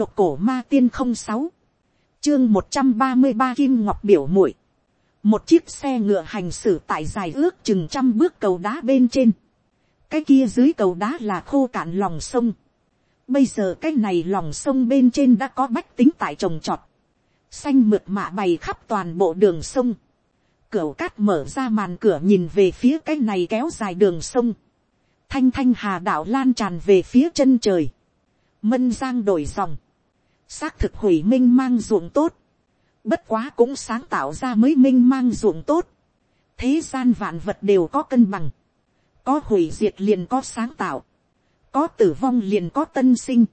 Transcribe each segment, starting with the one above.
độc cổ ma tiên không sáu, chương một trăm ba mươi ba kim ngọc biểu muội, một chiếc xe ngựa hành xử tại dài ước chừng trăm bước cầu đá bên trên, cái kia dưới cầu đá là khô cạn lòng sông, bây giờ cái này lòng sông bên trên đã có bách tính tại trồng trọt, xanh mượt mạ bày khắp toàn bộ đường sông, cửa cát mở ra màn cửa nhìn về phía cái này kéo dài đường sông, thanh thanh hà đạo lan tràn về phía chân trời, mân giang đổi dòng, xác thực hủy minh mang ruộng tốt, bất quá cũng sáng tạo ra mới minh mang ruộng tốt, thế gian vạn vật đều có cân bằng, có hủy diệt liền có sáng tạo, có tử vong liền có tân sinh,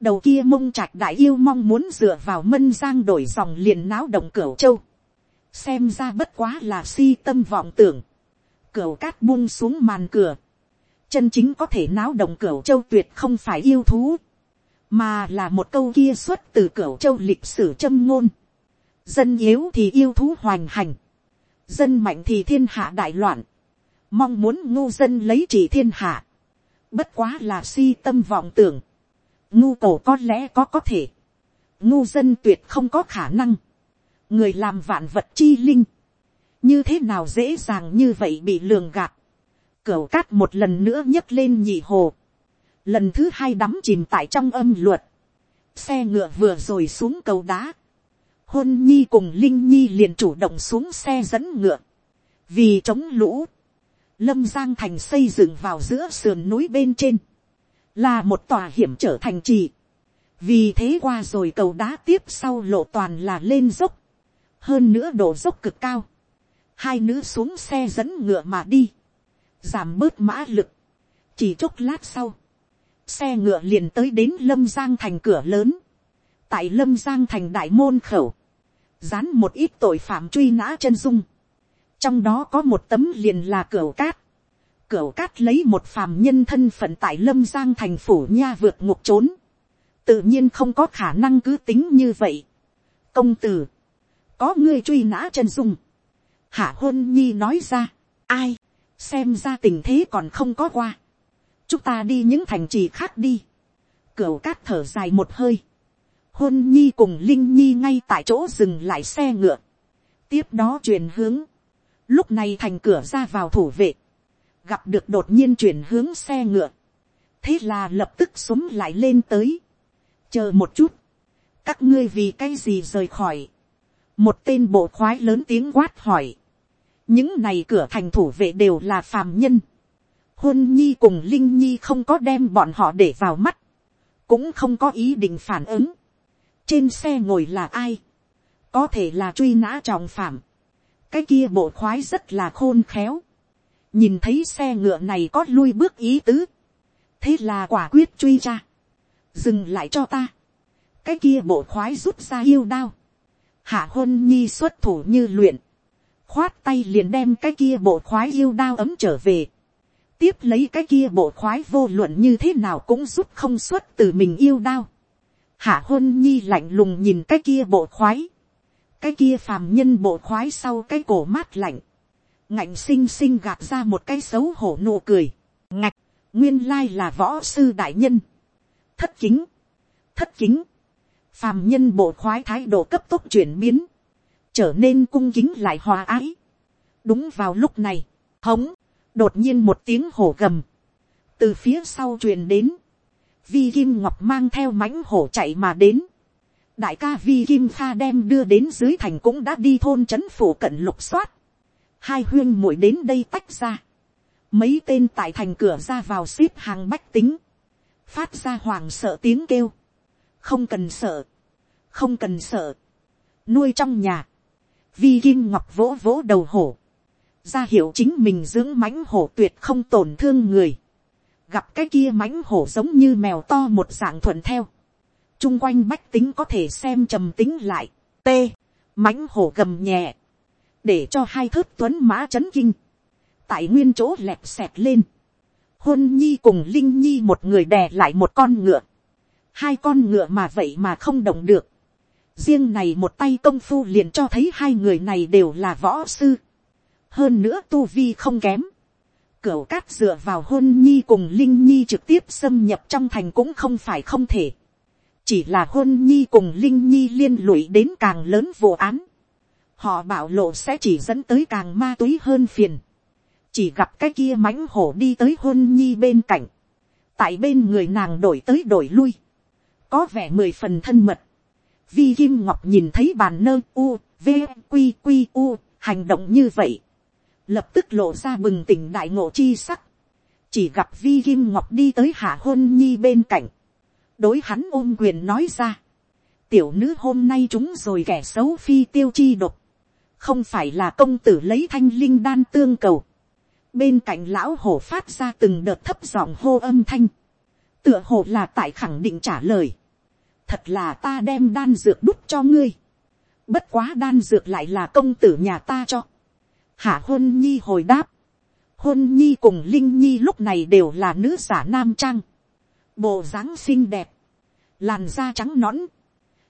đầu kia mông trạch đại yêu mong muốn dựa vào mân giang đổi dòng liền náo động cửu châu, xem ra bất quá là si tâm vọng tưởng, cửu cát buông xuống màn cửa, chân chính có thể náo động cửu châu tuyệt không phải yêu thú, mà là một câu kia xuất từ cửa châu lịch sử châm ngôn. dân yếu thì yêu thú hoành hành, dân mạnh thì thiên hạ đại loạn, mong muốn ngu dân lấy trị thiên hạ, bất quá là si tâm vọng tưởng, ngu cổ có lẽ có có thể, ngu dân tuyệt không có khả năng, người làm vạn vật chi linh, như thế nào dễ dàng như vậy bị lường gạt, cửu cát một lần nữa nhấc lên nhị hồ, lần thứ hai đắm chìm tại trong âm luật, xe ngựa vừa rồi xuống cầu đá, hôn nhi cùng linh nhi liền chủ động xuống xe dẫn ngựa, vì chống lũ, lâm giang thành xây dựng vào giữa sườn núi bên trên, là một tòa hiểm trở thành trì, vì thế qua rồi cầu đá tiếp sau lộ toàn là lên dốc, hơn nữa độ dốc cực cao, hai nữ xuống xe dẫn ngựa mà đi, giảm bớt mã lực, chỉ chốc lát sau, xe ngựa liền tới đến lâm giang thành cửa lớn, tại lâm giang thành đại môn khẩu, dán một ít tội phạm truy nã chân dung, trong đó có một tấm liền là cửa cát, cửa cát lấy một phàm nhân thân phận tại lâm giang thành phủ nha vượt ngục trốn, tự nhiên không có khả năng cứ tính như vậy. công tử, có người truy nã chân dung, hạ hôn nhi nói ra, ai, xem ra tình thế còn không có qua, chúng ta đi những thành trì khác đi, cửu cát thở dài một hơi, hôn nhi cùng linh nhi ngay tại chỗ dừng lại xe ngựa, tiếp đó chuyển hướng, lúc này thành cửa ra vào thủ vệ, gặp được đột nhiên chuyển hướng xe ngựa, thế là lập tức súng lại lên tới, chờ một chút, các ngươi vì cái gì rời khỏi, một tên bộ khoái lớn tiếng quát hỏi, những này cửa thành thủ vệ đều là phàm nhân, huân nhi cùng linh nhi không có đem bọn họ để vào mắt, cũng không có ý định phản ứng, trên xe ngồi là ai, có thể là truy nã trọng phạm, cái kia bộ khoái rất là khôn khéo, nhìn thấy xe ngựa này có lui bước ý tứ, thế là quả quyết truy ra, dừng lại cho ta, cái kia bộ khoái rút ra yêu đao, hạ huân nhi xuất thủ như luyện, khoát tay liền đem cái kia bộ khoái yêu đao ấm trở về, tiếp lấy cái kia bộ khoái vô luận như thế nào cũng giúp không xuất từ mình yêu đao, hạ hôn nhi lạnh lùng nhìn cái kia bộ khoái, cái kia phàm nhân bộ khoái sau cái cổ mát lạnh, ngạnh xinh xinh gạt ra một cái xấu hổ nụ cười, ngạch, nguyên lai là võ sư đại nhân, thất kính, thất kính, phàm nhân bộ khoái thái độ cấp tốc chuyển biến, trở nên cung kính lại hòa ái. đúng vào lúc này, hống, đột nhiên một tiếng hổ gầm, từ phía sau truyền đến, vi kim ngọc mang theo mãnh hổ chạy mà đến, đại ca vi kim pha đem đưa đến dưới thành cũng đã đi thôn trấn phủ cận lục soát, hai huyên muội đến đây tách ra, mấy tên tại thành cửa ra vào ship hàng bách tính, phát ra hoàng sợ tiếng kêu, không cần sợ, không cần sợ, nuôi trong nhà, vi kim ngọc vỗ vỗ đầu hổ, ra hiệu chính mình dưỡng mãnh hổ tuyệt không tổn thương người, gặp cái kia mãnh hổ giống như mèo to một dạng thuận theo, chung quanh bách tính có thể xem trầm tính lại, t, mãnh hổ gầm nhẹ, để cho hai thớt tuấn mã chấn kinh, tại nguyên chỗ lẹp xẹp lên, hôn nhi cùng linh nhi một người đè lại một con ngựa, hai con ngựa mà vậy mà không động được, riêng này một tay công phu liền cho thấy hai người này đều là võ sư, hơn nữa tu vi không kém, cửu cát dựa vào hôn nhi cùng linh nhi trực tiếp xâm nhập trong thành cũng không phải không thể, chỉ là hôn nhi cùng linh nhi liên lụy đến càng lớn vụ án, họ bảo lộ sẽ chỉ dẫn tới càng ma túy hơn phiền, chỉ gặp cái kia mãnh hổ đi tới hôn nhi bên cạnh, tại bên người nàng đổi tới đổi lui, có vẻ mười phần thân mật, vi kim ngọc nhìn thấy bàn nơ u, v, q q u, hành động như vậy, lập tức lộ ra bừng tỉnh đại ngộ chi sắc, chỉ gặp vi kim ngọc đi tới hạ hôn nhi bên cạnh, đối hắn ôm quyền nói ra, tiểu nữ hôm nay chúng rồi kẻ xấu phi tiêu chi độc, không phải là công tử lấy thanh linh đan tương cầu, bên cạnh lão hổ phát ra từng đợt thấp giọng hô âm thanh, tựa hồ là tại khẳng định trả lời, thật là ta đem đan dược đút cho ngươi, bất quá đan dược lại là công tử nhà ta cho, hạ hôn nhi hồi đáp, hôn nhi cùng linh nhi lúc này đều là nữ giả nam trang, bộ dáng xinh đẹp, làn da trắng nõn,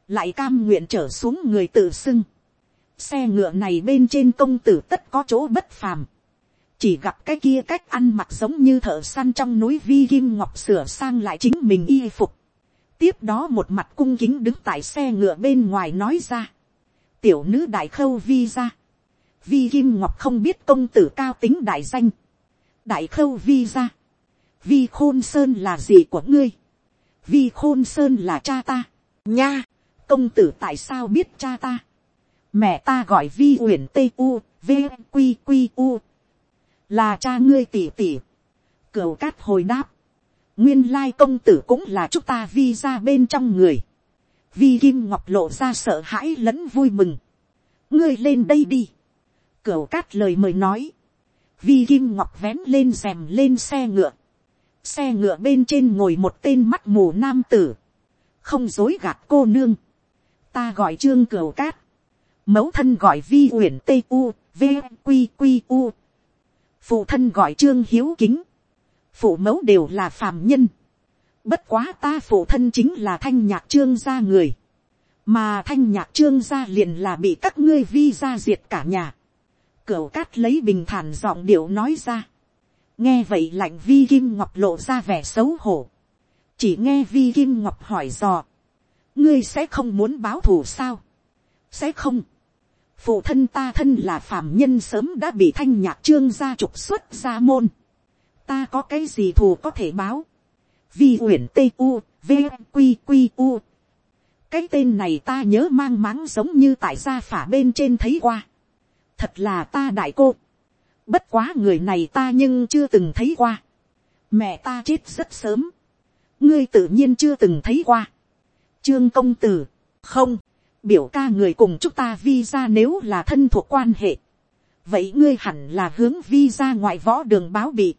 lại cam nguyện trở xuống người tự xưng, xe ngựa này bên trên công tử tất có chỗ bất phàm, chỉ gặp cái kia cách ăn mặc giống như thợ săn trong núi vi kim ngọc sửa sang lại chính mình y phục, tiếp đó một mặt cung kính đứng tại xe ngựa bên ngoài nói ra, tiểu nữ đại khâu vi ra, vi kim ngọc không biết công tử cao tính đại danh, đại khâu vi ra, vi khôn sơn là gì của ngươi, vi khôn sơn là cha ta, nha, công tử tại sao biết cha ta, mẹ ta gọi vi uyển tây u, v q q u, là cha ngươi tỉ tỉ, cửu cát hồi đáp, nguyên lai công tử cũng là chúng ta vi ra bên trong người, vi kim ngọc lộ ra sợ hãi lẫn vui mừng, ngươi lên đây đi, cửu cát lời mời nói, vi kim ngọc vén lên rèm lên xe ngựa, xe ngựa bên trên ngồi một tên mắt mù nam tử, không dối gạt cô nương, ta gọi trương cửu cát, mẫu thân gọi vi uyển tây u, v Quy, Quy, u, phụ thân gọi trương hiếu kính, phụ mẫu đều là phàm nhân, bất quá ta phụ thân chính là thanh nhạc trương gia người, mà thanh nhạc trương gia liền là bị các ngươi vi gia diệt cả nhà, cửu cát lấy bình thản giọng điệu nói ra, nghe vậy lạnh vi kim ngọc lộ ra vẻ xấu hổ, chỉ nghe vi kim ngọc hỏi dò, ngươi sẽ không muốn báo thù sao, sẽ không, phụ thân ta thân là phàm nhân sớm đã bị thanh nhạc trương gia trục xuất ra môn, ta có cái gì thù có thể báo, vi uyển tây u, v q q u, cái tên này ta nhớ mang máng giống như tại gia phả bên trên thấy qua, thật là ta đại cô, Bất quá người này ta nhưng chưa từng thấy qua. Mẹ ta chết rất sớm. Ngươi tự nhiên chưa từng thấy qua. Trương công tử. Không. Biểu ca người cùng chúng ta vi ra nếu là thân thuộc quan hệ. Vậy ngươi hẳn là hướng vi ra ngoại võ đường báo bị.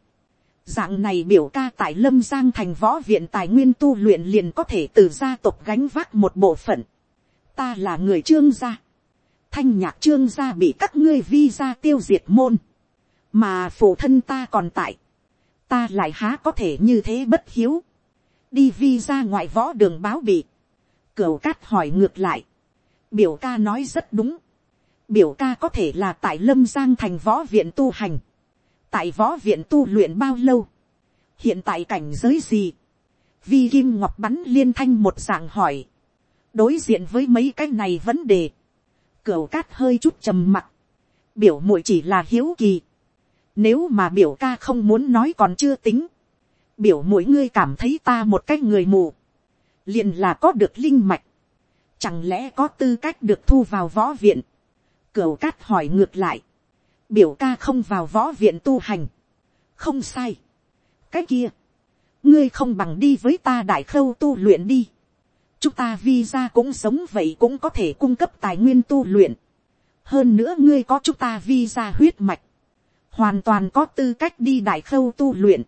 Dạng này biểu ca tại Lâm Giang thành võ viện tài nguyên tu luyện liền có thể từ gia tộc gánh vác một bộ phận. Ta là người trương gia. Thanh nhạc trương gia bị các ngươi vi ra tiêu diệt môn. Mà phụ thân ta còn tại, ta lại há có thể như thế bất hiếu, đi vi ra ngoài võ đường báo bị, cửu cát hỏi ngược lại, biểu ca nói rất đúng, biểu ca có thể là tại lâm giang thành võ viện tu hành, tại võ viện tu luyện bao lâu, hiện tại cảnh giới gì, vi kim ngọc bắn liên thanh một dạng hỏi, đối diện với mấy cái này vấn đề, cửu cát hơi chút trầm mặt, biểu muội chỉ là hiếu kỳ, nếu mà biểu ca không muốn nói còn chưa tính. Biểu mỗi ngươi cảm thấy ta một cái người mù. liền là có được linh mạch. Chẳng lẽ có tư cách được thu vào võ viện. Cửu cát hỏi ngược lại. Biểu ca không vào võ viện tu hành. Không sai. Cái kia. Ngươi không bằng đi với ta đại khâu tu luyện đi. Chúng ta vi cũng sống vậy cũng có thể cung cấp tài nguyên tu luyện. Hơn nữa ngươi có chúng ta vi huyết mạch hoàn toàn có tư cách đi đại khâu tu luyện.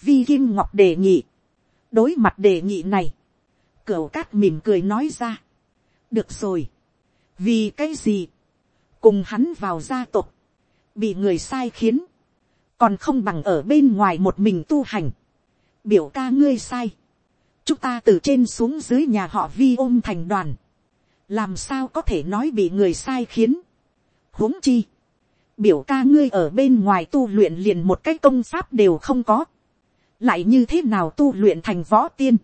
Vi Kim Ngọc đề nghị. Đối mặt đề nghị này, cửu cát mỉm cười nói ra. Được rồi. Vì cái gì? Cùng hắn vào gia tộc. Bị người sai khiến. Còn không bằng ở bên ngoài một mình tu hành. Biểu ca ngươi sai. Chúng ta từ trên xuống dưới nhà họ Vi ôm thành đoàn. Làm sao có thể nói bị người sai khiến? huống chi biểu ca ngươi ở bên ngoài tu luyện liền một cái công pháp đều không có, lại như thế nào tu luyện thành võ tiên,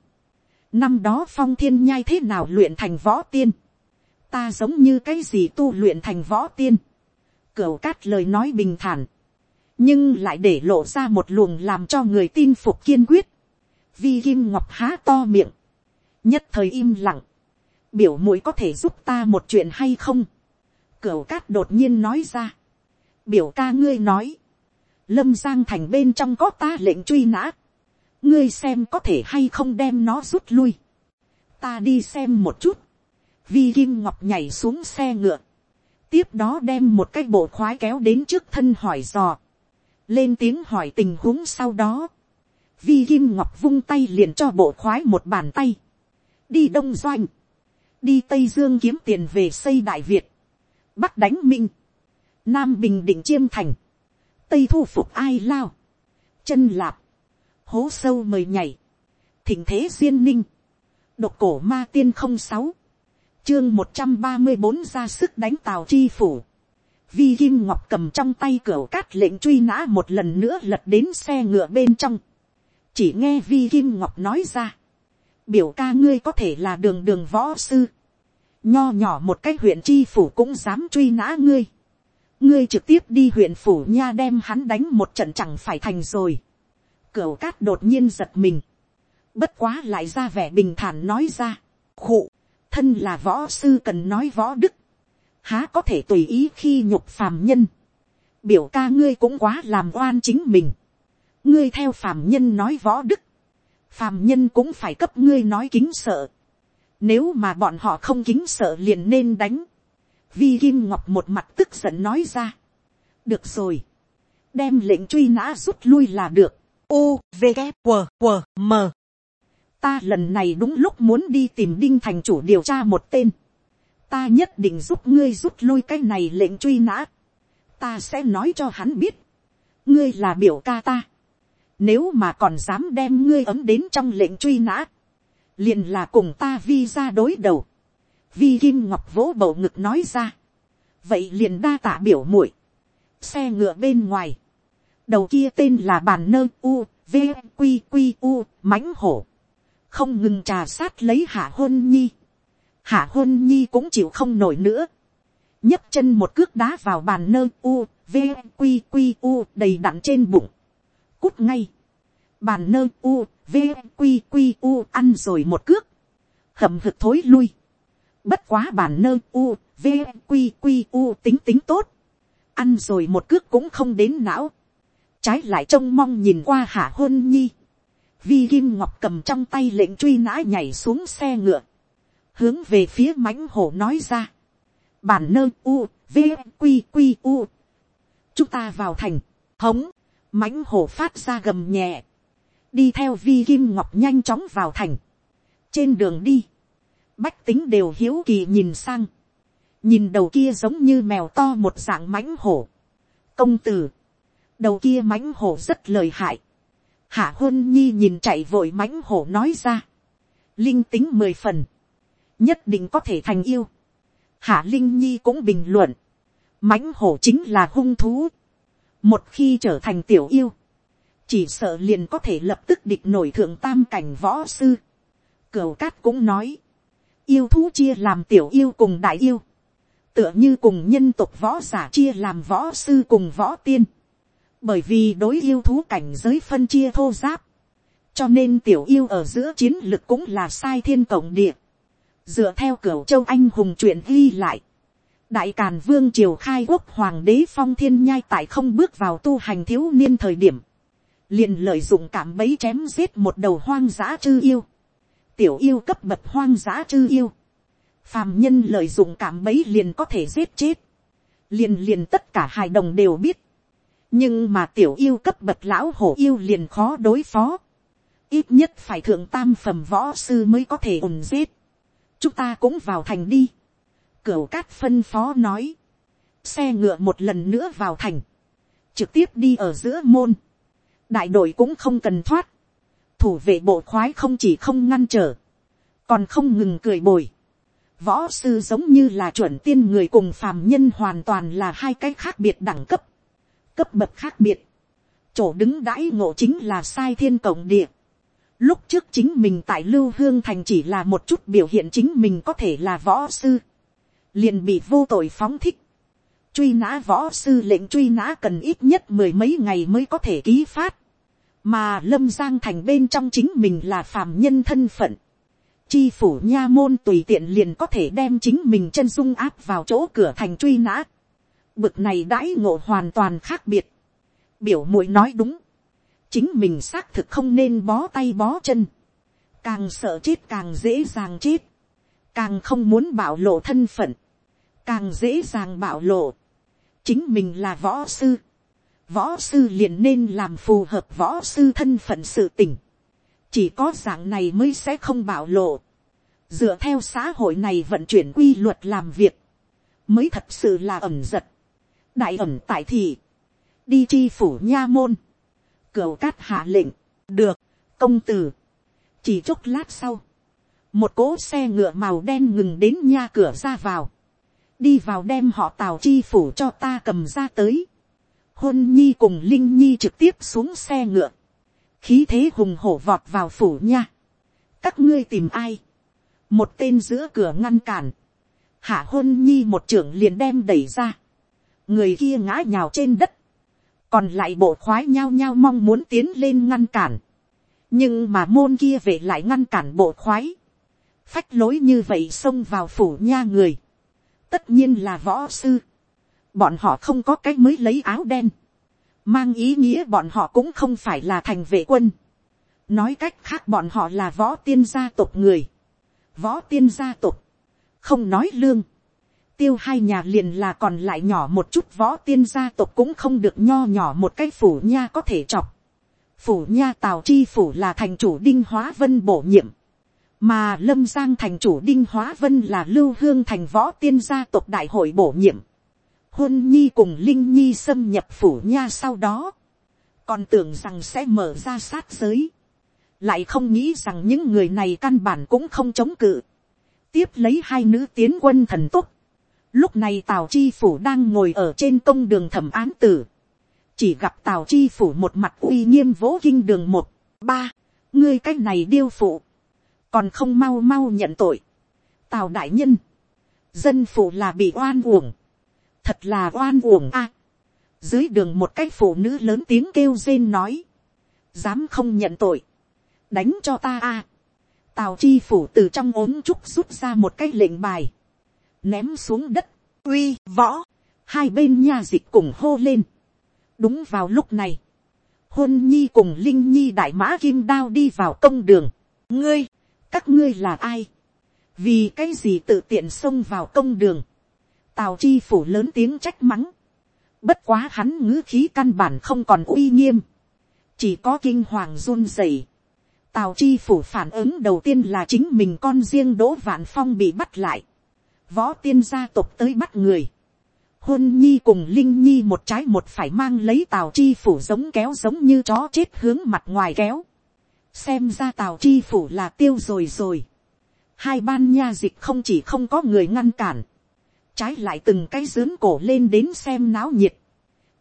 năm đó phong thiên nhai thế nào luyện thành võ tiên, ta giống như cái gì tu luyện thành võ tiên, cửu cát lời nói bình thản, nhưng lại để lộ ra một luồng làm cho người tin phục kiên quyết, vi kim ngọc há to miệng, nhất thời im lặng, biểu mũi có thể giúp ta một chuyện hay không, cửa cát đột nhiên nói ra, biểu ca ngươi nói, lâm giang thành bên trong có ta lệnh truy nã, ngươi xem có thể hay không đem nó rút lui, ta đi xem một chút, vi kim ngọc nhảy xuống xe ngựa, tiếp đó đem một cái bộ khoái kéo đến trước thân hỏi dò, lên tiếng hỏi tình huống sau đó, vi kim ngọc vung tay liền cho bộ khoái một bàn tay, đi đông doanh, đi tây dương kiếm tiền về xây đại việt, bắc đánh minh, nam bình định chiêm thành, tây thu phục ai lao, chân lạp, hố sâu mời nhảy, thỉnh thế duyên ninh, độc cổ ma tiên không sáu, chương một trăm ba mươi bốn ra sức đánh tàu chi phủ, vi kim ngọc cầm trong tay cửa cát lệnh truy nã một lần nữa lật đến xe ngựa bên trong, chỉ nghe vi kim ngọc nói ra, biểu ca ngươi có thể là đường đường võ sư, nho nhỏ một cái huyện tri phủ cũng dám truy nã ngươi, ngươi trực tiếp đi huyện phủ nha đem hắn đánh một trận chẳng phải thành rồi, cửa cát đột nhiên giật mình, bất quá lại ra vẻ bình thản nói ra, khụ, thân là võ sư cần nói võ đức, há có thể tùy ý khi nhục phàm nhân, biểu ca ngươi cũng quá làm oan chính mình, ngươi theo phàm nhân nói võ đức, phàm nhân cũng phải cấp ngươi nói kính sợ, nếu mà bọn họ không kính sợ liền nên đánh, vi kim ngọc một mặt tức giận nói ra, được rồi, đem lệnh truy nã rút lui là được, u v g q q m. Ta lần này đúng lúc muốn đi tìm đinh thành chủ điều tra một tên, ta nhất định giúp ngươi rút lui cái này lệnh truy nã, ta sẽ nói cho hắn biết, ngươi là biểu ca ta, nếu mà còn dám đem ngươi ấm đến trong lệnh truy nã, liền là cùng ta vi ra đối đầu, vi kim ngọc vỗ bầu ngực nói ra, vậy liền đa tả biểu muội, xe ngựa bên ngoài, đầu kia tên là bàn nơ u, v, q q u, mãnh hổ, không ngừng trà sát lấy hạ hôn nhi, hạ hôn nhi cũng chịu không nổi nữa, nhấc chân một cước đá vào bàn nơ u, v, q q u đầy đặn trên bụng, cút ngay, bàn nơ u, v, q q u ăn rồi một cước, hầm hực thối lui, bất quá bàn nơ u, v, q q u tính tính tốt, ăn rồi một cước cũng không đến não, trái lại trông mong nhìn qua hạ hôn nhi, vi kim ngọc cầm trong tay lệnh truy nã nhảy xuống xe ngựa, hướng về phía mãnh hổ nói ra, bản nơ u, v, q q u, chúng ta vào thành, hống, mãnh hổ phát ra gầm nhẹ, đi theo vi kim ngọc nhanh chóng vào thành, trên đường đi, bách tính đều hiếu kỳ nhìn sang, nhìn đầu kia giống như mèo to một dạng mãnh hổ, công tử, đầu kia mãnh hổ rất lời hại, hạ huân nhi nhìn chạy vội mãnh hổ nói ra, linh tính mười phần, nhất định có thể thành yêu, hạ linh nhi cũng bình luận, mãnh hổ chính là hung thú, một khi trở thành tiểu yêu, chỉ sợ liền có thể lập tức địch nổi thượng tam cảnh võ sư. Cửu cát cũng nói, yêu thú chia làm tiểu yêu cùng đại yêu, tựa như cùng nhân tộc võ giả chia làm võ sư cùng võ tiên, bởi vì đối yêu thú cảnh giới phân chia thô giáp, cho nên tiểu yêu ở giữa chiến lực cũng là sai thiên cộng địa, dựa theo cửu châu anh hùng chuyện ghi lại, đại càn vương triều khai quốc hoàng đế phong thiên nhai tại không bước vào tu hành thiếu niên thời điểm, liền lợi dụng cảm bấy chém giết một đầu hoang dã chư yêu, tiểu yêu cấp bậc hoang dã chư yêu, phàm nhân lợi dụng cảm bấy liền có thể giết chết, liền liền tất cả hài đồng đều biết, nhưng mà tiểu yêu cấp bậc lão hổ yêu liền khó đối phó, ít nhất phải thượng tam phẩm võ sư mới có thể ổn giết, chúng ta cũng vào thành đi, cửu cát phân phó nói, xe ngựa một lần nữa vào thành, trực tiếp đi ở giữa môn, đại đội cũng không cần thoát, thủ vệ bộ khoái không chỉ không ngăn trở, còn không ngừng cười bồi. Võ sư giống như là chuẩn tiên người cùng phàm nhân hoàn toàn là hai cái khác biệt đẳng cấp, cấp bậc khác biệt, chỗ đứng đãi ngộ chính là sai thiên cộng địa. Lúc trước chính mình tại Lưu Hương Thành chỉ là một chút biểu hiện chính mình có thể là võ sư. Liền bị vô tội phóng thích. Truy nã võ sư lệnh truy nã cần ít nhất mười mấy ngày mới có thể ký phát. Mà Lâm Giang Thành bên trong chính mình là phàm nhân thân phận. Chi phủ nha môn tùy tiện liền có thể đem chính mình chân dung áp vào chỗ cửa thành truy nã. Bực này đãi ngộ hoàn toàn khác biệt. Biểu muội nói đúng chính mình xác thực không nên bó tay bó chân, càng sợ chết càng dễ dàng chết, càng không muốn bảo lộ thân phận, càng dễ dàng bạo lộ, chính mình là võ sư, võ sư liền nên làm phù hợp võ sư thân phận sự tình. Chỉ có dạng này mới sẽ không bạo lộ, dựa theo xã hội này vận chuyển quy luật làm việc, mới thật sự là ẩm giật, đại ẩm tại thị, đi chi phủ nha môn, Cửu cát hạ lệnh, được, công tử. Chỉ chốc lát sau, một cỗ xe ngựa màu đen ngừng đến nha cửa ra vào. Đi vào đem họ tào chi phủ cho ta cầm ra tới. Hôn nhi cùng linh nhi trực tiếp xuống xe ngựa. Khí thế hùng hổ vọt vào phủ nha. Các ngươi tìm ai? Một tên giữa cửa ngăn cản. Hạ hôn nhi một trưởng liền đem đẩy ra. Người kia ngã nhào trên đất còn lại bộ khoái nhao nhao mong muốn tiến lên ngăn cản, nhưng mà môn kia về lại ngăn cản bộ khoái, phách lối như vậy xông vào phủ nha người, tất nhiên là võ sư, bọn họ không có cách mới lấy áo đen, mang ý nghĩa bọn họ cũng không phải là thành vệ quân, nói cách khác bọn họ là võ tiên gia tộc người, võ tiên gia tộc, không nói lương, tiêu hai nhà liền là còn lại nhỏ một chút võ tiên gia tộc cũng không được nho nhỏ một cái phủ nha có thể chọc. phủ nha tào chi phủ là thành chủ đinh hóa vân bổ nhiệm mà lâm giang thành chủ đinh hóa vân là lưu hương thành võ tiên gia tộc đại hội bổ nhiệm. huân nhi cùng linh nhi xâm nhập phủ nha sau đó. còn tưởng rằng sẽ mở ra sát giới. lại không nghĩ rằng những người này căn bản cũng không chống cự. tiếp lấy hai nữ tiến quân thần túc Lúc này Tào Chi Phủ đang ngồi ở trên công đường thẩm án tử. Chỉ gặp Tào Chi Phủ một mặt uy nghiêm vỗ kinh đường một, ba, ngươi cách này điêu phụ. Còn không mau mau nhận tội. Tào Đại Nhân. Dân phụ là bị oan uổng. Thật là oan uổng a. dưới đường một cái phụ nữ lớn tiếng kêu rên nói. Dám không nhận tội. Đánh cho ta a. Tào Chi Phủ từ trong ốm trúc rút ra một cái lệnh bài ném xuống đất, uy võ, hai bên nha dịch cùng hô lên. đúng vào lúc này, hôn nhi cùng linh nhi đại mã kim đao đi vào công đường. ngươi, các ngươi là ai, vì cái gì tự tiện xông vào công đường, tào chi phủ lớn tiếng trách mắng, bất quá hắn ngữ khí căn bản không còn uy nghiêm, chỉ có kinh hoàng run rẩy. Tào chi phủ phản ứng đầu tiên là chính mình con riêng đỗ vạn phong bị bắt lại võ tiên gia tộc tới bắt người. Hôn nhi cùng linh nhi một trái một phải mang lấy tào chi phủ giống kéo giống như chó chết hướng mặt ngoài kéo xem ra tào chi phủ là tiêu rồi rồi. hai ban nha dịch không chỉ không có người ngăn cản. trái lại từng cái dướn cổ lên đến xem náo nhiệt.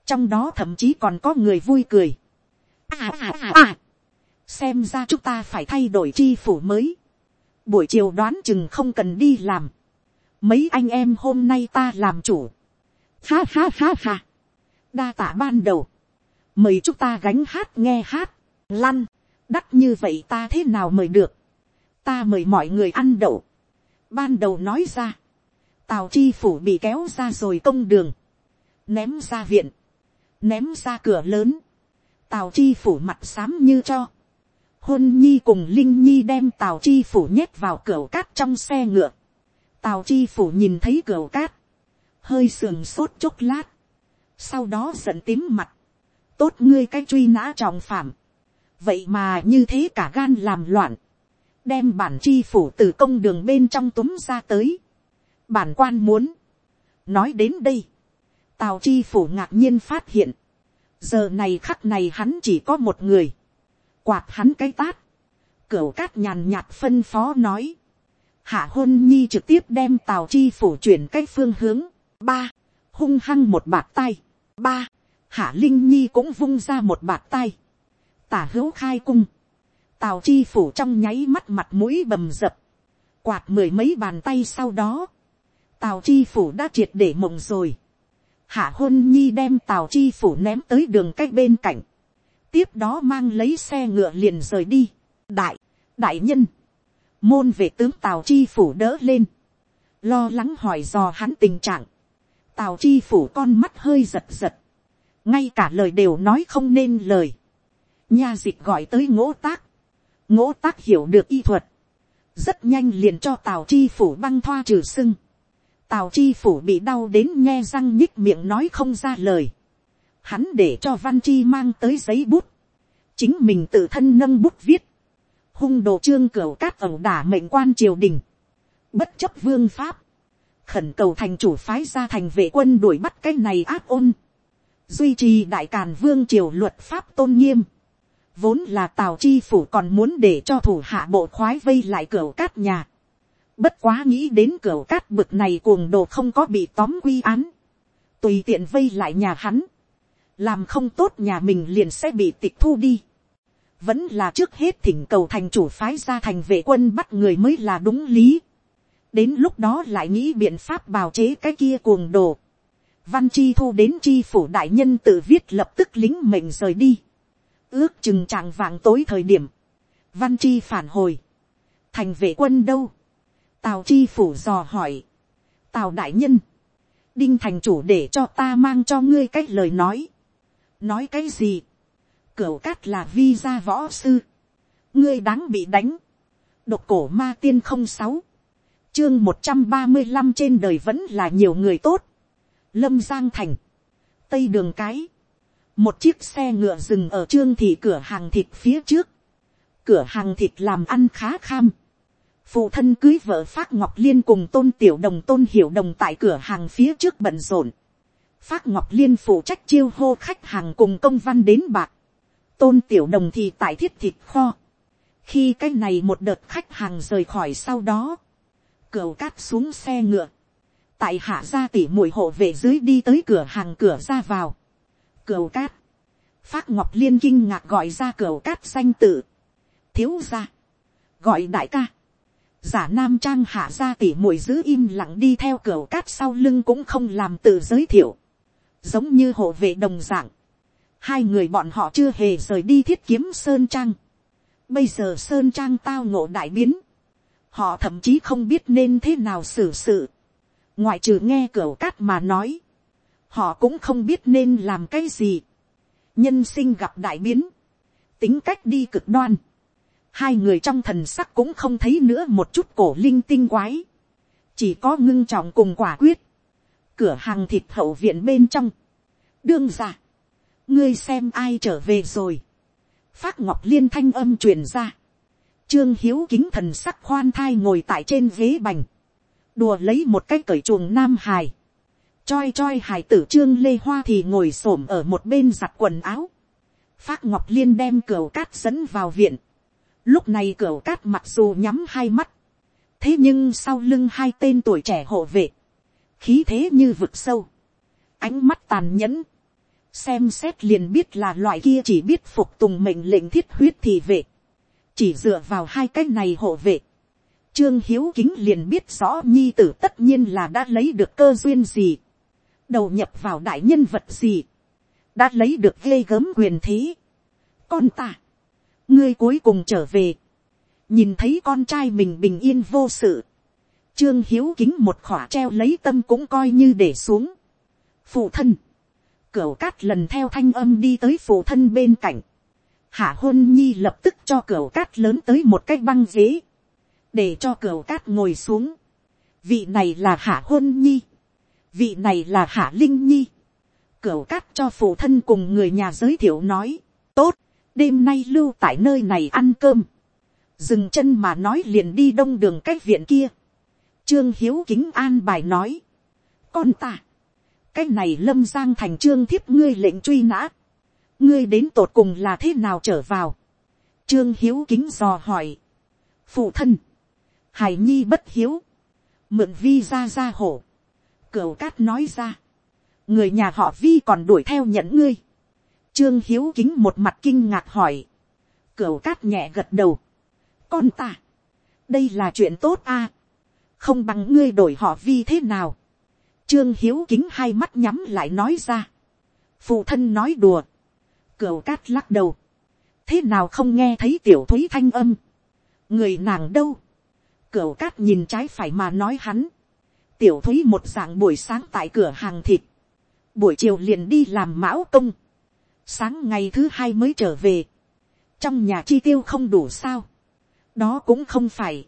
trong đó thậm chí còn có người vui cười. à à à à. xem ra chúng ta phải thay đổi chi phủ mới. buổi chiều đoán chừng không cần đi làm mấy anh em hôm nay ta làm chủ. Ha ha ha ha. đa tạ ban đầu. mời chúng ta gánh hát nghe hát, lăn, đắt như vậy ta thế nào mời được. ta mời mọi người ăn đậu. ban đầu nói ra, tào chi phủ bị kéo ra rồi công đường, ném ra viện, ném ra cửa lớn, tào chi phủ mặt xám như cho, hôn nhi cùng linh nhi đem tào chi phủ nhét vào cửa cát trong xe ngựa, tào chi phủ nhìn thấy cửa cát, hơi sườn sốt chốc lát, sau đó giận tím mặt, tốt ngươi cái truy nã trọng phạm, vậy mà như thế cả gan làm loạn, đem bản chi phủ từ công đường bên trong túm ra tới, bản quan muốn, nói đến đây, tào chi phủ ngạc nhiên phát hiện, giờ này khắc này hắn chỉ có một người, quạt hắn cái tát, cửa cát nhàn nhạt phân phó nói, hạ hôn nhi trực tiếp đem tào chi phủ chuyển cách phương hướng, ba, hung hăng một bạt tay, ba, hạ linh nhi cũng vung ra một bạt tay, tả hữu khai cung, tào chi phủ trong nháy mắt mặt mũi bầm dập, quạt mười mấy bàn tay sau đó, tào chi phủ đã triệt để mộng rồi, hạ hôn nhi đem tào chi phủ ném tới đường cách bên cạnh, tiếp đó mang lấy xe ngựa liền rời đi, đại, đại nhân, môn vệ tướng tào chi phủ đỡ lên, lo lắng hỏi dò hắn tình trạng, tào chi phủ con mắt hơi giật giật, ngay cả lời đều nói không nên lời, nha dịch gọi tới ngỗ tác, ngỗ tác hiểu được y thuật, rất nhanh liền cho tào chi phủ băng thoa trừ sưng, tào chi phủ bị đau đến nghe răng nhích miệng nói không ra lời, hắn để cho văn chi mang tới giấy bút, chính mình tự thân nâng bút viết, hung đồ trương cửa cát ẩu đả mệnh quan triều đình, bất chấp vương pháp, khẩn cầu thành chủ phái ra thành vệ quân đuổi bắt cái này áp ôn, duy trì đại càn vương triều luật pháp tôn nghiêm, vốn là tào chi phủ còn muốn để cho thủ hạ bộ khoái vây lại cửa cát nhà, bất quá nghĩ đến cửa cát bực này cuồng đồ không có bị tóm quy án, tùy tiện vây lại nhà hắn, làm không tốt nhà mình liền sẽ bị tịch thu đi, vẫn là trước hết thỉnh cầu thành chủ phái ra thành vệ quân bắt người mới là đúng lý, đến lúc đó lại nghĩ biện pháp bào chế cái kia cuồng đồ, văn chi thu đến chi phủ đại nhân tự viết lập tức lính mệnh rời đi, ước chừng trạng vạng tối thời điểm, văn chi phản hồi, thành vệ quân đâu, tào chi phủ dò hỏi, tào đại nhân, đinh thành chủ để cho ta mang cho ngươi cái lời nói, nói cái gì, cửu cát là vi gia võ sư, ngươi đáng bị đánh, độc cổ ma tiên không sáu, chương một trăm ba mươi năm trên đời vẫn là nhiều người tốt, lâm giang thành, tây đường cái, một chiếc xe ngựa dừng ở trương thị cửa hàng thịt phía trước, cửa hàng thịt làm ăn khá kham, phụ thân cưới vợ phát ngọc liên cùng tôn tiểu đồng tôn hiểu đồng tại cửa hàng phía trước bận rộn, phát ngọc liên phụ trách chiêu hô khách hàng cùng công văn đến bạc, tôn tiểu đồng thì tại thiết thịt kho, khi cái này một đợt khách hàng rời khỏi sau đó, cửa cát xuống xe ngựa, tại hạ gia tỉ mùi hộ về dưới đi tới cửa hàng cửa ra vào, cửu cát, phát ngọc liên kinh ngạc gọi ra cửu cát danh tự, thiếu ra, gọi đại ca, giả nam trang hạ gia tỉ mùi giữ im lặng đi theo cửa cát sau lưng cũng không làm tự giới thiệu, giống như hộ vệ đồng dạng, hai người bọn họ chưa hề rời đi thiết kiếm sơn trang, bây giờ sơn trang tao ngộ đại biến, họ thậm chí không biết nên thế nào xử sự, ngoại trừ nghe cửa cát mà nói, họ cũng không biết nên làm cái gì, nhân sinh gặp đại biến, tính cách đi cực đoan, hai người trong thần sắc cũng không thấy nữa một chút cổ linh tinh quái, chỉ có ngưng trọng cùng quả quyết, cửa hàng thịt hậu viện bên trong, đương ra, ngươi xem ai trở về rồi, phát ngọc liên thanh âm truyền ra, trương hiếu kính thần sắc khoan thai ngồi tại trên ghế bành, đùa lấy một cái cởi chuồng nam hài, choi choi hài tử trương lê hoa thì ngồi s ổ m ở một bên giặt quần áo, phát ngọc liên đem cửa cát dẫn vào viện, lúc này cửa cát mặc dù nhắm hai mắt, thế nhưng sau lưng hai tên tuổi trẻ hộ vệ, khí thế như vực sâu, ánh mắt tàn nhẫn, xem xét liền biết là loại kia chỉ biết phục tùng mệnh lệnh thiết huyết thì vệ, chỉ dựa vào hai cái này hộ vệ, trương hiếu kính liền biết rõ nhi tử tất nhiên là đã lấy được cơ duyên gì, đầu nhập vào đại nhân vật gì, đã lấy được ghê gớm quyền thế. con ta, ngươi cuối cùng trở về, nhìn thấy con trai mình bình yên vô sự, trương hiếu kính một khỏa treo lấy tâm cũng coi như để xuống. phụ thân, cửa cát lần theo thanh âm đi tới phụ thân bên cạnh, hạ hôn nhi lập tức cho cửa cát lớn tới một cái băng ghế, để cho cửa cát ngồi xuống. vị này là hạ hôn nhi, vị này là hạ linh nhi. cửa cát cho phụ thân cùng người nhà giới thiệu nói, tốt, đêm nay lưu tại nơi này ăn cơm, dừng chân mà nói liền đi đông đường cách viện kia. trương hiếu kính an bài nói, con ta, cái này lâm giang thành trương thiếp ngươi lệnh truy nã, ngươi đến tột cùng là thế nào trở vào. trương hiếu kính dò hỏi, phụ thân, hải nhi bất hiếu, mượn vi ra ra hổ, cửu cát nói ra, người nhà họ vi còn đuổi theo nhận ngươi, trương hiếu kính một mặt kinh ngạc hỏi, Cửu cát nhẹ gật đầu. Con ta. Đây là chuyện tốt a Không bằng ngươi đổi họ vi thế nào. Trương Hiếu kính hai mắt nhắm lại nói ra. Phụ thân nói đùa. Cửu cát lắc đầu. Thế nào không nghe thấy tiểu thúy thanh âm. Người nàng đâu. Cửu cát nhìn trái phải mà nói hắn. Tiểu thúy một dạng buổi sáng tại cửa hàng thịt. Buổi chiều liền đi làm mão công. Sáng ngày thứ hai mới trở về. Trong nhà chi tiêu không đủ sao. Đó cũng không phải.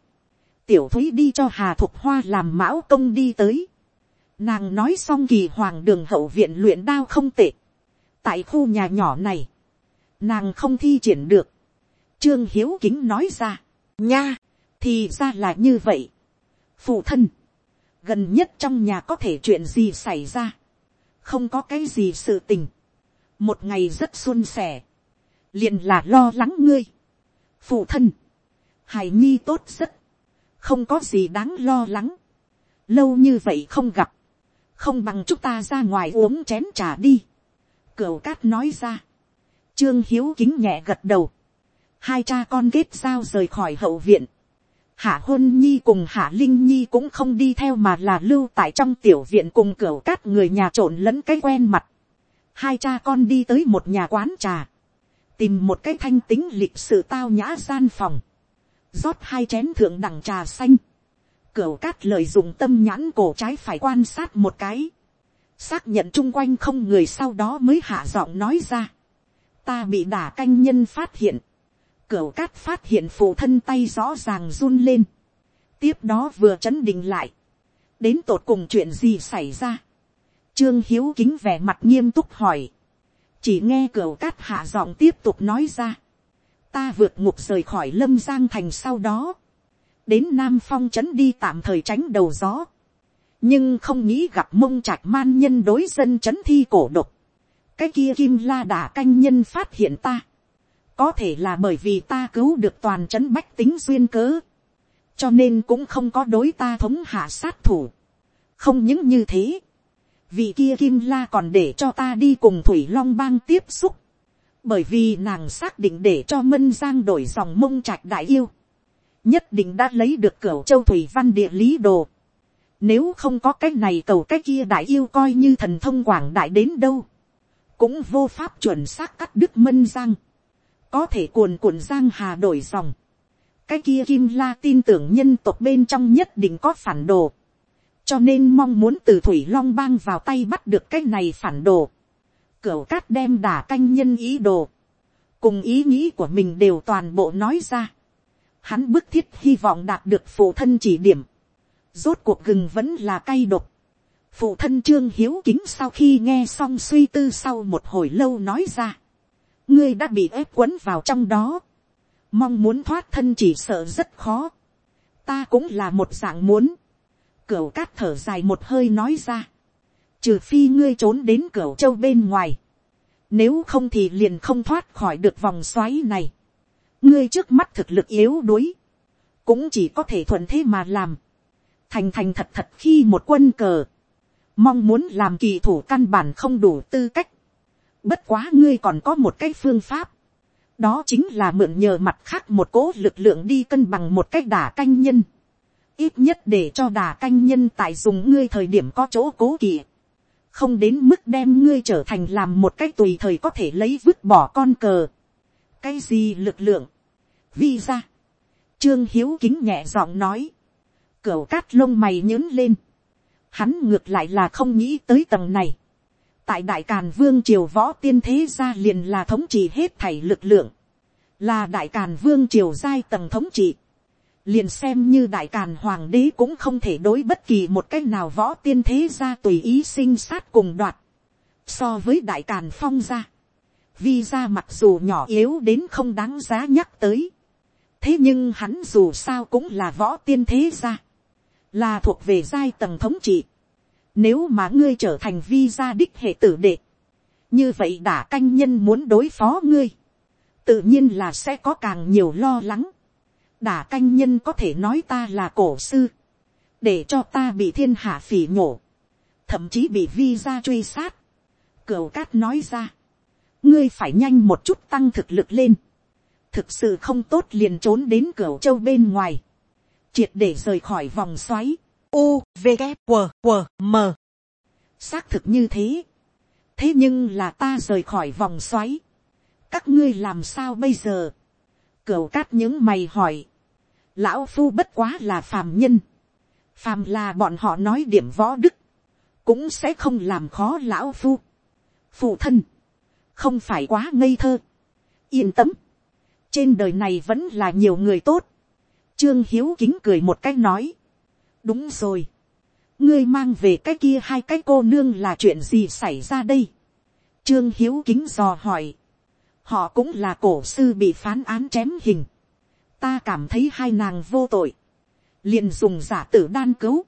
Tiểu thúy đi cho Hà Thục Hoa làm mão công đi tới. Nàng nói xong kỳ hoàng đường hậu viện luyện đao không tệ. Tại khu nhà nhỏ này. Nàng không thi triển được. Trương Hiếu Kính nói ra. Nha, thì ra là như vậy. Phụ thân. Gần nhất trong nhà có thể chuyện gì xảy ra. Không có cái gì sự tình. Một ngày rất xuân sẻ. liền là lo lắng ngươi. Phụ thân. Hải nhi tốt rất. Không có gì đáng lo lắng. Lâu như vậy không gặp. Không bằng chúng ta ra ngoài uống chén trà đi. Cửu cát nói ra. Trương Hiếu kính nhẹ gật đầu. Hai cha con kết giao rời khỏi hậu viện. Hạ hôn nhi cùng hạ linh nhi cũng không đi theo mà là lưu tại trong tiểu viện cùng cửa cát người nhà trộn lẫn cái quen mặt. Hai cha con đi tới một nhà quán trà. Tìm một cái thanh tính lịch sự tao nhã gian phòng. rót hai chén thượng đẳng trà xanh. Cửu cát lợi dụng tâm nhãn cổ trái phải quan sát một cái. Xác nhận chung quanh không người sau đó mới hạ giọng nói ra. Ta bị đả canh nhân phát hiện Cửu cát phát hiện phụ thân tay rõ ràng run lên. Tiếp đó vừa chấn định lại. Đến tột cùng chuyện gì xảy ra. Trương Hiếu kính vẻ mặt nghiêm túc hỏi. Chỉ nghe cửu cát hạ giọng tiếp tục nói ra. Ta vượt ngục rời khỏi lâm giang thành sau đó. Đến Nam Phong trấn đi tạm thời tránh đầu gió. Nhưng không nghĩ gặp mông trạch man nhân đối dân trấn thi cổ độc. Cái kia kim la đả canh nhân phát hiện ta có thể là bởi vì ta cứu được toàn trấn bách tính duyên cớ, cho nên cũng không có đối ta thống hạ sát thủ. không những như thế, vì kia kim la còn để cho ta đi cùng thủy long bang tiếp xúc, bởi vì nàng xác định để cho mân giang đổi dòng mông trạch đại yêu, nhất định đã lấy được cửa châu thủy văn địa lý đồ. Nếu không có cái này cầu cái kia đại yêu coi như thần thông quảng đại đến đâu, cũng vô pháp chuẩn xác cắt đứt mân giang có thể cuồn cuộn giang hà đổi dòng. cái kia kim la tin tưởng nhân tộc bên trong nhất định có phản đồ. cho nên mong muốn từ thủy long bang vào tay bắt được cái này phản đồ. cửu cát đem đả canh nhân ý đồ. cùng ý nghĩ của mình đều toàn bộ nói ra. hắn bức thiết hy vọng đạt được phụ thân chỉ điểm. rốt cuộc gừng vẫn là cay độc. phụ thân trương hiếu kính sau khi nghe xong suy tư sau một hồi lâu nói ra ngươi đã bị ép quấn vào trong đó, mong muốn thoát thân chỉ sợ rất khó, ta cũng là một dạng muốn, cửu cát thở dài một hơi nói ra, trừ phi ngươi trốn đến cửu châu bên ngoài, nếu không thì liền không thoát khỏi được vòng xoáy này, ngươi trước mắt thực lực yếu đuối, cũng chỉ có thể thuận thế mà làm, thành thành thật thật khi một quân cờ, mong muốn làm kỳ thủ căn bản không đủ tư cách, Bất quá ngươi còn có một cái phương pháp. Đó chính là mượn nhờ mặt khác một cố lực lượng đi cân bằng một cách đả canh nhân. Ít nhất để cho đả canh nhân tại dùng ngươi thời điểm có chỗ cố kỵ. Không đến mức đem ngươi trở thành làm một cách tùy thời có thể lấy vứt bỏ con cờ. Cái gì lực lượng? Vi ra. Trương Hiếu kính nhẹ giọng nói. Cửu cát lông mày nhớn lên. Hắn ngược lại là không nghĩ tới tầng này tại đại càn vương triều võ tiên thế gia liền là thống trị hết thảy lực lượng, là đại càn vương triều giai tầng thống trị, liền xem như đại càn hoàng đế cũng không thể đối bất kỳ một cách nào võ tiên thế gia tùy ý sinh sát cùng đoạt, so với đại càn phong gia, vi gia mặc dù nhỏ yếu đến không đáng giá nhắc tới, thế nhưng hắn dù sao cũng là võ tiên thế gia, là thuộc về giai tầng thống trị, nếu mà ngươi trở thành vi gia đích hệ tử đệ. Như vậy đả canh nhân muốn đối phó ngươi. Tự nhiên là sẽ có càng nhiều lo lắng. Đả canh nhân có thể nói ta là cổ sư. Để cho ta bị thiên hạ phỉ nhổ. Thậm chí bị vi gia truy sát. Cửu cát nói ra. Ngươi phải nhanh một chút tăng thực lực lên. thực sự không tốt liền trốn đến cửa châu bên ngoài, triệt để rời khỏi vòng xoáy, u v g q q m. Xác thực như thế, thế nhưng là ta rời khỏi vòng xoáy, các ngươi làm sao bây giờ, cửu cát những mày hỏi, lão phu bất quá là phàm nhân, phàm là bọn họ nói điểm võ đức, cũng sẽ không làm khó lão phu, phụ thân, không phải quá ngây thơ, yên tâm, trên đời này vẫn là nhiều người tốt, trương hiếu kính cười một cách nói, đúng rồi, ngươi mang về cái kia hai cái cô nương là chuyện gì xảy ra đây, trương hiếu kính dò hỏi, họ cũng là cổ sư bị phán án chém hình, ta cảm thấy hai nàng vô tội, liền dùng giả tử đan cứu,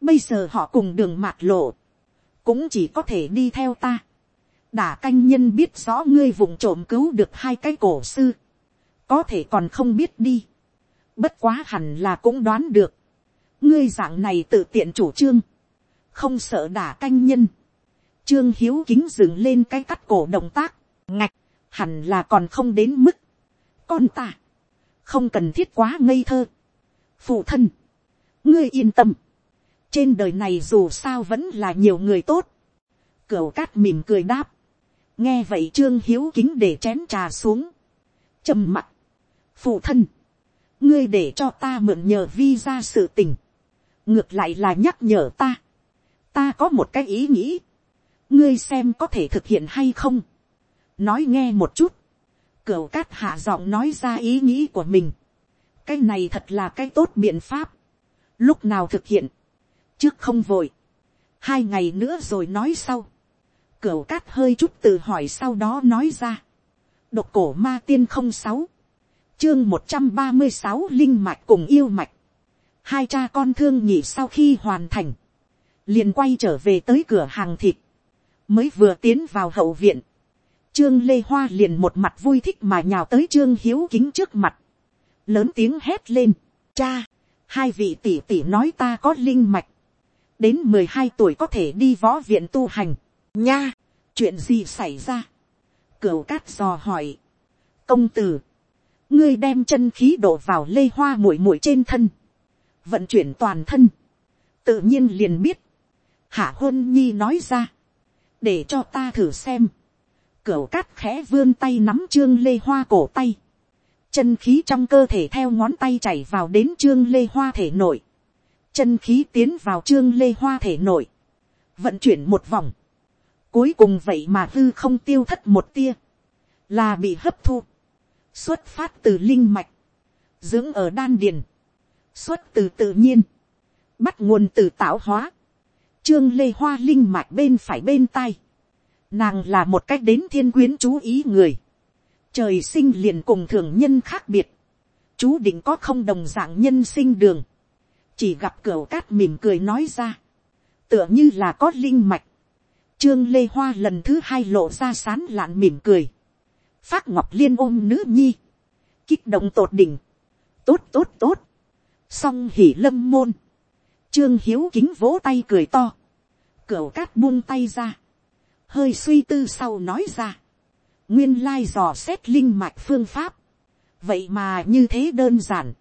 bây giờ họ cùng đường mạt lộ, cũng chỉ có thể đi theo ta, đả canh nhân biết rõ ngươi vùng trộm cứu được hai cái cổ sư, có thể còn không biết đi, bất quá hẳn là cũng đoán được, ngươi dạng này tự tiện chủ trương, không sợ đả canh nhân, trương hiếu kính dừng lên cái cắt cổ động tác, ngạch, hẳn là còn không đến mức, con ta, không cần thiết quá ngây thơ, phụ thân, ngươi yên tâm, trên đời này dù sao vẫn là nhiều người tốt, cửu cát mỉm cười đáp, nghe vậy trương hiếu kính để chén trà xuống, trầm mặt, phụ thân, ngươi để cho ta mượn nhờ vi ra sự tình, ngược lại là nhắc nhở ta, ta có một cái ý nghĩ, ngươi xem có thể thực hiện hay không, nói nghe một chút, cửu cát hạ giọng nói ra ý nghĩ của mình, cái này thật là cái tốt biện pháp, lúc nào thực hiện, trước không vội, hai ngày nữa rồi nói sau, cửu cát hơi chút tự hỏi sau đó nói ra, độc cổ ma tiên không sáu, chương một trăm ba mươi sáu linh mạch cùng yêu mạch, hai cha con thương nhị sau khi hoàn thành, liền quay trở về tới cửa hàng thịt, mới vừa tiến vào hậu viện, trương lê hoa liền một mặt vui thích mà nhào tới trương hiếu kính trước mặt, lớn tiếng hét lên, cha, hai vị tỷ tỷ nói ta có linh mạch, đến mười hai tuổi có thể đi võ viện tu hành, nha, chuyện gì xảy ra, cửu cát dò hỏi, công tử, ngươi đem chân khí đổ vào lê hoa muội muội trên thân, vận chuyển toàn thân, tự nhiên liền biết, hạ huân nhi nói ra, để cho ta thử xem, cửa cát khẽ vươn tay nắm trương lê hoa cổ tay, chân khí trong cơ thể theo ngón tay chảy vào đến trương lê hoa thể nội, chân khí tiến vào trương lê hoa thể nội, vận chuyển một vòng, cuối cùng vậy mà hư không tiêu thất một tia, là bị hấp thu, xuất phát từ linh mạch, dưỡng ở đan điền, xuất từ tự nhiên, bắt nguồn từ tạo hóa, trương lê hoa linh mạch bên phải bên tai, nàng là một cách đến thiên quyến chú ý người, trời sinh liền cùng thường nhân khác biệt, chú định có không đồng dạng nhân sinh đường, chỉ gặp cửa cát mỉm cười nói ra, tựa như là có linh mạch, trương lê hoa lần thứ hai lộ ra sán lạn mỉm cười, phát ngọc liên ôm nữ nhi, kích động tột đỉnh, tốt tốt tốt, song hỉ lâm môn, trương hiếu kính vỗ tay cười to, cửa cát buông tay ra, hơi suy tư sau nói ra, nguyên lai dò xét linh mạch phương pháp, vậy mà như thế đơn giản,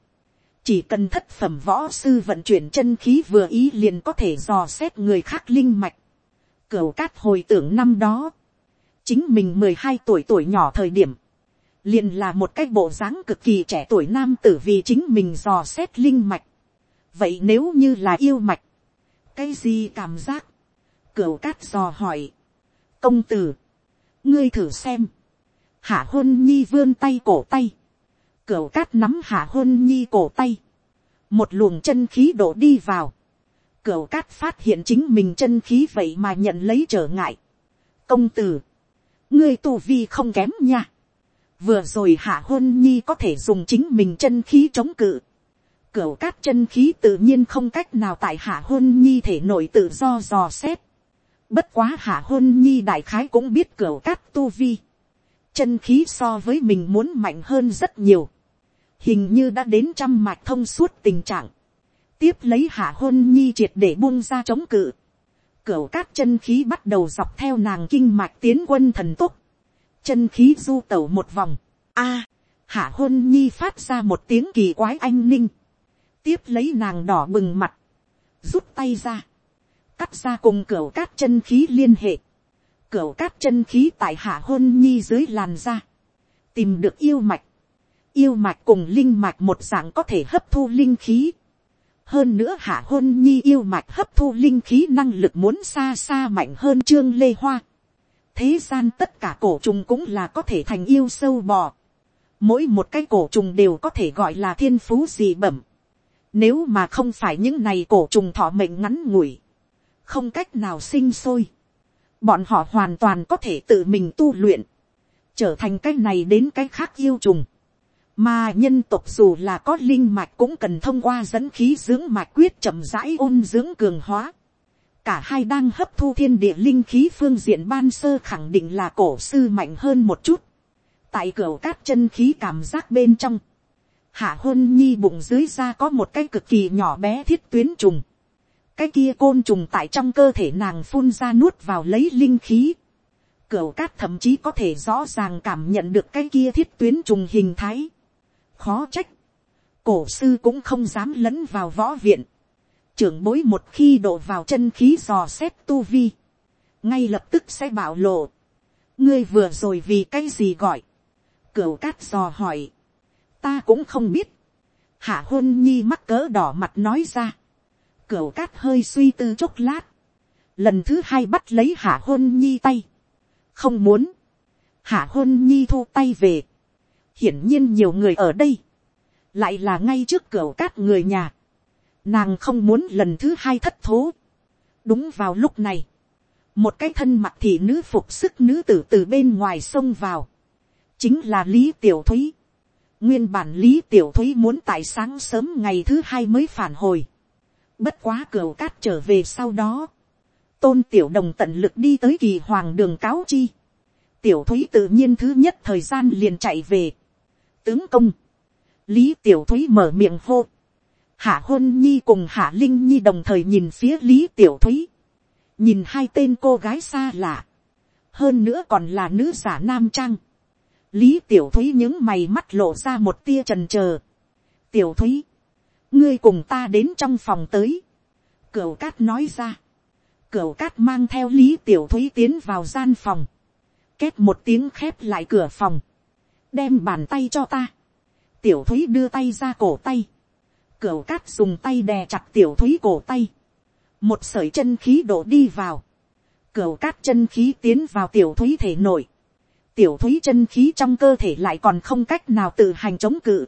chỉ cần thất phẩm võ sư vận chuyển chân khí vừa ý liền có thể dò xét người khác linh mạch, cửu cát hồi tưởng năm đó, chính mình mười hai tuổi tuổi nhỏ thời điểm, liền là một cái bộ dáng cực kỳ trẻ tuổi nam tử vì chính mình dò xét linh mạch. vậy nếu như là yêu mạch, cái gì cảm giác, cửu cát dò hỏi, công tử, ngươi thử xem, hạ hôn nhi vươn tay cổ tay, cửu cát nắm hạ hôn nhi cổ tay, một luồng chân khí đổ đi vào, cửu cát phát hiện chính mình chân khí vậy mà nhận lấy trở ngại. công tử, ngươi tu vi không kém nha vừa rồi hạ hôn nhi có thể dùng chính mình chân khí chống cự. cửu cát chân khí tự nhiên không cách nào tại hạ hôn nhi thể nội tự do dò xét. bất quá hạ hôn nhi đại khái cũng biết cửu cát tu vi. chân khí so với mình muốn mạnh hơn rất nhiều. hình như đã đến trăm mạch thông suốt tình trạng tiếp lấy hạ hôn nhi triệt để buông ra chống cự. Cửu cát chân khí bắt đầu dọc theo nàng kinh mạch tiến quân thần tốc. Chân khí du tẩu một vòng. A, hạ hôn nhi phát ra một tiếng kỳ quái anh ninh, tiếp lấy nàng đỏ bừng mặt, rút tay ra, cắt ra cùng cửa cát chân khí liên hệ, cửa cát chân khí tại hạ hôn nhi dưới làn da, tìm được yêu mạch, yêu mạch cùng linh mạch một dạng có thể hấp thu linh khí, hơn nữa hạ hôn nhi yêu mạch hấp thu linh khí năng lực muốn xa xa mạnh hơn trương lê hoa thế gian tất cả cổ trùng cũng là có thể thành yêu sâu bò. mỗi một cái cổ trùng đều có thể gọi là thiên phú dị bẩm. nếu mà không phải những này cổ trùng thọ mệnh ngắn ngủi, không cách nào sinh sôi, bọn họ hoàn toàn có thể tự mình tu luyện, trở thành cái này đến cái khác yêu trùng mà nhân tộc dù là có linh mạch cũng cần thông qua dẫn khí dưỡng mạch quyết chậm rãi ôn dưỡng cường hóa. Cả hai đang hấp thu thiên địa linh khí phương diện ban sơ khẳng định là cổ sư mạnh hơn một chút. Tại cửa cát chân khí cảm giác bên trong. Hạ hôn nhi bụng dưới ra có một cái cực kỳ nhỏ bé thiết tuyến trùng. Cái kia côn trùng tại trong cơ thể nàng phun ra nuốt vào lấy linh khí. cửa cát thậm chí có thể rõ ràng cảm nhận được cái kia thiết tuyến trùng hình thái khó trách, cổ sư cũng không dám lẫn vào võ viện, trưởng bối một khi đổ vào chân khí dò xét tu vi, ngay lập tức sẽ bảo lộ, ngươi vừa rồi vì cái gì gọi, cửu cát dò hỏi, ta cũng không biết, hạ hôn nhi mắc cỡ đỏ mặt nói ra, cửu cát hơi suy tư chốc lát, lần thứ hai bắt lấy hạ hôn nhi tay, không muốn, hạ hôn nhi thu tay về, hiển nhiên nhiều người ở đây, lại là ngay trước cửa cát người nhà, nàng không muốn lần thứ hai thất thố. đúng vào lúc này, một cái thân mặt thị nữ phục sức nữ tử từ bên ngoài sông vào, chính là lý tiểu thúy. nguyên bản lý tiểu thúy muốn tại sáng sớm ngày thứ hai mới phản hồi, bất quá cửa cát trở về sau đó, tôn tiểu đồng tận lực đi tới kỳ hoàng đường cáo chi, tiểu thúy tự nhiên thứ nhất thời gian liền chạy về, tướng công, lý tiểu thúy mở miệng hô, hạ hôn nhi cùng hạ linh nhi đồng thời nhìn phía lý tiểu thúy, nhìn hai tên cô gái xa lạ, hơn nữa còn là nữ giả nam trang, lý tiểu thúy những mày mắt lộ ra một tia trần trờ, tiểu thúy, ngươi cùng ta đến trong phòng tới, cửu cát nói ra, cửu cát mang theo lý tiểu thúy tiến vào gian phòng, kết một tiếng khép lại cửa phòng, đem bàn tay cho ta, tiểu thúy đưa tay ra cổ tay, cửu cát dùng tay đè chặt tiểu thúy cổ tay, một sợi chân khí đổ đi vào, cửu cát chân khí tiến vào tiểu thúy thể nội, tiểu thúy chân khí trong cơ thể lại còn không cách nào tự hành chống cự.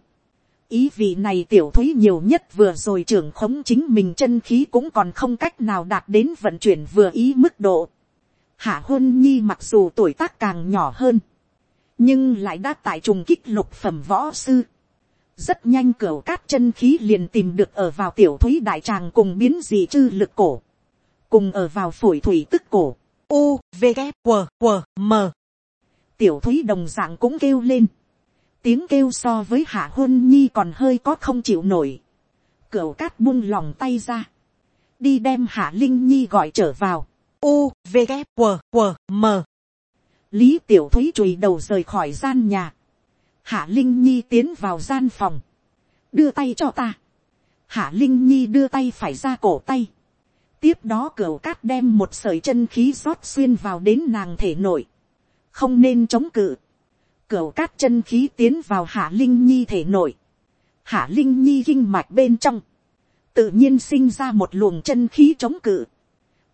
ý vị này tiểu thúy nhiều nhất vừa rồi trưởng khống chính mình chân khí cũng còn không cách nào đạt đến vận chuyển vừa ý mức độ. hạ huân nhi mặc dù tuổi tác càng nhỏ hơn, nhưng lại đã tại trùng kích lục phẩm võ sư rất nhanh cửa cát chân khí liền tìm được ở vào tiểu thúy đại tràng cùng biến dị chư lực cổ, cùng ở vào phổi thủy tức cổ, u, v, g, q, q, m. tiểu thúy đồng dạng cũng kêu lên, tiếng kêu so với hạ huân nhi còn hơi có không chịu nổi, cửa cát buông lòng tay ra, đi đem hạ linh nhi gọi trở vào, u, v, g, q, q, m. lý tiểu thúy chùi đầu rời khỏi gian nhà, Hạ Linh Nhi tiến vào gian phòng. Đưa tay cho ta. Hạ Linh Nhi đưa tay phải ra cổ tay. Tiếp đó cửa cát đem một sợi chân khí rót xuyên vào đến nàng thể nội. Không nên chống cự. Cửa cát chân khí tiến vào Hạ Linh Nhi thể nội. Hạ Linh Nhi kinh mạch bên trong. Tự nhiên sinh ra một luồng chân khí chống cự.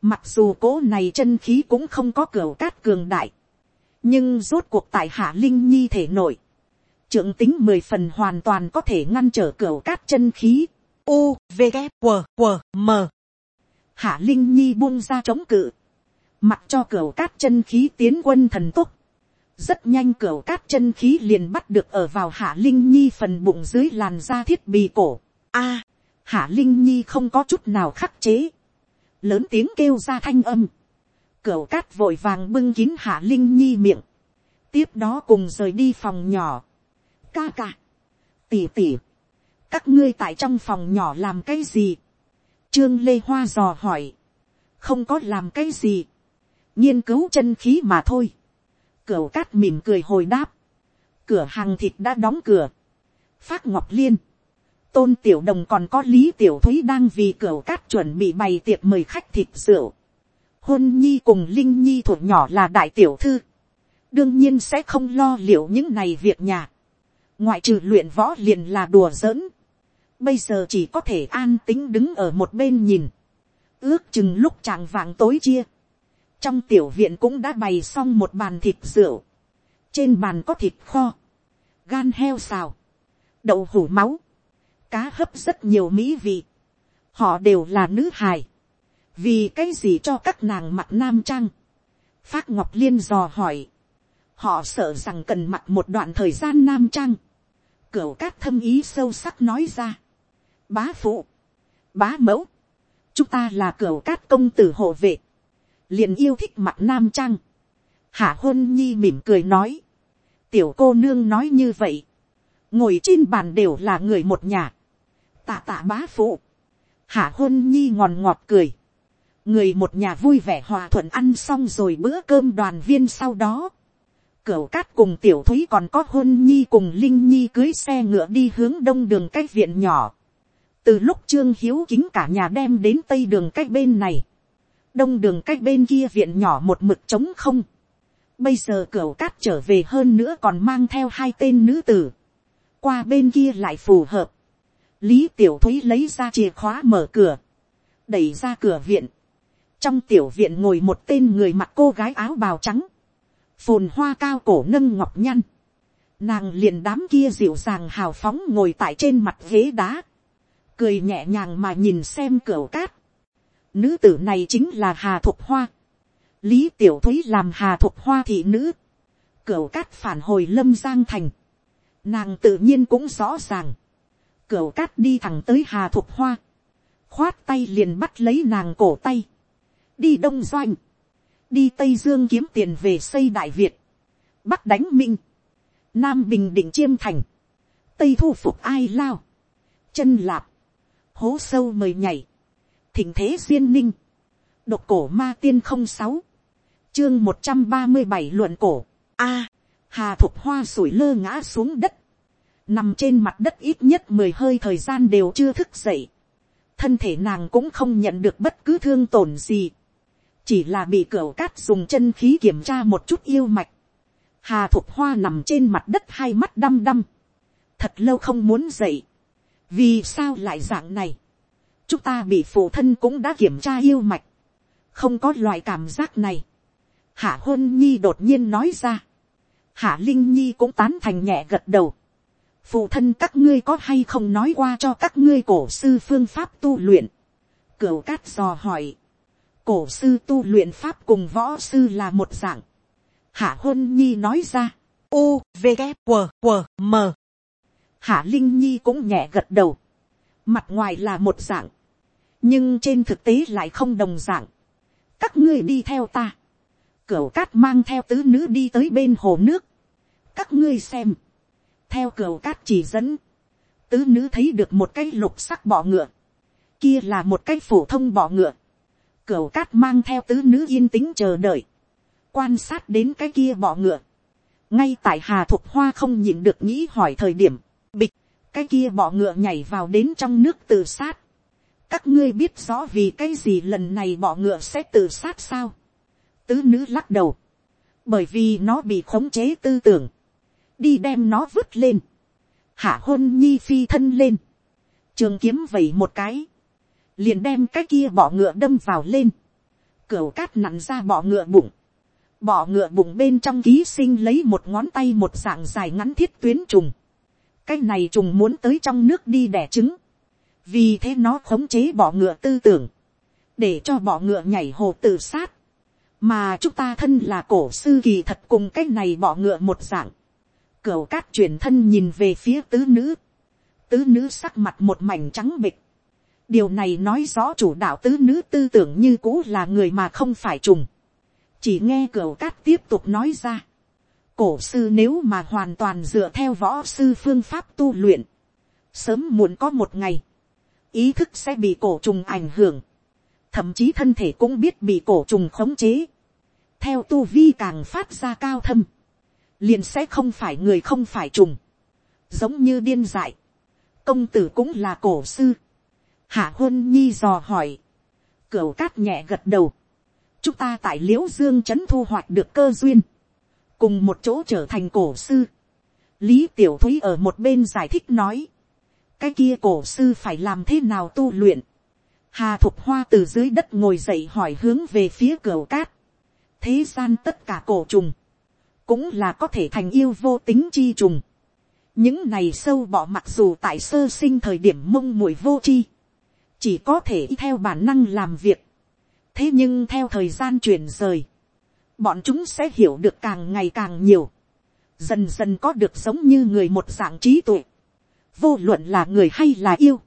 Mặc dù cố này chân khí cũng không có cửa cát cường đại. Nhưng rốt cuộc tại Hạ Linh Nhi thể nội Trượng tính mười phần hoàn toàn có thể ngăn trở cửa cát chân khí. U, V, K, W, W, M. Hạ Linh Nhi buông ra chống cự. Mặc cho cửa cát chân khí tiến quân thần tốc. Rất nhanh cửa cát chân khí liền bắt được ở vào Hạ Linh Nhi phần bụng dưới làn da thiết bị cổ. A, Hạ Linh Nhi không có chút nào khắc chế. Lớn tiếng kêu ra thanh âm. Cửu cát vội vàng bưng kín Hạ Linh Nhi miệng. Tiếp đó cùng rời đi phòng nhỏ ca ca, tỉ tỉ, các ngươi tại trong phòng nhỏ làm cái gì, trương lê hoa dò hỏi, không có làm cái gì, nghiên cứu chân khí mà thôi, cửa cát mỉm cười hồi đáp, cửa hàng thịt đã đóng cửa, phát ngọc liên, tôn tiểu đồng còn có lý tiểu thúy đang vì cửa cát chuẩn bị bày tiệc mời khách thịt rượu, hôn nhi cùng linh nhi thuộc nhỏ là đại tiểu thư, đương nhiên sẽ không lo liệu những này việc nhà, ngoại trừ luyện võ liền là đùa giỡn, bây giờ chỉ có thể an tính đứng ở một bên nhìn, ước chừng lúc chàng vàng tối chia, trong tiểu viện cũng đã bày xong một bàn thịt rượu, trên bàn có thịt kho, gan heo xào, đậu hủ máu, cá hấp rất nhiều mỹ vị, họ đều là nữ hài, vì cái gì cho các nàng mặc nam trang, phát ngọc liên dò hỏi, họ sợ rằng cần mặc một đoạn thời gian nam trang, cửu cát thâm ý sâu sắc nói ra, bá phụ, bá mẫu, chúng ta là cửu cát công tử hộ vệ, liền yêu thích mặc nam trang, hạ hôn nhi mỉm cười nói, tiểu cô nương nói như vậy, ngồi trên bàn đều là người một nhà, tạ tạ bá phụ, hạ hôn nhi ngòn ngọt cười, người một nhà vui vẻ hòa thuận ăn xong rồi bữa cơm đoàn viên sau đó, cửu cát cùng tiểu thúy còn có hôn nhi cùng linh nhi cưới xe ngựa đi hướng đông đường cái viện nhỏ, từ lúc trương hiếu kính cả nhà đem đến tây đường cái bên này, đông đường cái bên kia viện nhỏ một mực trống không, bây giờ cửu cát trở về hơn nữa còn mang theo hai tên nữ tử, qua bên kia lại phù hợp, lý tiểu thúy lấy ra chìa khóa mở cửa, đẩy ra cửa viện, trong tiểu viện ngồi một tên người mặc cô gái áo bào trắng, phồn hoa cao cổ nâng ngọc nhăn, nàng liền đám kia dịu dàng hào phóng ngồi tại trên mặt ghế đá, cười nhẹ nhàng mà nhìn xem cửa cát. Nữ tử này chính là Hà Thục Hoa. Lý Tiểu Thúy làm Hà Thục Hoa thị nữ. Cửa cát phản hồi lâm giang thành. Nàng tự nhiên cũng rõ ràng. Cửa cát đi thẳng tới Hà Thục Hoa. Khoát tay liền bắt lấy nàng cổ tay. Đi Đông Doanh. Đi Tây Dương kiếm tiền về xây Đại Việt. Bắc đánh Minh. Nam Bình Định Chiêm Thành. Tây thu phục ai lao. Chân lạp. Hố sâu mời nhảy, thỉnh thế duyên ninh, độc cổ ma tiên không sáu, chương một trăm ba mươi bảy luận cổ, a, hà thục hoa sủi lơ ngã xuống đất, nằm trên mặt đất ít nhất mười hơi thời gian đều chưa thức dậy, thân thể nàng cũng không nhận được bất cứ thương tổn gì, chỉ là bị cửa cát dùng chân khí kiểm tra một chút yêu mạch, hà thục hoa nằm trên mặt đất hai mắt đăm đăm, thật lâu không muốn dậy, vì sao lại dạng này, chúng ta bị phụ thân cũng đã kiểm tra yêu mạch, không có loại cảm giác này. hạ hôn nhi đột nhiên nói ra, hạ linh nhi cũng tán thành nhẹ gật đầu. phụ thân các ngươi có hay không nói qua cho các ngươi cổ sư phương pháp tu luyện. cửu cát dò hỏi, cổ sư tu luyện pháp cùng võ sư là một dạng. hạ hôn nhi nói ra, u v k, q q m Hạ Linh Nhi cũng nhẹ gật đầu. Mặt ngoài là một dạng. Nhưng trên thực tế lại không đồng dạng. Các ngươi đi theo ta. Cửu cát mang theo tứ nữ đi tới bên hồ nước. Các ngươi xem. Theo cửu cát chỉ dẫn. Tứ nữ thấy được một cái lục sắc bọ ngựa. Kia là một cái phổ thông bọ ngựa. Cửu cát mang theo tứ nữ yên tĩnh chờ đợi. Quan sát đến cái kia bọ ngựa ngay tại hà thục hoa không nhịn được nghĩ hỏi thời điểm, Bịch, cái kia bọ ngựa nhảy vào đến trong nước tự sát. Các ngươi biết rõ vì cái gì lần này bọ ngựa sẽ tự sát sao? Tứ nữ lắc đầu. Bởi vì nó bị khống chế tư tưởng. Đi đem nó vứt lên. Hạ hôn nhi phi thân lên. Trường kiếm vẩy một cái. Liền đem cái kia bọ ngựa đâm vào lên. Cửu cát nặn ra bọ ngựa bụng. Bọ ngựa bụng bên trong ký sinh lấy một ngón tay một dạng dài ngắn thiết tuyến trùng. Cái này trùng muốn tới trong nước đi đẻ trứng, vì thế nó khống chế bọ ngựa tư tưởng, để cho bọ ngựa nhảy hồ tự sát, mà chúng ta thân là cổ sư kỳ thật cùng cái này bọ ngựa một dạng, cửu cát chuyển thân nhìn về phía tứ nữ, tứ nữ sắc mặt một mảnh trắng bịch, điều này nói rõ chủ đạo tứ nữ tư tưởng như cũ là người mà không phải trùng, chỉ nghe cửu cát tiếp tục nói ra, cổ sư nếu mà hoàn toàn dựa theo võ sư phương pháp tu luyện, sớm muộn có một ngày, ý thức sẽ bị cổ trùng ảnh hưởng, thậm chí thân thể cũng biết bị cổ trùng khống chế, theo tu vi càng phát ra cao thâm, liền sẽ không phải người không phải trùng, giống như điên dại, công tử cũng là cổ sư, hạ huân nhi dò hỏi, cửu cát nhẹ gật đầu, chúng ta tại liễu dương Trấn thu hoạch được cơ duyên, cùng một chỗ trở thành cổ sư, lý tiểu thúy ở một bên giải thích nói, cái kia cổ sư phải làm thế nào tu luyện, hà thục hoa từ dưới đất ngồi dậy hỏi hướng về phía cửu cát, thế gian tất cả cổ trùng, cũng là có thể thành yêu vô tính chi trùng, những này sâu bọ mặc dù tại sơ sinh thời điểm mông mùi vô chi, chỉ có thể theo bản năng làm việc, thế nhưng theo thời gian chuyển rời, bọn chúng sẽ hiểu được càng ngày càng nhiều, dần dần có được giống như người một dạng trí tuệ, vô luận là người hay là yêu,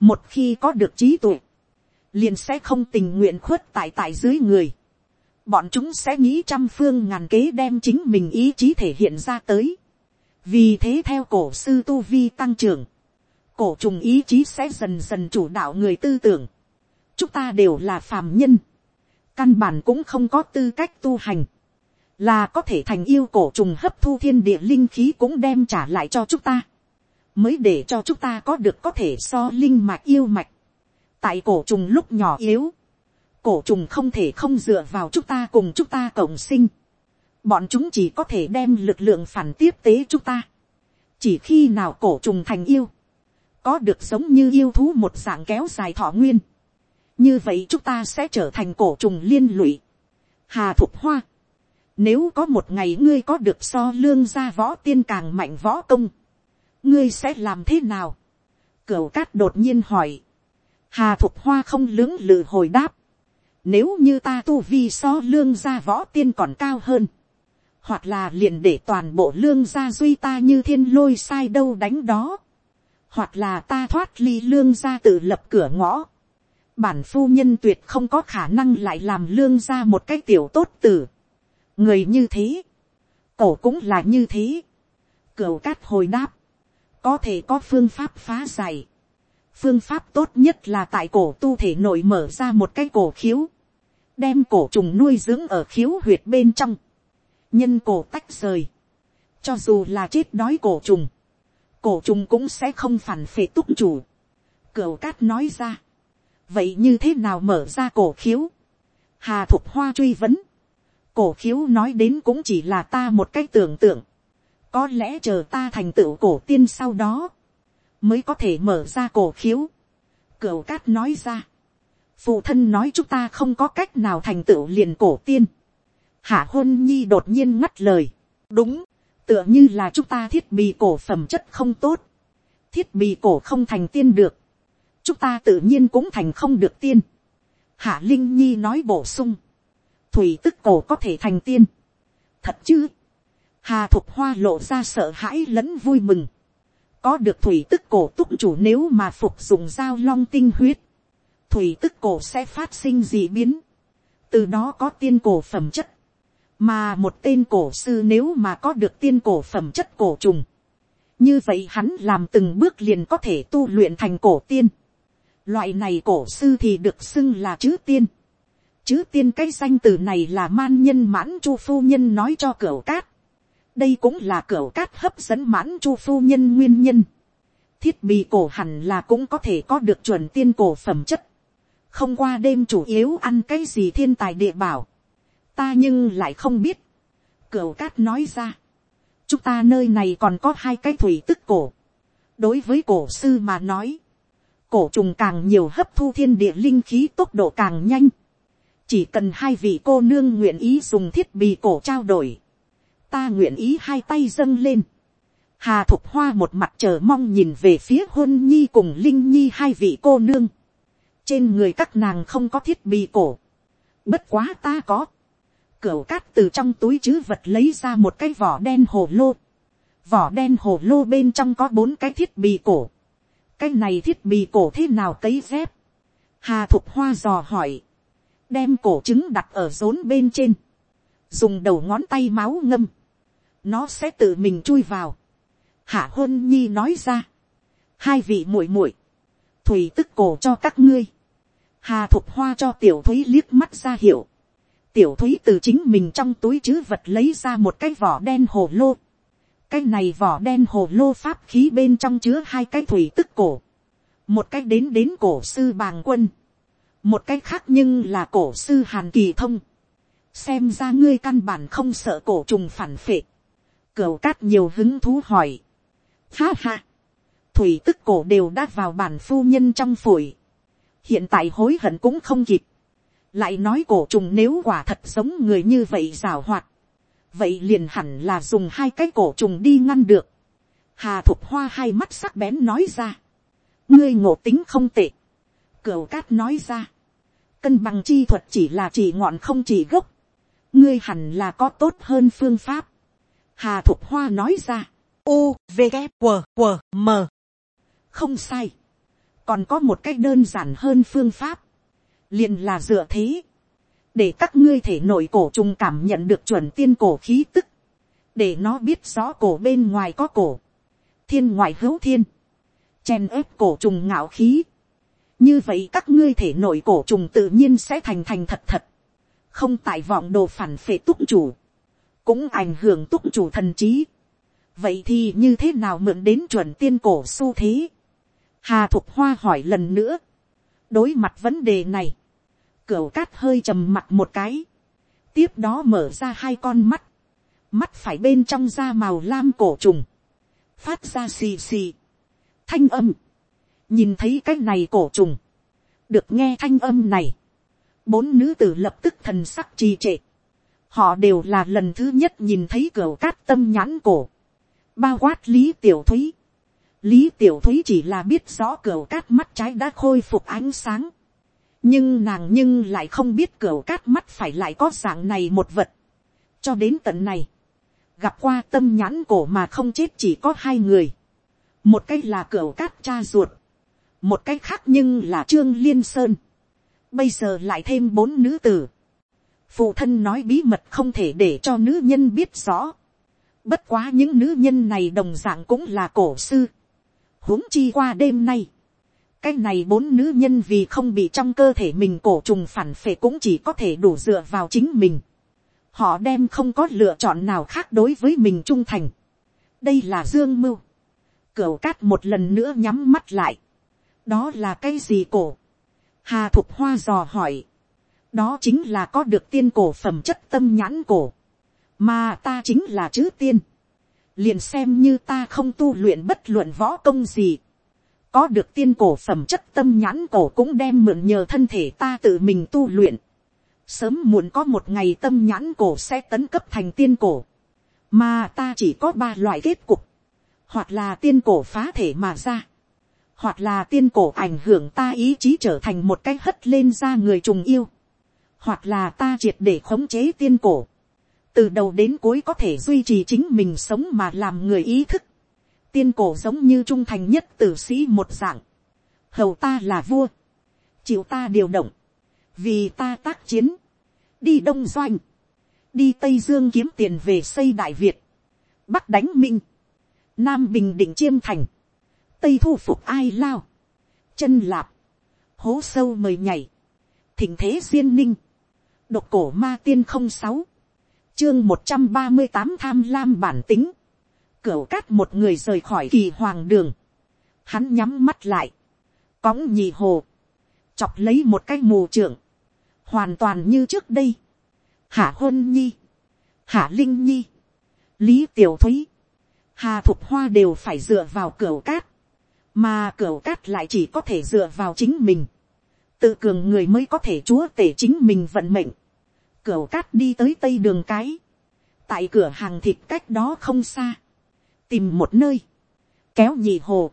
một khi có được trí tuệ, liền sẽ không tình nguyện khuất tại tại dưới người, bọn chúng sẽ nghĩ trăm phương ngàn kế đem chính mình ý chí thể hiện ra tới, vì thế theo cổ sư tu vi tăng trưởng, cổ trùng ý chí sẽ dần dần chủ đạo người tư tưởng, chúng ta đều là phàm nhân, căn bản cũng không có tư cách tu hành, là có thể thành yêu cổ trùng hấp thu thiên địa linh khí cũng đem trả lại cho chúng ta, mới để cho chúng ta có được có thể so linh mạch yêu mạch. tại cổ trùng lúc nhỏ yếu, cổ trùng không thể không dựa vào chúng ta cùng chúng ta cộng sinh, bọn chúng chỉ có thể đem lực lượng phản tiếp tế chúng ta, chỉ khi nào cổ trùng thành yêu, có được giống như yêu thú một dạng kéo dài thọ nguyên, như vậy chúng ta sẽ trở thành cổ trùng liên lụy. hà thục hoa, nếu có một ngày ngươi có được so lương gia võ tiên càng mạnh võ công, ngươi sẽ làm thế nào. cửu cát đột nhiên hỏi. hà thục hoa không lưỡng lự hồi đáp. nếu như ta tu vi so lương gia võ tiên còn cao hơn, hoặc là liền để toàn bộ lương gia duy ta như thiên lôi sai đâu đánh đó, hoặc là ta thoát ly lương gia tự lập cửa ngõ, bản phu nhân tuyệt không có khả năng lại làm lương ra một cái tiểu tốt tử. người như thế, cổ cũng là như thế. cửu cát hồi đáp, có thể có phương pháp phá giải. phương pháp tốt nhất là tại cổ tu thể nội mở ra một cái cổ khiếu, đem cổ trùng nuôi dưỡng ở khiếu huyệt bên trong, nhân cổ tách rời, cho dù là chết đói cổ trùng, cổ trùng cũng sẽ không phản phệ túc chủ. cửu cát nói ra, vậy như thế nào mở ra cổ khiếu, hà thục hoa truy vấn, cổ khiếu nói đến cũng chỉ là ta một cách tưởng tượng, có lẽ chờ ta thành tựu cổ tiên sau đó, mới có thể mở ra cổ khiếu. Cửu cát nói ra, phụ thân nói chúng ta không có cách nào thành tựu liền cổ tiên. Hạ hôn nhi đột nhiên ngắt lời, đúng, tựa như là chúng ta thiết bị cổ phẩm chất không tốt, thiết bị cổ không thành tiên được, chúng ta tự nhiên cũng thành không được tiên. Hạ Linh Nhi nói bổ sung. Thủy tức cổ có thể thành tiên. Thật chứ? Hà Thục Hoa lộ ra sợ hãi lẫn vui mừng. Có được thủy tức cổ túc chủ nếu mà phục dùng dao long tinh huyết. Thủy tức cổ sẽ phát sinh dị biến. Từ đó có tiên cổ phẩm chất. Mà một tên cổ sư nếu mà có được tiên cổ phẩm chất cổ trùng. Như vậy hắn làm từng bước liền có thể tu luyện thành cổ tiên Loại này cổ sư thì được xưng là chữ tiên. Chữ tiên cái danh từ này là man nhân mãn chu phu nhân nói cho cửa cát. Đây cũng là cửa cát hấp dẫn mãn chu phu nhân nguyên nhân. Thiết bị cổ hẳn là cũng có thể có được chuẩn tiên cổ phẩm chất. Không qua đêm chủ yếu ăn cái gì thiên tài địa bảo. Ta nhưng lại không biết. Cửu cát nói ra. Chúng ta nơi này còn có hai cái thủy tức cổ. Đối với cổ sư mà nói, cổ trùng càng nhiều hấp thu thiên địa linh khí tốc độ càng nhanh. Chỉ cần hai vị cô nương nguyện ý dùng thiết bị cổ trao đổi. Ta nguyện ý hai tay dâng lên. Hà Thục Hoa một mặt chờ mong nhìn về phía hôn nhi cùng linh nhi hai vị cô nương. Trên người các nàng không có thiết bị cổ. Bất quá ta có. Cửu cát từ trong túi chứ vật lấy ra một cái vỏ đen hồ lô. Vỏ đen hồ lô bên trong có bốn cái thiết bị cổ. Cái này thiết bị cổ thế nào cấy dép. hà thục hoa dò hỏi, đem cổ trứng đặt ở rốn bên trên, dùng đầu ngón tay máu ngâm, nó sẽ tự mình chui vào. hạ huân nhi nói ra, hai vị muội muội, thủy tức cổ cho các ngươi, hà thục hoa cho tiểu thúy liếc mắt ra hiệu, tiểu thúy từ chính mình trong túi chứ vật lấy ra một cái vỏ đen hồ lô. cái này vỏ đen hồ lô pháp khí bên trong chứa hai cái thủy tức cổ. một cái đến đến cổ sư bàng quân. một cái khác nhưng là cổ sư hàn kỳ thông. xem ra ngươi căn bản không sợ cổ trùng phản phệ. cửu cát nhiều hứng thú hỏi. ha ha. thủy tức cổ đều đã vào bản phu nhân trong phổi. hiện tại hối hận cũng không kịp lại nói cổ trùng nếu quả thật giống người như vậy rào hoạt, vậy liền hẳn là dùng hai cái cổ trùng đi ngăn được. hà thục hoa hai mắt sắc bén nói ra, ngươi ngộ tính không tệ, cửu cát nói ra, cân bằng chi thuật chỉ là chỉ ngọn không chỉ gốc, ngươi hẳn là có tốt hơn phương pháp. hà thục hoa nói ra, u v g w w m. Không sai, còn có một cách đơn giản hơn phương pháp, liền là dựa thế, để các ngươi thể nội cổ trùng cảm nhận được chuẩn tiên cổ khí tức, để nó biết rõ cổ bên ngoài có cổ, thiên ngoại hữu thiên, chen ép cổ trùng ngạo khí, như vậy các ngươi thể nội cổ trùng tự nhiên sẽ thành thành thật thật, không tại vọng đồ phản phệ túc chủ, cũng ảnh hưởng túc chủ thần trí. vậy thì như thế nào mượn đến chuẩn tiên cổ xu thế. hà thục hoa hỏi lần nữa, đối mặt vấn đề này, cửa cát hơi trầm mặt một cái, tiếp đó mở ra hai con mắt, mắt phải bên trong da màu lam cổ trùng, phát ra xì xì, thanh âm, nhìn thấy cái này cổ trùng, được nghe thanh âm này, bốn nữ tử lập tức thần sắc trì trệ, họ đều là lần thứ nhất nhìn thấy cửa cát tâm nhãn cổ, bao quát lý tiểu thúy, lý tiểu thúy chỉ là biết rõ cửa cát mắt trái đã khôi phục ánh sáng, nhưng nàng nhưng lại không biết cửa cát mắt phải lại có dạng này một vật. cho đến tận này, gặp qua tâm nhãn cổ mà không chết chỉ có hai người. một cái là cửa cát cha ruột, một cái khác nhưng là trương liên sơn. bây giờ lại thêm bốn nữ tử. phụ thân nói bí mật không thể để cho nữ nhân biết rõ. bất quá những nữ nhân này đồng dạng cũng là cổ sư huống chi qua đêm nay cái này bốn nữ nhân vì không bị trong cơ thể mình cổ trùng phản phệ cũng chỉ có thể đủ dựa vào chính mình. họ đem không có lựa chọn nào khác đối với mình trung thành. đây là dương mưu. cửu cát một lần nữa nhắm mắt lại. đó là cái gì cổ. hà thục hoa dò hỏi. đó chính là có được tiên cổ phẩm chất tâm nhãn cổ. mà ta chính là chữ tiên liền xem như ta không tu luyện bất luận võ công gì có được tiên cổ phẩm chất tâm nhãn cổ cũng đem mượn nhờ thân thể ta tự mình tu luyện. Sớm muộn có một ngày tâm nhãn cổ sẽ tấn cấp thành tiên cổ. Mà ta chỉ có ba loại kết cục. Hoặc là tiên cổ phá thể mà ra. Hoặc là tiên cổ ảnh hưởng ta ý chí trở thành một cái hất lên ra người trùng yêu. Hoặc là ta triệt để khống chế tiên cổ. Từ đầu đến cuối có thể duy trì chính mình sống mà làm người ý thức tiên cổ giống như trung thành nhất tử sĩ một dạng. Hầu ta là vua. Chịu ta điều động. Vì ta tác chiến. Đi Đông Doanh. Đi Tây Dương kiếm tiền về xây Đại Việt. Bắc đánh Minh. Nam Bình Định Chiêm Thành. Tây thu phục ai lao. Chân lạp. Hố sâu mời nhảy. Thỉnh thế duyên ninh. Độc cổ ma tiên không sáu chương một trăm ba mươi tám tham lam bản tính cửa cát một người rời khỏi kỳ hoàng đường. Hắn nhắm mắt lại. Cóng nhì hồ. Chọc lấy một cái mù trưởng. Hoàn toàn như trước đây. Hạ hôn nhi. Hạ linh nhi. Lý tiểu thúy. Hà thục hoa đều phải dựa vào cửa cát. Mà cửa cát lại chỉ có thể dựa vào chính mình. Tự cường người mới có thể chúa tể chính mình vận mệnh. Cửa cát đi tới tây đường cái. Tại cửa hàng thịt cách đó không xa. Tìm một nơi, kéo nhị hồ,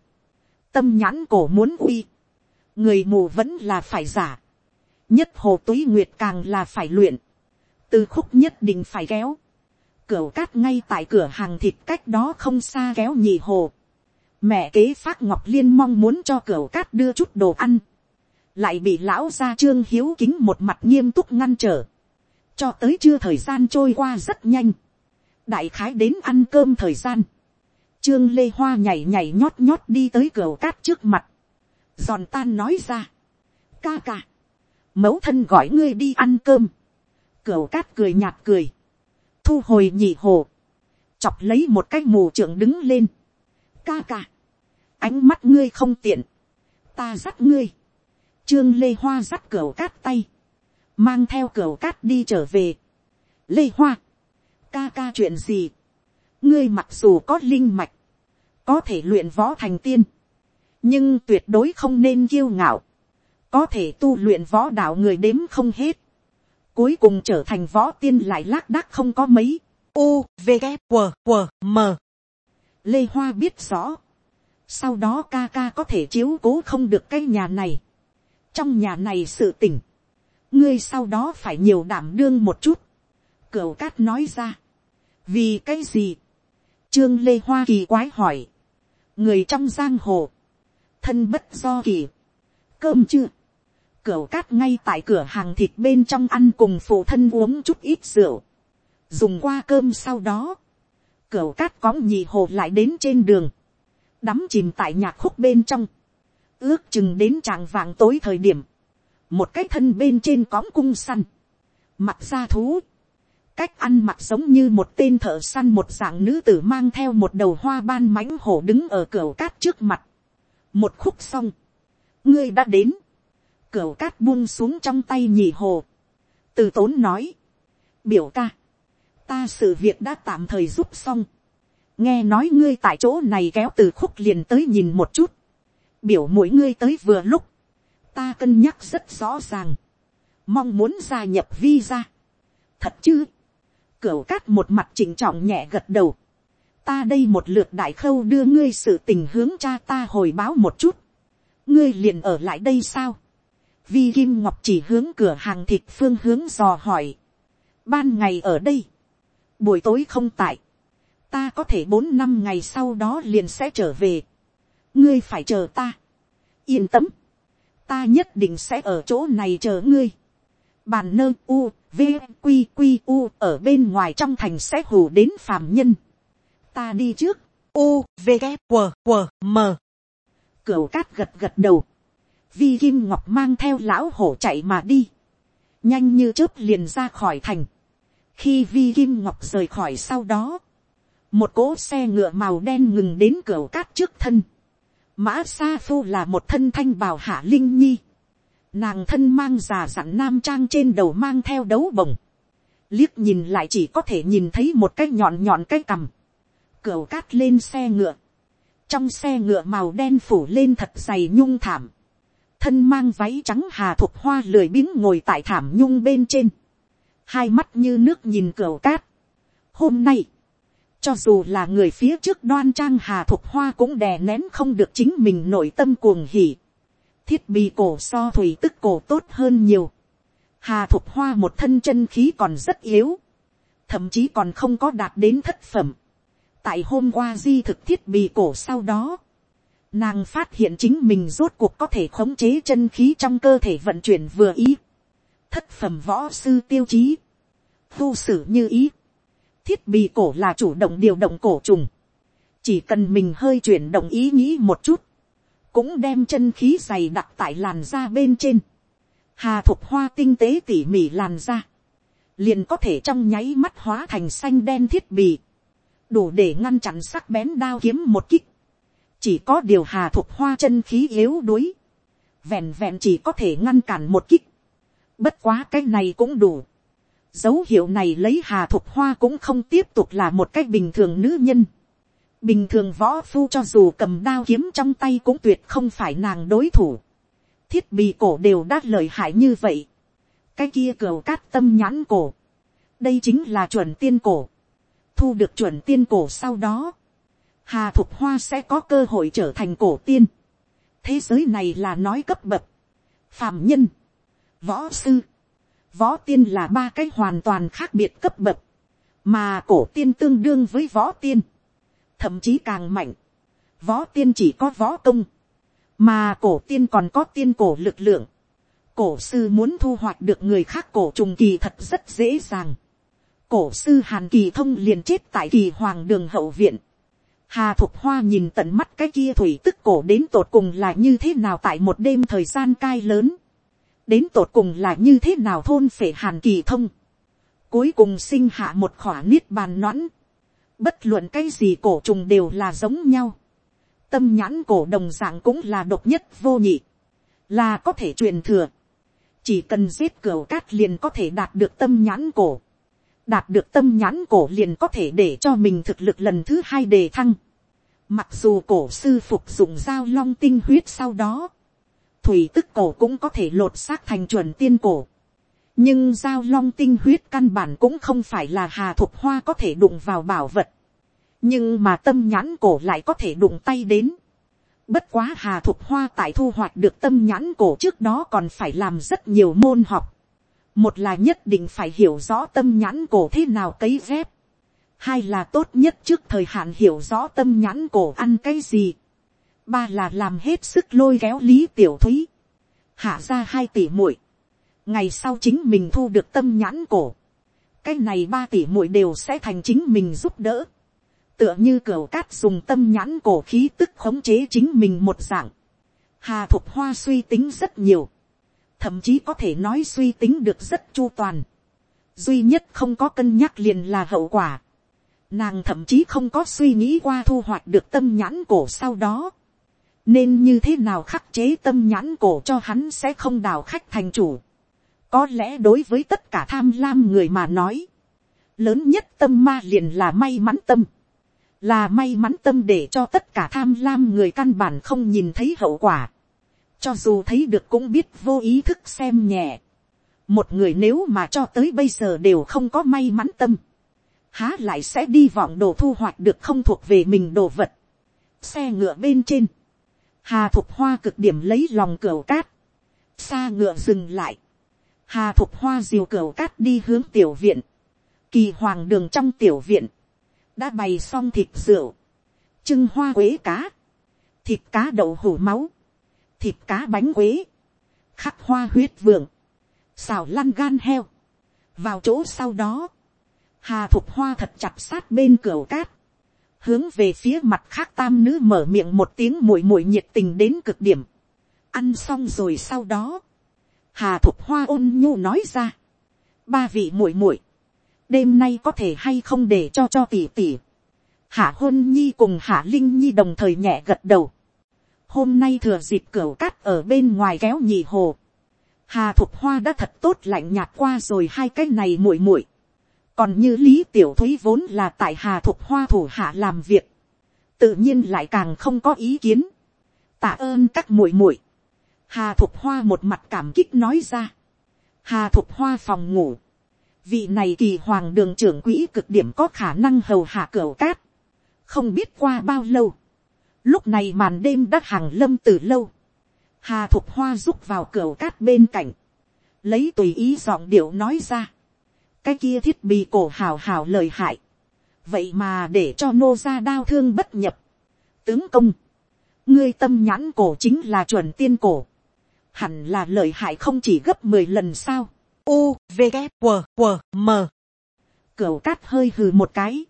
tâm nhãn cổ muốn uy, người mù vẫn là phải giả, nhất hồ túy nguyệt càng là phải luyện, từ khúc nhất định phải kéo, cửa cát ngay tại cửa hàng thịt cách đó không xa kéo nhị hồ, mẹ kế phát ngọc liên mong muốn cho cửa cát đưa chút đồ ăn, lại bị lão gia trương hiếu kính một mặt nghiêm túc ngăn trở, cho tới chưa thời gian trôi qua rất nhanh, đại khái đến ăn cơm thời gian, Trương Lê Hoa nhảy nhảy nhót nhót đi tới cửa cát trước mặt. Giòn tan nói ra. Ca ca. Mẫu thân gọi ngươi đi ăn cơm. cửa cát cười nhạt cười. Thu hồi nhị hồ. Chọc lấy một cái mù trưởng đứng lên. Ca ca. Ánh mắt ngươi không tiện. Ta dắt ngươi. Trương Lê Hoa dắt cửa cát tay. Mang theo cửa cát đi trở về. Lê Hoa. Ca ca chuyện gì? Ngươi mặc dù có linh mạch. Có thể luyện võ thành tiên. Nhưng tuyệt đối không nên kiêu ngạo. Có thể tu luyện võ đạo người đếm không hết cuối cùng trở thành võ tiên lại lác đác không có mấy. U, V, K, W, W, M. Lê Hoa biết rõ. Sau đó ca ca có thể chiếu cố không được cái nhà này. Trong nhà này sự tỉnh. Ngươi sau đó phải nhiều đảm đương một chút. Cửu cát nói ra. Vì cái gì? Trương Lê Hoa kỳ quái hỏi. Người trong giang hồ. Thân bất do kỳ. Cơm chưa? Cửu cát ngay tại cửa hàng thịt bên trong ăn cùng phụ thân uống chút ít rượu. Dùng qua cơm sau đó. Cửu cát cóng nhị hồ lại đến trên đường. Đắm chìm tại nhạc khúc bên trong. Ước chừng đến tràng vàng tối thời điểm. Một cái thân bên trên cõng cung săn. Mặt ra thú. Cách ăn mặc giống như một tên thợ săn một dạng nữ tử mang theo một đầu hoa ban mãnh hổ đứng ở cửa cát trước mặt. Một khúc xong. Ngươi đã đến cửa cát buông xuống trong tay nhị hồ. Từ tốn nói. Biểu ca. Ta sự việc đã tạm thời giúp xong. Nghe nói ngươi tại chỗ này kéo từ khúc liền tới nhìn một chút. Biểu mỗi ngươi tới vừa lúc. Ta cân nhắc rất rõ ràng. Mong muốn gia nhập visa. Thật chứ. cửa cát một mặt chỉnh trọng nhẹ gật đầu. Ta đây một lượt đại khâu đưa ngươi sự tình hướng cha ta hồi báo một chút. Ngươi liền ở lại đây sao? vi kim ngọc chỉ hướng cửa hàng thịt phương hướng dò hỏi. ban ngày ở đây, buổi tối không tại, ta có thể bốn năm ngày sau đó liền sẽ trở về. ngươi phải chờ ta. yên tâm, ta nhất định sẽ ở chỗ này chờ ngươi. bàn nơ u, v, q q u ở bên ngoài trong thành sẽ hù đến phàm nhân. ta đi trước, u, v, g, w w m. cửu cát gật gật đầu vi kim ngọc mang theo lão hổ chạy mà đi, nhanh như chớp liền ra khỏi thành. khi vi kim ngọc rời khỏi sau đó, một cỗ xe ngựa màu đen ngừng đến cửu cát trước thân mã sa phu là một thân thanh bào hạ linh nhi. nàng thân mang già dặn nam trang trên đầu mang theo đấu bồng, liếc nhìn lại chỉ có thể nhìn thấy một cái nhọn nhọn cái cằm. Cửu cát lên xe ngựa. trong xe ngựa màu đen phủ lên thật dày nhung thảm thân mang váy trắng hà thuộc hoa lười biếng ngồi tại thảm nhung bên trên, hai mắt như nước nhìn cửu cát. Hôm nay, cho dù là người phía trước đoan trang hà thuộc hoa cũng đè nén không được chính mình nội tâm cuồng hỉ. thiết bị cổ so thủy tức cổ tốt hơn nhiều. hà thuộc hoa một thân chân khí còn rất yếu, thậm chí còn không có đạt đến thất phẩm. tại hôm qua di thực thiết bị cổ sau đó, Nàng phát hiện chính mình rốt cuộc có thể khống chế chân khí trong cơ thể vận chuyển vừa ý. Thất phẩm võ sư tiêu chí. Tu sử như ý. Thiết bị cổ là chủ động điều động cổ trùng. Chỉ cần mình hơi chuyển động ý nghĩ một chút. Cũng đem chân khí dày đặt tại làn da bên trên. Hà thục hoa tinh tế tỉ mỉ làn da. Liền có thể trong nháy mắt hóa thành xanh đen thiết bị. Đủ để ngăn chặn sắc bén đao kiếm một kích chỉ có điều hà thuộc hoa chân khí yếu đuối, vẹn vẹn chỉ có thể ngăn cản một kích, bất quá cái này cũng đủ, dấu hiệu này lấy hà thục hoa cũng không tiếp tục là một cách bình thường nữ nhân, bình thường võ phu cho dù cầm đao kiếm trong tay cũng tuyệt không phải nàng đối thủ, thiết bị cổ đều đã lời hại như vậy, cái kia cửa cát tâm nhãn cổ, đây chính là chuẩn tiên cổ, thu được chuẩn tiên cổ sau đó, Hà Thục Hoa sẽ có cơ hội trở thành cổ tiên. Thế giới này là nói cấp bậc. phàm nhân. Võ sư. Võ tiên là ba cái hoàn toàn khác biệt cấp bậc. Mà cổ tiên tương đương với võ tiên. Thậm chí càng mạnh. Võ tiên chỉ có võ công. Mà cổ tiên còn có tiên cổ lực lượng. Cổ sư muốn thu hoạch được người khác cổ trùng kỳ thật rất dễ dàng. Cổ sư Hàn Kỳ Thông liền chết tại kỳ hoàng đường hậu viện Hà Thục Hoa nhìn tận mắt cái kia thủy tức cổ đến tột cùng là như thế nào tại một đêm thời gian cai lớn. Đến tột cùng là như thế nào thôn phệ hàn kỳ thông. cuối cùng sinh hạ một khỏa niết bàn noãn, bất luận cái gì cổ trùng đều là giống nhau, tâm nhãn cổ đồng dạng cũng là độc nhất vô nhị, là có thể truyền thừa, chỉ cần giết cửa cát liền có thể đạt được tâm nhãn cổ, đạt được tâm nhãn cổ liền có thể để cho mình thực lực lần thứ hai đề thăng, mặc dù cổ sư phục dụng dao long tinh huyết sau đó, thủy tức cổ cũng có thể lột xác thành chuẩn tiên cổ, nhưng giao long tinh huyết căn bản cũng không phải là hà thục hoa có thể đụng vào bảo vật, nhưng mà tâm nhãn cổ lại có thể đụng tay đến. Bất quá hà thục hoa tại thu hoạch được tâm nhãn cổ trước đó còn phải làm rất nhiều môn học. Một là nhất định phải hiểu rõ tâm nhãn cổ thế nào cấy ghép. Hai là tốt nhất trước thời hạn hiểu rõ tâm nhãn cổ ăn cái gì. Ba là làm hết sức lôi kéo lý tiểu thúy. Hạ ra hai tỷ muội. Ngày sau chính mình thu được tâm nhãn cổ, cái này ba tỷ muội đều sẽ thành chính mình giúp đỡ, tựa như cửa cát dùng tâm nhãn cổ khí tức khống chế chính mình một dạng, hà thục hoa suy tính rất nhiều, thậm chí có thể nói suy tính được rất chu toàn, duy nhất không có cân nhắc liền là hậu quả, nàng thậm chí không có suy nghĩ qua thu hoạch được tâm nhãn cổ sau đó, nên như thế nào khắc chế tâm nhãn cổ cho hắn sẽ không đào khách thành chủ. Có lẽ đối với tất cả tham lam người mà nói. Lớn nhất tâm ma liền là may mắn tâm. Là may mắn tâm để cho tất cả tham lam người căn bản không nhìn thấy hậu quả. Cho dù thấy được cũng biết vô ý thức xem nhẹ. Một người nếu mà cho tới bây giờ đều không có may mắn tâm. Há lại sẽ đi vọng đồ thu hoạch được không thuộc về mình đồ vật. Xe ngựa bên trên. Hà thục hoa cực điểm lấy lòng cửa cát. Xa ngựa dừng lại Hà thục hoa diều cửa cát đi hướng tiểu viện. Kỳ hoàng đường trong tiểu viện. Đã bày xong thịt rượu. Trưng hoa quế cá. Thịt cá đậu hủ máu. Thịt cá bánh quế. Khắc hoa huyết vượng. Xào lăn gan heo. Vào chỗ sau đó. Hà thục hoa thật chặt sát bên cửa cát. Hướng về phía mặt khác tam nữ mở miệng một tiếng muội muội nhiệt tình đến cực điểm. Ăn xong rồi sau đó hà thục hoa ôn nhu nói ra, ba vị muội muội, đêm nay có thể hay không để cho cho tỷ tỷ, hạ hôn nhi cùng hạ linh nhi đồng thời nhẹ gật đầu, hôm nay thừa dịp cửa cát ở bên ngoài kéo nhì hồ, hà thục hoa đã thật tốt lạnh nhạt qua rồi hai cái này muội muội, còn như lý tiểu thúy vốn là tại hà thục hoa thủ hạ làm việc, tự nhiên lại càng không có ý kiến, tạ ơn các muội muội, Hà Thục Hoa một mặt cảm kích nói ra. Hà Thục Hoa phòng ngủ. Vị này kỳ hoàng đường trưởng quỹ cực điểm có khả năng hầu hạ cửa cát. Không biết qua bao lâu. Lúc này màn đêm đã hàng lâm từ lâu. Hà Thục Hoa rúc vào cửa cát bên cạnh. Lấy tùy ý giọng điệu nói ra. Cái kia thiết bị cổ hào hào lời hại. Vậy mà để cho nô ra đau thương bất nhập. Tướng công. Ngươi tâm nhãn cổ chính là chuẩn tiên cổ hẳn là lợi hại không chỉ gấp mười lần sao. U, V, K, W, W, M. Cửu cát hơi hừ một cái.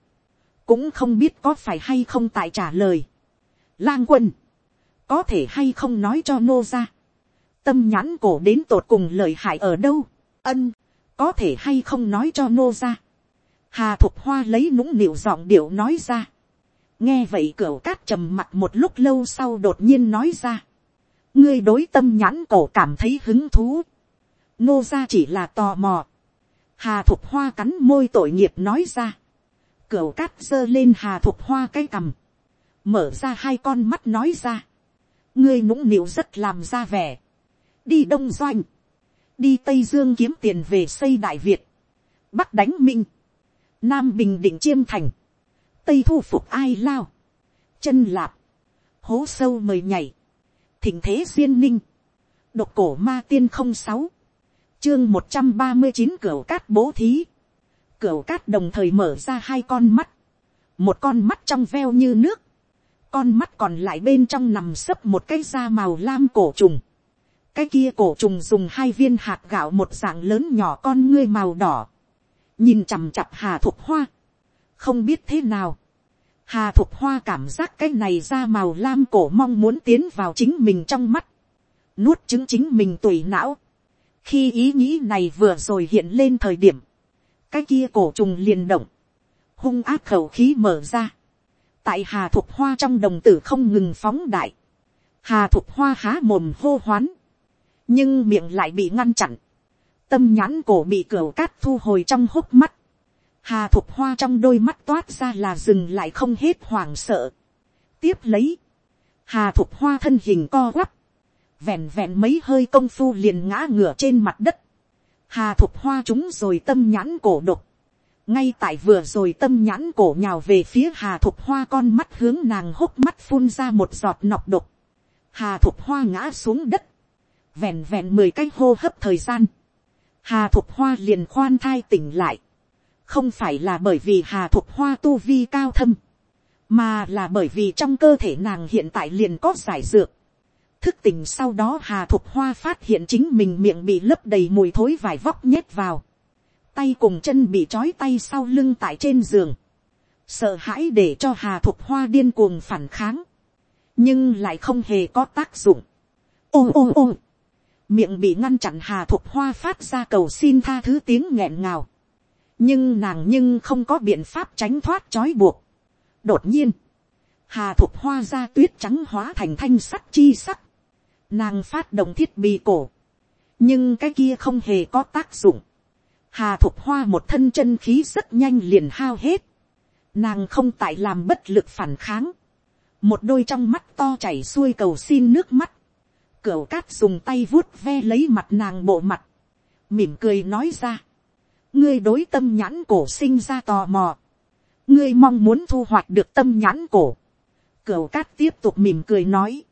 Cũng không biết có phải hay không tại trả lời. Lang quân. Có thể hay không nói cho nô ra. Tâm nhãn cổ đến tột cùng lợi hại ở đâu. Ân. Có thể hay không nói cho nô ra. Hà Thục Hoa lấy nũng nịu giọng điệu nói ra. Nghe vậy cửa cát trầm mặt một lúc lâu sau đột nhiên nói ra ngươi đối tâm nhãn cổ cảm thấy hứng thú. nô ra chỉ là tò mò. hà thục hoa cắn môi tội nghiệp nói ra. cửa cát giơ lên hà thục hoa cái cằm. mở ra hai con mắt nói ra. ngươi nũng nịu rất làm ra vẻ. đi đông doanh đi tây dương kiếm tiền về xây đại việt. bắc đánh minh. nam bình định chiêm thành. tây thu phục ai lao. chân lạp. hố sâu mời nhảy thỉnh thế duyên ninh, độc cổ ma tiên không sáu, chương một trăm ba mươi chín cửa cát bố thí, cửa cát đồng thời mở ra hai con mắt, một con mắt trong veo như nước, con mắt còn lại bên trong nằm sấp một cái da màu lam cổ trùng, cái kia cổ trùng dùng hai viên hạt gạo một dạng lớn nhỏ con ngươi màu đỏ, nhìn chằm chặp hà thục hoa, không biết thế nào, Hà Thục Hoa cảm giác cái này ra màu lam cổ mong muốn tiến vào chính mình trong mắt. Nuốt chứng chính mình tùy não. Khi ý nghĩ này vừa rồi hiện lên thời điểm. cái kia cổ trùng liền động, hung ác khẩu khí mở ra, tại hà thục hoa trong đồng tử không ngừng phóng đại, hà thục hoa há mồm hô hoán, nhưng miệng lại bị ngăn chặn, tâm nhãn cổ bị cửa cát thu hồi trong hốc mắt, hà thục hoa trong đôi mắt toát ra là dừng lại không hết hoảng sợ. tiếp lấy, hà thục hoa thân hình co quắp, vẹn vẹn mấy hơi công phu liền ngã ngửa trên mặt đất, hà thục hoa chúng rồi tâm nhãn cổ độc, ngay tại vừa rồi tâm nhãn cổ nhào về phía hà thục hoa con mắt hướng nàng hốc mắt phun ra một giọt nọc độc, hà thục hoa ngã xuống đất, vẹn vẹn mười cái hô hấp thời gian, hà thục hoa liền khoan thai tỉnh lại, không phải là bởi vì hà thục hoa tu vi cao thâm, mà là bởi vì trong cơ thể nàng hiện tại liền có giải dược. thức tỉnh sau đó hà thục hoa phát hiện chính mình miệng bị lấp đầy mùi thối vải vóc nhét vào, tay cùng chân bị trói tay sau lưng tại trên giường, sợ hãi để cho hà thục hoa điên cuồng phản kháng, nhưng lại không hề có tác dụng. ôm ôm ôm, miệng bị ngăn chặn hà thục hoa phát ra cầu xin tha thứ tiếng nghẹn ngào, nhưng nàng nhưng không có biện pháp tránh thoát trói buộc. đột nhiên, hà thục hoa ra tuyết trắng hóa thành thanh sắt chi sắc, nàng phát động thiết bị cổ, nhưng cái kia không hề có tác dụng. hà thục hoa một thân chân khí rất nhanh liền hao hết, nàng không tại làm bất lực phản kháng, một đôi trong mắt to chảy xuôi cầu xin nước mắt, cửu cát dùng tay vuốt ve lấy mặt nàng bộ mặt, mỉm cười nói ra, ngươi đối tâm nhãn cổ sinh ra tò mò, ngươi mong muốn thu hoạch được tâm nhãn cổ, cửu cát tiếp tục mỉm cười nói,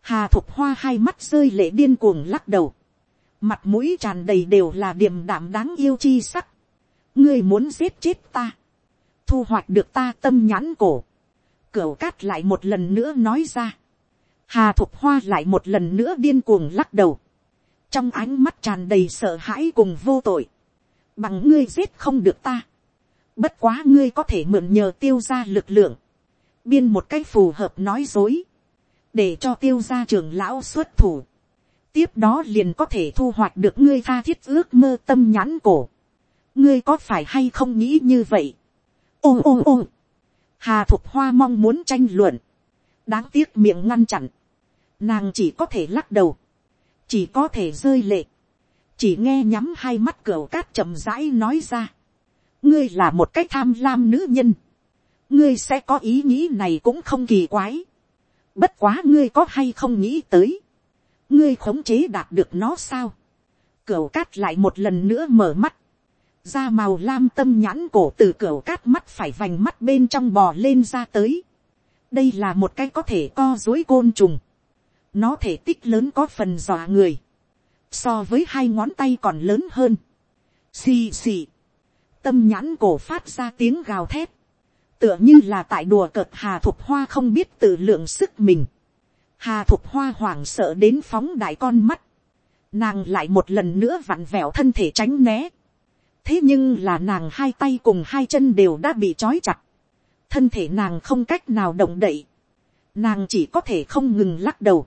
hà thục hoa hai mắt rơi lệ điên cuồng lắc đầu, mặt mũi tràn đầy đều là điềm đạm đáng yêu chi sắc, ngươi muốn giết chết ta, thu hoạch được ta tâm nhãn cổ, cửu cát lại một lần nữa nói ra, hà thục hoa lại một lần nữa điên cuồng lắc đầu, trong ánh mắt tràn đầy sợ hãi cùng vô tội, bằng ngươi giết không được ta, bất quá ngươi có thể mượn nhờ tiêu ra lực lượng, biên một cách phù hợp nói dối, để cho tiêu ra trường lão xuất thủ, tiếp đó liền có thể thu hoạch được ngươi tha thiết ước mơ tâm nhãn cổ, ngươi có phải hay không nghĩ như vậy, ôm ôm ôm, hà thục hoa mong muốn tranh luận, đáng tiếc miệng ngăn chặn, nàng chỉ có thể lắc đầu, chỉ có thể rơi lệ, chỉ nghe nhắm hai mắt cửa cát chậm rãi nói ra, ngươi là một cái tham lam nữ nhân, ngươi sẽ có ý nghĩ này cũng không kỳ quái, bất quá ngươi có hay không nghĩ tới, ngươi khống chế đạt được nó sao, cửa cát lại một lần nữa mở mắt, da màu lam tâm nhãn cổ từ cửa cát mắt phải vành mắt bên trong bò lên ra tới, đây là một cái có thể co dối côn trùng, nó thể tích lớn có phần dọa người, so với hai ngón tay còn lớn hơn. Xì xì, tâm nhãn cổ phát ra tiếng gào thét, tựa như là tại đùa cợt hà thục hoa không biết tự lượng sức mình. Hà thục hoa hoảng sợ đến phóng đại con mắt, nàng lại một lần nữa vặn vẹo thân thể tránh né. thế nhưng là nàng hai tay cùng hai chân đều đã bị trói chặt, thân thể nàng không cách nào động đậy, nàng chỉ có thể không ngừng lắc đầu,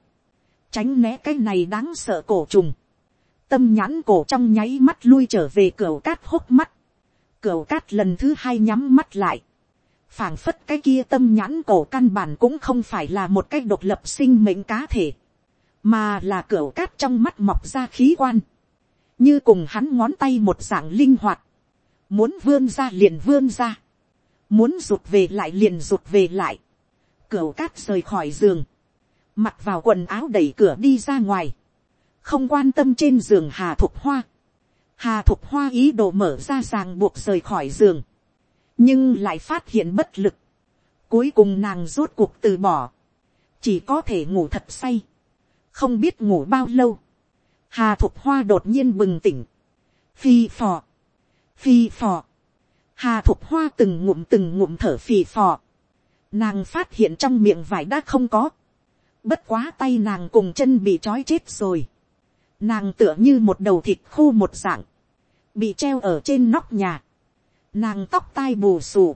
tránh né cái này đáng sợ cổ trùng. Tâm nhãn cổ trong nháy mắt lui trở về cửa cát hốc mắt, cửa cát lần thứ hai nhắm mắt lại, phảng phất cái kia tâm nhãn cổ căn bản cũng không phải là một cái độc lập sinh mệnh cá thể, mà là cửa cát trong mắt mọc ra khí quan, như cùng hắn ngón tay một dạng linh hoạt, muốn vươn ra liền vươn ra, muốn rụt về lại liền rụt về lại, cửa cát rời khỏi giường, mặc vào quần áo đẩy cửa đi ra ngoài, không quan tâm trên giường hà thục hoa. Hà thục hoa ý đồ mở ra ràng buộc rời khỏi giường, nhưng lại phát hiện bất lực. Cuối cùng nàng rốt cuộc từ bỏ, chỉ có thể ngủ thật say, không biết ngủ bao lâu. Hà thục hoa đột nhiên bừng tỉnh, phi phò, phi phò. Hà thục hoa từng ngụm từng ngụm thở phì phò. Nàng phát hiện trong miệng vải đã không có. Bất quá tay nàng cùng chân bị trói chết rồi. Nàng tựa như một đầu thịt khô một dạng. Bị treo ở trên nóc nhà. Nàng tóc tai bù xù.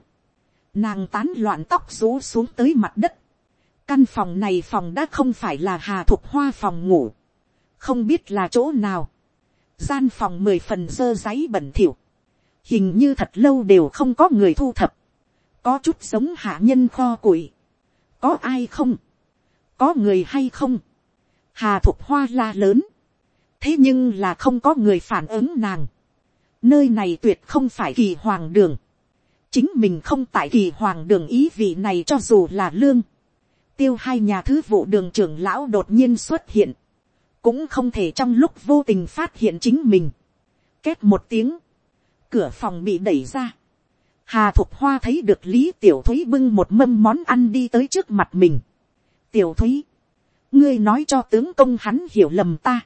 Nàng tán loạn tóc rú xuống tới mặt đất. Căn phòng này phòng đã không phải là hà thục hoa phòng ngủ. Không biết là chỗ nào. Gian phòng mười phần dơ giấy bẩn thỉu. hình như thật lâu đều không có người thu thập, có chút giống hạ nhân kho củi, có ai không, có người hay không, hà thục hoa la lớn, thế nhưng là không có người phản ứng nàng, nơi này tuyệt không phải kỳ hoàng đường, chính mình không tại kỳ hoàng đường ý vị này cho dù là lương, tiêu hai nhà thứ vụ đường trưởng lão đột nhiên xuất hiện, cũng không thể trong lúc vô tình phát hiện chính mình. Két một tiếng, cửa phòng bị đẩy ra. Hà Thục Hoa thấy được Lý Tiểu Thúy bưng một mâm món ăn đi tới trước mặt mình. Tiểu Thúy, ngươi nói cho tướng công hắn hiểu lầm ta.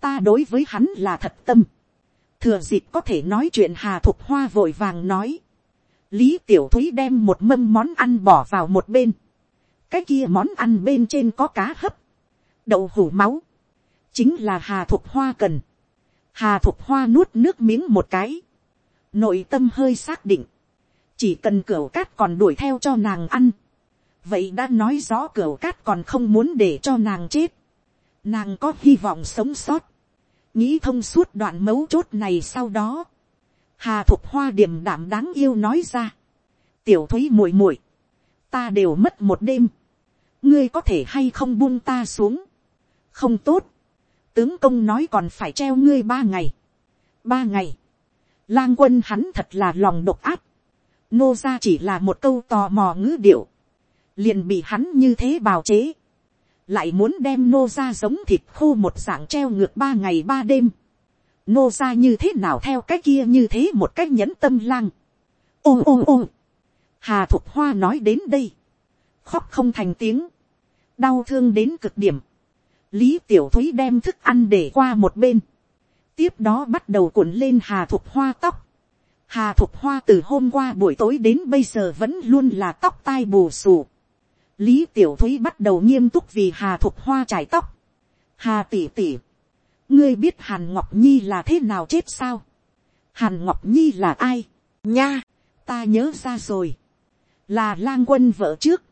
Ta đối với hắn là thật tâm. Thừa dịp có thể nói chuyện Hà Thục Hoa vội vàng nói. Lý Tiểu Thúy đem một mâm món ăn bỏ vào một bên. Cái kia món ăn bên trên có cá hấp, đậu hủ máu, chính là hà thục hoa cần. hà thục hoa nuốt nước miếng một cái, nội tâm hơi xác định, chỉ cần cửa cát còn đuổi theo cho nàng ăn, vậy đã nói rõ cửa cát còn không muốn để cho nàng chết, nàng có hy vọng sống sót, nghĩ thông suốt đoạn mấu chốt này sau đó, hà thục hoa điểm đảm đáng yêu nói ra, tiểu thúy muội muội, ta đều mất một đêm, ngươi có thể hay không buông ta xuống, không tốt, tướng công nói còn phải treo ngươi ba ngày, ba ngày, lang quân hắn thật là lòng độc áp, nô ra chỉ là một câu tò mò ngữ điệu, liền bị hắn như thế bào chế, lại muốn đem nô ra giống thịt khô một dạng treo ngược ba ngày ba đêm, nô ra như thế nào theo cái kia như thế một cách nhẫn tâm lang, ôm ôm ôm. hà thục hoa nói đến đây, khóc không thành tiếng, đau thương đến cực điểm, lý tiểu thúy đem thức ăn để qua một bên, tiếp đó bắt đầu cuộn lên hà thục hoa tóc, hà thục hoa từ hôm qua buổi tối đến bây giờ vẫn luôn là tóc tai bù xù, lý tiểu thúy bắt đầu nghiêm túc vì hà thục hoa trải tóc, hà tỉ tỉ, ngươi biết hàn ngọc nhi là thế nào chết sao, hàn ngọc nhi là ai, nha, ta nhớ ra rồi, là lang quân vợ trước,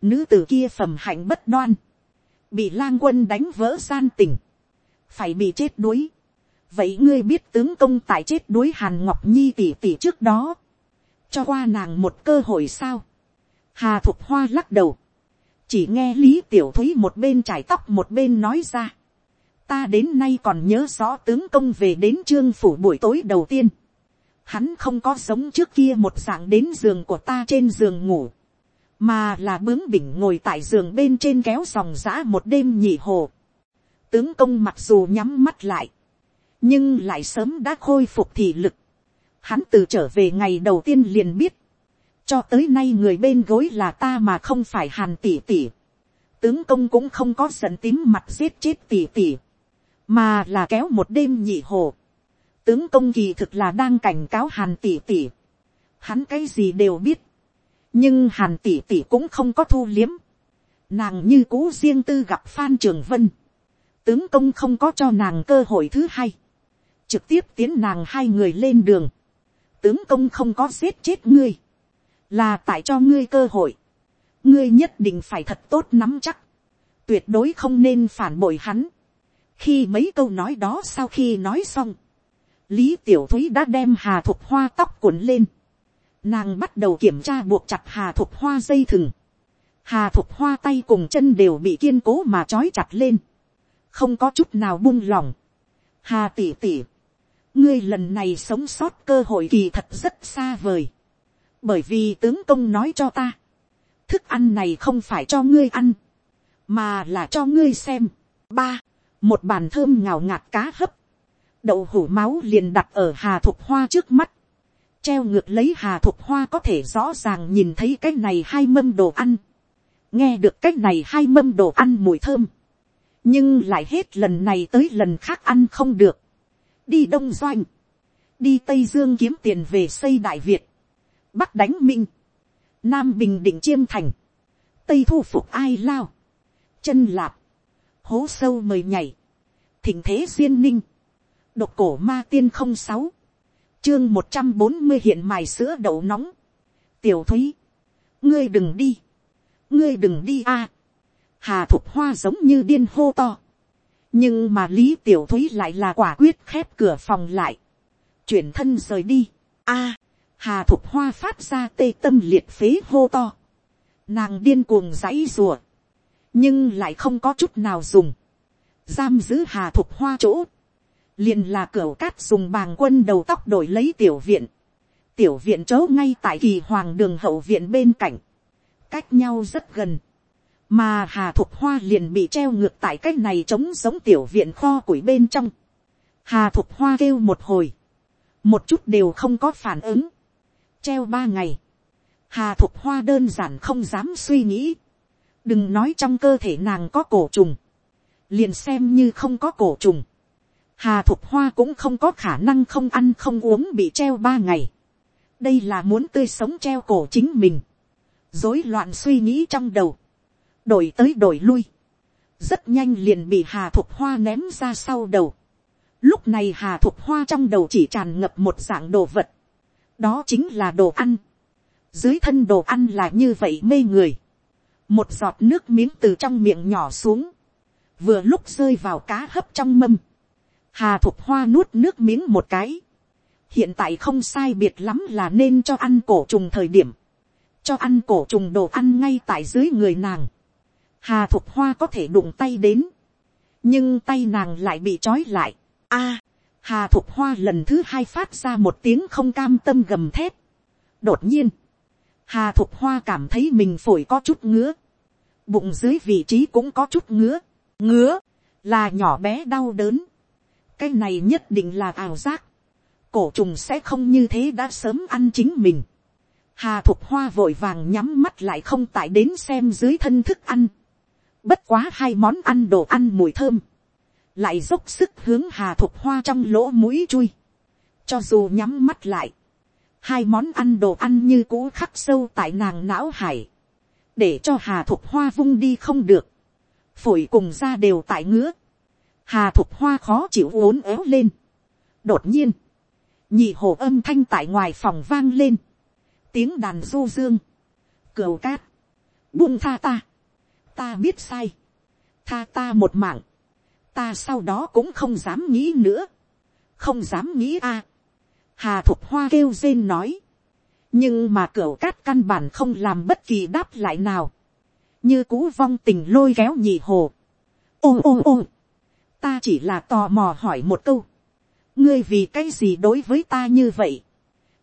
Nữ tử kia phẩm hạnh bất đoan. Bị lang quân đánh vỡ gian tình. Phải bị chết đuối. Vậy ngươi biết tướng công tại chết đuối Hàn Ngọc Nhi tỷ tỷ trước đó. Cho qua nàng một cơ hội sao. Hà Thục Hoa lắc đầu. Chỉ nghe Lý Tiểu Thúy một bên trải tóc một bên nói ra. Ta đến nay còn nhớ rõ tướng công về đến trương phủ buổi tối đầu tiên. Hắn không có sống trước kia một dạng đến giường của ta trên giường ngủ mà là bướng bỉnh ngồi tại giường bên trên kéo dòng giã một đêm nhị hồ. Tướng công mặc dù nhắm mắt lại, nhưng lại sớm đã khôi phục thị lực. Hắn từ trở về ngày đầu tiên liền biết, cho tới nay người bên gối là ta mà không phải hàn tỷ tỷ. Tướng công cũng không có giận tím mặt giết chết tỷ tỷ, mà là kéo một đêm nhị hồ. Tướng công kỳ thực là đang cảnh cáo hàn tỷ tỷ. Hắn cái gì đều biết nhưng hàn tỷ tỷ cũng không có thu liếm, nàng như cũ riêng tư gặp phan trường vân, tướng công không có cho nàng cơ hội thứ hai, trực tiếp tiến nàng hai người lên đường, tướng công không có giết chết ngươi, là tại cho ngươi cơ hội, ngươi nhất định phải thật tốt nắm chắc, tuyệt đối không nên phản bội hắn. khi mấy câu nói đó sau khi nói xong, lý tiểu thúy đã đem hà thục hoa tóc cuộn lên, Nàng bắt đầu kiểm tra buộc chặt hà thục hoa dây thừng. Hà thục hoa tay cùng chân đều bị kiên cố mà trói chặt lên. Không có chút nào buông lỏng. Hà tỉ tỉ. Ngươi lần này sống sót cơ hội kỳ thật rất xa vời. Bởi vì tướng công nói cho ta. Thức ăn này không phải cho ngươi ăn. Mà là cho ngươi xem. Ba. Một bàn thơm ngào ngạt cá hấp. Đậu hủ máu liền đặt ở hà thục hoa trước mắt treo ngược lấy hà thục hoa có thể rõ ràng nhìn thấy cái này hai mâm đồ ăn, nghe được cái này hai mâm đồ ăn mùi thơm, nhưng lại hết lần này tới lần khác ăn không được, đi đông doanh, đi tây dương kiếm tiền về xây đại việt, bắc đánh minh, nam bình định chiêm thành, tây thu phục ai lao, chân lạp, hố sâu mời nhảy, thỉnh thế duyên ninh, độc cổ ma tiên không sáu, chương một trăm bốn mươi hiện mài sữa đậu nóng. tiểu thúy, ngươi đừng đi, ngươi đừng đi a. hà thục hoa giống như điên hô to. nhưng mà lý tiểu thúy lại là quả quyết khép cửa phòng lại, chuyển thân rời đi. a, hà thục hoa phát ra tê tâm liệt phế hô to, nàng điên cuồng dãy rùa, nhưng lại không có chút nào dùng, giam giữ hà thục hoa chỗ, liền là cửa cát dùng bàng quân đầu tóc đổi lấy tiểu viện, tiểu viện chỗ ngay tại kỳ hoàng đường hậu viện bên cạnh, cách nhau rất gần, mà hà thục hoa liền bị treo ngược tại cách này trống giống tiểu viện kho củi bên trong. hà thục hoa kêu một hồi, một chút đều không có phản ứng, treo ba ngày, hà thục hoa đơn giản không dám suy nghĩ, đừng nói trong cơ thể nàng có cổ trùng, liền xem như không có cổ trùng, hà thục hoa cũng không có khả năng không ăn không uống bị treo ba ngày, đây là muốn tươi sống treo cổ chính mình, rối loạn suy nghĩ trong đầu, đổi tới đổi lui, rất nhanh liền bị hà thục hoa ném ra sau đầu. Lúc này hà thục hoa trong đầu chỉ tràn ngập một dạng đồ vật, đó chính là đồ ăn. Dưới thân đồ ăn là như vậy mê người, một giọt nước miếng từ trong miệng nhỏ xuống, vừa lúc rơi vào cá hấp trong mâm. Hà thục hoa nuốt nước miếng một cái, hiện tại không sai biệt lắm là nên cho ăn cổ trùng thời điểm, cho ăn cổ trùng đồ ăn ngay tại dưới người nàng. Hà thục hoa có thể đụng tay đến, nhưng tay nàng lại bị trói lại. a, hà thục hoa lần thứ hai phát ra một tiếng không cam tâm gầm thét. đột nhiên, hà thục hoa cảm thấy mình phổi có chút ngứa, bụng dưới vị trí cũng có chút ngứa, ngứa, là nhỏ bé đau đớn. cái này nhất định là ảo giác, cổ trùng sẽ không như thế đã sớm ăn chính mình. Hà thục hoa vội vàng nhắm mắt lại không tại đến xem dưới thân thức ăn. Bất quá hai món ăn đồ ăn mùi thơm. Lại dốc sức hướng hà thục hoa trong lỗ mũi chui. Cho dù nhắm mắt lại. Hai món ăn đồ ăn như cũ khắc sâu tại nàng não hải. Để cho hà thục hoa vung đi không được. Phổi cùng ra đều tại ngứa. Hà thục hoa khó chịu uốn éo lên. Đột nhiên. Nhị hồ âm thanh tại ngoài phòng vang lên. Tiếng đàn du dương. cừu cát. Buông tha ta ta biết sai, tha ta một mạng, ta sau đó cũng không dám nghĩ nữa, không dám nghĩ a. hà thục hoa kêu rên nói, nhưng mà cửa cát căn bản không làm bất kỳ đáp lại nào, như cú vong tình lôi kéo nhị hồ. ôm ôm ôm, ta chỉ là tò mò hỏi một câu, ngươi vì cái gì đối với ta như vậy,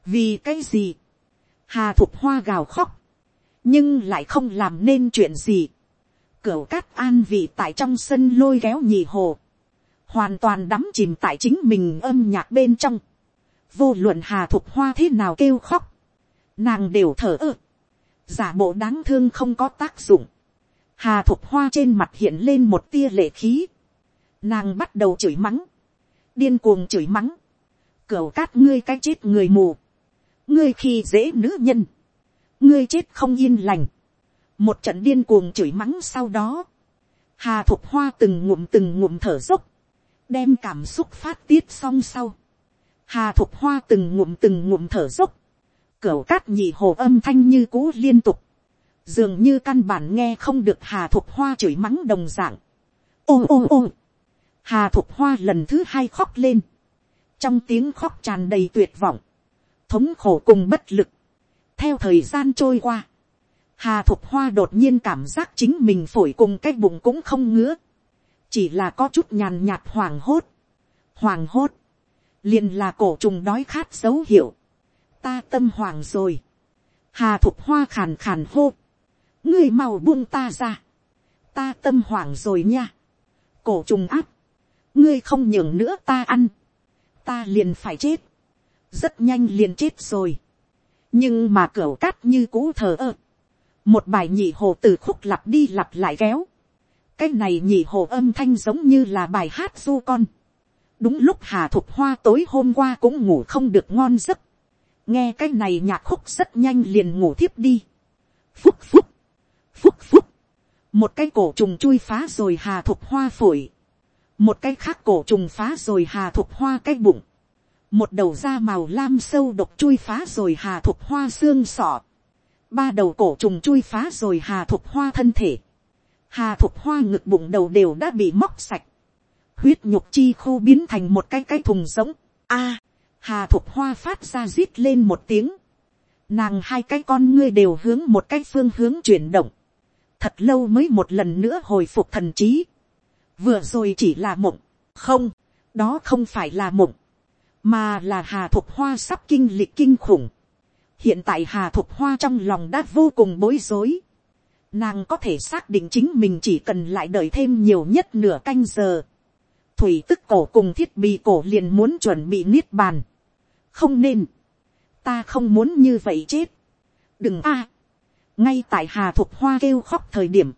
vì cái gì, hà thục hoa gào khóc, nhưng lại không làm nên chuyện gì cửu cát an vị tại trong sân lôi kéo nhì hồ, hoàn toàn đắm chìm tại chính mình âm nhạc bên trong, vô luận hà thục hoa thế nào kêu khóc, nàng đều thở ơ, giả bộ đáng thương không có tác dụng, hà thục hoa trên mặt hiện lên một tia lệ khí, nàng bắt đầu chửi mắng, điên cuồng chửi mắng, cửu cát ngươi cái chết người mù, ngươi khi dễ nữ nhân, ngươi chết không yên lành, một trận điên cuồng chửi mắng sau đó, hà thục hoa từng ngụm từng ngụm thở dốc, đem cảm xúc phát tiết xong sau, hà thục hoa từng ngụm từng ngụm thở dốc, cửa cát nhị hồ âm thanh như cũ liên tục, dường như căn bản nghe không được hà thục hoa chửi mắng đồng d ạ n g ôm ôm ôm, hà thục hoa lần thứ hai khóc lên, trong tiếng khóc tràn đầy tuyệt vọng, thống khổ cùng bất lực, theo thời gian trôi qua, Hà Thục Hoa đột nhiên cảm giác chính mình phổi cùng cái bụng cũng không ngứa. Chỉ là có chút nhàn nhạt hoàng hốt. Hoàng hốt. Liền là cổ trùng đói khát dấu hiệu. Ta tâm hoàng rồi. Hà Thục Hoa khàn khàn hô. Ngươi mau buông ta ra. Ta tâm hoàng rồi nha. Cổ trùng áp. Ngươi không nhường nữa ta ăn. Ta liền phải chết. Rất nhanh liền chết rồi. Nhưng mà cửa cát như cũ thờ ơ một bài nhị hồ từ khúc lặp đi lặp lại kéo. cái này nhị hồ âm thanh giống như là bài hát du con. đúng lúc hà thục hoa tối hôm qua cũng ngủ không được ngon giấc. nghe cái này nhạc khúc rất nhanh liền ngủ thiếp đi. phúc phúc, phúc phúc. một cái cổ trùng chui phá rồi hà thục hoa phổi. một cái khác cổ trùng phá rồi hà thục hoa cái bụng. một đầu da màu lam sâu độc chui phá rồi hà thục hoa xương sọ ba đầu cổ trùng chui phá rồi hà thục hoa thân thể, hà thục hoa ngực bụng đầu đều đã bị móc sạch, huyết nhục chi khô biến thành một cái cái thùng giống, a, hà thục hoa phát ra rít lên một tiếng, nàng hai cái con ngươi đều hướng một cái phương hướng chuyển động, thật lâu mới một lần nữa hồi phục thần trí, vừa rồi chỉ là mộng, không, đó không phải là mộng, mà là hà thục hoa sắp kinh lịch kinh khủng hiện tại hà thục hoa trong lòng đã vô cùng bối rối. nàng có thể xác định chính mình chỉ cần lại đợi thêm nhiều nhất nửa canh giờ. thủy tức cổ cùng thiết bị cổ liền muốn chuẩn bị niết bàn. không nên, ta không muốn như vậy chết. đừng a, ngay tại hà thục hoa kêu khóc thời điểm,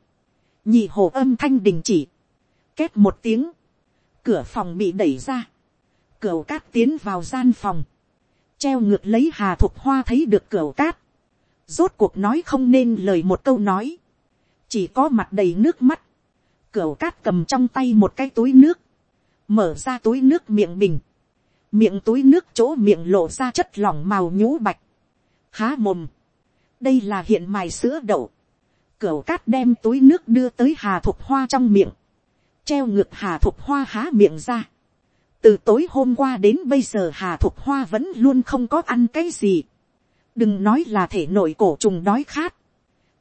nhị hồ âm thanh đình chỉ, két một tiếng, cửa phòng bị đẩy ra, cửa cát tiến vào gian phòng, treo ngược lấy hà thục hoa thấy được cửa cát, rốt cuộc nói không nên lời một câu nói, chỉ có mặt đầy nước mắt, cửa cát cầm trong tay một cái túi nước, mở ra túi nước miệng bình, miệng túi nước chỗ miệng lộ ra chất lỏng màu nhũ bạch, há mồm, đây là hiện mài sữa đậu, cửa cát đem túi nước đưa tới hà thục hoa trong miệng, treo ngược hà thục hoa há miệng ra, từ tối hôm qua đến bây giờ hà thục hoa vẫn luôn không có ăn cái gì. đừng nói là thể nội cổ trùng đói khát.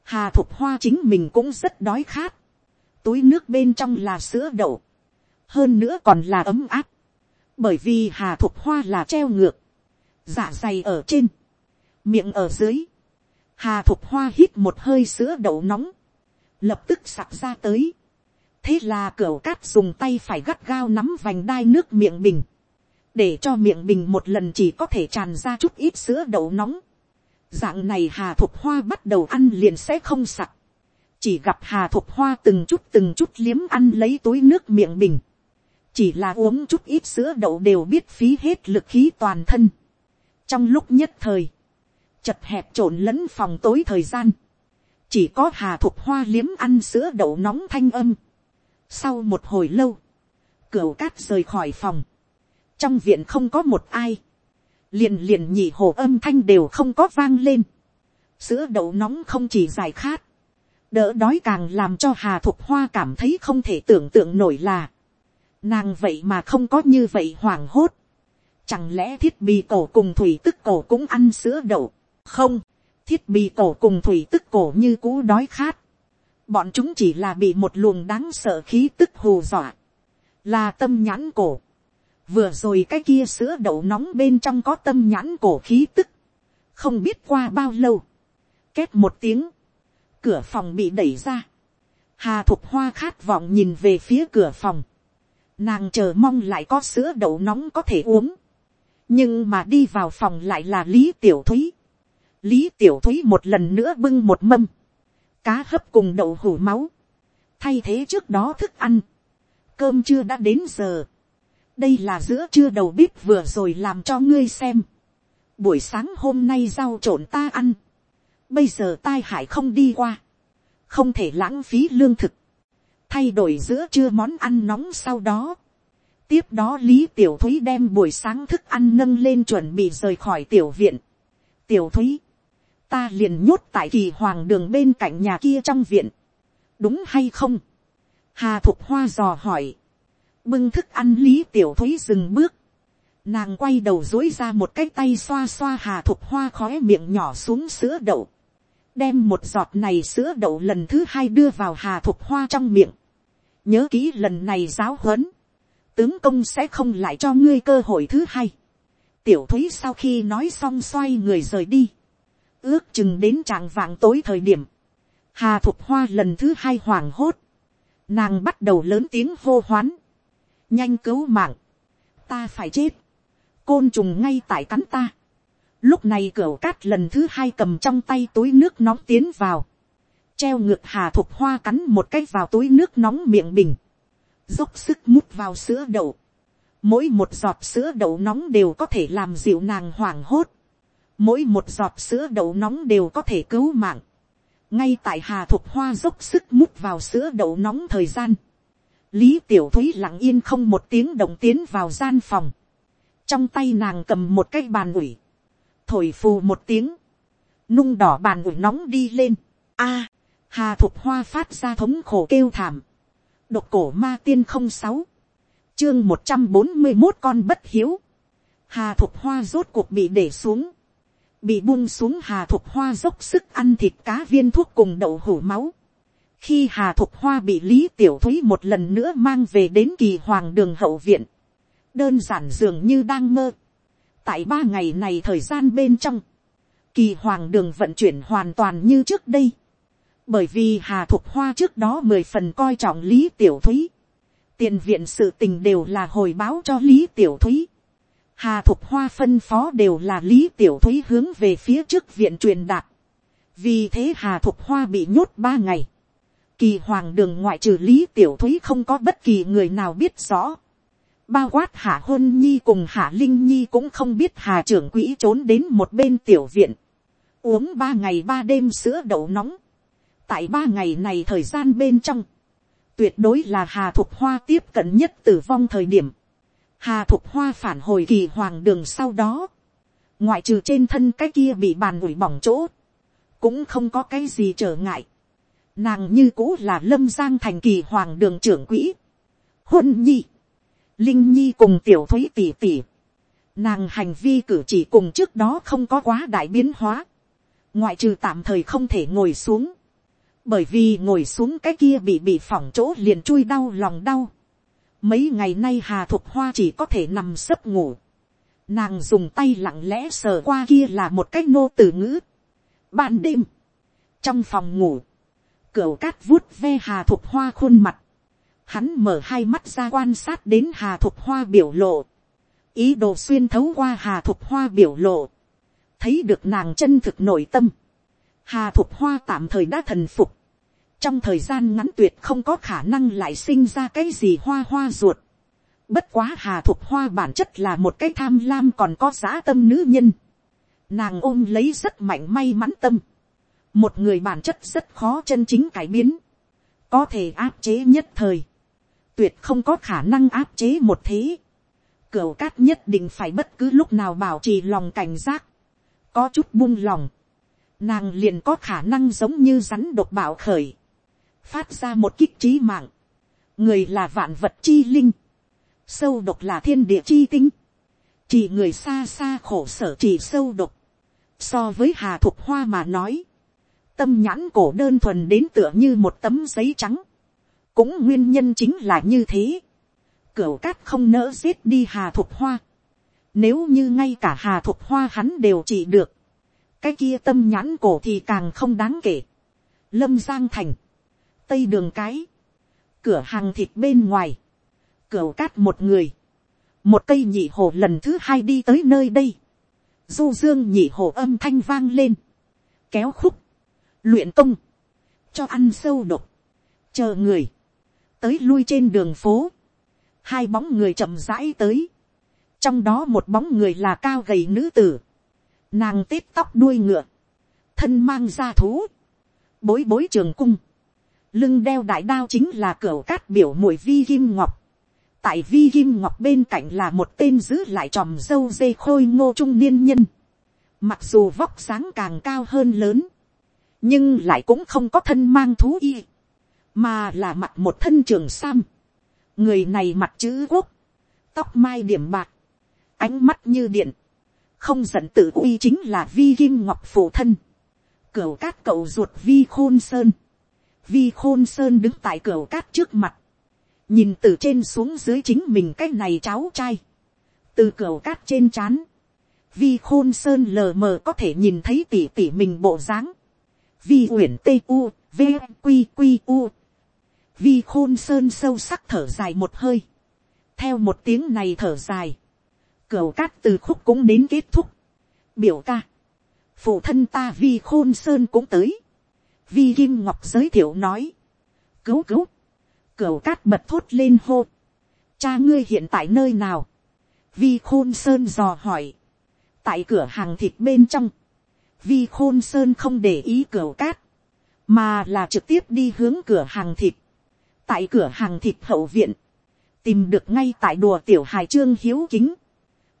hà thục hoa chính mình cũng rất đói khát. túi nước bên trong là sữa đậu. hơn nữa còn là ấm áp. bởi vì hà thục hoa là treo ngược. dạ dày ở trên. miệng ở dưới. hà thục hoa hít một hơi sữa đậu nóng. lập tức sặc ra tới thế là cửa cát dùng tay phải gắt gao nắm vành đai nước miệng bình, để cho miệng bình một lần chỉ có thể tràn ra chút ít sữa đậu nóng. dạng này hà thục hoa bắt đầu ăn liền sẽ không sặc. chỉ gặp hà thục hoa từng chút từng chút liếm ăn lấy túi nước miệng bình. chỉ là uống chút ít sữa đậu đều biết phí hết lực khí toàn thân. trong lúc nhất thời, chật hẹp trộn lẫn phòng tối thời gian, chỉ có hà thục hoa liếm ăn sữa đậu nóng thanh âm sau một hồi lâu, cửa cát rời khỏi phòng. Trong viện không có một ai. Liền liền nhị hồ âm thanh đều không có vang lên. Sữa đậu nóng không chỉ dài khát. Đỡ đói càng làm cho Hà Thục Hoa cảm thấy không thể tưởng tượng nổi là. Nàng vậy mà không có như vậy hoảng hốt. Chẳng lẽ thiết bị cổ cùng thủy tức cổ cũng ăn sữa đậu? Không, thiết bị cổ cùng thủy tức cổ như cũ đói khát bọn chúng chỉ là bị một luồng đáng sợ khí tức hù dọa, là tâm nhãn cổ. vừa rồi cái kia sữa đậu nóng bên trong có tâm nhãn cổ khí tức, không biết qua bao lâu, két một tiếng, cửa phòng bị đẩy ra, hà thục hoa khát vọng nhìn về phía cửa phòng, nàng chờ mong lại có sữa đậu nóng có thể uống, nhưng mà đi vào phòng lại là lý tiểu thúy, lý tiểu thúy một lần nữa bưng một mâm, cá hấp cùng đậu hủ máu, thay thế trước đó thức ăn, cơm chưa đã đến giờ, đây là giữa trưa đầu bếp vừa rồi làm cho ngươi xem, buổi sáng hôm nay rau trộn ta ăn, bây giờ tai hại không đi qua, không thể lãng phí lương thực, thay đổi giữa trưa món ăn nóng sau đó, tiếp đó lý tiểu thúy đem buổi sáng thức ăn nâng lên chuẩn bị rời khỏi tiểu viện, tiểu thúy, ta liền nhốt tại kỳ hoàng đường bên cạnh nhà kia trong viện, đúng hay không, hà thục hoa dò hỏi, bưng thức ăn lý tiểu thúy dừng bước, nàng quay đầu dối ra một cái tay xoa xoa hà thục hoa khói miệng nhỏ xuống sữa đậu, đem một giọt này sữa đậu lần thứ hai đưa vào hà thục hoa trong miệng, nhớ kỹ lần này giáo huấn, tướng công sẽ không lại cho ngươi cơ hội thứ hai. tiểu thúy sau khi nói xong xoay người rời đi, ước chừng đến trạng vạng tối thời điểm, hà thục hoa lần thứ hai hoảng hốt, nàng bắt đầu lớn tiếng hô hoán, nhanh cứu mạng, ta phải chết, côn trùng ngay tại cắn ta, lúc này cửa cát lần thứ hai cầm trong tay túi nước nóng tiến vào, treo ngược hà thục hoa cắn một cái vào túi nước nóng miệng bình, dốc sức mút vào sữa đậu, mỗi một giọt sữa đậu nóng đều có thể làm dịu nàng hoảng hốt, mỗi một giọt sữa đậu nóng đều có thể cứu mạng. ngay tại hà thục hoa dốc sức mút vào sữa đậu nóng thời gian, lý tiểu thúy lặng yên không một tiếng động tiến vào gian phòng, trong tay nàng cầm một cái bàn ủi, thổi phù một tiếng, nung đỏ bàn ủi nóng đi lên, a, hà thục hoa phát ra thống khổ kêu thảm, độc cổ ma tiên không sáu, chương một trăm bốn mươi một con bất hiếu, hà thục hoa rốt cuộc bị để xuống, bị buông xuống hà thục hoa dốc sức ăn thịt cá viên thuốc cùng đậu hủ máu. khi hà thục hoa bị lý tiểu thúy một lần nữa mang về đến kỳ hoàng đường hậu viện, đơn giản dường như đang mơ. tại ba ngày này thời gian bên trong, kỳ hoàng đường vận chuyển hoàn toàn như trước đây. bởi vì hà thục hoa trước đó mười phần coi trọng lý tiểu thúy. tiền viện sự tình đều là hồi báo cho lý tiểu thúy hà thục hoa phân phó đều là lý tiểu thúy hướng về phía trước viện truyền đạt. vì thế hà thục hoa bị nhốt ba ngày. kỳ hoàng đường ngoại trừ lý tiểu thúy không có bất kỳ người nào biết rõ bao quát hạ hôn nhi cùng hạ linh nhi cũng không biết hà trưởng quỹ trốn đến một bên tiểu viện, uống ba ngày ba đêm sữa đậu nóng, tại ba ngày này thời gian bên trong, tuyệt đối là hà thục hoa tiếp cận nhất tử vong thời điểm, hà thục hoa phản hồi kỳ hoàng đường sau đó, ngoại trừ trên thân cái kia bị bàn ủi bỏng chỗ, cũng không có cái gì trở ngại, nàng như cũ là lâm giang thành kỳ hoàng đường trưởng quỹ, Huân nhi, linh nhi cùng tiểu thúy tỷ tỷ. Nàng hành vi cử chỉ cùng trước đó không có quá đại biến hóa, ngoại trừ tạm thời không thể ngồi xuống, bởi vì ngồi xuống cái kia bị bị phỏng chỗ liền chui đau lòng đau. Mấy ngày nay hà thục hoa chỉ có thể nằm sấp ngủ. Nàng dùng tay lặng lẽ sờ qua kia là một cái nô từ ngữ. Ban đêm, trong phòng ngủ, Cửu cát vuốt ve hà thục hoa khuôn mặt. Hắn mở hai mắt ra quan sát đến hà thục hoa biểu lộ. Ý đồ xuyên thấu qua hà thục hoa biểu lộ thấy được nàng chân thực nội tâm, hà thục hoa tạm thời đã thần phục, trong thời gian ngắn tuyệt không có khả năng lại sinh ra cái gì hoa hoa ruột. Bất quá hà thuộc hoa bản chất là một cái tham lam còn có giá tâm nữ nhân. Nàng ôm lấy rất mạnh may mắn tâm. Một người bản chất rất khó chân chính cải biến. Có thể áp chế nhất thời. Tuyệt không có khả năng áp chế một thế. Cửu cát nhất định phải bất cứ lúc nào bảo trì lòng cảnh giác có chút buông lòng, nàng liền có khả năng giống như rắn độc bạo khởi, phát ra một kích trí mạng, người là vạn vật chi linh, sâu độc là thiên địa chi tinh, chỉ người xa xa khổ sở chỉ sâu độc, so với hà thục hoa mà nói, tâm nhãn cổ đơn thuần đến tựa như một tấm giấy trắng, cũng nguyên nhân chính là như thế, cửu cát không nỡ giết đi hà thục hoa, nếu như ngay cả hà thục hoa hắn đều chỉ được. Cái kia tâm nhãn cổ thì càng không đáng kể. Lâm Giang Thành. Tây đường cái. Cửa hàng thịt bên ngoài. Cửa cát một người. Một cây nhị hồ lần thứ hai đi tới nơi đây. Du dương nhị hồ âm thanh vang lên. Kéo khúc. Luyện công. Cho ăn sâu độc. Chờ người. Tới lui trên đường phố. Hai bóng người chậm rãi tới trong đó một bóng người là cao gầy nữ tử, nàng tết tóc đuôi ngựa, thân mang ra thú, bối bối trường cung, lưng đeo đại đao chính là cửa cát biểu mùi vi kim ngọc, tại vi kim ngọc bên cạnh là một tên giữ lại tròm dâu dê khôi ngô trung niên nhân, mặc dù vóc sáng càng cao hơn lớn, nhưng lại cũng không có thân mang thú y, mà là mặt một thân trường sam, người này mặt chữ quốc, tóc mai điểm bạc, ánh mắt như điện, không giận tự uy chính là vi kim ngọc phụ thân, cửu cát cậu ruột vi khôn sơn, vi khôn sơn đứng tại cửa cát trước mặt, nhìn từ trên xuống dưới chính mình cái này cháu trai, từ cửa cát trên c h á n vi khôn sơn lờ mờ có thể nhìn thấy tỉ tỉ mình bộ dáng, vi uyển tê u, v q q u, vi khôn sơn sâu sắc thở dài một hơi, theo một tiếng này thở dài, cửa cát từ khúc cũng đến kết thúc. Biểu ca. Phụ thân ta vi khôn sơn cũng tới. Vi Kim Ngọc giới thiệu nói. Cứu cứu. Cửu cát bật thốt lên hô. Cha ngươi hiện tại nơi nào? Vi khôn sơn dò hỏi. Tại cửa hàng thịt bên trong. Vi khôn sơn không để ý cửu cát. Mà là trực tiếp đi hướng cửa hàng thịt. Tại cửa hàng thịt hậu viện. Tìm được ngay tại đùa tiểu hài trương hiếu kính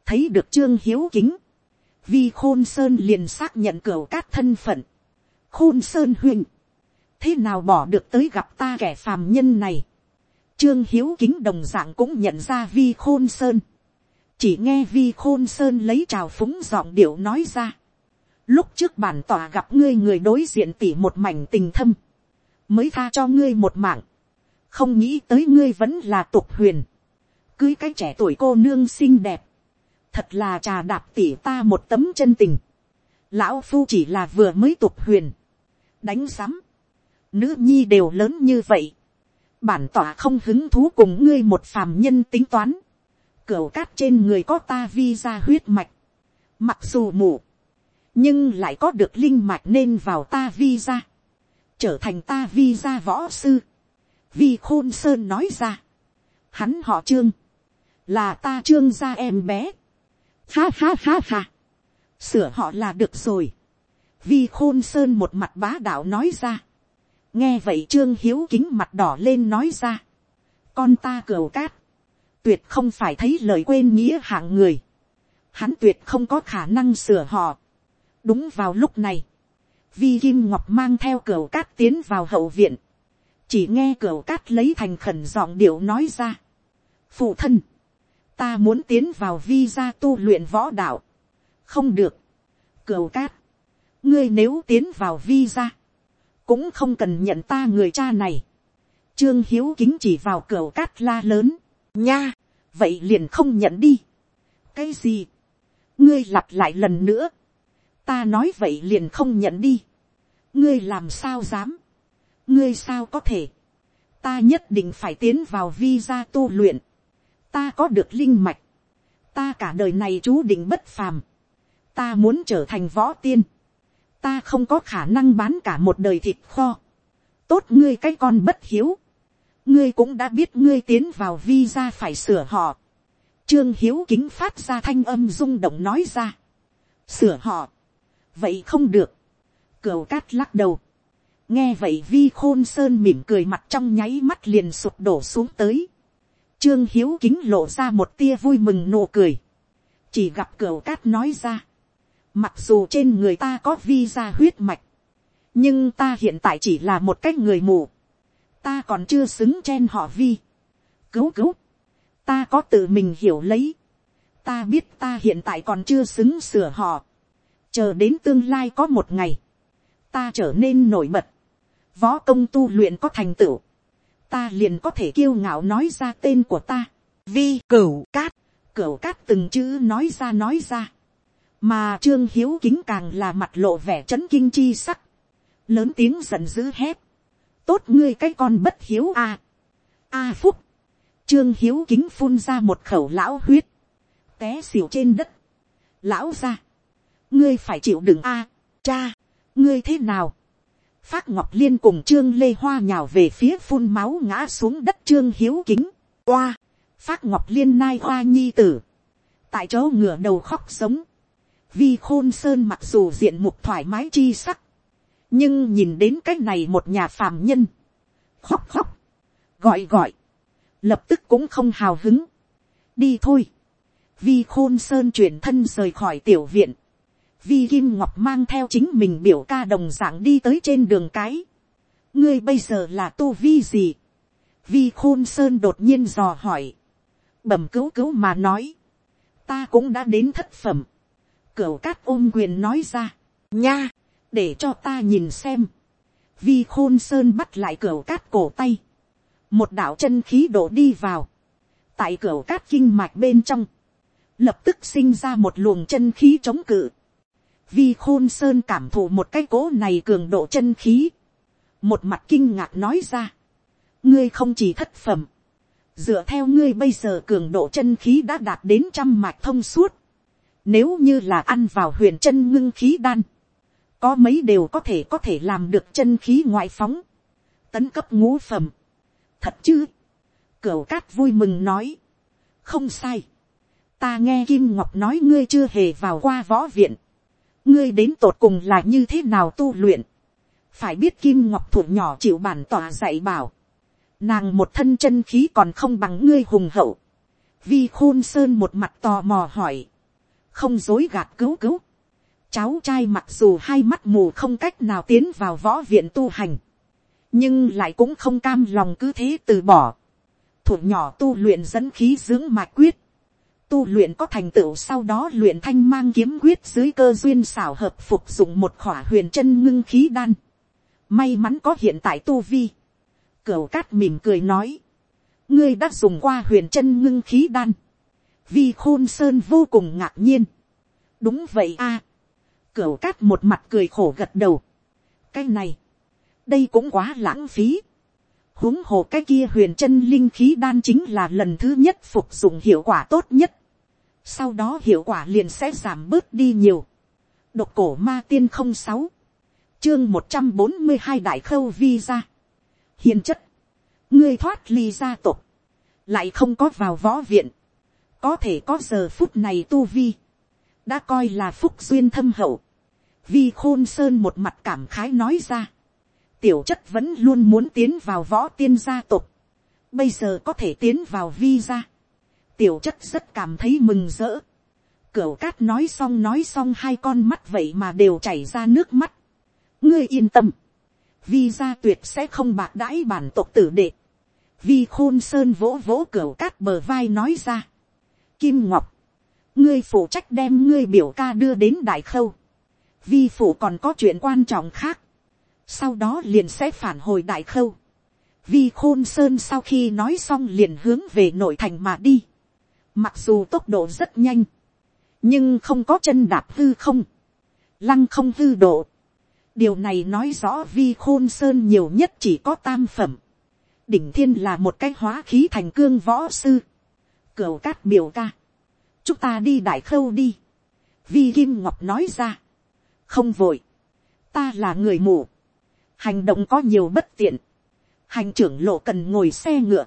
thấy được trương hiếu kính, vi khôn sơn liền xác nhận cửa cát thân phận khôn sơn huynh, thế nào bỏ được tới gặp ta kẻ phàm nhân này. trương hiếu kính đồng dạng cũng nhận ra vi khôn sơn. chỉ nghe vi khôn sơn lấy trào phúng giọng điệu nói ra. lúc trước bản tòa gặp ngươi người đối diện tỉ một mảnh tình thâm, mới tha cho ngươi một mạng, không nghĩ tới ngươi vẫn là tục huyền, cưới cái trẻ tuổi cô nương xinh đẹp, thật là trà đạp tỉ ta một tấm chân tình, lão phu chỉ là vừa mới tục huyền, đánh sắm, nữ nhi đều lớn như vậy, bản tỏa không hứng thú cùng ngươi một phàm nhân tính toán, cửa cát trên người có ta vi ra huyết mạch, mặc dù mù, nhưng lại có được linh mạch nên vào ta vi ra, trở thành ta vi ra võ sư, vi khôn sơn nói ra, hắn họ trương, là ta trương gia em bé, ha ha ha ha, sửa họ là được rồi, vi khôn sơn một mặt bá đạo nói ra, nghe vậy trương hiếu kính mặt đỏ lên nói ra, con ta cửu cát, tuyệt không phải thấy lời quên nghĩa hạng người, hắn tuyệt không có khả năng sửa họ. đúng vào lúc này, vi kim ngọc mang theo cửa cát tiến vào hậu viện, chỉ nghe cửa cát lấy thành khẩn giọng điệu nói ra. phụ thân, ta muốn tiến vào vi gia tu luyện võ đạo, không được, cửa cát, ngươi nếu tiến vào vi gia, cũng không cần nhận ta người cha này. Trương hiếu kính chỉ vào cửa cát la lớn, nha, vậy liền không nhận đi. cái gì, ngươi lặp lại lần nữa, ta nói vậy liền không nhận đi. ngươi làm sao dám, ngươi sao có thể, ta nhất định phải tiến vào vi gia tu luyện, ta có được linh mạch, ta cả đời này chú định bất phàm, ta muốn trở thành võ tiên, ta không có khả năng bán cả một đời thịt kho, tốt ngươi cái con bất hiếu, ngươi cũng đã biết ngươi tiến vào vi ra phải sửa họ. Trương hiếu kính phát ra thanh âm rung động nói ra. Sửa họ. vậy không được. cửu cát lắc đầu. nghe vậy vi khôn sơn mỉm cười mặt trong nháy mắt liền sụp đổ xuống tới. Trương hiếu kính lộ ra một tia vui mừng nụ cười. chỉ gặp cửu cát nói ra mặc dù trên người ta có vi ra huyết mạch. nhưng ta hiện tại chỉ là một cách người mù. Ta còn chưa xứng chen họ vi. cứu cứu, ta có tự mình hiểu lấy, ta biết ta hiện tại còn chưa xứng sửa họ, chờ đến tương lai có một ngày, ta trở nên nổi bật, võ công tu luyện có thành tựu, ta liền có thể kiêu ngạo nói ra tên của ta, vi cửu cát, cửu cát từng chữ nói ra nói ra, mà trương hiếu kính càng là mặt lộ vẻ c h ấ n kinh chi sắc, lớn tiếng giận dữ hét, tốt ngươi cái con bất hiếu a. a phúc, trương hiếu kính phun ra một khẩu lão huyết, té xỉu trên đất, lão ra, ngươi phải chịu đựng a, cha, ngươi thế nào, phát ngọc liên cùng trương lê hoa nhào về phía phun máu ngã xuống đất trương hiếu kính, oa, phát ngọc liên nai hoa nhi tử, tại chỗ ngửa đầu khóc sống, vi khôn sơn mặc dù diện mục thoải mái chi sắc, nhưng nhìn đến cái này một nhà phàm nhân, khóc khóc, gọi gọi, lập tức cũng không hào hứng, đi thôi, vi khôn sơn chuyển thân rời khỏi tiểu viện, vi kim ngọc mang theo chính mình biểu ca đồng dạng đi tới trên đường cái, ngươi bây giờ là tu vi gì, vi khôn sơn đột nhiên dò hỏi, bẩm cứu cứu mà nói, ta cũng đã đến thất phẩm, cửu cát ôm quyền nói ra, nha, để cho ta nhìn xem. Vi khôn sơn bắt lại cửa cát cổ tay. Một đạo chân khí đổ đi vào. Tại cửa cát kinh mạch bên trong. Lập tức sinh ra một luồng chân khí chống cự. Vi khôn sơn cảm thụ một cái cố này cường độ chân khí. Một mặt kinh ngạc nói ra. Ngươi không chỉ thất phẩm. Dựa theo ngươi bây giờ cường độ chân khí đã đạt đến trăm mạch thông suốt. Nếu như là ăn vào huyền chân ngưng khí đan có mấy đều có thể có thể làm được chân khí ngoại phóng, tấn cấp ngũ phẩm, thật chứ, cửu cát vui mừng nói, không sai, ta nghe kim ngọc nói ngươi chưa hề vào qua võ viện, ngươi đến tột cùng là như thế nào tu luyện, phải biết kim ngọc thủ nhỏ chịu bản tỏa dạy bảo, nàng một thân chân khí còn không bằng ngươi hùng hậu, vi khôn sơn một mặt tò mò hỏi, không dối gạt cứu cứu, Cháu trai mặc dù hai mắt mù không cách nào tiến vào võ viện tu hành. Nhưng lại cũng không cam lòng cứ thế từ bỏ. Thủ nhỏ tu luyện dẫn khí dưỡng mạch quyết. tu luyện có thành tựu sau đó luyện thanh mang kiếm quyết dưới cơ duyên xảo hợp phục dụng một khỏa huyền chân ngưng khí đan. May mắn có hiện tại tu vi. Cửu cát mỉm cười nói. Ngươi đã dùng qua huyền chân ngưng khí đan. Vi khôn sơn vô cùng ngạc nhiên. Đúng vậy a. À. Cửu cát một mặt cười khổ gật đầu. Cái này. Đây cũng quá lãng phí huống hồ cái kia huyền chân linh khí đan chính là lần thứ nhất phục dụng hiệu quả tốt nhất. Sau đó hiệu quả liền sẽ giảm bớt đi nhiều. Độc cổ ma tiên không sáu Chương một trăm bốn mươi hai đại khâu vi ra. Hiền chất. Ngươi thoát ly gia tộc. Lại không có vào võ viện. Có thể có giờ phút này tu vi. Đã coi là phúc duyên thâm hậu. Vi khôn sơn một mặt cảm khái nói ra. Tiểu chất vẫn luôn muốn tiến vào võ tiên gia tộc, bây giờ có thể tiến vào vi gia, tiểu chất rất cảm thấy mừng rỡ, cửu cát nói xong nói xong hai con mắt vậy mà đều chảy ra nước mắt, ngươi yên tâm, vi gia tuyệt sẽ không bạc đãi bản tộc tử đệ, vi khôn sơn vỗ vỗ cửu cát bờ vai nói ra, kim ngọc, ngươi phụ trách đem ngươi biểu ca đưa đến đại khâu, vi phụ còn có chuyện quan trọng khác, sau đó liền sẽ phản hồi đại khâu. Vi khôn sơn sau khi nói xong liền hướng về nội thành mà đi. Mặc dù tốc độ rất nhanh, nhưng không có chân đạp hư không, lăng không hư độ. điều này nói rõ vi khôn sơn nhiều nhất chỉ có tam phẩm. đỉnh thiên là một cái hóa khí thành cương võ sư cửu cát biểu ca. chúng ta đi đại khâu đi. vi kim ngọc nói ra. không vội. ta là người mù hành động có nhiều bất tiện, hành trưởng lộ cần ngồi xe ngựa,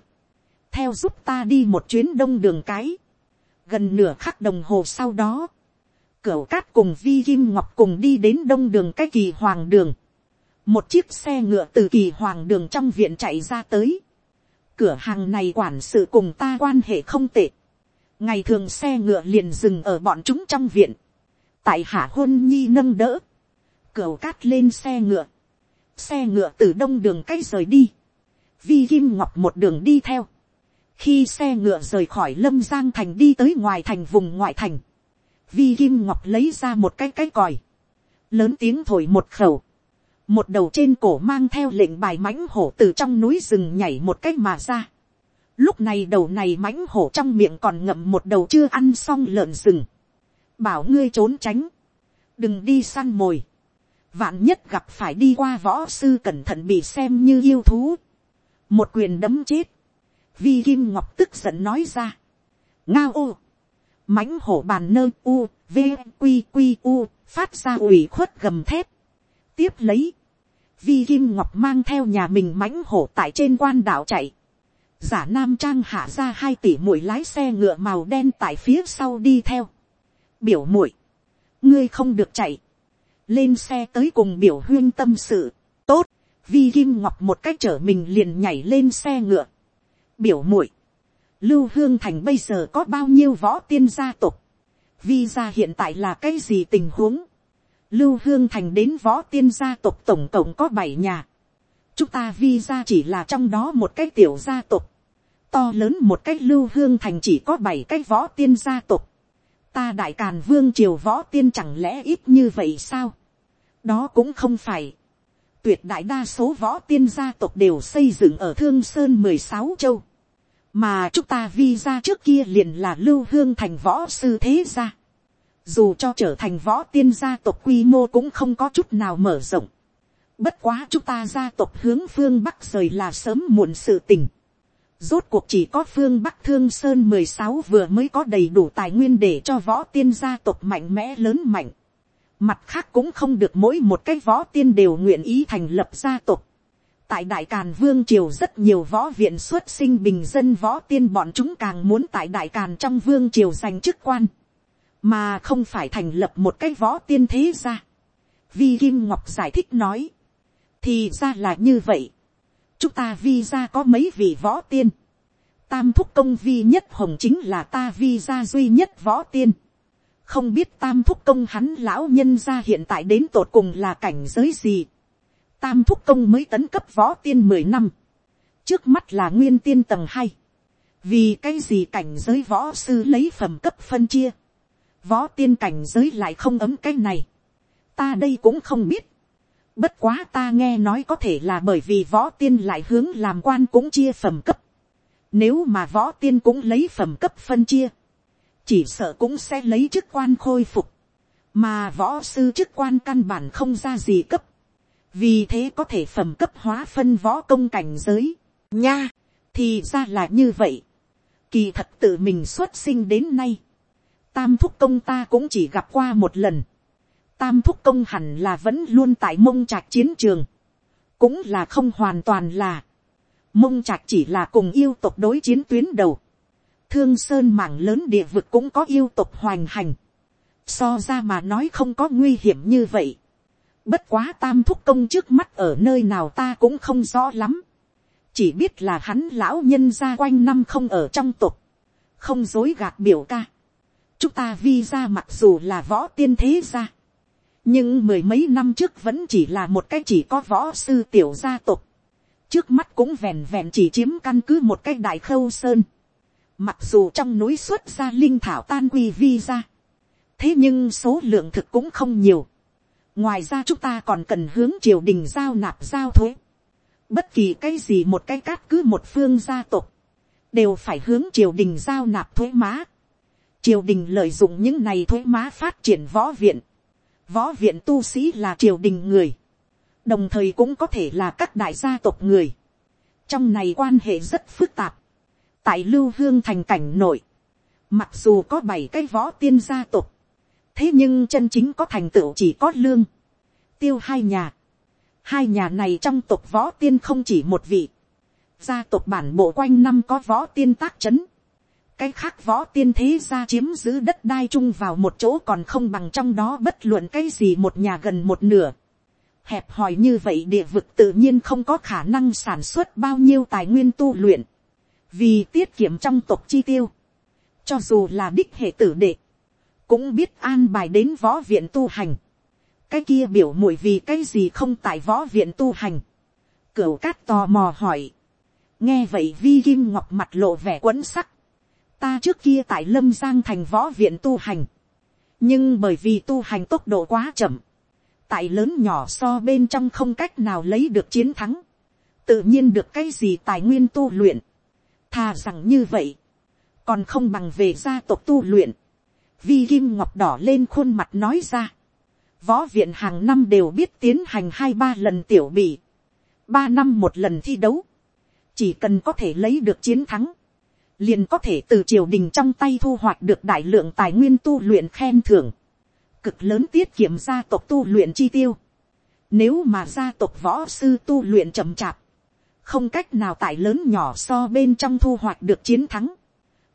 theo giúp ta đi một chuyến đông đường cái, gần nửa khắc đồng hồ sau đó, cửu cát cùng vi kim ngọc cùng đi đến đông đường cái kỳ hoàng đường, một chiếc xe ngựa từ kỳ hoàng đường trong viện chạy ra tới, cửa hàng này quản sự cùng ta quan hệ không tệ, ngày thường xe ngựa liền dừng ở bọn chúng trong viện, tại hạ hôn nhi nâng đỡ, cửu cát lên xe ngựa, xe ngựa từ đông đường cách rời đi, vi kim ngọc một đường đi theo, khi xe ngựa rời khỏi lâm giang thành đi tới ngoài thành vùng ngoại thành, vi kim ngọc lấy ra một cái cái còi, lớn tiếng thổi một khẩu, một đầu trên cổ mang theo lệnh bài mãnh hổ từ trong núi rừng nhảy một cách mà ra. Lúc này đầu này mãnh hổ trong miệng còn ngậm một đầu chưa ăn xong lợn rừng. Bảo ngươi trốn tránh. Đừng đi săn mồi. Vạn nhất gặp phải đi qua võ sư cẩn thận bị xem như yêu thú, một quyền đấm chết, vi kim ngọc tức giận nói ra, ngao ô, mãnh hổ bàn nơ u, v quy quy u, phát ra ủy khuất gầm thép, tiếp lấy, vi kim ngọc mang theo nhà mình mãnh hổ tại trên quan đảo chạy, giả nam trang hạ ra hai tỷ mũi lái xe ngựa màu đen tại phía sau đi theo, biểu muội ngươi không được chạy, lên xe tới cùng biểu huyên tâm sự, tốt, vi kim ngọc một cách chở mình liền nhảy lên xe ngựa, biểu muội, lưu hương thành bây giờ có bao nhiêu võ tiên gia tộc, vi gia hiện tại là cái gì tình huống, lưu hương thành đến võ tiên gia tộc tổng cộng có bảy nhà, chúng ta vi gia chỉ là trong đó một cái tiểu gia tộc, to lớn một cái lưu hương thành chỉ có bảy cái võ tiên gia tộc, ta đại càn vương triều võ tiên chẳng lẽ ít như vậy sao đó cũng không phải. tuyệt đại đa số võ tiên gia tộc đều xây dựng ở thương sơn mười sáu châu. mà chúng ta vi ra trước kia liền là lưu hương thành võ sư thế gia dù cho trở thành võ tiên gia tộc quy mô cũng không có chút nào mở rộng. bất quá chúng ta gia tộc hướng phương bắc rời là sớm muộn sự tình. Rốt cuộc chỉ có phương Bắc Thương Sơn mười sáu vừa mới có đầy đủ tài nguyên để cho võ tiên gia tộc mạnh mẽ lớn mạnh. Mặt khác cũng không được mỗi một cái võ tiên đều nguyện ý thành lập gia tộc. Tại Đại Càn Vương Triều rất nhiều võ viện xuất sinh bình dân võ tiên bọn chúng càng muốn tại Đại Càn trong Vương Triều giành chức quan. Mà không phải thành lập một cái võ tiên thế ra. Vi Kim Ngọc giải thích nói. Thì ra là như vậy. Chúng ta vi ra có mấy vị võ tiên. Tam thúc công vi nhất hồng chính là ta vi ra duy nhất võ tiên không biết tam thúc công hắn lão nhân ra hiện tại đến tột cùng là cảnh giới gì. tam thúc công mới tấn cấp võ tiên mười năm. trước mắt là nguyên tiên tầng hai. vì cái gì cảnh giới võ sư lấy phẩm cấp phân chia, võ tiên cảnh giới lại không ấm cái này, ta đây cũng không biết, bất quá ta nghe nói có thể là bởi vì võ tiên lại hướng làm quan cũng chia phẩm cấp, nếu mà võ tiên cũng lấy phẩm cấp phân chia, chỉ sợ cũng sẽ lấy chức quan khôi phục, mà võ sư chức quan căn bản không ra gì cấp, vì thế có thể phẩm cấp hóa phân võ công cảnh giới, nha, thì ra là như vậy, kỳ thật tự mình xuất sinh đến nay, tam thúc công ta cũng chỉ gặp qua một lần, tam thúc công hẳn là vẫn luôn tại mông trạch chiến trường, cũng là không hoàn toàn là, mông trạch chỉ là cùng yêu tộc đối chiến tuyến đầu, thương sơn mảng lớn địa vực cũng có yêu tộc hoành hành, so ra mà nói không có nguy hiểm như vậy, bất quá tam thúc công trước mắt ở nơi nào ta cũng không rõ lắm, chỉ biết là hắn lão nhân ra quanh năm không ở trong tục, không dối gạt biểu ca chúng ta vi ra mặc dù là võ tiên thế gia, nhưng mười mấy năm trước vẫn chỉ là một cái chỉ có võ sư tiểu gia tộc, trước mắt cũng vẹn vẹn chỉ chiếm căn cứ một cái đại khâu sơn, mặc dù trong núi xuất ra linh thảo tan quy vi ra, thế nhưng số lượng thực cũng không nhiều, ngoài ra chúng ta còn cần hướng triều đình giao nạp giao thuế, bất kỳ cái gì một cái cát cứ một phương gia tộc, đều phải hướng triều đình giao nạp thuế má triều đình lợi dụng những này thuế má phát triển võ viện. võ viện tu sĩ là triều đình người, đồng thời cũng có thể là các đại gia tộc người. trong này quan hệ rất phức tạp. tại lưu hương thành cảnh nội, mặc dù có bảy cái võ tiên gia tộc, thế nhưng chân chính có thành tựu chỉ có lương, tiêu hai nhà Hai nhà này trong tộc võ tiên không chỉ một vị. Gia tộc bản bộ quanh năm có võ tiên tác chấn. Cái khác võ tiên thế gia chiếm giữ đất đai chung vào một chỗ còn không bằng trong đó bất luận cái gì một nhà gần một nửa. Hẹp hòi như vậy địa vực tự nhiên không có khả năng sản xuất bao nhiêu tài nguyên tu luyện. Vì tiết kiệm trong tộc chi tiêu. Cho dù là đích hệ tử đệ. Cũng biết an bài đến võ viện tu hành cái kia biểu muội vì cái gì không tại võ viện tu hành. Cửu cát tò mò hỏi. nghe vậy vi kim ngọc mặt lộ vẻ quấn sắc ta trước kia tại lâm giang thành võ viện tu hành. nhưng bởi vì tu hành tốc độ quá chậm. tại lớn nhỏ so bên trong không cách nào lấy được chiến thắng. tự nhiên được cái gì tài nguyên tu luyện. thà rằng như vậy. còn không bằng về gia tộc tu luyện. vi kim ngọc đỏ lên khuôn mặt nói ra Võ viện hàng năm đều biết tiến hành hai ba lần tiểu bì, Ba năm một lần thi đấu. Chỉ cần có thể lấy được chiến thắng. Liền có thể từ triều đình trong tay thu hoạch được đại lượng tài nguyên tu luyện khen thưởng. Cực lớn tiết kiệm gia tộc tu luyện chi tiêu. Nếu mà gia tộc võ sư tu luyện chậm chạp. Không cách nào tại lớn nhỏ so bên trong thu hoạch được chiến thắng.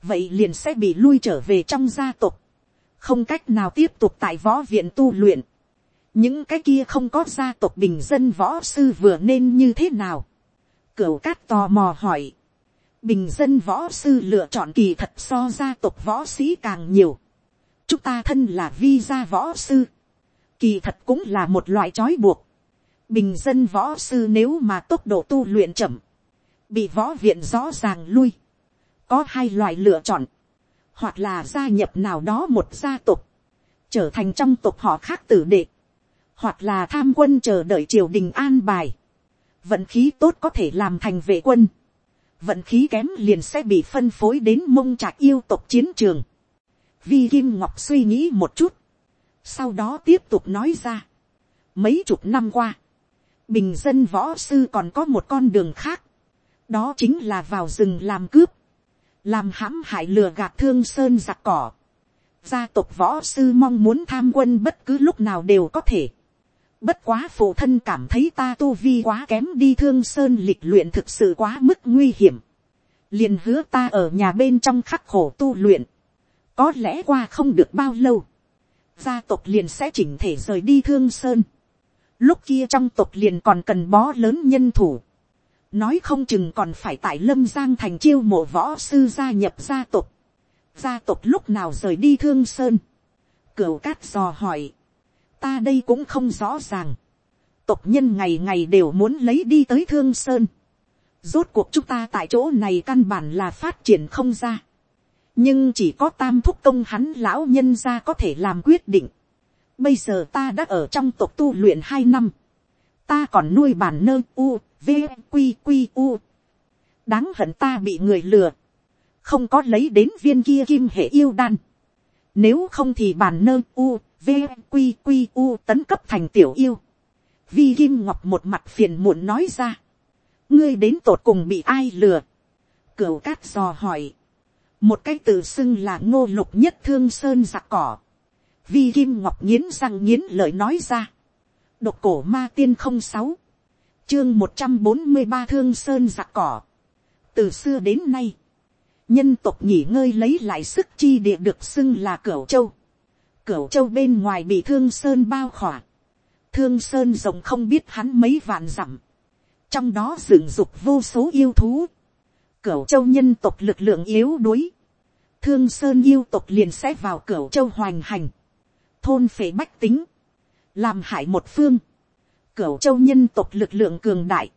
Vậy liền sẽ bị lui trở về trong gia tộc, không cách nào tiếp tục tại võ viện tu luyện những cái kia không có gia tộc bình dân võ sư vừa nên như thế nào. cửu cát tò mò hỏi bình dân võ sư lựa chọn kỳ thật so gia tộc võ sĩ càng nhiều. chúng ta thân là vi gia võ sư. kỳ thật cũng là một loại trói buộc. bình dân võ sư nếu mà tốc độ tu luyện chậm, bị võ viện rõ ràng lui. có hai loại lựa chọn, hoặc là gia nhập nào đó một gia tộc, trở thành trong tộc họ khác tử đệ hoặc là tham quân chờ đợi triều đình an bài, vận khí tốt có thể làm thành vệ quân, vận khí kém liền sẽ bị phân phối đến mông trạc yêu tộc chiến trường. Vi Kim Ngọc suy nghĩ một chút, sau đó tiếp tục nói ra. Mấy chục năm qua, bình dân võ sư còn có một con đường khác, đó chính là vào rừng làm cướp, làm hãm hại lừa gạt thương sơn giặc cỏ. Gia tộc võ sư mong muốn tham quân bất cứ lúc nào đều có thể. Bất quá phụ thân cảm thấy ta tu vi quá kém đi thương sơn lịch luyện thực sự quá mức nguy hiểm. liền hứa ta ở nhà bên trong khắc khổ tu luyện. Có lẽ qua không được bao lâu. Gia tộc liền sẽ chỉnh thể rời đi thương sơn. Lúc kia trong tộc liền còn cần bó lớn nhân thủ. Nói không chừng còn phải tại lâm giang thành chiêu mộ võ sư gia nhập gia tộc. Gia tộc lúc nào rời đi thương sơn. Cửu cát dò hỏi ta đây cũng không rõ ràng. tộc nhân ngày ngày đều muốn lấy đi tới thương sơn. rốt cuộc chúng ta tại chỗ này căn bản là phát triển không ra. nhưng chỉ có tam thúc công hắn lão nhân ra có thể làm quyết định. bây giờ ta đã ở trong tộc tu luyện hai năm. ta còn nuôi bản nơ u, v, q q u. đáng hận ta bị người lừa. không có lấy đến viên kia kim hệ yêu đan. nếu không thì bản nơ u, vqq u tấn cấp thành tiểu yêu. vi kim ngọc một mặt phiền muộn nói ra ngươi đến tột cùng bị ai lừa. cửu cát dò hỏi. một cái tự xưng là ngô lục nhất thương sơn giặc cỏ. vi kim ngọc nghiến răng nghiến lời nói ra. độc cổ ma tiên không sáu. chương một trăm bốn mươi ba thương sơn giặc cỏ. từ xưa đến nay, nhân tộc nghỉ ngơi lấy lại sức chi địa được xưng là cửu châu cửu châu bên ngoài bị thương sơn bao khỏa. thương sơn rộng không biết hắn mấy vạn dặm. Trong đó dựng dục vô số yêu thú, cửu châu nhân tộc lực lượng yếu đuối, thương sơn yêu tộc liền sẽ vào cửu châu hoành hành, thôn phế bách tính, làm hại một phương, cửu châu nhân tộc lực lượng cường đại,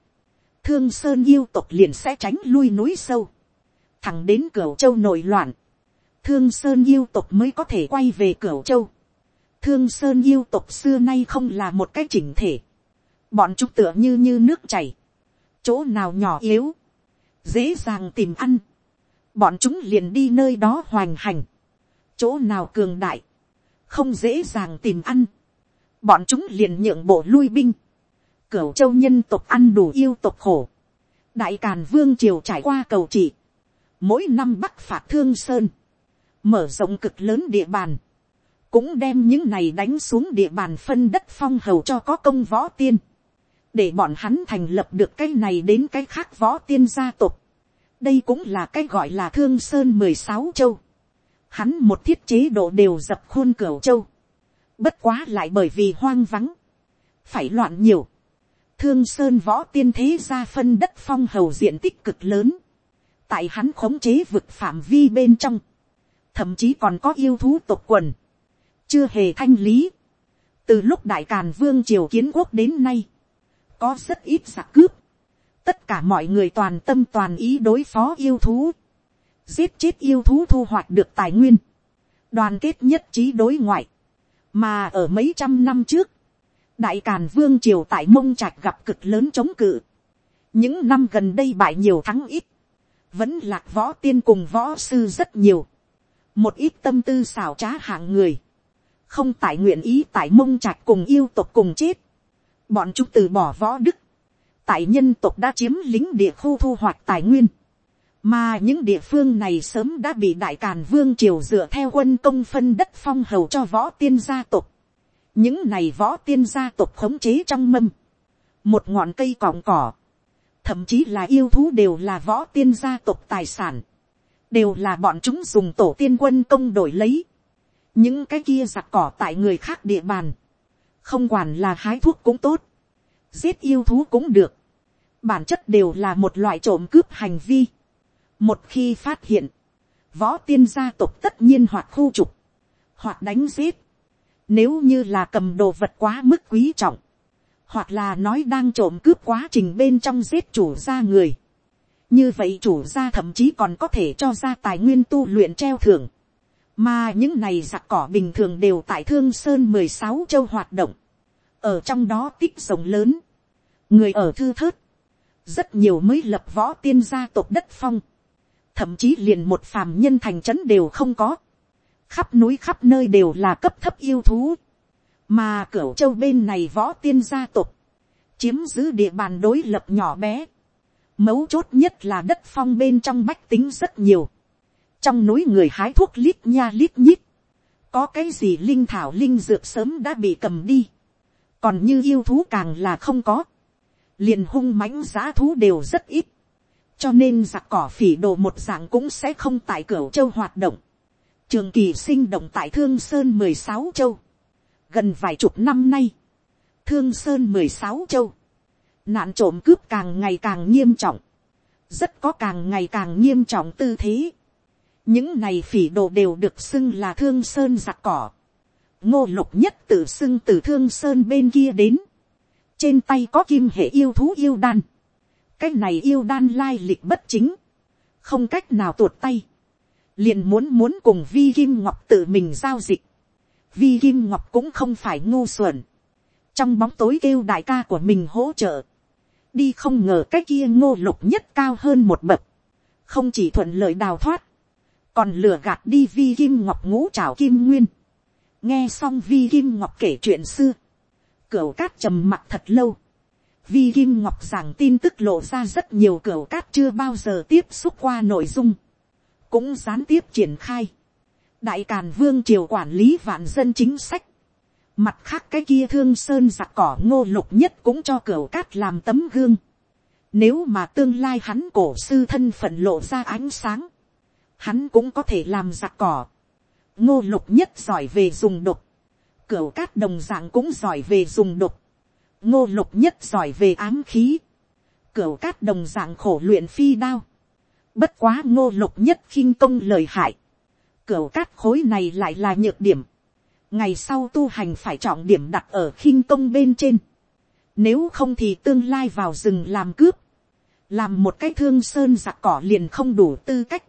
thương sơn yêu tộc liền sẽ tránh lui núi sâu, thẳng đến cửu châu nội loạn, thương sơn yêu tộc mới có thể quay về cửu châu. thương sơn yêu tộc xưa nay không là một cái chỉnh thể, bọn chúng tựa như như nước chảy, chỗ nào nhỏ yếu, dễ dàng tìm ăn, bọn chúng liền đi nơi đó hoành hành, chỗ nào cường đại, không dễ dàng tìm ăn, bọn chúng liền nhượng bộ lui binh, cửu châu nhân tộc ăn đủ yêu tộc khổ, đại càn vương triều trải qua cầu trị, mỗi năm bắc phạt thương sơn, mở rộng cực lớn địa bàn, cũng đem những này đánh xuống địa bàn phân đất phong hầu cho có công võ tiên để bọn hắn thành lập được cái này đến cái khác võ tiên gia tộc. đây cũng là cái gọi là thương sơn mười sáu châu. hắn một thiết chế độ đều dập khuôn cửa châu. bất quá lại bởi vì hoang vắng, phải loạn nhiều. thương sơn võ tiên thế gia phân đất phong hầu diện tích cực lớn. tại hắn khống chế vực phạm vi bên trong thậm chí còn có yêu thú tộc quần. chưa hề thanh lý. từ lúc đại càn vương triều kiến quốc đến nay, có rất ít giặc cướp. Tất cả mọi người toàn tâm toàn ý đối phó yêu thú. Giết chết yêu thú thu hoạch được tài nguyên. Đoàn kết nhất trí đối ngoại. Mà ở mấy trăm năm trước, Đại Càn Vương Triều tại Mông Trạch gặp cực lớn chống cự. Những năm gần đây bại nhiều thắng ít. Vẫn lạc võ tiên cùng võ sư rất nhiều. Một ít tâm tư xảo trá hạng người. Không tại nguyện ý tại Mông Trạch cùng yêu tộc cùng chết. Bọn chúng từ bỏ võ đức, tại nhân tộc đã chiếm lính địa khu thu hoạch tài nguyên, mà những địa phương này sớm đã bị đại càn vương triều dựa theo quân công phân đất phong hầu cho võ tiên gia tộc. những này võ tiên gia tộc khống chế trong mâm, một ngọn cây cọng cỏ, thậm chí là yêu thú đều là võ tiên gia tộc tài sản, đều là bọn chúng dùng tổ tiên quân công đổi lấy. những cái kia giặc cỏ tại người khác địa bàn, không quản là hái thuốc cũng tốt, giết yêu thú cũng được, bản chất đều là một loại trộm cướp hành vi. một khi phát hiện, võ tiên gia tộc tất nhiên hoặc khu trục, hoặc đánh giết, nếu như là cầm đồ vật quá mức quý trọng, hoặc là nói đang trộm cướp quá trình bên trong giết chủ ra người như vậy chủ gia thậm chí còn có thể cho ra tài nguyên tu luyện treo thưởng. mà những này giặc cỏ bình thường đều tại thương sơn mười sáu châu hoạt động. Ở trong đó tích rồng lớn, người ở thư thớt, rất nhiều mới lập võ tiên gia tộc đất phong, thậm chí liền một phàm nhân thành trấn đều không có, khắp núi khắp nơi đều là cấp thấp yêu thú, mà cửa châu bên này võ tiên gia tộc, chiếm giữ địa bàn đối lập nhỏ bé, mấu chốt nhất là đất phong bên trong bách tính rất nhiều, trong núi người hái thuốc lít nha lít nhít, có cái gì linh thảo linh dược sớm đã bị cầm đi, còn như yêu thú càng là không có, liền hung mãnh giá thú đều rất ít, cho nên giặc cỏ phỉ đồ một dạng cũng sẽ không tại cửa châu hoạt động, trường kỳ sinh động tại thương sơn mười sáu châu, gần vài chục năm nay, thương sơn mười sáu châu, nạn trộm cướp càng ngày càng nghiêm trọng, rất có càng ngày càng nghiêm trọng tư thế. những này phỉ đồ đều được xưng là thương sơn giặc cỏ. Ngô lục nhất tự xưng từ thương sơn bên kia đến, trên tay có kim hệ yêu thú yêu đan, cái này yêu đan lai lịch bất chính, không cách nào tuột tay, liền muốn muốn cùng vi kim ngọc tự mình giao dịch, vi kim ngọc cũng không phải ngu xuẩn, trong bóng tối kêu đại ca của mình hỗ trợ, đi không ngờ cái kia ngô lục nhất cao hơn một bậc, không chỉ thuận lợi đào thoát, còn lừa gạt đi vi kim ngọc ngũ trào kim nguyên, nghe xong vi kim ngọc kể chuyện xưa, cửa cát trầm mặt thật lâu, vi kim ngọc giảng tin tức lộ ra rất nhiều cửa cát chưa bao giờ tiếp xúc qua nội dung, cũng gián tiếp triển khai, đại càn vương triều quản lý vạn dân chính sách, mặt khác cái kia thương sơn giặc cỏ ngô lục nhất cũng cho cửa cát làm tấm gương, nếu mà tương lai hắn cổ sư thân phận lộ ra ánh sáng, hắn cũng có thể làm giặc cỏ, ngô lục nhất giỏi về dùng độc, cửu cát đồng dạng cũng giỏi về dùng độc, ngô lục nhất giỏi về ám khí, cửu cát đồng dạng khổ luyện phi đao, bất quá ngô lục nhất khinh công lời hại, cửu cát khối này lại là nhược điểm, ngày sau tu hành phải trọng điểm đặt ở khinh công bên trên, nếu không thì tương lai vào rừng làm cướp, làm một cái thương sơn giặc cỏ liền không đủ tư cách,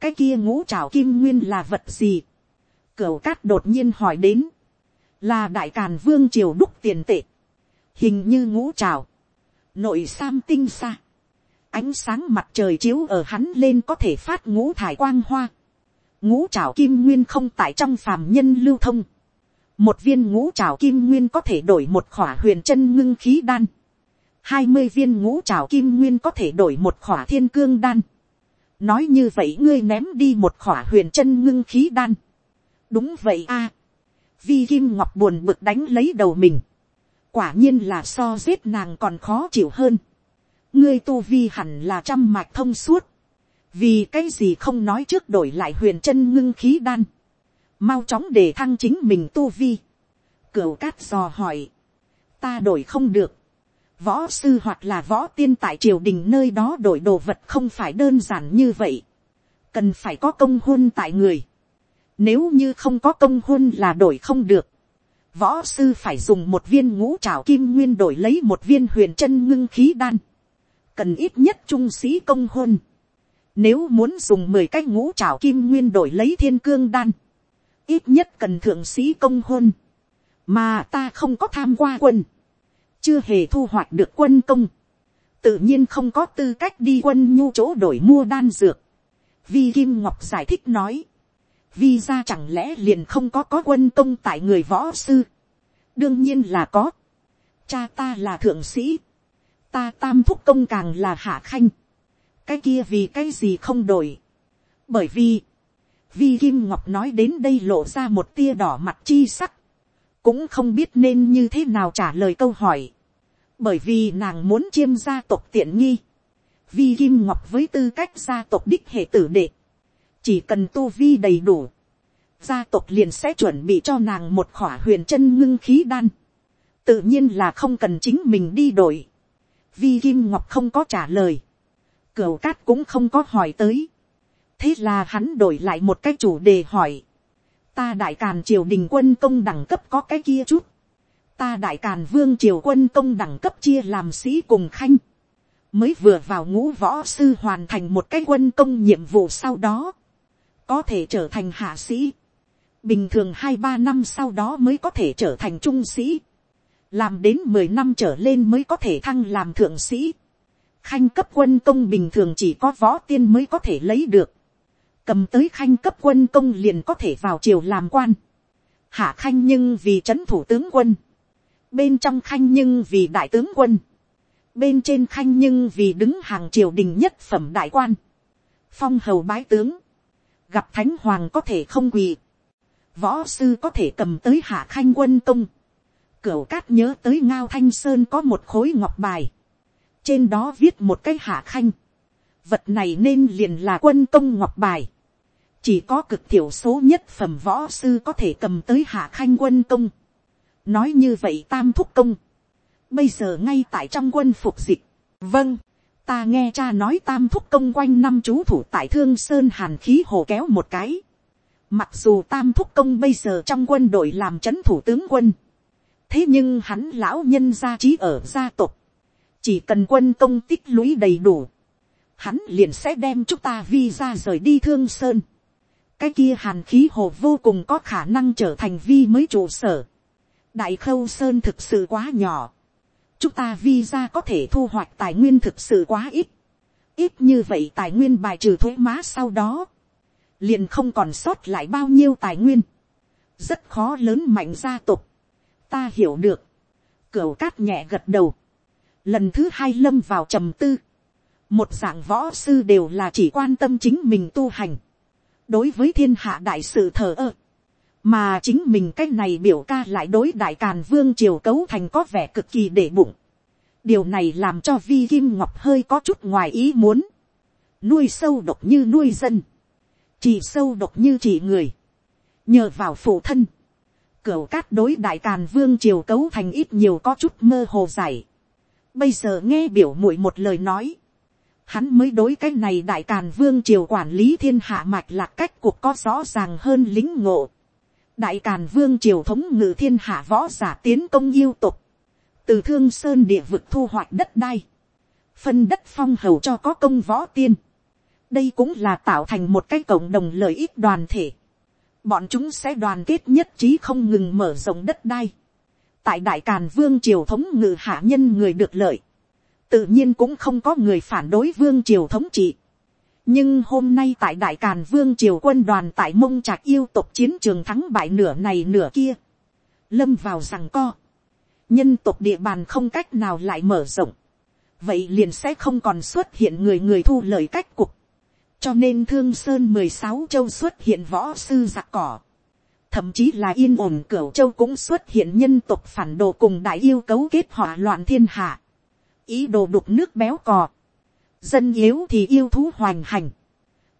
cái kia ngũ trảo kim nguyên là vật gì, cửu cát đột nhiên hỏi đến, là đại càn vương triều đúc tiền tệ, hình như ngũ trảo. nội sam tinh xa, ánh sáng mặt trời chiếu ở hắn lên có thể phát ngũ thải quang hoa, ngũ trào kim nguyên không tại trong phàm nhân lưu thông, một viên ngũ trào kim nguyên có thể đổi một khỏa huyền chân ngưng khí đan, hai mươi viên ngũ trào kim nguyên có thể đổi một khỏa thiên cương đan, nói như vậy ngươi ném đi một khỏa huyền chân ngưng khí đan, đúng vậy a, vi kim ngọc buồn bực đánh lấy đầu mình, quả nhiên là so giết nàng còn khó chịu hơn, ngươi tu vi hẳn là trăm mạch thông suốt, vì cái gì không nói trước đổi lại huyền chân ngưng khí đan, mau chóng để thăng chính mình tu vi, cửu cát dò hỏi, ta đổi không được, võ sư hoặc là võ tiên tại triều đình nơi đó đổi đồ vật không phải đơn giản như vậy, cần phải có công huân tại người, nếu như không có công huân là đổi không được, võ sư phải dùng một viên ngũ trào kim nguyên đổi lấy một viên huyền chân ngưng khí đan, cần ít nhất trung sĩ công huân nếu muốn dùng mười cái ngũ trảo kim nguyên đổi lấy thiên cương đan, ít nhất cần thượng sĩ công hôn, mà ta không có tham qua quân, chưa hề thu hoạch được quân công, tự nhiên không có tư cách đi quân nhu chỗ đổi mua đan dược. Vi Kim Ngọc giải thích nói, vi ra chẳng lẽ liền không có có quân công tại người võ sư. đương nhiên là có. cha ta là thượng sĩ, ta tam thúc công càng là hạ khanh cái kia vì cái gì không đổi. bởi vì, vi kim ngọc nói đến đây lộ ra một tia đỏ mặt chi sắc. Cũng không biết nên như thế nào trả lời câu hỏi, bởi vì nàng muốn chiêm gia tộc tiện nghi, vi kim ngọc với tư cách gia tộc đích hệ tử đệ, chỉ cần tu vi đầy đủ, gia tộc liền sẽ chuẩn bị cho nàng một khỏa huyền chân ngưng khí đan, tự nhiên là không cần chính mình đi đổi, vi kim ngọc không có trả lời, cửu cát cũng không có hỏi tới, thế là hắn đổi lại một cái chủ đề hỏi, ta đại càn triều đình quân công đẳng cấp có cái kia chút, ta đại càn vương triều quân công đẳng cấp chia làm sĩ cùng khanh, mới vừa vào ngũ võ sư hoàn thành một cái quân công nhiệm vụ sau đó, có thể trở thành hạ sĩ, bình thường hai ba năm sau đó mới có thể trở thành trung sĩ, làm đến mười năm trở lên mới có thể thăng làm thượng sĩ, khanh cấp quân công bình thường chỉ có võ tiên mới có thể lấy được, cầm tới khanh cấp quân công liền có thể vào triều làm quan. Hạ khanh nhưng vì c thủ tướng quân. Bên trong khanh nhưng vì đại tướng quân. Bên trên khanh nhưng vì đứng hàng triều đình nhất phẩm đại quan. Phong hầu bái tướng. Gặp thánh hoàng có thể không quỳ. Võ sư có thể cầm tới hạ khanh quân công. Cửu cát nhớ tới ngao thanh sơn có một khối ngọc bài. Trên đó viết một cái hạ khanh. Vật này nên liền là quân công ngọc bài. Chỉ có cực thiểu số nhất phẩm võ sư có thể cầm tới hạ khanh quân công. nói như vậy tam thúc công, bây giờ ngay tại trong quân phục dịch, vâng, ta nghe cha nói tam thúc công quanh năm chú thủ tại thương sơn hàn khí hồ kéo một cái. mặc dù tam thúc công bây giờ trong quân đội làm c h ấ n thủ tướng quân, thế nhưng hắn lão nhân gia trí ở gia tộc, chỉ cần quân công tích lũy đầy đủ, hắn liền sẽ đem chúng ta vi ra rời đi thương sơn. cái kia hàn khí hồ vô cùng có khả năng trở thành vi mới trụ sở. đại khâu sơn thực sự quá nhỏ. chúng ta vi ra có thể thu hoạch tài nguyên thực sự quá ít. ít như vậy tài nguyên bài trừ thuế má sau đó, liền không còn sót lại bao nhiêu tài nguyên. rất khó lớn mạnh gia tục. ta hiểu được. cửu cát nhẹ gật đầu lần thứ hai lâm vào trầm tư. Một dạng võ sư đều là chỉ quan tâm chính mình tu hành, đối với thiên hạ đại sự thờ ơ, mà chính mình cái này biểu ca lại đối đại càn vương triều cấu thành có vẻ cực kỳ để bụng. điều này làm cho vi kim ngọc hơi có chút ngoài ý muốn, nuôi sâu độc như nuôi dân, chỉ sâu độc như chỉ người, nhờ vào phụ thân, cửu cát đối đại càn vương triều cấu thành ít nhiều có chút mơ hồ giải bây giờ nghe biểu muội một lời nói, hắn mới đối cái này đại càn vương triều quản lý thiên hạ mạch là cách cuộc có rõ ràng hơn lính ngộ. đại càn vương triều thống ngự thiên hạ võ giả tiến công yêu tục, từ thương sơn địa vực thu hoạch đất đai, phân đất phong hầu cho có công võ tiên. đây cũng là tạo thành một cái cộng đồng lợi ích đoàn thể. bọn chúng sẽ đoàn kết nhất trí không ngừng mở rộng đất đai tại đại càn vương triều thống ngự hạ nhân người được lợi. Tự nhiên cũng không có người phản đối vương triều thống trị. nhưng hôm nay tại đại càn vương triều quân đoàn tại mông trạc yêu tộc chiến trường thắng bại nửa này nửa kia, lâm vào rằng co, nhân tộc địa bàn không cách nào lại mở rộng, vậy liền sẽ không còn xuất hiện người người thu lời cách cục, cho nên thương sơn mười sáu châu xuất hiện võ sư giặc cỏ, thậm chí là yên ổn cửu châu cũng xuất hiện nhân tộc phản đồ cùng đại yêu cấu kết hỏa loạn thiên hạ ý đồ đục nước béo cò. Dân yếu thì yêu thú hoành hành.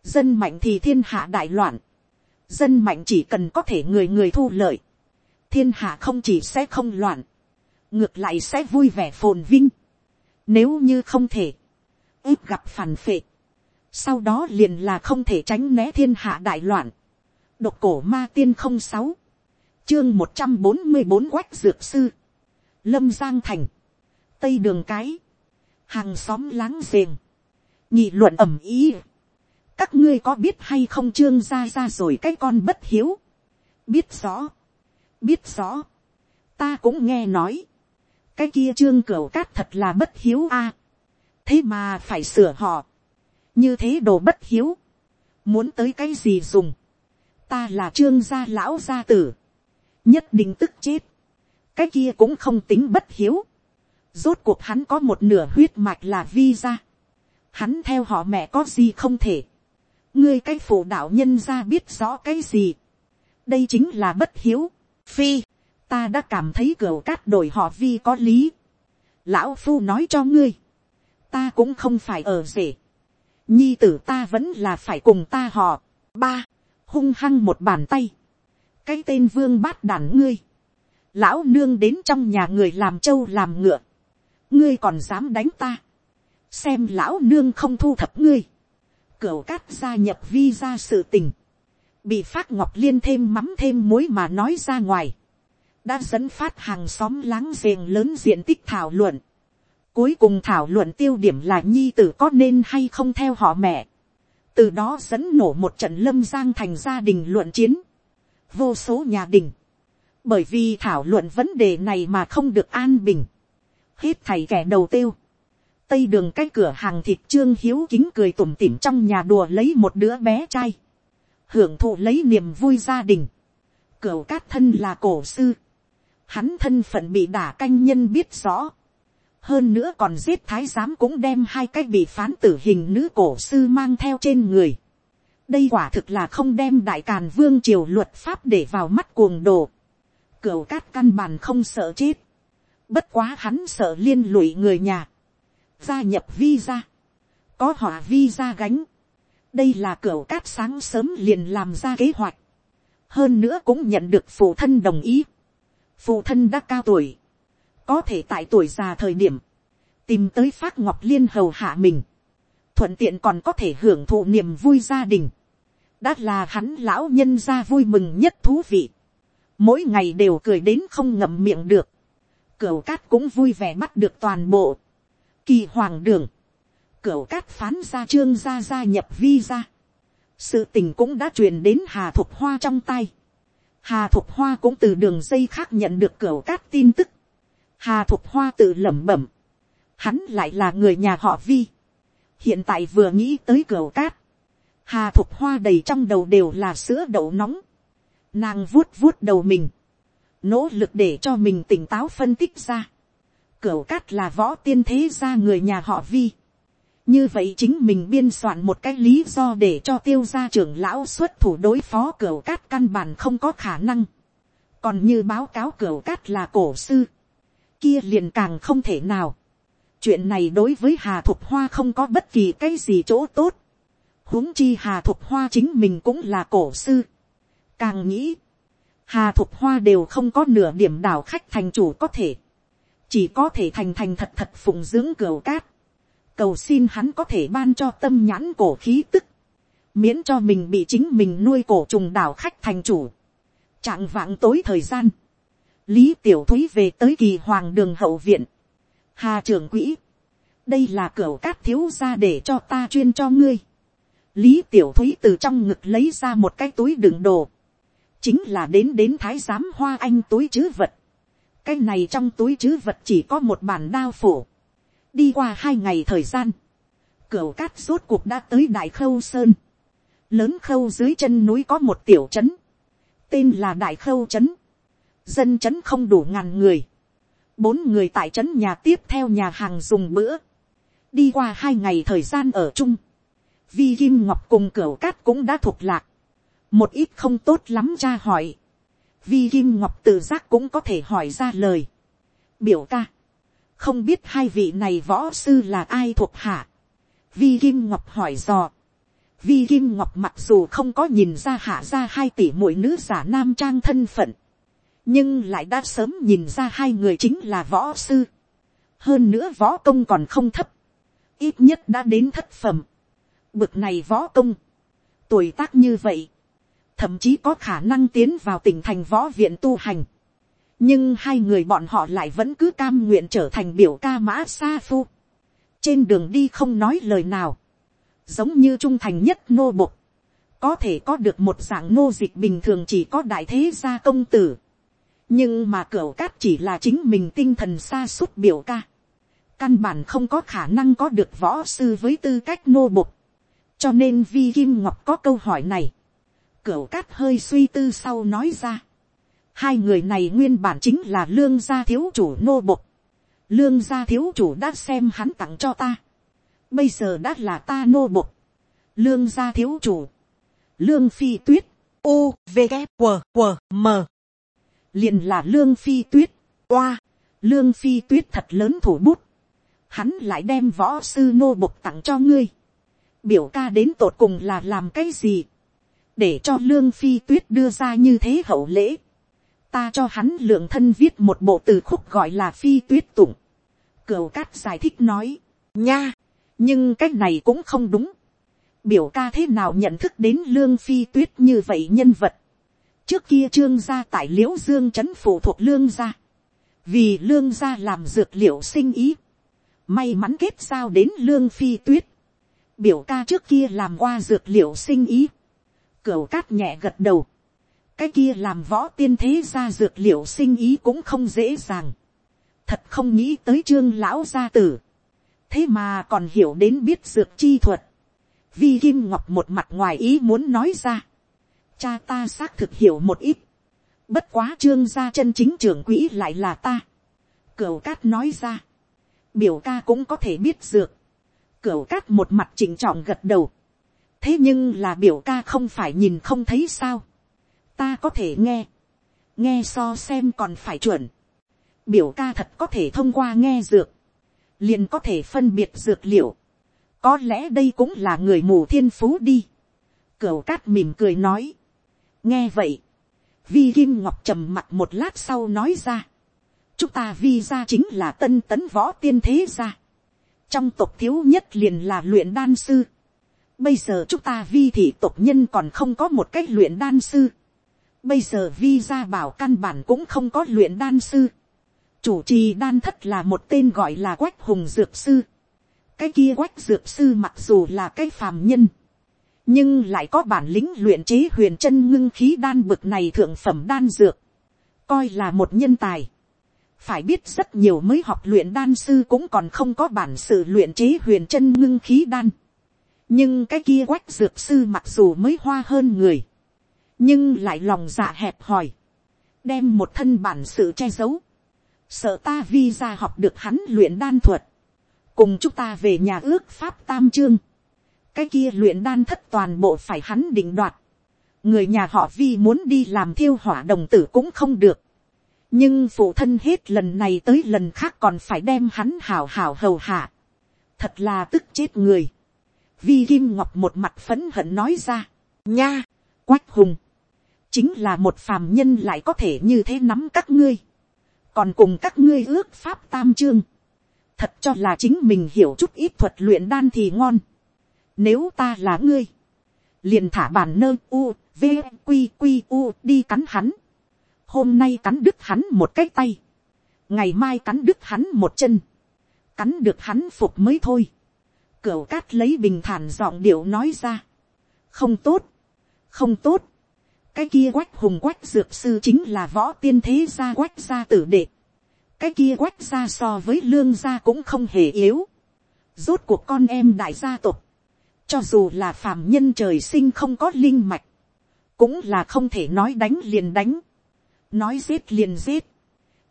Dân mạnh thì thiên hạ đại loạn. Dân mạnh chỉ cần có thể người người thu lợi. Thiên hạ không chỉ sẽ không loạn. Ngược lại sẽ vui vẻ phồn vinh. Nếu như không thể. ít gặp phản phệ. Sau đó liền là không thể tránh né thiên hạ đại loạn. Độc cổ ma tiên không sáu Chương một trăm bốn mươi bốn quách dược sư. Lâm Giang Thành tây đường cái, hàng xóm láng giềng, nhị luận ẩm ý. các ngươi có biết hay không trương ra ra rồi cái con bất hiếu, biết rõ, biết rõ, ta cũng nghe nói, cái kia trương cửu cát thật là bất hiếu a, thế mà phải sửa họ, như thế đồ bất hiếu, muốn tới cái gì dùng, ta là trương gia lão gia tử, nhất định tức chết, cái kia cũng không tính bất hiếu, Rốt cuộc hắn có một nửa huyết mạch là vi ra. Hắn theo họ mẹ có gì không thể. Ngươi cái phụ đạo nhân ra biết rõ cái gì. Đây chính là bất hiếu. Phi, ta đã cảm thấy cửa cát đổi họ vi có lý. Lão phu nói cho ngươi. Ta cũng không phải ở rể. Nhi tử ta vẫn là phải cùng ta họ. Ba, hung hăng một bàn tay. Cái tên vương bát đàn ngươi lão nương đến trong nhà người làm trâu làm ngựa, ngươi còn dám đánh ta, xem lão nương không thu thập ngươi, cửu cát gia nhập vi ra sự tình, bị phát ngọc liên thêm mắm thêm muối mà nói ra ngoài, đã dẫn phát hàng xóm láng giềng lớn diện tích thảo luận. Cuối cùng thảo luận tiêu điểm là nhi tử có nên hay không theo họ mẹ. Từ đó dẫn nổ một trận lâm giang thành gia đình luận chiến. Vô số nhà đình. Bởi vì thảo luận vấn đề này mà không được an bình hết thầy kẻ đầu tiêu. Tây đường cái cửa hàng thịt trương hiếu kính cười tủm tỉm trong nhà đùa lấy một đứa bé trai. Hưởng thụ lấy niềm vui gia đình. cửa cát thân là cổ sư. Hắn thân phận bị đả canh nhân biết rõ. Hơn nữa còn giết thái giám cũng đem hai cái bị phán tử hình nữ cổ sư mang theo trên người. Đây quả thực là không đem đại càn vương triều luật pháp để vào mắt cuồng đồ. Cửu cát căn bản không sợ chết Bất quá hắn sợ liên lụy người nhà. Gia nhập visa. Có họ visa gánh. Đây là cửu cát sáng sớm liền làm ra kế hoạch. Hơn nữa cũng nhận được phụ thân đồng ý. Phụ thân đã cao tuổi. Có thể tại tuổi già thời điểm. Tìm tới phát ngọc liên hầu hạ mình. Thuận tiện còn có thể hưởng thụ niềm vui gia đình. Đã là hắn lão nhân gia vui mừng nhất thú vị. Mỗi ngày đều cười đến không ngậm miệng được Cửu cát cũng vui vẻ bắt được toàn bộ. kỳ hoàng đường, cửu cát phán ra trương gia gia nhập vi ra, sự tình cũng đã truyền đến hà thục hoa trong tay, hà thục hoa cũng từ đường dây khác nhận được cửu cát tin tức, hà thục hoa tự lẩm bẩm, hắn lại là người nhà họ vi, hiện tại vừa nghĩ tới cửu cát, hà thục hoa đầy trong đầu đều là sữa đậu nóng, nàng vuốt vuốt đầu mình, nỗ lực để cho mình tỉnh táo phân tích ra, cửu cát là võ tiên thế gia người nhà họ vi, như vậy chính mình biên soạn một cái lý do để cho tiêu gia trưởng lão xuất thủ đối phó cửu cát căn bản không có khả năng, còn như báo cáo cửu cát là cổ sư, kia liền càng không thể nào, chuyện này đối với hà thục hoa không có bất kỳ cái gì chỗ tốt, huống chi hà thục hoa chính mình cũng là cổ sư. càng nghĩ, hà thục hoa đều không có nửa điểm đảo khách thành chủ có thể, chỉ có thể thành thành thật thật phụng dưỡng cửa cát, cầu xin hắn có thể ban cho tâm nhãn cổ khí tức, miễn cho mình bị chính mình nuôi cổ trùng đảo khách thành chủ. trạng vãng tối thời gian, lý tiểu thúy về tới kỳ hoàng đường hậu viện, hà trưởng quỹ, đây là cửa cát thiếu ra để cho ta chuyên cho ngươi. lý tiểu thúy từ trong ngực lấy ra một cái túi đựng đồ, chính là đến đến thái giám hoa anh túi chứ vật. cái này trong túi chứ vật chỉ có một bản đao phủ. đi qua hai ngày thời gian, cửa cát rốt cuộc đã tới đại khâu sơn. lớn khâu dưới chân núi có một tiểu trấn, tên là đại khâu trấn dân trấn không đủ ngàn người. Bốn người tại trấn nhà tiếp theo nhà hàng dùng bữa, đi qua hai ngày thời gian ở chung, vi kim ngọc cùng cửa cát cũng đã thuộc lạc, một ít không tốt lắm ra hỏi, vi kim ngọc tự giác cũng có thể hỏi ra lời, biểu ca, không biết hai vị này võ sư là ai thuộc hạ, vi kim ngọc hỏi dò, vi kim ngọc mặc dù không có nhìn ra hạ ra hai tỷ mỗi nữ giả nam trang thân phận, nhưng lại đã sớm nhìn ra hai người chính là võ sư. hơn nữa võ công còn không thấp, ít nhất đã đến thất phẩm. bực này võ công, tuổi tác như vậy, thậm chí có khả năng tiến vào tỉnh thành võ viện tu hành. nhưng hai người bọn họ lại vẫn cứ cam nguyện trở thành biểu ca mã sa phu. trên đường đi không nói lời nào, giống như trung thành nhất nô bộc, có thể có được một dạng nô dịch bình thường chỉ có đại thế gia công tử nhưng mà cửa cát chỉ là chính mình tinh thần xa suốt biểu ca. căn bản không có khả năng có được võ sư với tư cách nô bục. cho nên vi kim ngọc có câu hỏi này. cửa cát hơi suy tư sau nói ra. hai người này nguyên bản chính là lương gia thiếu chủ nô bục. lương gia thiếu chủ đã xem hắn tặng cho ta. bây giờ đã là ta nô bục. lương gia thiếu chủ. lương phi tuyết. U, V, g q q M liền là lương phi tuyết, oa, lương phi tuyết thật lớn thủ bút, hắn lại đem võ sư nô bộc tặng cho ngươi, biểu ca đến tột cùng là làm cái gì, để cho lương phi tuyết đưa ra như thế hậu lễ, ta cho hắn lượng thân viết một bộ từ khúc gọi là phi tuyết tụng, cửu cát giải thích nói, nha, nhưng cái này cũng không đúng, biểu ca thế nào nhận thức đến lương phi tuyết như vậy nhân vật, trước kia trương gia tại liễu dương trấn phụ thuộc lương gia, vì lương gia làm dược liệu sinh ý, may mắn kết giao đến lương phi tuyết, biểu ca trước kia làm qua dược liệu sinh ý, cửu cát nhẹ gật đầu, cái kia làm võ tiên thế ra dược liệu sinh ý cũng không dễ dàng, thật không nghĩ tới trương lão gia tử, thế mà còn hiểu đến biết dược chi thuật, vi kim ngọc một mặt ngoài ý muốn nói ra, cha ta xác thực hiểu một ít. Bất quá trương gia chân chính trưởng quỹ lại là ta. Cửu cát nói ra. Biểu ca cũng có thể biết dược. Cửu cát một mặt chỉnh trọng gật đầu. Thế nhưng là biểu ca không phải nhìn không thấy sao. Ta có thể nghe. Nghe so xem còn phải chuẩn. Biểu ca thật có thể thông qua nghe dược. Liền có thể phân biệt dược liệu. Có lẽ đây cũng là người mù thiên phú đi. Cửu cát mỉm cười nói nghe vậy, vi kim ngọc trầm mặt một lát sau nói ra, chúng ta vi ra chính là tân tấn võ tiên thế gia, trong tộc thiếu nhất liền là luyện đan sư, bây giờ chúng ta vi thị tộc nhân còn không có một cách luyện đan sư, bây giờ vi ra bảo căn bản cũng không có luyện đan sư, chủ trì đan thất là một tên gọi là quách hùng dược sư, cái kia quách dược sư mặc dù là cái phàm nhân, nhưng lại có bản lĩnh luyện chế huyền chân ngưng khí đan bực này thượng phẩm đan dược, coi là một nhân tài. phải biết rất nhiều mới học luyện đan sư cũng còn không có bản sự luyện chế huyền chân ngưng khí đan. nhưng cái kia quách dược sư mặc dù mới hoa hơn người, nhưng lại lòng dạ hẹp hòi, đem một thân bản sự che giấu, sợ ta vi ra học được hắn luyện đan thuật, cùng chúng ta về nhà ước pháp tam chương, cái kia luyện đan thất toàn bộ phải hắn định đoạt, người nhà họ vi muốn đi làm thiêu hỏa đồng tử cũng không được, nhưng phụ thân hết lần này tới lần khác còn phải đem hắn hào hào hầu hạ, thật là tức chết người, vi kim ngọc một mặt phấn hận nói ra, nha, quách hùng, chính là một phàm nhân lại có thể như thế nắm các ngươi, còn cùng các ngươi ước pháp tam chương, thật cho là chính mình hiểu chút ít thuật luyện đan thì ngon. Nếu ta là ngươi, liền thả bản nơ u, v, q q u đi cắn hắn. Hôm nay cắn đứt hắn một cái tay, ngày mai cắn đứt hắn một chân, cắn được hắn phục mới thôi. Cửu cát lấy bình thản giọng điệu nói ra. Không tốt, không tốt. Cái kia quách hùng quách dược sư chính là võ tiên thế gia quách gia tử đệ cái kia quách ra so với lương gia cũng không hề yếu. rốt cuộc con em đại gia tộc, cho dù là phàm nhân trời sinh không có linh mạch, cũng là không thể nói đánh liền đánh, nói giết liền giết.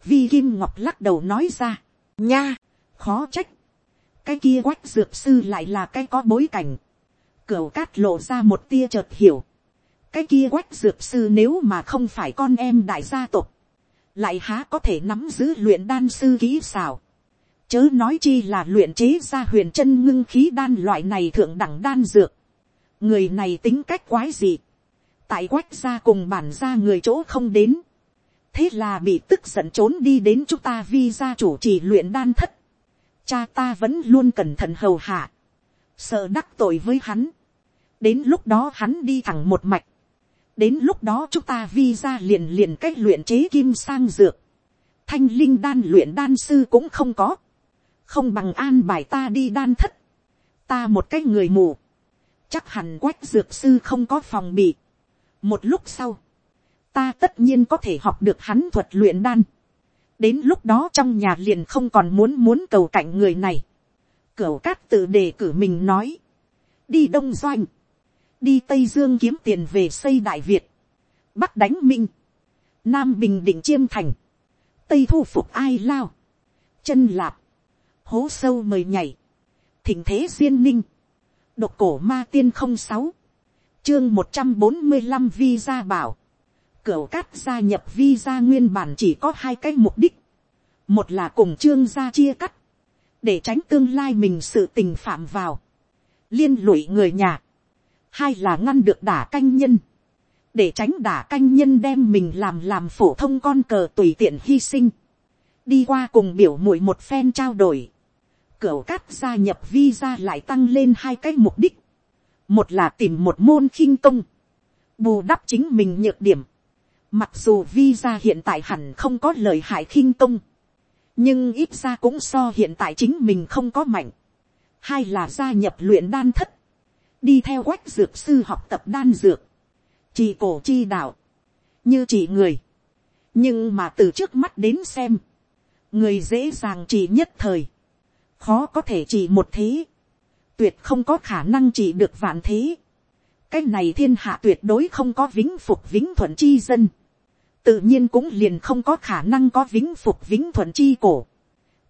vi kim ngọc lắc đầu nói ra, nha, khó trách, cái kia quách dược sư lại là cái có bối cảnh, cửu cát lộ ra một tia chợt hiểu, cái kia quách dược sư nếu mà không phải con em đại gia tộc, lại há có thể nắm giữ luyện đan sư kỹ xảo. Chớ nói chi là luyện chế ra huyền chân ngưng khí đan loại này thượng đẳng đan dược. Người này tính cách quái gì. Tại quách ra cùng bản ra người chỗ không đến. Thế là bị tức giận trốn đi đến chúng ta vi ra chủ trì luyện đan thất. Cha ta vẫn luôn cẩn thận hầu hạ. Sợ đắc tội với hắn. Đến lúc đó hắn đi thẳng một mạch đến lúc đó chúng ta vi ra liền liền cách luyện chế kim sang dược. thanh linh đan luyện đan sư cũng không có không bằng an bài ta đi đan thất. ta một cái người mù. chắc hẳn quách dược sư không có phòng bị. một lúc sau, ta tất nhiên có thể học được hắn thuật luyện đan. đến lúc đó trong nhà liền không còn muốn muốn cầu cạnh người này. cửu cát tự đề cử mình nói. đi đông doanh đi tây dương kiếm tiền về xây đại việt, bắc đánh minh, nam bình định chiêm thành, tây thu phục ai lao, chân lạp, hố sâu mời nhảy, thỉnh thế duyên ninh, độc cổ ma tiên không sáu, chương một trăm bốn mươi năm visa bảo, cửa cát gia nhập visa nguyên bản chỉ có hai cái mục đích, một là cùng trương gia chia cắt, để tránh tương lai mình sự tình phạm vào, liên lụy người nhà, hai là ngăn được đả canh nhân, để tránh đả canh nhân đem mình làm làm phổ thông con cờ tùy tiện hy sinh, đi qua cùng biểu mũi một phen trao đổi, cửa cát gia nhập visa lại tăng lên hai cái mục đích, một là tìm một môn khinh công, bù đắp chính mình nhược điểm, mặc dù visa hiện tại hẳn không có lời hại khinh công, nhưng ít ra cũng so hiện tại chính mình không có mạnh, hai là gia nhập luyện đan thất, đi theo quách dược sư học tập đan dược, chỉ cổ chi đạo, như chỉ người, nhưng mà từ trước mắt đến xem, người dễ dàng chỉ nhất thời, khó có thể chỉ một thế, tuyệt không có khả năng chỉ được vạn thế, cái này thiên hạ tuyệt đối không có vĩnh phục vĩnh thuận chi dân, tự nhiên cũng liền không có khả năng có vĩnh phục vĩnh thuận chi cổ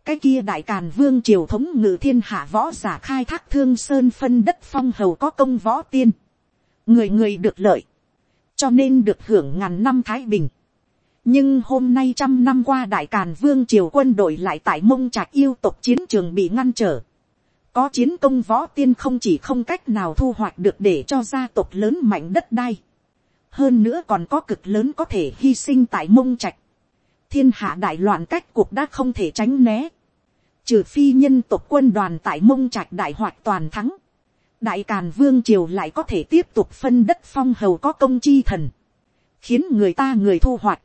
cái kia đại càn vương triều thống ngự thiên hạ võ giả khai thác thương sơn phân đất phong hầu có công võ tiên. người người được lợi. cho nên được hưởng ngàn năm thái bình nhưng hôm nay trăm năm qua đại càn vương triều quân đội lại tại mông trạc yêu tộc chiến trường bị ngăn trở. có chiến công võ tiên không chỉ không cách nào thu hoạch được để cho gia tộc lớn mạnh đất đai. hơn nữa còn có cực lớn có thể hy sinh tại mông trạch. Thiên hạ đại loạn cách cuộc đã không thể tránh né. Trừ phi nhân tộc quân đoàn tại mông trạch đại hoạt toàn thắng, đại càn vương triều lại có thể tiếp tục phân đất phong hầu có công chi thần, khiến người ta người thu hoạch,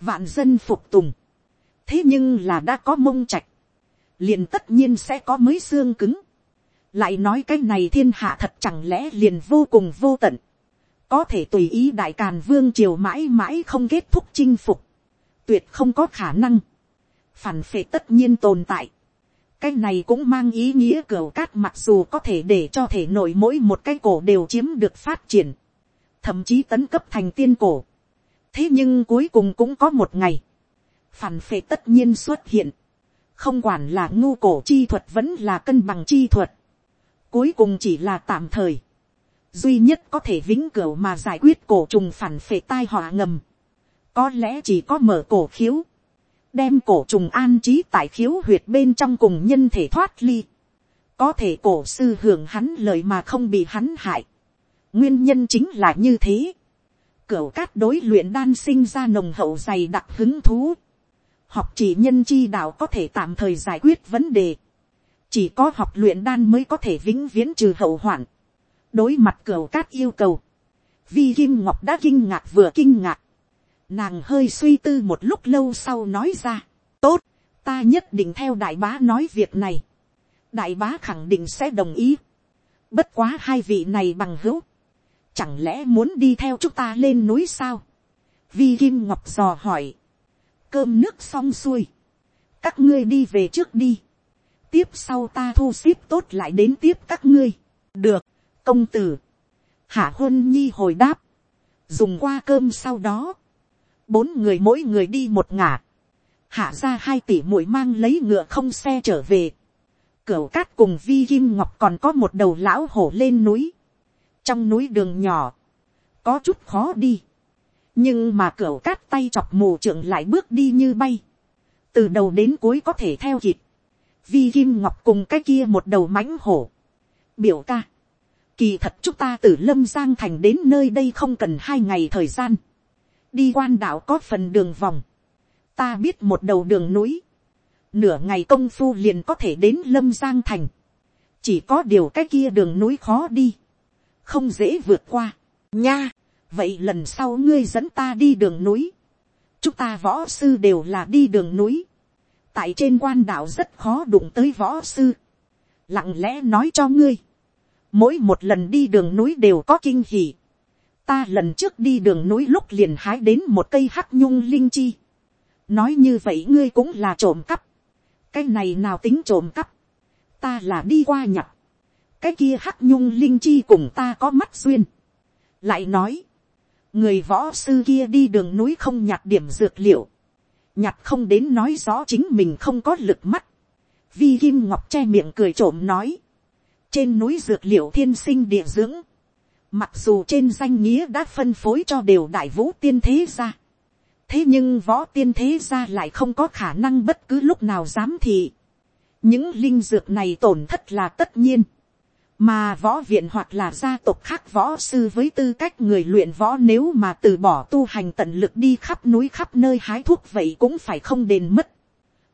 vạn dân phục tùng. thế nhưng là đã có mông trạch, liền tất nhiên sẽ có mới xương cứng, lại nói cái này thiên hạ thật chẳng lẽ liền vô cùng vô tận, có thể tùy ý đại càn vương triều mãi mãi không kết thúc chinh phục, tuyệt không có khả năng, phản phệ tất nhiên tồn tại, cái này cũng mang ý nghĩa cửa cát mặc dù có thể để cho thể nội mỗi một cái cổ đều chiếm được phát triển, thậm chí tấn cấp thành tiên cổ thế nhưng cuối cùng cũng có một ngày, phản phệ tất nhiên xuất hiện, không quản là ngu cổ chi thuật vẫn là cân bằng chi thuật, cuối cùng chỉ là tạm thời, duy nhất có thể vĩnh cửu mà giải quyết cổ trùng phản phệ tai họa ngầm, có lẽ chỉ có mở cổ khiếu, đem cổ trùng an trí tại khiếu huyệt bên trong cùng nhân thể thoát ly, có thể cổ sư hưởng hắn lời mà không bị hắn hại, nguyên nhân chính là như thế, cửu cát đối luyện đan sinh ra nồng hậu dày đặc hứng thú, học chỉ nhân chi đạo có thể tạm thời giải quyết vấn đề, chỉ có học luyện đan mới có thể vĩnh viễn trừ hậu hoạn, đối mặt cửu cát yêu cầu, vi kim ngọc đã kinh ngạc vừa kinh ngạc, nàng hơi suy tư một lúc lâu sau nói ra, tốt, ta nhất định theo đại bá nói việc này, đại bá khẳng định sẽ đồng ý, bất quá hai vị này bằng hữu, chẳng lẽ muốn đi theo chúng ta lên núi sao, vi kim ngọc dò hỏi, cơm nước xong xuôi, các ngươi đi về trước đi, tiếp sau ta thu xếp tốt lại đến tiếp các ngươi, được, công tử, hạ huân nhi hồi đáp, dùng qua cơm sau đó, bốn người mỗi người đi một ngả, hạ ra hai tỷ mũi mang lấy ngựa không xe trở về, cửa cát cùng vi kim ngọc còn có một đầu lão hổ lên núi, trong núi đường nhỏ, có chút khó đi, nhưng mà cửa cát tay chọc mù trưởng lại bước đi như bay, từ đầu đến cuối có thể theo kịp, vi kim ngọc cùng cái kia một đầu mãnh hổ, biểu ca, kỳ thật chúng ta từ lâm giang thành đến nơi đây không cần hai ngày thời gian, đi quan đảo có phần đường vòng, ta biết một đầu đường núi, nửa ngày công phu liền có thể đến lâm giang thành, chỉ có điều cái kia đường núi khó đi, không dễ vượt qua, nha, vậy lần sau ngươi dẫn ta đi đường núi, chúng ta võ sư đều là đi đường núi, tại trên quan đảo rất khó đụng tới võ sư, lặng lẽ nói cho ngươi, mỗi một lần đi đường núi đều có kinh hỉ, ta lần trước đi đường núi lúc liền hái đến một cây hắc nhung linh chi, nói như vậy ngươi cũng là trộm cắp, cái này nào tính trộm cắp, ta là đi qua nhặt, cái kia hắc nhung linh chi cùng ta có mắt duyên, lại nói, người võ sư kia đi đường núi không nhặt điểm dược liệu, nhặt không đến nói rõ chính mình không có lực mắt, vi kim ngọc che miệng cười trộm nói, trên núi dược liệu thiên sinh địa dưỡng, mặc dù trên danh nghĩa đã phân phối cho đều đại vũ tiên thế gia thế nhưng võ tiên thế gia lại không có khả năng bất cứ lúc nào dám thị, những linh dược này tổn thất là tất nhiên, mà võ viện hoặc là gia tộc khác võ sư với tư cách người luyện võ nếu mà từ bỏ tu hành tận lực đi khắp núi khắp nơi hái thuốc vậy cũng phải không đền mất.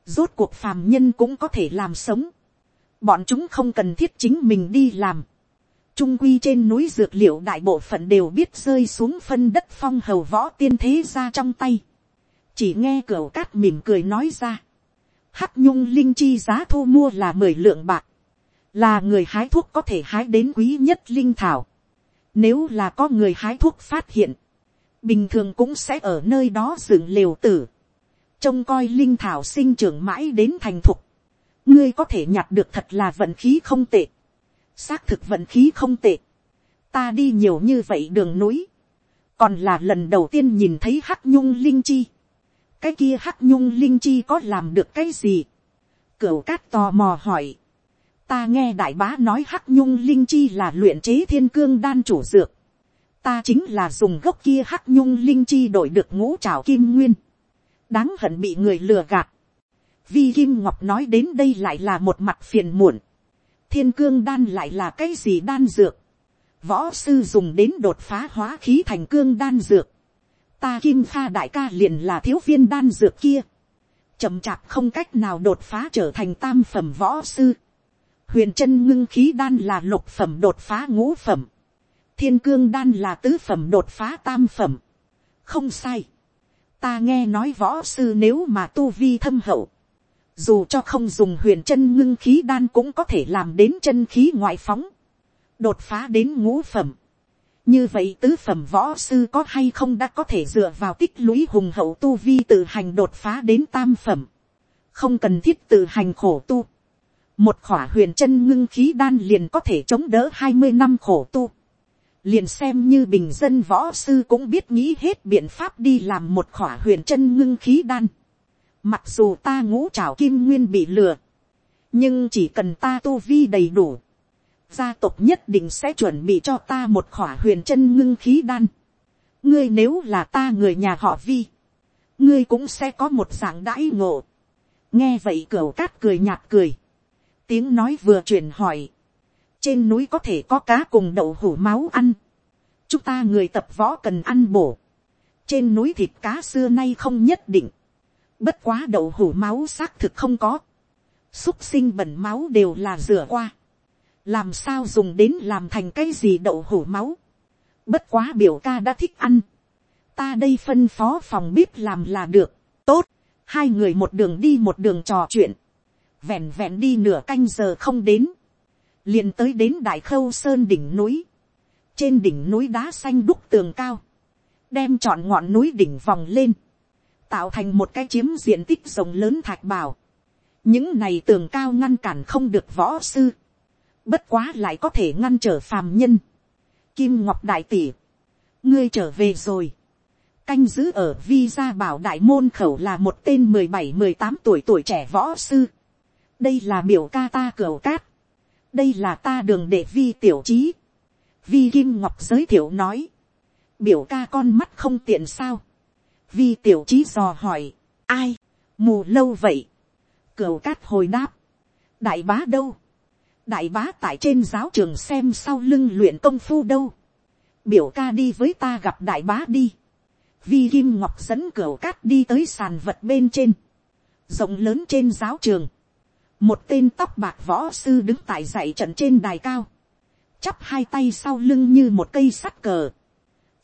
Rốt cuộc phàm nhân cũng có thể làm sống. Bọn chúng không cần thiết chính mình đi làm. Trung quy trên núi dược liệu đại bộ phận đều biết rơi xuống phân đất phong hầu võ tiên thế ra trong tay. Chỉ nghe cửa cát mỉm cười nói ra. Hắc nhung linh chi giá thu mua là mười lượng bạc là người hái thuốc có thể hái đến quý nhất linh thảo. Nếu là có người hái thuốc phát hiện, bình thường cũng sẽ ở nơi đó dựng liều tử. Trông coi linh thảo sinh trưởng mãi đến thành thục. Ngươi có thể nhặt được thật là vận khí không tệ. Xác thực vận khí không tệ. Ta đi nhiều như vậy đường núi. Còn là lần đầu tiên nhìn thấy hắc nhung linh chi. Cái kia hắc nhung linh chi có làm được cái gì? Cửu cát tò mò hỏi ta nghe đại bá nói hắc nhung linh chi là luyện chế thiên cương đan chủ dược. ta chính là dùng gốc kia hắc nhung linh chi đổi được ngũ trào kim nguyên. đáng hận bị người lừa gạt. vi kim ngọc nói đến đây lại là một mặt phiền muộn. thiên cương đan lại là cái gì đan dược. võ sư dùng đến đột phá hóa khí thành cương đan dược. ta kim pha đại ca liền là thiếu viên đan dược kia. chậm chạp không cách nào đột phá trở thành tam phẩm võ sư huyền chân ngưng khí đan là lục phẩm đột phá ngũ phẩm, thiên cương đan là tứ phẩm đột phá tam phẩm, không sai, ta nghe nói võ sư nếu mà tu vi thâm hậu, dù cho không dùng huyền chân ngưng khí đan cũng có thể làm đến chân khí ngoại phóng, đột phá đến ngũ phẩm. như vậy tứ phẩm võ sư có hay không đã có thể dựa vào tích lũy hùng hậu tu vi tự hành đột phá đến tam phẩm, không cần thiết tự hành khổ tu một khỏa huyền chân ngưng khí đan liền có thể chống đỡ hai mươi năm khổ tu. liền xem như bình dân võ sư cũng biết nghĩ hết biện pháp đi làm một khỏa huyền chân ngưng khí đan Mặc dù ta ngũ trảo kim nguyên bị lừa. Nhưng chỉ cần ta tu vi đầy đủ. Gia tộc nhất định sẽ chuẩn bị cho ta một khỏa huyền chân ngưng khí đan. Ngươi nếu là ta người nhà họ vi. Ngươi cũng sẽ có một dạng đãi ngộ. Nghe vậy cửa cát cười nhạt cười. Tiếng nói vừa chuyển hỏi. Trên núi có thể có cá cùng đậu hủ máu ăn. Chúng ta người tập võ cần ăn bổ. Trên núi thịt cá xưa nay không nhất định Bất quá đậu hủ máu xác thực không có. Xúc sinh bẩn máu đều là rửa qua. Làm sao dùng đến làm thành cái gì đậu hủ máu. Bất quá biểu ca đã thích ăn. Ta đây phân phó phòng bếp làm là được. Tốt. Hai người một đường đi một đường trò chuyện. Vẹn vẹn đi nửa canh giờ không đến. liền tới đến đại khâu sơn đỉnh núi. Trên đỉnh núi đá xanh đúc tường cao. Đem chọn ngọn núi đỉnh vòng lên tạo thành một cái chiếm diện tích rộng lớn thạch bảo. những này tường cao ngăn cản không được võ sư, bất quá lại có thể ngăn trở phàm nhân. kim ngọc đại tỷ, ngươi trở về rồi. canh giữ ở vi gia bảo đại môn khẩu là một tên mười bảy mười tám tuổi tuổi trẻ võ sư đây là biểu ca ta cửa cát. đây là ta đường để vi tiểu trí. vi kim ngọc giới thiệu nói. biểu ca con mắt không tiện sao? Vi tiểu trí dò hỏi, ai, mù lâu vậy, cửa cát hồi đáp, đại bá đâu, đại bá tại trên giáo trường xem sau lưng luyện công phu đâu, biểu ca đi với ta gặp đại bá đi, vi kim ngọc dẫn cửa cát đi tới sàn vật bên trên, rộng lớn trên giáo trường, một tên tóc bạc võ sư đứng tại dạy trận trên đài cao, chắp hai tay sau lưng như một cây sắt cờ,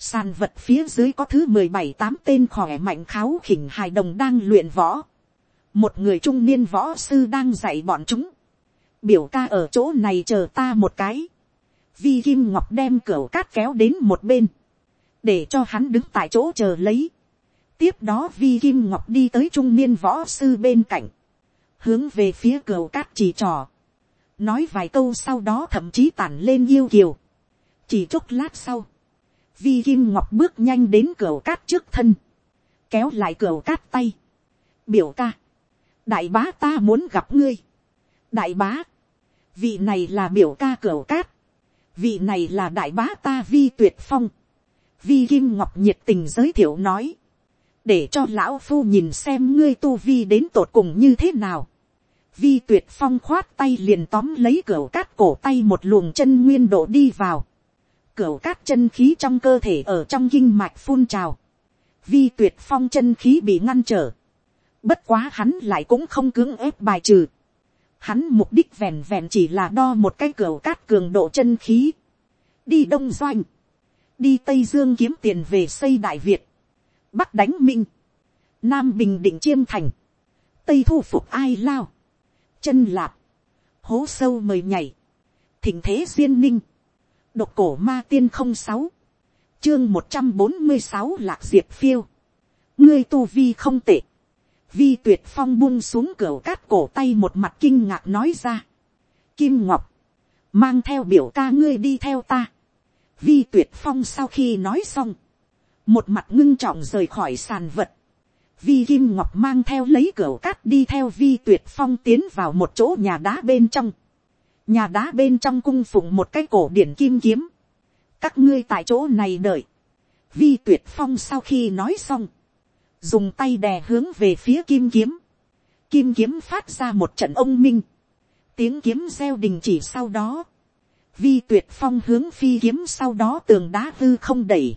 Sàn vật phía dưới có thứ mười bảy tám tên khỏe mạnh kháo khỉnh hài đồng đang luyện võ. Một người trung niên võ sư đang dạy bọn chúng. Biểu ca ở chỗ này chờ ta một cái. Vi Kim Ngọc đem cửa cát kéo đến một bên. Để cho hắn đứng tại chỗ chờ lấy. Tiếp đó Vi Kim Ngọc đi tới trung niên võ sư bên cạnh. Hướng về phía cửa cát chỉ trò. Nói vài câu sau đó thậm chí tản lên yêu kiều. Chỉ chốc lát sau vi kim ngọc bước nhanh đến cửa cát trước thân, kéo lại cửa cát tay, biểu ca, đại bá ta muốn gặp ngươi, đại bá, vị này là biểu ca cửa cát, vị này là đại bá ta vi tuyệt phong, vi kim ngọc nhiệt tình giới thiệu nói, để cho lão phu nhìn xem ngươi tu vi đến tột cùng như thế nào. Vi tuyệt phong khoát tay liền tóm lấy cửa cát cổ tay một luồng chân nguyên độ đi vào cửa cát chân khí trong cơ thể ở trong kinh mạch phun trào. Vi tuyệt phong chân khí bị ngăn trở. Bất quá hắn lại cũng không cưỡng ép bài trừ. Hắn mục đích vẹn vẹn chỉ là đo một cái cửa cát cường độ chân khí. Đi Đông Doanh. Đi Tây Dương kiếm tiền về xây Đại Việt. Bắc đánh Minh. Nam Bình Định Chiêm Thành. Tây thu phục ai lao. Chân lạp. Hố sâu mời nhảy. Thỉnh thế duyên ninh, Độc cổ ma tiên không sáu, Chương một trăm bốn mươi sáu lạc diệp phiêu. Ngươi tu vi không tệ. Vi tuyệt phong buông xuống cửa cát cổ tay một mặt kinh ngạc nói ra. Kim Ngọc. Mang theo biểu ca ngươi đi theo ta. Vi tuyệt phong sau khi nói xong. Một mặt ngưng trọng rời khỏi sàn vật. Vi Kim Ngọc mang theo lấy cửa cát đi theo Vi Tuyệt Phong tiến vào một chỗ nhà đá bên trong. Nhà đá bên trong cung phụng một cái cổ điển kim kiếm, các ngươi tại chỗ này đợi, vi tuyệt phong sau khi nói xong, dùng tay đè hướng về phía kim kiếm, kim kiếm phát ra một trận ông minh, tiếng kiếm gieo đình chỉ sau đó, vi tuyệt phong hướng phi kiếm sau đó tường đá hư không đẩy,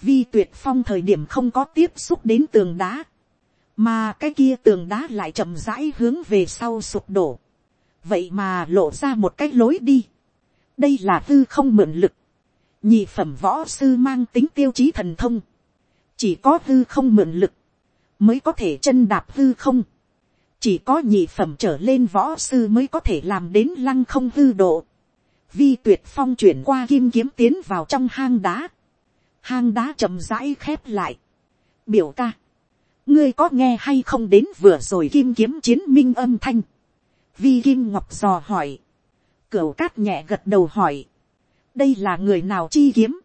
vi tuyệt phong thời điểm không có tiếp xúc đến tường đá, mà cái kia tường đá lại chậm rãi hướng về sau sụp đổ, vậy mà lộ ra một cái lối đi. đây là hư không mượn lực. nhị phẩm võ sư mang tính tiêu chí thần thông. chỉ có hư không mượn lực, mới có thể chân đạp hư không. chỉ có nhị phẩm trở lên võ sư mới có thể làm đến lăng không hư độ. Vi tuyệt phong chuyển qua kim kiếm tiến vào trong hang đá. Hang đá chậm rãi khép lại. Biểu ca. Ngươi có nghe hay không đến vừa rồi kim kiếm chiến minh âm thanh. Vi kim ngọc dò hỏi. Cửu cát nhẹ gật đầu hỏi. Đây là người nào chi kiếm?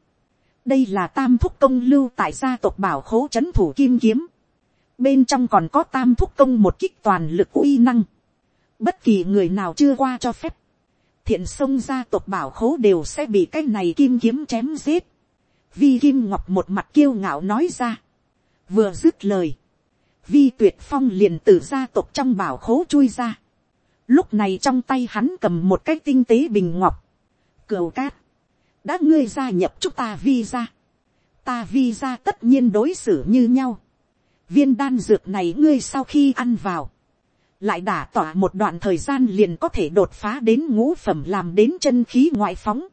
Đây là tam thúc công lưu tại gia tộc bảo khố chấn thủ kim kiếm bên trong còn có tam thúc công một kích toàn lực uy năng, bất kỳ người nào chưa qua cho phép, thiện sông gia tộc bảo khố đều sẽ bị cái này kim kiếm chém giết, vi kim ngọc một mặt kiêu ngạo nói ra, vừa dứt lời, vi tuyệt phong liền từ gia tộc trong bảo khố chui ra, lúc này trong tay hắn cầm một cái tinh tế bình ngọc, cửu cát, đã ngươi gia nhập chúng ta vi ra, ta vi ra tất nhiên đối xử như nhau, viên đan dược này ngươi sau khi ăn vào, lại đả tỏa một đoạn thời gian liền có thể đột phá đến ngũ phẩm làm đến chân khí ngoại phóng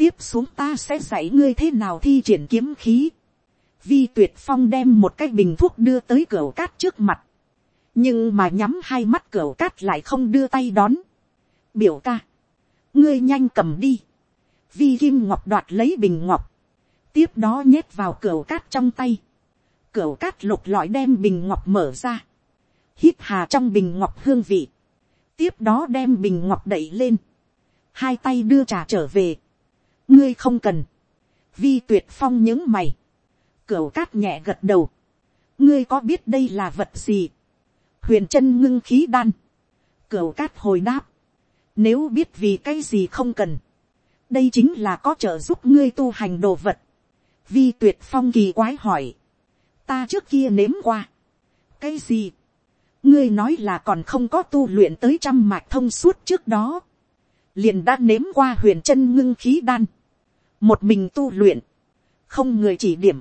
tiếp xuống ta sẽ dạy ngươi thế nào thi triển kiếm khí. vi tuyệt phong đem một cái bình thuốc đưa tới cửa cát trước mặt. nhưng mà nhắm hai mắt cửa cát lại không đưa tay đón. biểu ca, ngươi nhanh cầm đi. vi kim ngọc đoạt lấy bình ngọc. tiếp đó nhét vào cửa cát trong tay cửa cát lục lọi đem bình ngọc mở ra. Hít hà trong bình ngọc hương vị. Tiếp đó đem bình ngọc đẩy lên. Hai tay đưa trà trở về. Ngươi không cần. Vi tuyệt phong những mày. Cửu cát nhẹ gật đầu. Ngươi có biết đây là vật gì? Huyền chân ngưng khí đan. Cửu cát hồi đáp. Nếu biết vì cái gì không cần. Đây chính là có trợ giúp ngươi tu hành đồ vật. Vi tuyệt phong kỳ quái hỏi ta trước kia nếm qua. cái gì, ngươi nói là còn không có tu luyện tới trăm mạch thông suốt trước đó, liền đã nếm qua huyền chân ngưng khí đan, một mình tu luyện, không người chỉ điểm,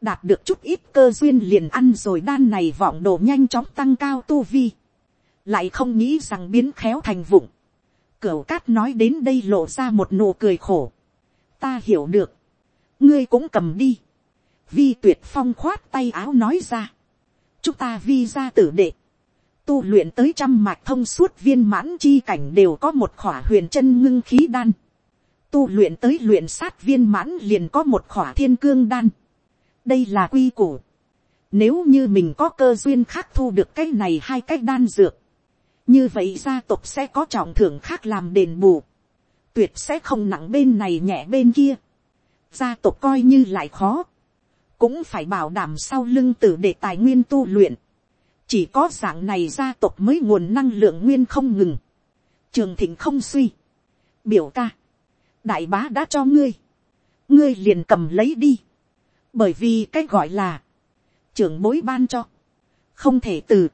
đạt được chút ít cơ duyên liền ăn rồi đan này vọng đồ nhanh chóng tăng cao tu vi, lại không nghĩ rằng biến khéo thành vụng, cửu cát nói đến đây lộ ra một nụ cười khổ, ta hiểu được, ngươi cũng cầm đi, vi tuyệt phong khoát tay áo nói ra. chúng ta vi ra tử đệ. tu luyện tới trăm mạch thông suốt viên mãn chi cảnh đều có một khỏa huyền chân ngưng khí đan tu luyện tới luyện sát viên mãn liền có một khỏa thiên cương đan. đây là quy củ. nếu như mình có cơ duyên khác thu được cái này hai cái đan dược. như vậy gia tộc sẽ có trọng thưởng khác làm đền bù. tuyệt sẽ không nặng bên này nhẹ bên kia. gia tộc coi như lại khó cũng phải bảo đảm sau lưng tử để tài nguyên tu luyện. chỉ có dạng này gia tộc mới nguồn năng lượng nguyên không ngừng. trường thịnh không suy. biểu ca đại bá đã cho ngươi. ngươi liền cầm lấy đi. bởi vì cái gọi là trưởng bối ban cho. không thể từ.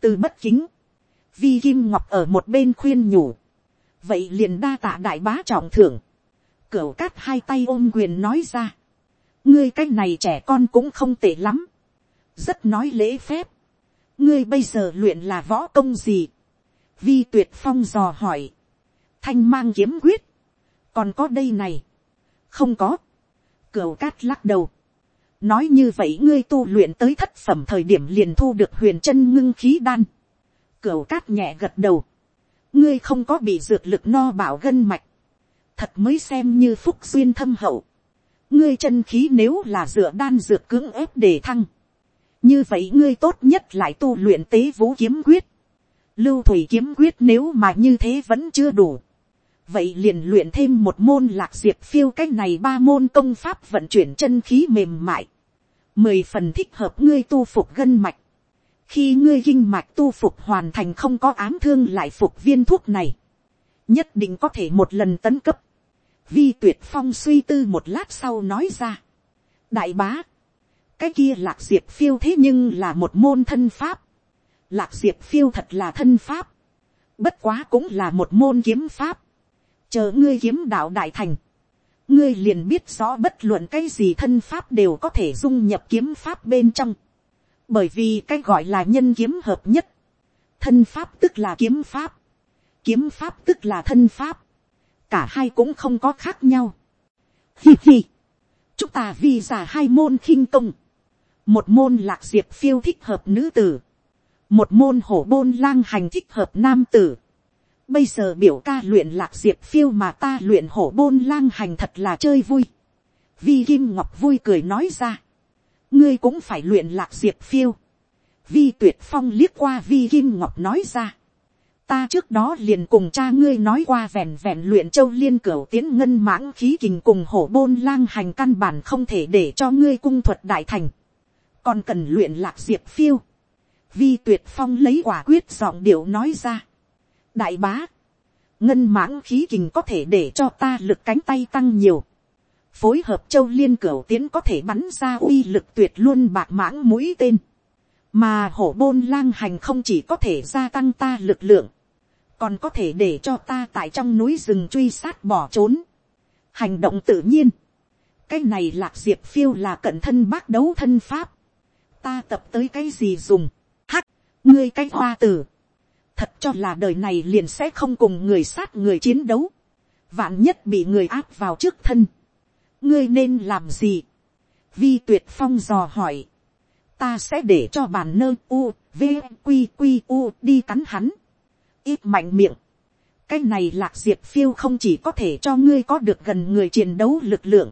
từ bất kính. vi kim ngọc ở một bên khuyên nhủ. vậy liền đa tạ đại bá trọng thưởng. cửu cát hai tay ôm quyền nói ra ngươi cái này trẻ con cũng không tệ lắm, rất nói lễ phép, ngươi bây giờ luyện là võ công gì, vi tuyệt phong dò hỏi, thanh mang kiếm quyết, còn có đây này, không có, cửu cát lắc đầu, nói như vậy ngươi tu luyện tới thất phẩm thời điểm liền thu được huyền chân ngưng khí đan, cửu cát nhẹ gật đầu, ngươi không có bị dược lực no bảo gân mạch, thật mới xem như phúc duyên thâm hậu, ngươi chân khí nếu là dựa đan dược cưỡng ép để thăng, như vậy ngươi tốt nhất lại tu luyện tế vũ kiếm quyết, lưu thủy kiếm quyết nếu mà như thế vẫn chưa đủ, vậy liền luyện thêm một môn lạc diệp phiêu cái này ba môn công pháp vận chuyển chân khí mềm mại, mười phần thích hợp ngươi tu phục gân mạch, khi ngươi kinh mạch tu phục hoàn thành không có ám thương lại phục viên thuốc này, nhất định có thể một lần tấn cấp, Vi tuyệt phong suy tư một lát sau nói ra. Đại bá. Cái kia lạc diệp phiêu thế nhưng là một môn thân pháp. Lạc diệp phiêu thật là thân pháp. Bất quá cũng là một môn kiếm pháp. Chờ ngươi kiếm đạo đại thành. Ngươi liền biết rõ bất luận cái gì thân pháp đều có thể dung nhập kiếm pháp bên trong. Bởi vì cái gọi là nhân kiếm hợp nhất. Thân pháp tức là kiếm pháp. Kiếm pháp tức là thân pháp cả hai cũng không có khác nhau. Hi hi, chúng ta vì giả hai môn khinh công, một môn lạc diệp phiêu thích hợp nữ tử, một môn hổ bôn lang hành thích hợp nam tử, bây giờ biểu ca luyện lạc diệp phiêu mà ta luyện hổ bôn lang hành thật là chơi vui, vi kim ngọc vui cười nói ra, ngươi cũng phải luyện lạc diệp phiêu, vi tuyệt phong liếc qua vi kim ngọc nói ra, ta trước đó liền cùng cha ngươi nói qua vẹn vẹn luyện châu liên cửu tiến ngân mãng khí kình cùng hổ bôn lang hành căn bản không thể để cho ngươi cung thuật đại thành, còn cần luyện lạc diệp phiêu, vi tuyệt phong lấy quả quyết giọng điệu nói ra, đại bá, ngân mãng khí kình có thể để cho ta lực cánh tay tăng nhiều, phối hợp châu liên cửu tiến có thể bắn ra uy lực tuyệt luôn bạc mãng mũi tên, mà hổ bôn lang hành không chỉ có thể gia tăng ta lực lượng, còn có thể để cho ta tại trong núi rừng truy sát bỏ trốn, hành động tự nhiên, cái này lạc diệp phiêu là cận thân bác đấu thân pháp, ta tập tới cái gì dùng, hắc, ngươi cái hoa tử, thật cho là đời này liền sẽ không cùng người sát người chiến đấu, vạn nhất bị người áp vào trước thân, ngươi nên làm gì, vi tuyệt phong dò hỏi, ta sẽ để cho bàn nơ u, v, q q u đi cắn hắn, ít mạnh miệng, cái này lạc diệp phiêu không chỉ có thể cho ngươi có được gần người chiến đấu lực lượng,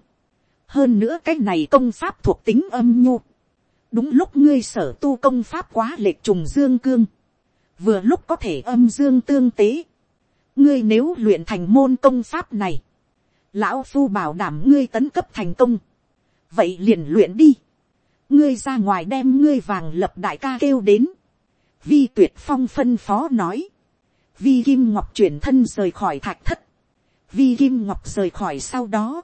hơn nữa cái này công pháp thuộc tính âm nhu, đúng lúc ngươi sở tu công pháp quá lệch trùng dương cương, vừa lúc có thể âm dương tương tế, ngươi nếu luyện thành môn công pháp này, lão phu bảo đảm ngươi tấn cấp thành công, vậy liền luyện đi, ngươi ra ngoài đem ngươi vàng lập đại ca kêu đến, vi tuyệt phong phân phó nói, vi kim ngọc chuyển thân rời khỏi thạch thất, vi kim ngọc rời khỏi sau đó,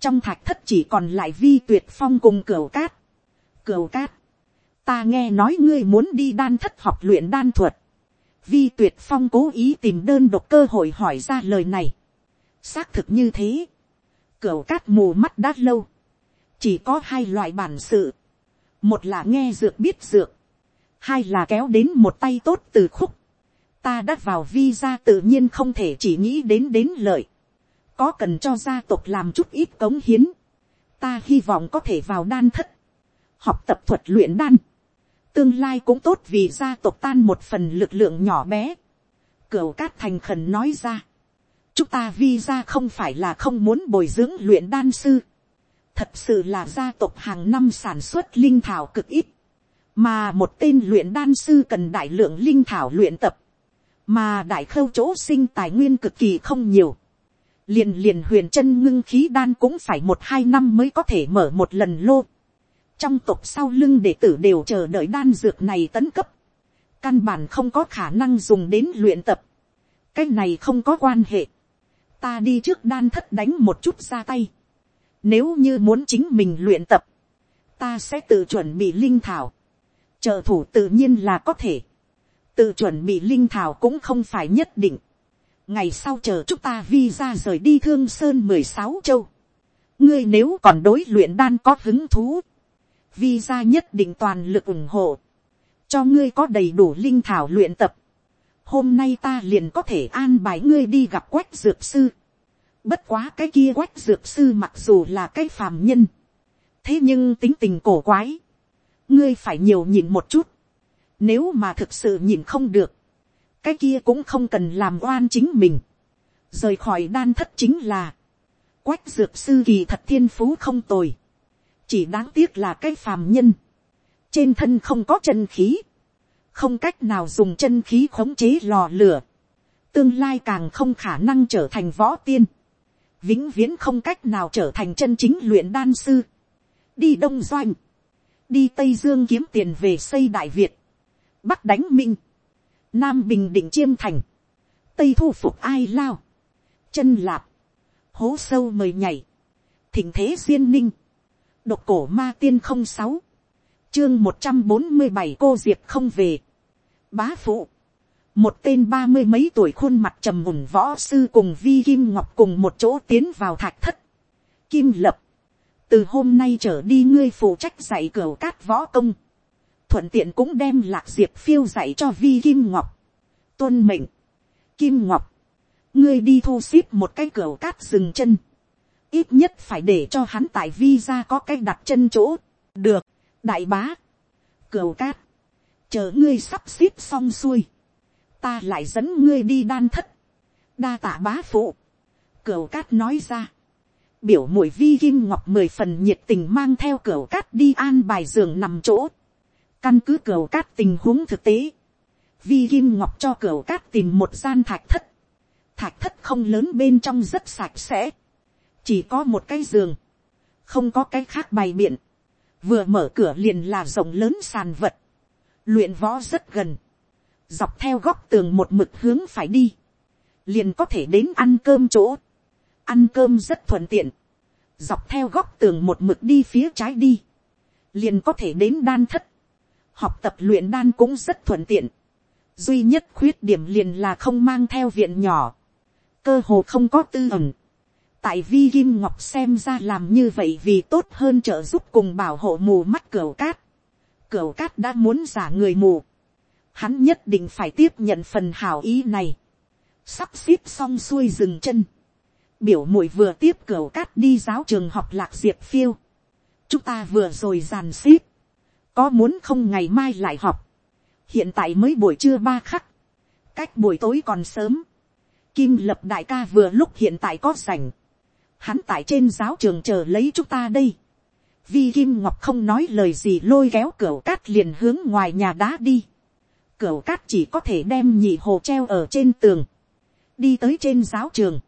trong thạch thất chỉ còn lại vi tuyệt phong cùng cửa cát, cửa cát, ta nghe nói ngươi muốn đi đan thất học luyện đan thuật, vi tuyệt phong cố ý tìm đơn độc cơ hội hỏi ra lời này, xác thực như thế, Cửu cát mù mắt đã lâu, chỉ có hai loại bản sự, một là nghe dược biết dược, hai là kéo đến một tay tốt từ khúc, ta đã vào vi ra tự nhiên không thể chỉ nghĩ đến đến lợi, có cần cho gia tộc làm chút ít cống hiến, ta hy vọng có thể vào đan thất, học tập thuật luyện đan, tương lai cũng tốt vì gia tộc tan một phần lực lượng nhỏ bé. Cửu cát thành khẩn nói ra, chúng ta vi ra không phải là không muốn bồi dưỡng luyện đan sư, thật sự là gia tộc hàng năm sản xuất linh thảo cực ít, mà một tên luyện đan sư cần đại lượng linh thảo luyện tập, mà đại khâu chỗ sinh tài nguyên cực kỳ không nhiều, liền liền huyền chân ngưng khí đan cũng phải một hai năm mới có thể mở một lần lô trong tộc sau lưng đệ tử đều chờ đợi đan dược này tấn cấp, căn bản không có khả năng dùng đến luyện tập, cái này không có quan hệ, ta đi trước đan thất đánh một chút ra tay, nếu như muốn chính mình luyện tập, ta sẽ tự chuẩn bị linh thảo, trợ thủ tự nhiên là có thể, tự chuẩn bị linh thảo cũng không phải nhất định, ngày sau chờ chúng ta vi ra rời đi thương sơn mười sáu châu. ngươi nếu còn đối luyện đan có hứng thú, vi ra nhất định toàn lực ủng hộ, cho ngươi có đầy đủ linh thảo luyện tập. hôm nay ta liền có thể an bài ngươi đi gặp quách dược sư. bất quá cái kia quách dược sư mặc dù là cái phàm nhân, thế nhưng tính tình cổ quái, ngươi phải nhiều nhìn một chút, nếu mà thực sự nhìn không được, cái kia cũng không cần làm oan chính mình. rời khỏi đan thất chính là, quách dược sư kỳ thật thiên phú không tồi, chỉ đáng tiếc là cái phàm nhân, trên thân không có chân khí, không cách nào dùng chân khí khống chế lò lửa, tương lai càng không khả năng trở thành võ tiên, vĩnh viễn không cách nào trở thành chân chính luyện đan sư, đi đông doanh, đi tây dương kiếm tiền về xây đại việt, bắc đánh minh, nam bình định chiêm thành, tây thu phục ai lao, chân lạp, hố sâu mời nhảy, thỉnh thế duyên ninh, độc cổ ma tiên không sáu, chương một trăm bốn mươi bảy cô diệp không về, bá phụ, một tên ba mươi mấy tuổi khuôn mặt trầm mùng võ sư cùng vi kim ngọc cùng một chỗ tiến vào thạch thất, kim lập, từ hôm nay trở đi ngươi phụ trách dạy cửa cát võ công, thuận tiện cũng đem lạc diệp phiêu dạy cho vi kim ngọc, tuân mệnh, kim ngọc, ngươi đi thu xếp một cái cửa cát dừng chân, ít nhất phải để cho hắn tại vi có cái đặt chân chỗ, được, đại bá, cửu cát, chờ ngươi sắp xếp xong xuôi, ta lại dẫn ngươi đi đan thất, đa tạ bá phụ, cửu cát nói ra, biểu mũi vi kim ngọc mười phần nhiệt tình mang theo cửu cát đi an bài giường nằm chỗ, căn cứ cửu cát tình huống thực tế, vi kim ngọc cho cửu cát tìm một gian thạch thất, thạch thất không lớn bên trong rất sạch sẽ, chỉ có một cái giường, không có cái khác bày biện, vừa mở cửa liền là rộng lớn sàn vật, luyện võ rất gần, dọc theo góc tường một mực hướng phải đi, liền có thể đến ăn cơm chỗ, ăn cơm rất thuận tiện, dọc theo góc tường một mực đi phía trái đi, liền có thể đến đan thất, học tập luyện đan cũng rất thuận tiện, duy nhất khuyết điểm liền là không mang theo viện nhỏ, cơ hồ không có tư ẩn, tại vi kim ngọc xem ra làm như vậy vì tốt hơn trợ giúp cùng bảo hộ mù mắt cửa cát. Cửa cát đã muốn giả người mù. Hắn nhất định phải tiếp nhận phần hảo ý này. Sắp xếp xong xuôi dừng chân. Biểu mũi vừa tiếp cửa cát đi giáo trường học lạc diệp phiêu. Chúng ta vừa rồi giàn xếp. Có muốn không ngày mai lại học. Hiện tại mới buổi trưa ba khắc. Cách buổi tối còn sớm. Kim lập đại ca vừa lúc hiện tại có rảnh hắn tại trên giáo trường chờ lấy chúng ta đây. Vi Kim Ngọc không nói lời gì lôi kéo cửa cát liền hướng ngoài nhà đá đi. Cửa cát chỉ có thể đem nhị hồ treo ở trên tường. Đi tới trên giáo trường.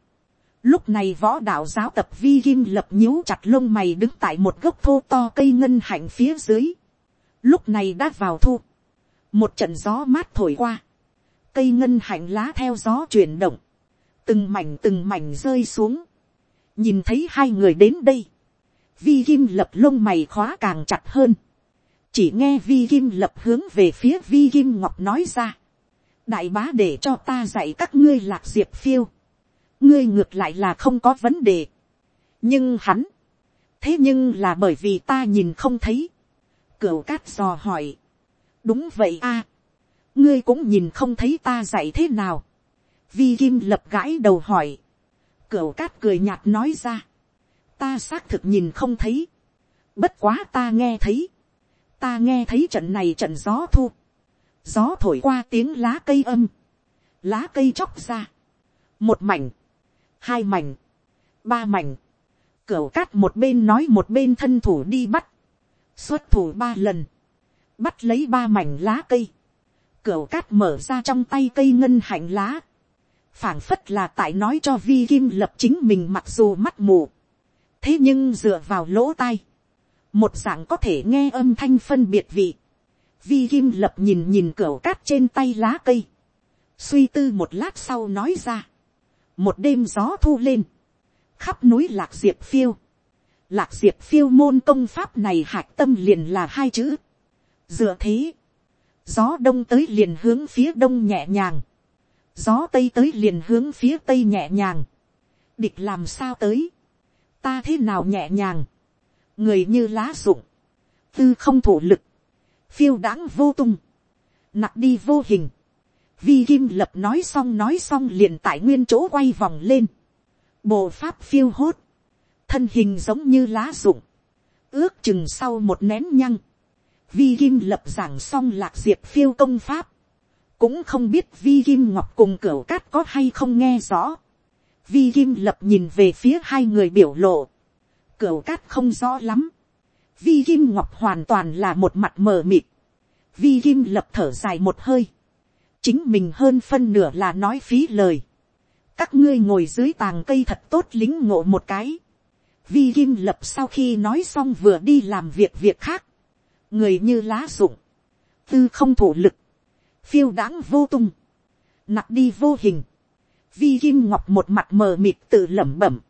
Lúc này võ đạo giáo tập Vi Kim lập nhíu chặt lông mày đứng tại một gốc thô to cây ngân hạnh phía dưới. Lúc này đã vào thu. Một trận gió mát thổi qua. Cây ngân hạnh lá theo gió chuyển động. Từng mảnh từng mảnh rơi xuống nhìn thấy hai người đến đây, vi kim lập lông mày khóa càng chặt hơn, chỉ nghe vi kim lập hướng về phía vi kim ngọc nói ra, đại bá để cho ta dạy các ngươi lạc diệp phiêu, ngươi ngược lại là không có vấn đề, nhưng hắn, thế nhưng là bởi vì ta nhìn không thấy, cửu cát dò hỏi, đúng vậy a, ngươi cũng nhìn không thấy ta dạy thế nào, vi kim lập gãi đầu hỏi, Cửu cát cười nhạt nói ra. Ta xác thực nhìn không thấy. Bất quá ta nghe thấy. Ta nghe thấy trận này trận gió thu. Gió thổi qua tiếng lá cây âm. Lá cây chóc ra. Một mảnh. Hai mảnh. Ba mảnh. Cửu cát một bên nói một bên thân thủ đi bắt. Xuất thủ ba lần. Bắt lấy ba mảnh lá cây. Cửu cát mở ra trong tay cây ngân hạnh lá phảng phất là tại nói cho vi kim lập chính mình mặc dù mắt mù, thế nhưng dựa vào lỗ tai, một dạng có thể nghe âm thanh phân biệt vị, vi kim lập nhìn nhìn cửa cát trên tay lá cây, suy tư một lát sau nói ra, một đêm gió thu lên, khắp núi lạc diệp phiêu, lạc diệp phiêu môn công pháp này hạc tâm liền là hai chữ, dựa thế, gió đông tới liền hướng phía đông nhẹ nhàng, gió tây tới liền hướng phía tây nhẹ nhàng, địch làm sao tới, ta thế nào nhẹ nhàng, người như lá rụng, tư không thủ lực, phiêu đãng vô tung, nặc đi vô hình, vi kim lập nói xong nói xong liền tại nguyên chỗ quay vòng lên, bộ pháp phiêu hốt, thân hình giống như lá rụng, ước chừng sau một nén nhăng, vi kim lập giảng xong lạc diệp phiêu công pháp, cũng không biết vi kim ngọc cùng cửa cát có hay không nghe rõ. vi kim lập nhìn về phía hai người biểu lộ. cửa cát không rõ lắm. vi kim ngọc hoàn toàn là một mặt mờ mịt. vi kim lập thở dài một hơi. chính mình hơn phân nửa là nói phí lời. các ngươi ngồi dưới tàng cây thật tốt lính ngộ một cái. vi kim lập sau khi nói xong vừa đi làm việc việc khác. người như lá rụng. tư không thủ lực phiêu đãng vô tung, nặc đi vô hình, vi kim ngọc một mặt mờ mịt tự lẩm bẩm,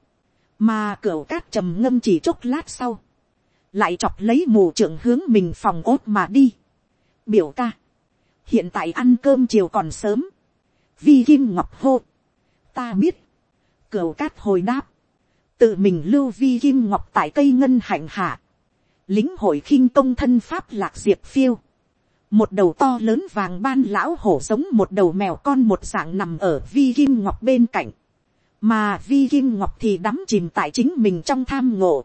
mà cửa cát trầm ngâm chỉ chốc lát sau, lại chọc lấy mù trưởng hướng mình phòng ốt mà đi. biểu ca, hiện tại ăn cơm chiều còn sớm, vi kim ngọc hô, ta biết, cửa cát hồi đáp, tự mình lưu vi kim ngọc tại cây ngân hạnh hạ, lính hội khinh công thân pháp lạc diệp phiêu, một đầu to lớn vàng ban lão hổ giống một đầu mèo con một dạng nằm ở vi kim ngọc bên cạnh, mà vi kim ngọc thì đắm chìm tại chính mình trong tham ngộ,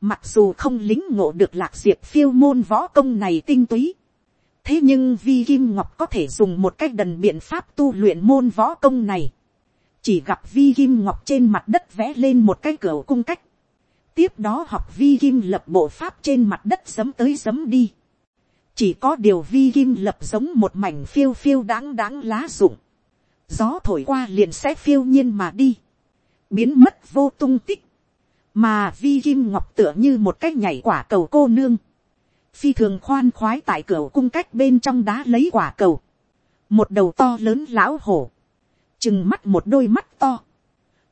mặc dù không lính ngộ được lạc diệp phiêu môn võ công này tinh túy, thế nhưng vi kim ngọc có thể dùng một cách đần biện pháp tu luyện môn võ công này, chỉ gặp vi kim ngọc trên mặt đất vẽ lên một cái cửa cung cách, tiếp đó học vi kim lập bộ pháp trên mặt đất sấm tới sấm đi, chỉ có điều vi kim lập giống một mảnh phiêu phiêu đáng đáng lá rụng, gió thổi qua liền sẽ phiêu nhiên mà đi, biến mất vô tung tích, mà vi kim ngọc tựa như một cái nhảy quả cầu cô nương, phi thường khoan khoái tại cửa cung cách bên trong đá lấy quả cầu, một đầu to lớn lão hổ, chừng mắt một đôi mắt to,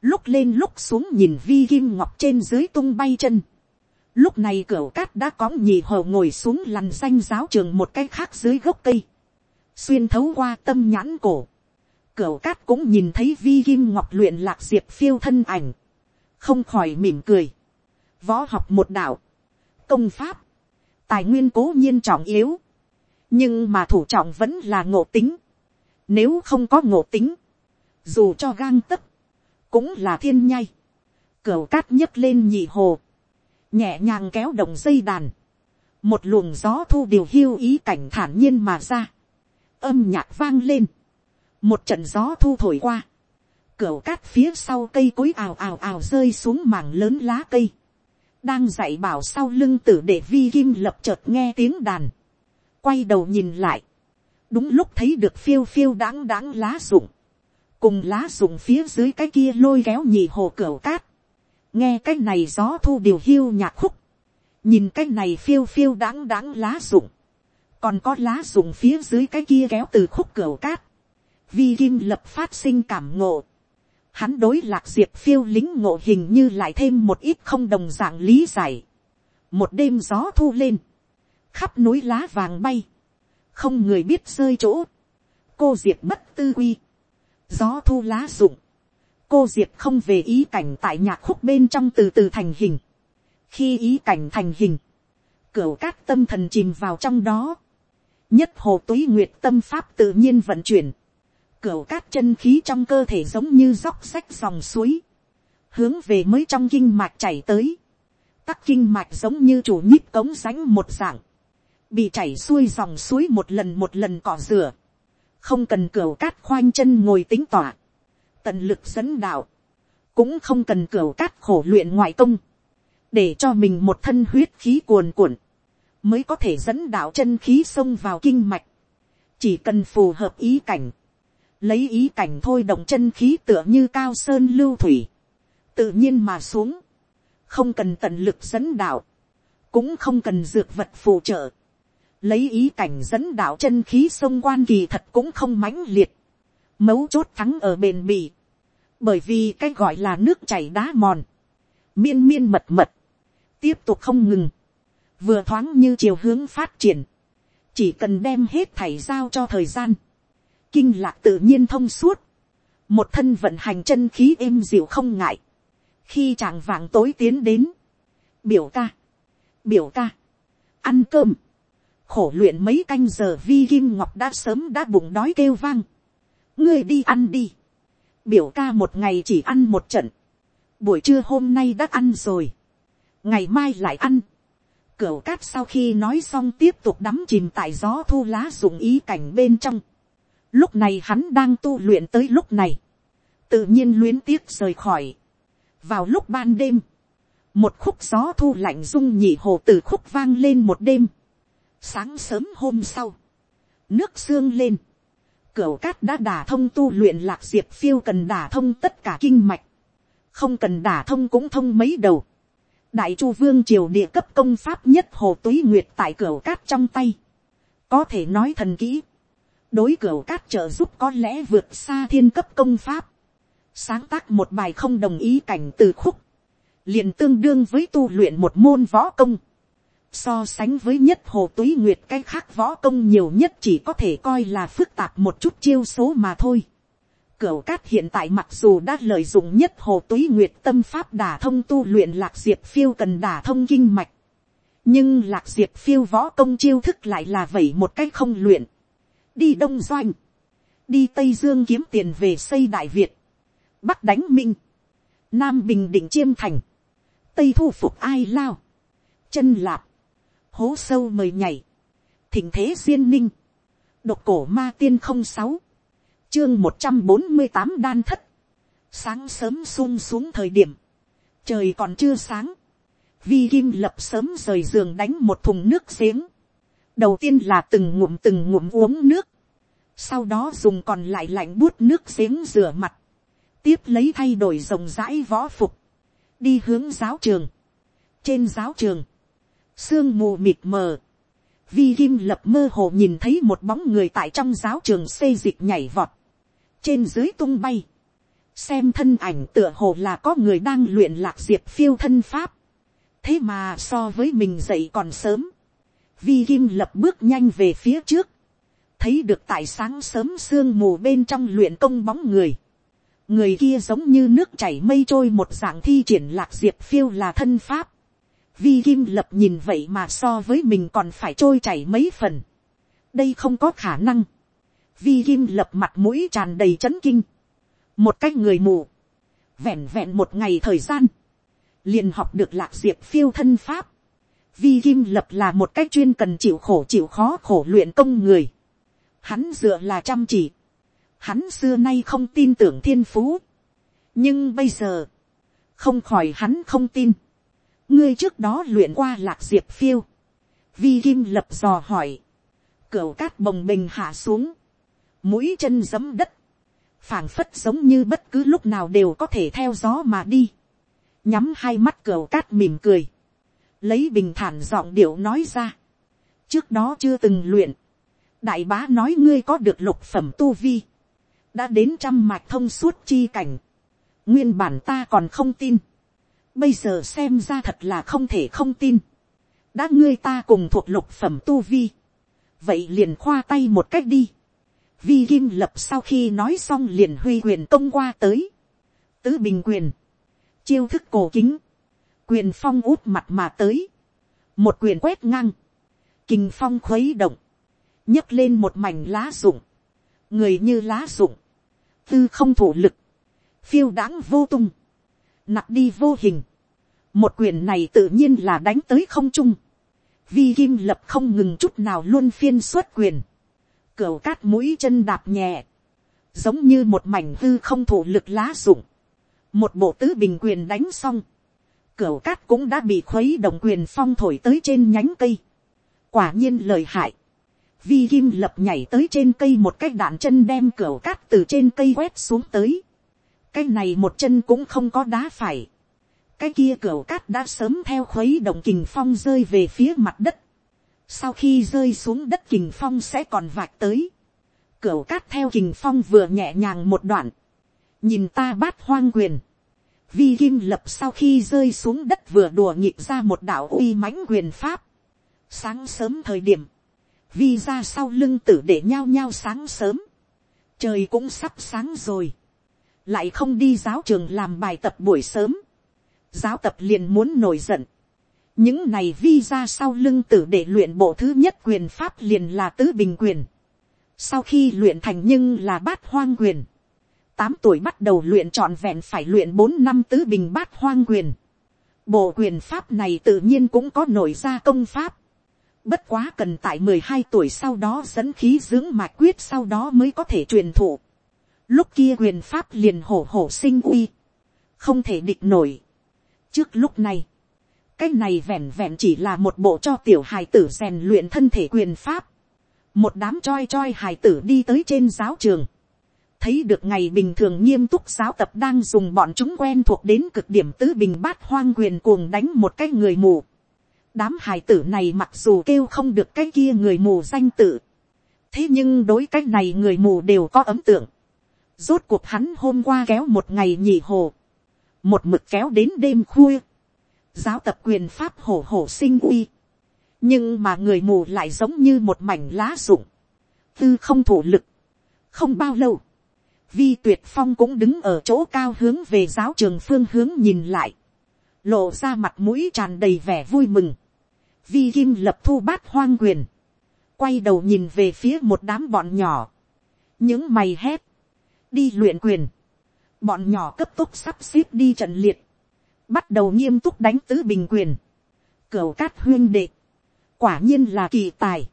lúc lên lúc xuống nhìn vi kim ngọc trên dưới tung bay chân, lúc này cửa cát đã có nhì hầu ngồi xuống lằn xanh giáo trường một cái khác dưới gốc cây, xuyên thấu qua tâm nhãn cổ, cửa cát cũng nhìn thấy vi kim ngọc luyện lạc diệp phiêu thân ảnh, không khỏi mỉm cười, võ học một đạo, công pháp, tài nguyên cố nhiên trọng yếu, nhưng mà thủ trọng vẫn là ngộ tính, nếu không có ngộ tính, dù cho gang tấc, cũng là thiên nhai, cửa cát nhấc lên nhị hồ, nhẹ nhàng kéo động dây đàn, một luồng gió thu điều hưu ý cảnh thản nhiên mà ra, âm nhạc vang lên, một trận gió thu thổi qua, cửa cát phía sau cây cối ào ào ào rơi xuống mảng lớn lá cây, đang dạy bảo sau lưng tử để vi kim lập chợt nghe tiếng đàn, quay đầu nhìn lại, đúng lúc thấy được phiêu phiêu đáng đáng lá rụng, cùng lá rụng phía dưới cái kia lôi kéo nhì hồ cửa cát, nghe cái này gió thu điều hiu nhạc khúc, nhìn cái này phiêu phiêu đáng đáng lá rụng, còn có lá rụng phía dưới cái kia kéo từ khúc cửa cát, vi kim lập phát sinh cảm ngộ, hắn đối lạc diệp phiêu lính ngộ hình như lại thêm một ít không đồng dạng lý giải. một đêm gió thu lên, khắp núi lá vàng bay, không người biết rơi chỗ, cô diệp bất tư quy, gió thu lá rụng, cô diệp không về ý cảnh tại nhạc khúc bên trong từ từ thành hình, khi ý cảnh thành hình, cửa cát tâm thần chìm vào trong đó, nhất hồ túy nguyệt tâm pháp tự nhiên vận chuyển, cửa cát chân khí trong cơ thể giống như dốc sách dòng suối, hướng về mới trong kinh mạch chảy tới, tắc kinh mạch giống như chủ nhíp cống sánh một dạng, bị chảy xuôi dòng suối một lần một lần cỏ rửa, không cần cửa cát khoanh chân ngồi tính tỏa, tận lực dẫn đạo, cũng không cần cửa cát khổ luyện ngoại công, để cho mình một thân huyết khí cuồn cuộn, mới có thể dẫn đạo chân khí xông vào kinh mạch, chỉ cần phù hợp ý cảnh, lấy ý cảnh thôi động chân khí tựa như cao sơn lưu thủy, tự nhiên mà xuống, không cần tận lực dẫn đạo, cũng không cần dược vật phù trợ, lấy ý cảnh dẫn đạo chân khí sông quan kỳ thật cũng không mãnh liệt, mấu chốt thắng ở bền bỉ, bởi vì cái gọi là nước chảy đá mòn, miên miên mật mật, tiếp tục không ngừng, vừa thoáng như chiều hướng phát triển, chỉ cần đem hết thảy giao cho thời gian, kinh lạc tự nhiên thông suốt, một thân vận hành chân khí êm dịu không ngại, khi chàng vàng tối tiến đến, biểu ca, biểu ca, ăn cơm, khổ luyện mấy canh giờ vi kim ngọc đã sớm đã bụng đói kêu vang, ngươi đi ăn đi, biểu ca một ngày chỉ ăn một trận, buổi trưa hôm nay đã ăn rồi, ngày mai lại ăn, cửu cát sau khi nói xong tiếp tục đắm chìm tại gió thu lá dùng ý cảnh bên trong, Lúc này hắn đang tu luyện tới lúc này. Tự nhiên luyến tiếc rời khỏi. Vào lúc ban đêm. Một khúc gió thu lạnh rung nhị hồ từ khúc vang lên một đêm. Sáng sớm hôm sau. Nước sương lên. Cửu cát đã đả thông tu luyện lạc diệp phiêu cần đả thông tất cả kinh mạch. Không cần đả thông cũng thông mấy đầu. Đại chu vương triều địa cấp công pháp nhất hồ túy nguyệt tại cửu cát trong tay. Có thể nói thần kỹ đối cửa cát trợ giúp có lẽ vượt xa thiên cấp công pháp, sáng tác một bài không đồng ý cảnh từ khúc, liền tương đương với tu luyện một môn võ công, so sánh với nhất hồ túy nguyệt cái khác võ công nhiều nhất chỉ có thể coi là phức tạp một chút chiêu số mà thôi. Cửu cát hiện tại mặc dù đã lợi dụng nhất hồ túy nguyệt tâm pháp đả thông tu luyện lạc diệp phiêu cần đả thông kinh mạch. Nhưng lạc diệp phiêu võ công chiêu thức lại là vậy một cách không luyện. Đi đông doanh, đi tây dương kiếm tiền về xây đại việt, bắc đánh minh, nam bình định chiêm thành, tây thu phục ai lao, chân lạp, hố sâu mời nhảy, thỉnh thế duyên ninh, độc cổ ma tiên không sáu, chương một trăm bốn mươi tám đan thất, sáng sớm sung xuống thời điểm, trời còn chưa sáng, vi kim lập sớm rời giường đánh một thùng nước giếng, đầu tiên là từng ngụm từng ngụm uống nước, sau đó dùng còn lại lạnh buốt nước giếng rửa mặt, tiếp lấy thay đổi rộng rãi võ phục, đi hướng giáo trường. trên giáo trường, sương mù mịt mờ, vi kim lập mơ hồ nhìn thấy một bóng người tại trong giáo trường xây dịch nhảy vọt, trên dưới tung bay, xem thân ảnh tựa hồ là có người đang luyện lạc diệp phiêu thân pháp, thế mà so với mình dậy còn sớm, vi kim lập bước nhanh về phía trước, thấy được tại sáng sớm sương mù bên trong luyện công bóng người, người kia giống như nước chảy mây trôi một dạng thi triển lạc diệp phiêu là thân pháp, vi kim lập nhìn vậy mà so với mình còn phải trôi chảy mấy phần, đây không có khả năng, vi kim lập mặt mũi tràn đầy c h ấ n kinh, một cái người mù, vẹn vẹn một ngày thời gian, liền học được lạc diệp phiêu thân pháp, vi kim lập là một cái chuyên cần chịu khổ chịu khó khổ luyện công người, hắn dựa là chăm chỉ, hắn xưa nay không tin tưởng thiên phú, nhưng bây giờ, không khỏi hắn không tin, ngươi trước đó luyện qua lạc diệp phiêu, vi kim lập dò hỏi, cửa cát bồng bình hạ xuống, mũi chân giấm đất, phảng phất giống như bất cứ lúc nào đều có thể theo gió mà đi, nhắm hai mắt cửa cát mỉm cười, lấy bình thản giọng điệu nói ra, trước đó chưa từng luyện, đại bá nói ngươi có được lục phẩm tu vi, đã đến trăm mạch thông suốt chi cảnh, nguyên bản ta còn không tin, bây giờ xem ra thật là không thể không tin, đã ngươi ta cùng thuộc lục phẩm tu vi, vậy liền khoa tay một cách đi, vi kim lập sau khi nói xong liền huy quyền công qua tới. tứ bình quyền, chiêu thức cổ kính, quyền phong út mặt mà tới, một quyền quét ngang, kinh phong khuấy động, nhấc lên một mảnh lá rụng, người như lá rụng, tư không thủ lực, phiêu đáng vô tung, nặng đi vô hình, một quyền này tự nhiên là đánh tới không trung, vi kim lập không ngừng chút nào luôn phiên xuất quyền, Cửu cát mũi chân đạp nhẹ. Giống như một mảnh hư không thủ lực lá rụng. Một bộ tứ bình quyền đánh xong. Cửu cát cũng đã bị khuấy động quyền phong thổi tới trên nhánh cây. Quả nhiên lời hại. Vi Kim lập nhảy tới trên cây một cái đạn chân đem cửu cát từ trên cây quét xuống tới. Cái này một chân cũng không có đá phải. Cái kia cửa cát đã sớm theo khuấy động kình phong rơi về phía mặt đất. Sau khi rơi xuống đất kình phong sẽ còn vạch tới, cửa cát theo kình phong vừa nhẹ nhàng một đoạn, nhìn ta bát hoang quyền, vi kim lập sau khi rơi xuống đất vừa đùa nhịp ra một đạo uy mãnh quyền pháp, sáng sớm thời điểm, vi ra sau lưng tử để nhao nhao sáng sớm, trời cũng sắp sáng rồi, lại không đi giáo trường làm bài tập buổi sớm, giáo tập liền muốn nổi giận, những này vi ra sau lưng tử để luyện bộ thứ nhất quyền pháp liền là tứ bình quyền. sau khi luyện thành nhưng là bát hoang quyền. tám tuổi bắt đầu luyện trọn vẹn phải luyện bốn năm tứ bình bát hoang quyền. bộ quyền pháp này tự nhiên cũng có nổi ra công pháp. bất quá cần tại mười hai tuổi sau đó dẫn khí dưỡng mạch quyết sau đó mới có thể truyền thụ lúc kia quyền pháp liền hổ hổ sinh uy. không thể địch nổi. trước lúc này, cái này vẹn vẹn chỉ là một bộ cho tiểu hài tử rèn luyện thân thể quyền pháp. một đám choi choi hài tử đi tới trên giáo trường. thấy được ngày bình thường nghiêm túc giáo tập đang dùng bọn chúng quen thuộc đến cực điểm tứ bình bát hoang quyền cuồng đánh một cái người mù. đám hài tử này mặc dù kêu không được cái kia người mù danh tự. thế nhưng đối cái này người mù đều có ấm tượng rốt cuộc hắn hôm qua kéo một ngày nhị hồ. một mực kéo đến đêm khuya. Giáo tập quyền pháp hổ hổ sinh uy, nhưng mà người mù lại giống như một mảnh lá rụng, tư không thủ lực. không bao lâu, vi tuyệt phong cũng đứng ở chỗ cao hướng về giáo trường phương hướng nhìn lại, lộ ra mặt mũi tràn đầy vẻ vui mừng, vi kim lập thu bát hoang quyền, quay đầu nhìn về phía một đám bọn nhỏ, những mày hét, đi luyện quyền, bọn nhỏ cấp tốc sắp xếp đi trận liệt, bắt đầu nghiêm túc đánh tứ bình quyền, cửu cát huyên đệ, quả nhiên là kỳ tài,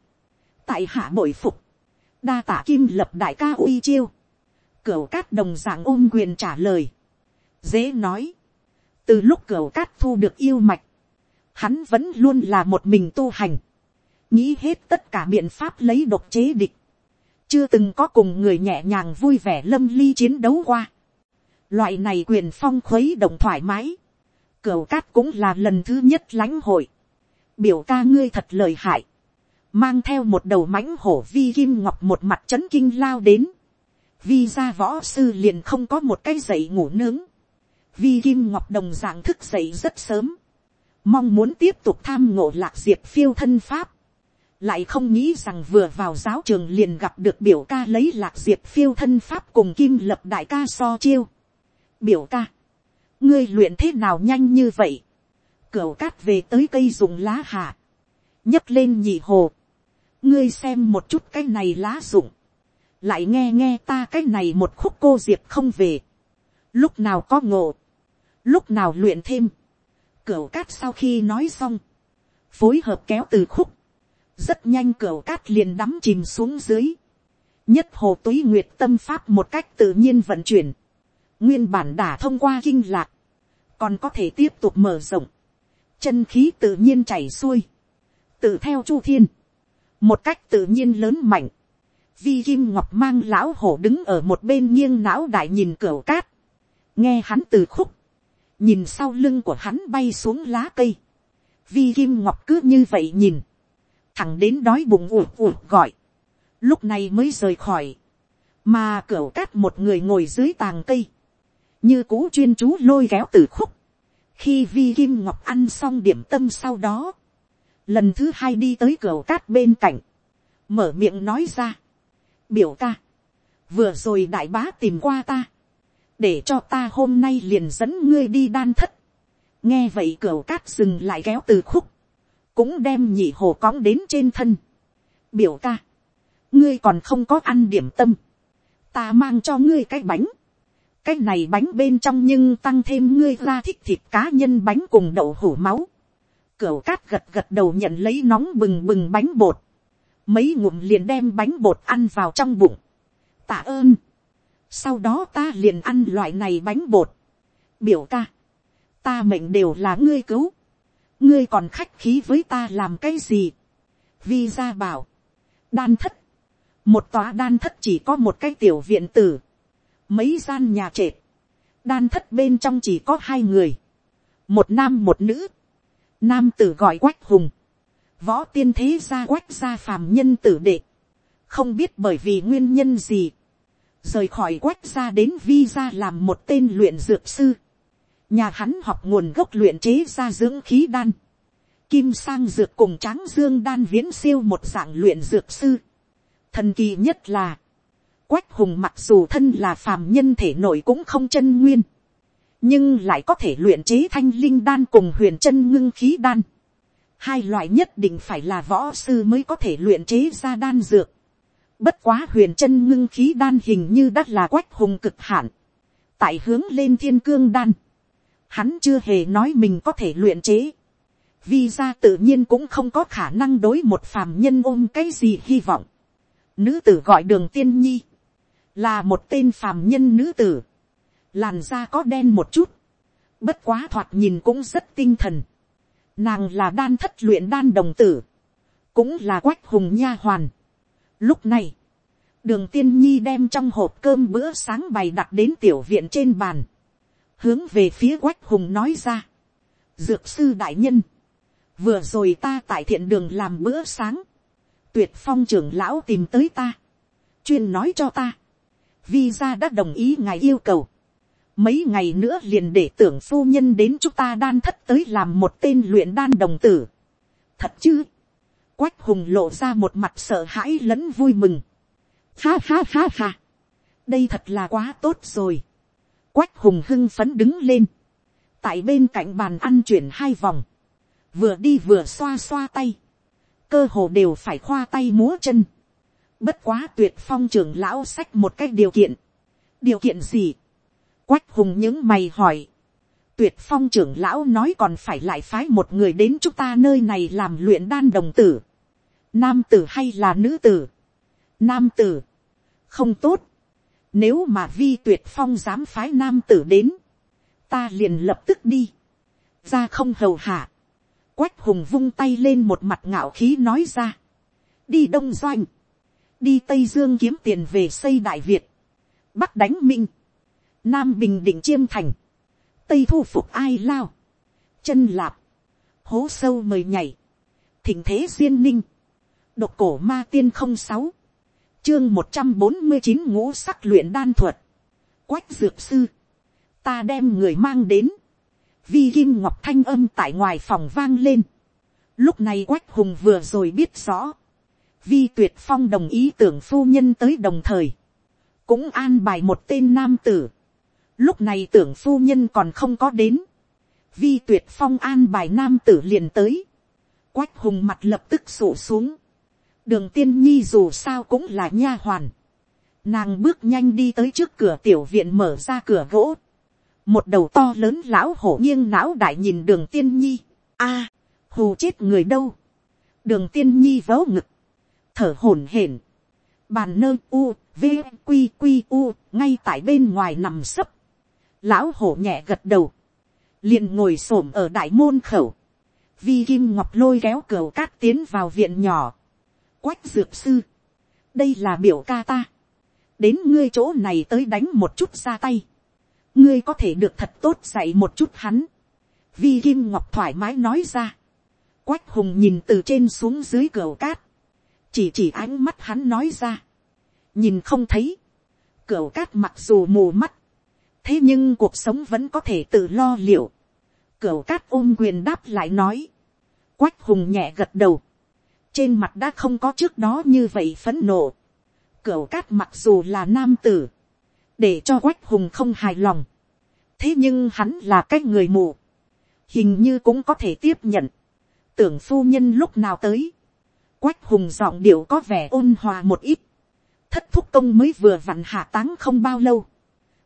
tại hạ bội phục, đa tả kim lập đại ca uy chiêu, cửu cát đồng dạng ôm quyền trả lời, dễ nói, từ lúc cửu cát thu được yêu mạch, hắn vẫn luôn là một mình tu hành, nghĩ hết tất cả biện pháp lấy độc chế địch, chưa từng có cùng người nhẹ nhàng vui vẻ lâm ly chiến đấu qua. Loại này quyền phong khuấy động thoải mái, cửu cát cũng là lần thứ nhất lãnh hội, biểu ca ngươi thật lời hại, mang theo một đầu mãnh hổ vi kim ngọc một mặt chấn kinh lao đến, vi ra võ sư liền không có một cái dậy ngủ nướng, vi kim ngọc đồng dạng thức dậy rất sớm, mong muốn tiếp tục tham ngộ lạc diệp phiêu thân pháp, lại không nghĩ rằng vừa vào giáo trường liền gặp được biểu ca lấy lạc diệp phiêu thân pháp cùng kim lập đại ca so chiêu. biểu ca, ngươi luyện thế nào nhanh như vậy, cửa cát về tới cây dùng lá hạ, nhấc lên nhị hồ, ngươi xem một chút cái này lá rụng, lại nghe nghe ta cái này một khúc cô diệp không về, lúc nào có ngộ, lúc nào luyện thêm, cửa cát sau khi nói xong, phối hợp kéo từ khúc, rất nhanh cửa cát liền đắm chìm xuống dưới, nhất hồ túy nguyệt tâm pháp một cách tự nhiên vận chuyển, nguyên bản đã thông qua kinh lạc, còn có thể tiếp tục mở rộng, chân khí tự nhiên chảy xuôi, tự theo chu thiên, một cách tự nhiên lớn mạnh, vi kim ngọc mang lão hổ đứng ở một bên nghiêng não đại nhìn cửa cát, nghe hắn từ khúc, nhìn sau lưng của hắn bay xuống lá cây, vi kim ngọc cứ như vậy nhìn, thẳng đến đói bụng ủ ủ gọi, lúc này mới rời khỏi, mà cửa cát một người ngồi dưới tàng cây, như cũ chuyên chú lôi kéo từ khúc, khi vi kim ngọc ăn xong điểm tâm sau đó, lần thứ hai đi tới cửa cát bên cạnh, mở miệng nói ra, biểu ca, vừa rồi đại bá tìm qua ta, để cho ta hôm nay liền dẫn ngươi đi đan thất, nghe vậy cửa cát dừng lại kéo từ khúc, cũng đem nhị hồ cõng đến trên thân, biểu ca, ngươi còn không có ăn điểm tâm, ta mang cho ngươi cái bánh, cái này bánh bên trong nhưng tăng thêm ngươi ra thích thịt cá nhân bánh cùng đậu hủ máu, Cửu cát gật gật đầu nhận lấy nóng bừng bừng bánh bột. Mấy ngụm liền đem bánh bột ăn vào trong bụng. Tạ ơn. Sau đó ta liền ăn loại này bánh bột. Biểu ca. Ta mệnh đều là ngươi cứu. Ngươi còn khách khí với ta làm cái gì? Vi ra bảo. Đan thất. Một tòa đan thất chỉ có một cái tiểu viện tử. Mấy gian nhà trệt. Đan thất bên trong chỉ có hai người. Một nam một nữ Nam tử gọi quách hùng. Võ tiên thế gia quách gia phàm nhân tử đệ. Không biết bởi vì nguyên nhân gì. Rời khỏi quách gia đến vi gia làm một tên luyện dược sư. Nhà hắn học nguồn gốc luyện chế ra dưỡng khí đan. Kim sang dược cùng tráng dương đan viễn siêu một dạng luyện dược sư. Thần kỳ nhất là. Quách hùng mặc dù thân là phàm nhân thể nội cũng không chân nguyên nhưng lại có thể luyện chế thanh linh đan cùng huyền chân ngưng khí đan. Hai loại nhất định phải là võ sư mới có thể luyện chế ra đan dược. Bất quá huyền chân ngưng khí đan hình như đắt là quách hùng cực hạn. Tại hướng lên thiên cương đan. Hắn chưa hề nói mình có thể luyện chế. Vì ra tự nhiên cũng không có khả năng đối một phàm nhân ôm cái gì hy vọng. Nữ tử gọi đường tiên nhi. Là một tên phàm nhân nữ tử làn da có đen một chút, bất quá thoạt nhìn cũng rất tinh thần. Nàng là đan thất luyện đan đồng tử, cũng là quách hùng nha hoàn. Lúc này, đường tiên nhi đem trong hộp cơm bữa sáng bày đặt đến tiểu viện trên bàn, hướng về phía quách hùng nói ra. Dược sư đại nhân, vừa rồi ta tại thiện đường làm bữa sáng, tuyệt phong trưởng lão tìm tới ta, chuyên nói cho ta, vi ra đã đồng ý ngài yêu cầu, mấy ngày nữa liền để tưởng phu nhân đến chúng ta đan thất tới làm một tên luyện đan đồng tử. thật chứ, quách hùng lộ ra một mặt sợ hãi lẫn vui mừng. ha ha ha ha, đây thật là quá tốt rồi quách hùng hưng phấn đứng lên, tại bên cạnh bàn ăn chuyển hai vòng, vừa đi vừa xoa xoa tay, cơ hồ đều phải khoa tay múa chân. bất quá tuyệt phong trưởng lão sách một cái điều kiện. điều kiện gì, Quách hùng những mày hỏi. Tuyệt phong trưởng lão nói còn phải lại phái một người đến chúng ta nơi này làm luyện đan đồng tử. Nam tử hay là nữ tử? nam tử, không tốt, nếu mà vi tuyệt phong dám phái nam tử đến, ta liền lập tức đi, ra không hầu hạ, quách hùng vung tay lên một mặt ngạo khí nói ra, đi đông doanh, đi tây dương kiếm tiền về xây đại việt, bắc đánh minh, nam bình định chiêm thành, tây thu phục ai lao, chân lạp, hố sâu mời nhảy, thỉnh thế duyên ninh, độc cổ ma tiên không sáu, chương một trăm bốn mươi chín ngũ sắc luyện đan thuật, quách dược sư, ta đem người mang đến, vi kim ngọc thanh âm tại ngoài phòng vang lên, lúc này quách hùng vừa rồi biết rõ, vi tuyệt phong đồng ý tưởng phu nhân tới đồng thời, cũng an bài một tên nam tử, lúc này tưởng phu nhân còn không có đến, vi tuyệt phong an bài nam tử liền tới, quách hùng mặt lập tức sổ xuống, đường tiên nhi dù sao cũng là nha hoàn, nàng bước nhanh đi tới trước cửa tiểu viện mở ra cửa gỗ, một đầu to lớn lão hổ nghiêng não đại nhìn đường tiên nhi, a, hù chết người đâu, đường tiên nhi vớ ngực, thở hổn hển, bàn nơ u, v, q q u, ngay tại bên ngoài nằm sấp, lão hổ nhẹ gật đầu, liền ngồi s ổ m ở đại môn khẩu, vi kim ngọc lôi kéo cửa cát tiến vào viện nhỏ, quách dược sư, đây là biểu ca ta, đến ngươi chỗ này tới đánh một chút ra tay, ngươi có thể được thật tốt dạy một chút hắn, vi kim ngọc thoải mái nói ra, quách hùng nhìn từ trên xuống dưới cửa cát, chỉ chỉ ánh mắt hắn nói ra, nhìn không thấy, cửa cát mặc dù mù mắt, thế nhưng cuộc sống vẫn có thể tự lo liệu, cửa cát ôm quyền đáp lại nói, quách hùng nhẹ gật đầu, trên mặt đã không có trước đó như vậy phấn nộ, Cửu cát mặc dù là nam tử, để cho quách hùng không hài lòng, thế nhưng hắn là cái người mù, hình như cũng có thể tiếp nhận, tưởng phu nhân lúc nào tới, quách hùng giọng điệu có vẻ ôn hòa một ít, thất thúc công mới vừa vặn hạ táng không bao lâu,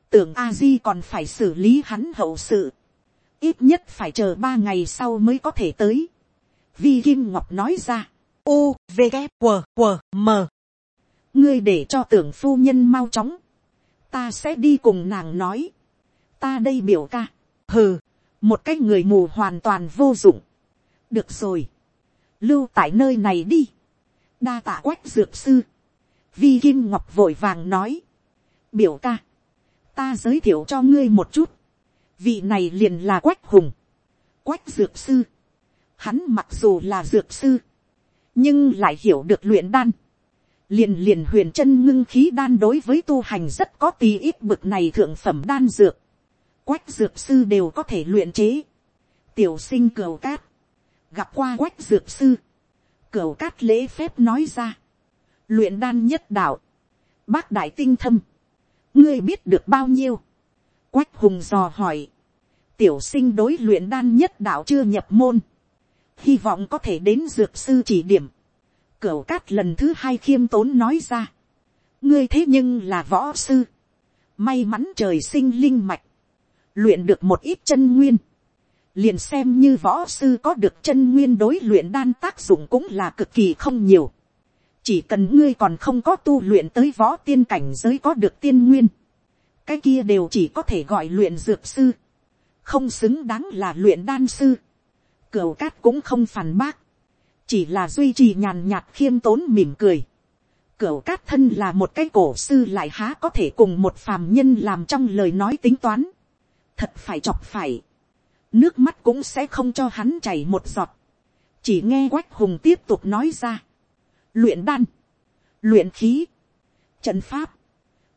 tưởng a di còn phải xử lý hắn hậu sự, ít nhất phải chờ ba ngày sau mới có thể tới. Vi Kim Ngọc nói ra, u, v, g, q, q, m. ngươi để cho tưởng phu nhân mau chóng, ta sẽ đi cùng nàng nói, ta đây biểu ca, hừ, một cái người mù hoàn toàn vô dụng, được rồi, lưu tại nơi này đi, đa tạ quách dược sư, vi kim ngọc vội vàng nói, biểu ca, ta giới thiệu cho ngươi một chút, vị này liền là quách hùng, quách dược sư, hắn mặc dù là dược sư, nhưng lại hiểu được luyện đan, liền liền huyền chân ngưng khí đan đối với tu hành rất có tí ít bực này thượng phẩm đan dược, quách dược sư đều có thể luyện chế, tiểu sinh cửu cát, gặp qua quách dược sư, cửu cát lễ phép nói ra, luyện đan nhất đạo, bác đại tinh thâm, ngươi biết được bao nhiêu, quách hùng dò hỏi, tiểu sinh đối luyện đan nhất đạo chưa nhập môn, hy vọng có thể đến dược sư chỉ điểm, cửu cát lần thứ hai khiêm tốn nói ra, ngươi thế nhưng là võ sư, may mắn trời sinh linh mạch, luyện được một ít chân nguyên, liền xem như võ sư có được chân nguyên đối luyện đan tác dụng cũng là cực kỳ không nhiều. chỉ cần ngươi còn không có tu luyện tới võ tiên cảnh giới có được tiên nguyên, cái kia đều chỉ có thể gọi luyện dược sư, không xứng đáng là luyện đan sư cửu cát cũng không phản bác, chỉ là duy trì nhàn nhạt khiêm tốn mỉm cười. cửu cát thân là một cái cổ sư lại há có thể cùng một phàm nhân làm trong lời nói tính toán. thật phải chọc phải nước mắt cũng sẽ không cho hắn chảy một giọt. chỉ nghe quách hùng tiếp tục nói ra. luyện đan, luyện khí, trận pháp,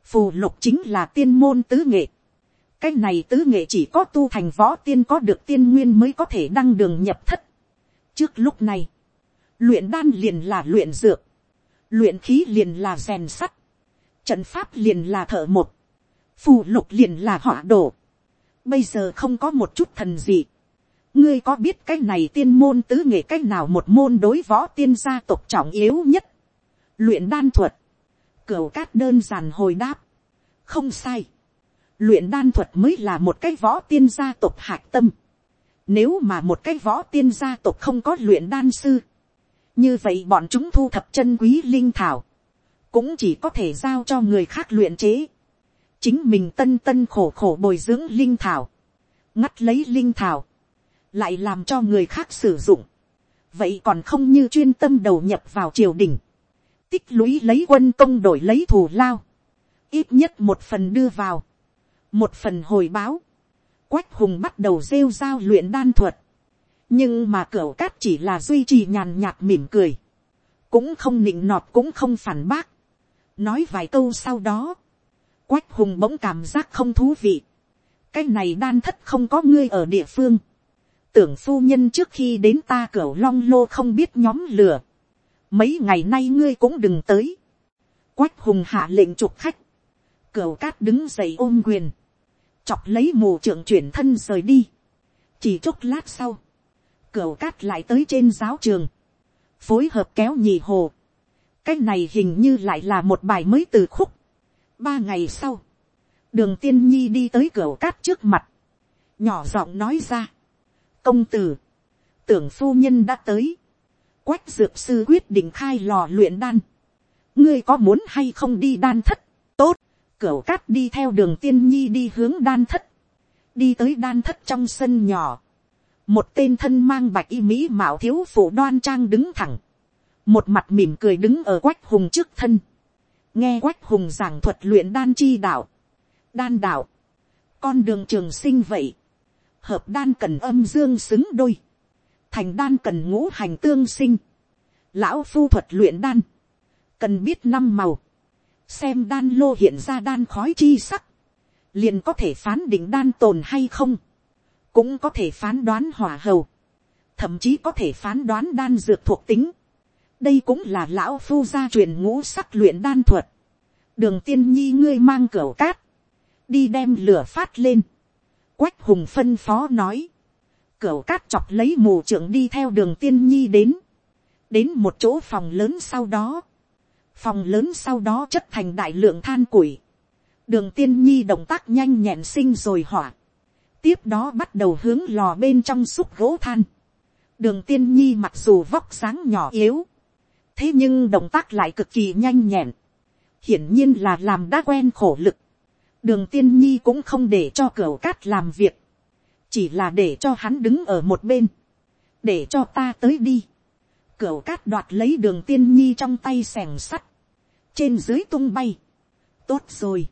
phù lục chính là tiên môn tứ nghệ cái này tứ nghệ chỉ có tu thành võ tiên có được tiên nguyên mới có thể đăng đường nhập thất. trước lúc này, luyện đan liền là luyện dược, luyện khí liền là rèn sắt, trận pháp liền là thợ một, phù lục liền là họa đổ bây giờ không có một chút thần gì. ngươi có biết cái này tiên môn tứ nghệ cái nào một môn đối võ tiên gia tộc trọng yếu nhất. luyện đan thuật. cửa cát đơn giản hồi đáp. không sai luyện đan thuật mới là một cái võ tiên gia tộc hạc tâm. nếu mà một cái võ tiên gia tộc không có luyện đan sư. như vậy bọn chúng thu thập chân quý linh thảo. cũng chỉ có thể giao cho người khác luyện chế. chính mình tân tân khổ khổ bồi dưỡng linh thảo, ngắt lấy linh thảo, lại làm cho người khác sử dụng. vậy còn không như chuyên tâm đầu nhập vào triều đình, tích lũy lấy quân công đổi lấy thù lao, ít nhất một phần đưa vào, một phần hồi báo, quách hùng bắt đầu rêu giao luyện đan thuật, nhưng mà cửa cát chỉ là duy trì nhàn nhạt mỉm cười, cũng không nịnh nọt cũng không phản bác, nói vài câu sau đó, quách hùng bỗng cảm giác không thú vị, cái này đan thất không có ngươi ở địa phương, tưởng phu nhân trước khi đến ta cửa long lô không biết nhóm lửa, mấy ngày nay ngươi cũng đừng tới, quách hùng hạ lệnh trục khách, cầu cát đứng dậy ôm quyền, chọc lấy mù trưởng chuyển thân rời đi, chỉ chốc lát sau, cầu cát lại tới trên giáo trường, phối hợp kéo nhì hồ, cái này hình như lại là một bài mới từ khúc. ba ngày sau, đường tiên nhi đi tới cửa cát trước mặt, nhỏ giọng nói ra, công tử, tưởng phu nhân đã tới, quách dược sư quyết định khai lò luyện đan, ngươi có muốn hay không đi đan thất, tốt, Cửu cát đi theo đường tiên nhi đi hướng đan thất, đi tới đan thất trong sân nhỏ, một tên thân mang bạch y mỹ mạo thiếu phụ đoan trang đứng thẳng, một mặt mỉm cười đứng ở quách hùng trước thân, nghe quách hùng giảng thuật luyện đan chi đạo, đan đạo, con đường trường sinh vậy, hợp đan cần âm dương xứng đôi, thành đan cần ngũ hành tương sinh, lão phu thuật luyện đan, cần biết năm màu, xem đan lô hiện ra đan khói chi sắc, liền có thể phán định đan tồn hay không, cũng có thể phán đoán hỏa hầu, thậm chí có thể phán đoán đan dược thuộc tính. đây cũng là lão phu gia truyền ngũ sắc luyện đan thuật. đường tiên nhi ngươi mang cửa cát, đi đem lửa phát lên. quách hùng phân phó nói, cửa cát chọc lấy mù trưởng đi theo đường tiên nhi đến, đến một chỗ phòng lớn sau đó, phòng lớn sau đó chất thành đại lượng than củi, đường tiên nhi động tác nhanh nhẹn sinh rồi hỏa, tiếp đó bắt đầu hướng lò bên trong xúc gỗ than. đường tiên nhi mặc dù vóc dáng nhỏ yếu, thế nhưng động tác lại cực kỳ nhanh nhẹn, hiển nhiên là làm đã quen khổ lực. đường tiên nhi cũng không để cho cửa cát làm việc, chỉ là để cho hắn đứng ở một bên, để cho ta tới đi. cửa cát đoạt lấy đường tiên nhi trong tay xẻng sắt, trên dưới tung bay. tốt rồi,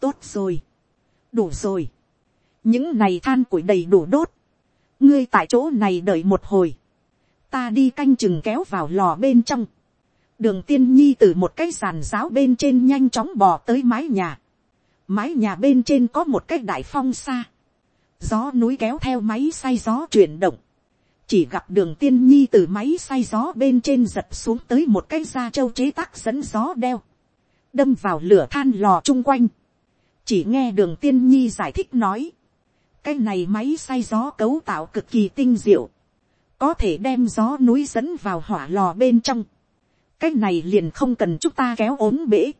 tốt rồi, đủ rồi. Những này than củi đầy đủ đốt, ngươi tại chỗ này đợi một hồi, ta đi canh chừng kéo vào lò bên trong, đường tiên nhi từ một cái giàn giáo bên trên nhanh chóng bò tới mái nhà, mái nhà bên trên có một cái đại phong xa, gió núi kéo theo máy say gió chuyển động, chỉ gặp đường tiên nhi từ máy xay gió bên trên giật xuống tới một cái da trâu chế tác dẫn gió đeo, đâm vào lửa than lò chung quanh, chỉ nghe đường tiên nhi giải thích nói, cái này máy xay gió cấu tạo cực kỳ tinh diệu, có thể đem gió núi dẫn vào hỏa lò bên trong, cái này liền không cần chúng ta kéo ốm bể.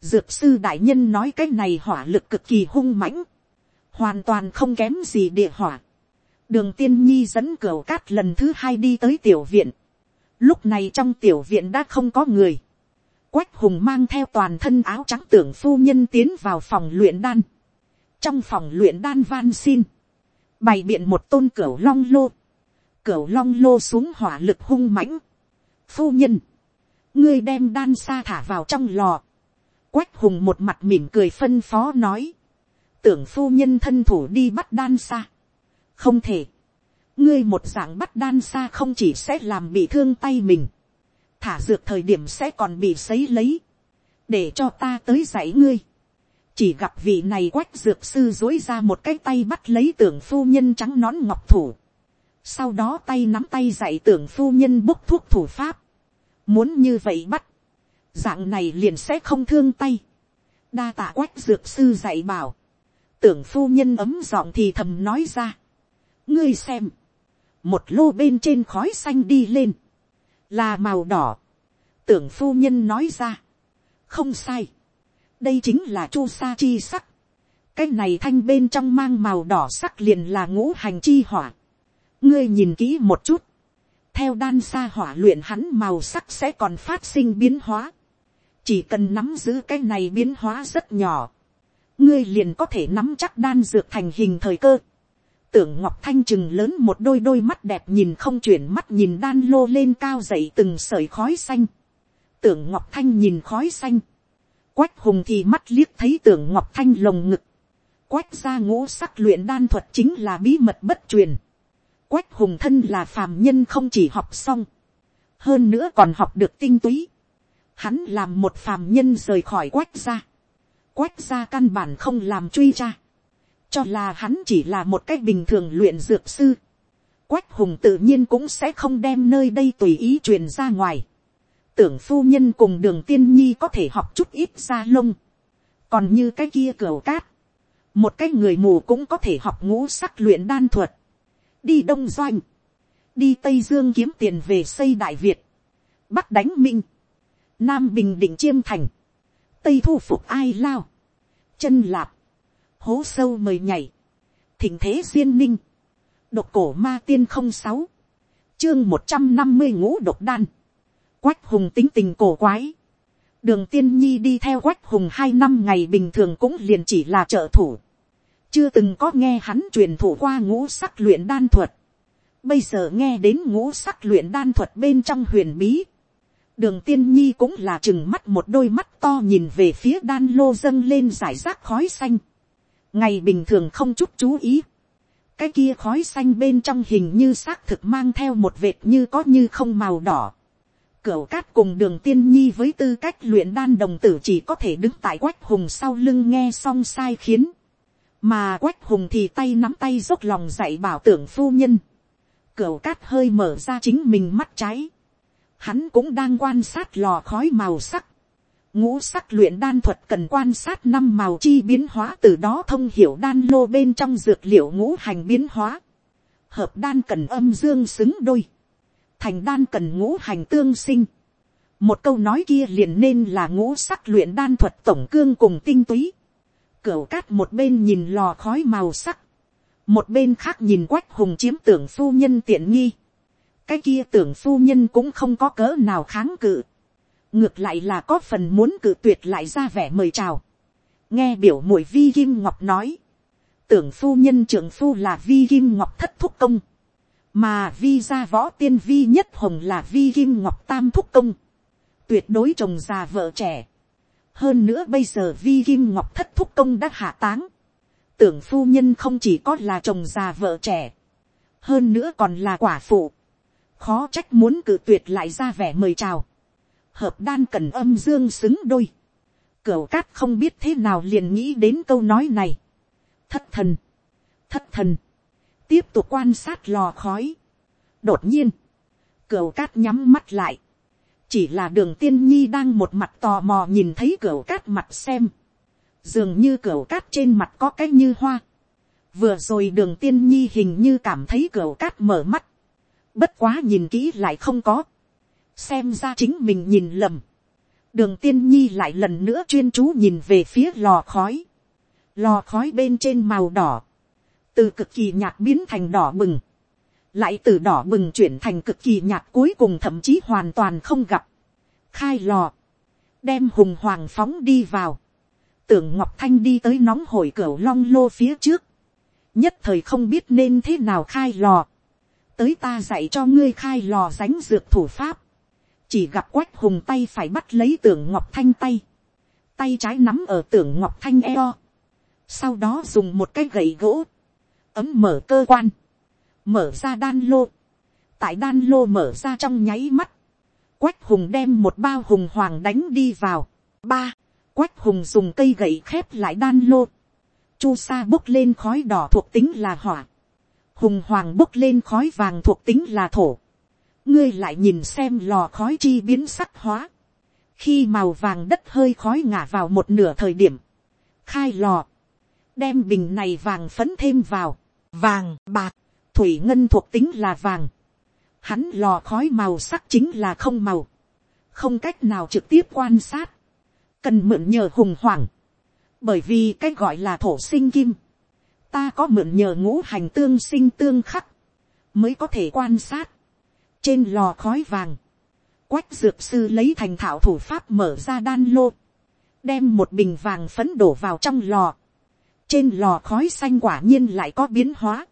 Dược sư đại nhân nói cái này hỏa lực cực kỳ hung mãnh, hoàn toàn không kém gì địa hỏa đường tiên nhi dẫn cửa cát lần thứ hai đi tới tiểu viện. lúc này trong tiểu viện đã không có người. quách hùng mang theo toàn thân áo trắng tưởng phu nhân tiến vào phòng luyện đan trong phòng luyện đan van xin, bày biện một tôn cửa long lô, cửa long lô xuống hỏa lực hung mãnh. Phu nhân, ngươi đem đan xa thả vào trong lò. Quách hùng một mặt mỉm cười phân phó nói. Tưởng phu nhân thân thủ đi bắt đan xa. Không thể. Ngươi một dạng bắt đan xa không chỉ sẽ làm bị thương tay mình. Thả dược thời điểm sẽ còn bị sấy lấy. Để cho ta tới dạy ngươi chỉ gặp vị này quách dược sư dối ra một cái tay bắt lấy tưởng phu nhân trắng nón ngọc thủ. sau đó tay nắm tay dạy tưởng phu nhân bốc thuốc thủ pháp. muốn như vậy bắt, dạng này liền sẽ không thương tay. đa tạ quách dược sư dạy bảo. tưởng phu nhân ấm giọng thì thầm nói ra ngươi xem, một lô bên trên khói xanh đi lên, là màu đỏ. tưởng phu nhân nói ra, không sai đây chính là chu sa chi sắc. cái này thanh bên trong mang màu đỏ sắc liền là ngũ hành chi hỏa. ngươi nhìn kỹ một chút. theo đan sa hỏa luyện hắn màu sắc sẽ còn phát sinh biến hóa. chỉ cần nắm giữ cái này biến hóa rất nhỏ, ngươi liền có thể nắm chắc đan dược thành hình thời cơ. Tưởng ngọc thanh chừng lớn một đôi đôi mắt đẹp nhìn không chuyển mắt nhìn đan lô lên cao dậy từng sợi khói xanh. Tưởng ngọc thanh nhìn khói xanh. Quách hùng thì mắt liếc thấy tưởng ngọc thanh lồng ngực. Quách ra ngũ sắc luyện đan thuật chính là bí mật bất truyền. Quách hùng thân là phàm nhân không chỉ học xong. Hơn nữa còn học được tinh túy. Hắn làm một phàm nhân rời khỏi quách ra quách gia căn bản không làm truy tra, cho là hắn chỉ là một cách bình thường luyện dược sư. Quách hùng tự nhiên cũng sẽ không đem nơi đây tùy ý truyền ra ngoài. Tưởng phu nhân cùng đường tiên nhi có thể học chút ít ra lông. Còn như cái kia cửa cát. Một cái người mù cũng có thể học ngũ sắc luyện đan thuật. Đi Đông Doanh. Đi Tây Dương kiếm tiền về xây Đại Việt. Bắc đánh Minh. Nam Bình Định Chiêm Thành tây thu phục ai lao, chân lạp, hố sâu mời nhảy, thỉnh thế duyên ninh, độc cổ ma tiên không sáu, chương một trăm năm mươi ngũ độc đan, quách hùng tính tình cổ quái, đường tiên nhi đi theo quách hùng hai năm ngày bình thường cũng liền chỉ là trợ thủ, chưa từng có nghe hắn truyền thủ qua ngũ sắc luyện đan thuật, bây giờ nghe đến ngũ sắc luyện đan thuật bên trong huyền bí, đường tiên nhi cũng là chừng mắt một đôi mắt to nhìn về phía đan lô dâng lên giải rác khói xanh ngày bình thường không chút chú ý. cái kia khói xanh bên trong hình như xác thực mang theo một vệt như có như không màu đỏ. cửu cát cùng đường tiên nhi với tư cách luyện đan đồng tử chỉ có thể đứng tại quách hùng sau lưng nghe xong sai khiến. mà quách hùng thì tay nắm tay dốc lòng dạy bảo tưởng phu nhân. cửu cát hơi mở ra chính mình mắt cháy, hắn cũng đang quan sát lò khói màu sắc ngũ sắc luyện đan thuật cần quan sát năm màu chi biến hóa, từ đó thông hiểu đan lô bên trong dược liệu ngũ hành biến hóa. hợp đan cần âm dương xứng đôi. thành đan cần ngũ hành tương sinh. một câu nói kia liền nên là ngũ sắc luyện đan thuật tổng cương cùng tinh túy. cửu cát một bên nhìn lò khói màu sắc. một bên khác nhìn quách hùng chiếm tưởng phu nhân tiện nghi cái kia tưởng phu nhân cũng không có cỡ nào kháng cự ngược lại là có phần muốn cự tuyệt lại ra vẻ mời chào. nghe biểu mùi vi kim ngọc nói. tưởng phu nhân trưởng phu là vi kim ngọc thất thúc công. mà vi gia võ tiên vi nhất hồng là vi kim ngọc tam thúc công. tuyệt đối chồng già vợ trẻ. hơn nữa bây giờ vi kim ngọc thất thúc công đã hạ táng. tưởng phu nhân không chỉ có là chồng già vợ trẻ. hơn nữa còn là quả phụ khó trách muốn cự tuyệt lại ra vẻ mời chào, hợp đan cần âm dương xứng đôi, cửu cát không biết thế nào liền nghĩ đến câu nói này, thất thần, thất thần, tiếp tục quan sát lò khói, đột nhiên, cửu cát nhắm mắt lại, chỉ là đường tiên nhi đang một mặt tò mò nhìn thấy cửu cát mặt xem, dường như cửu cát trên mặt có cái như hoa, vừa rồi đường tiên nhi hình như cảm thấy cửu cát mở mắt, Bất quá nhìn kỹ lại không có. Xem ra chính mình nhìn lầm. Đường tiên nhi lại lần nữa chuyên chú nhìn về phía lò khói. Lò khói bên trên màu đỏ. Từ cực kỳ nhạt biến thành đỏ bừng. Lại từ đỏ bừng chuyển thành cực kỳ nhạt cuối cùng thậm chí hoàn toàn không gặp. Khai lò. Đem hùng hoàng phóng đi vào. Tưởng Ngọc Thanh đi tới nóng hổi cửa long lô phía trước. Nhất thời không biết nên thế nào khai lò tới ta dạy cho ngươi khai lò ránh dược thủ pháp chỉ gặp quách hùng tay phải bắt lấy tưởng ngọc thanh tay. tay trái nắm ở tưởng ngọc thanh eo. sau đó dùng một cái gậy gỗ. ấm mở cơ quan. mở ra đan lô. tại đan lô mở ra trong nháy mắt. quách hùng đem một bao hùng hoàng đánh đi vào. ba. quách hùng dùng cây gậy khép lại đan lô. chu sa bốc lên khói đỏ thuộc tính là hỏa hùng hoàng bốc lên khói vàng thuộc tính là thổ, ngươi lại nhìn xem lò khói chi biến sắc hóa, khi màu vàng đất hơi khói ngả vào một nửa thời điểm, khai lò, đem bình này vàng phấn thêm vào, vàng bạc, thủy ngân thuộc tính là vàng, hắn lò khói màu sắc chính là không màu, không cách nào trực tiếp quan sát, cần mượn nhờ hùng hoàng, bởi vì cái gọi là thổ sinh kim, ta có mượn nhờ ngũ hành tương sinh tương khắc, mới có thể quan sát trên lò khói vàng, quách dược sư lấy thành thạo thủ pháp mở ra đan lô, đem một bình vàng phấn đổ vào trong lò, trên lò khói xanh quả nhiên lại có biến hóa,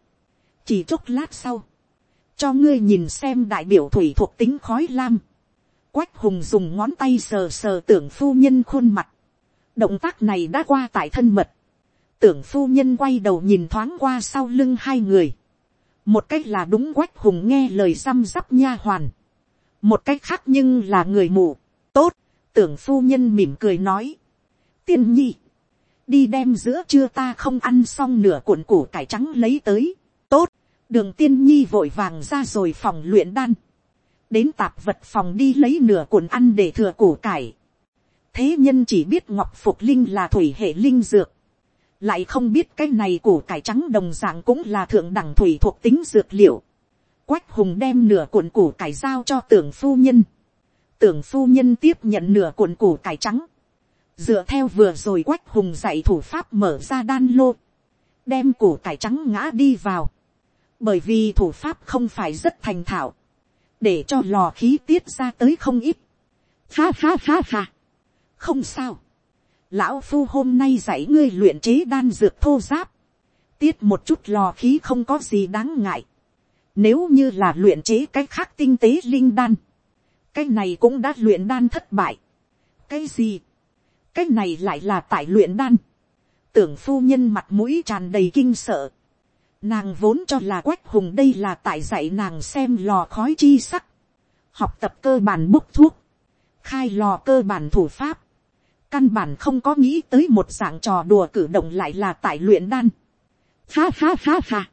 chỉ chốc lát sau, cho ngươi nhìn xem đại biểu thủy thuộc tính khói lam, quách hùng dùng ngón tay sờ sờ tưởng phu nhân khuôn mặt, động tác này đã qua tại thân mật, tưởng phu nhân quay đầu nhìn thoáng qua sau lưng hai người, một cách là đúng quách hùng nghe lời răm rắp nha hoàn, một cách khác nhưng là người mù, tốt, tưởng phu nhân mỉm cười nói, tiên nhi, đi đem giữa trưa ta không ăn xong nửa cuộn củ cải trắng lấy tới, tốt, đường tiên nhi vội vàng ra rồi phòng luyện đan, đến tạp vật phòng đi lấy nửa cuộn ăn để thừa củ cải, thế nhân chỉ biết ngọc phục linh là thủy hệ linh dược, lại không biết cái này củ cải trắng đồng dạng cũng là thượng đẳng thủy thuộc tính dược liệu. Quách hùng đem nửa cuộn củ cải giao cho tưởng phu nhân. Tưởng phu nhân tiếp nhận nửa cuộn củ cải trắng. Dựa theo vừa rồi quách hùng dạy thủ pháp mở ra đan lô. Đem củ cải trắng ngã đi vào. Bởi vì thủ pháp không phải rất thành thạo. Để cho lò khí tiết ra tới không ít. Ha ha ha ha. Không sao lão phu hôm nay dạy ngươi luyện chế đan dược thô giáp, tiết một chút lò khí không có gì đáng ngại. Nếu như là luyện chế cái khác tinh tế linh đan, cái này cũng đã luyện đan thất bại. cái gì, cái này lại là tại luyện đan. tưởng phu nhân mặt mũi tràn đầy kinh sợ. Nàng vốn cho là quách hùng đây là tại dạy nàng xem lò khói chi sắc. Học tập cơ bản bốc thuốc. Khai lò cơ bản thủ pháp căn bản không có nghĩ tới một dạng trò đùa cử động lại là tại luyện đan. Ha ha ha ha.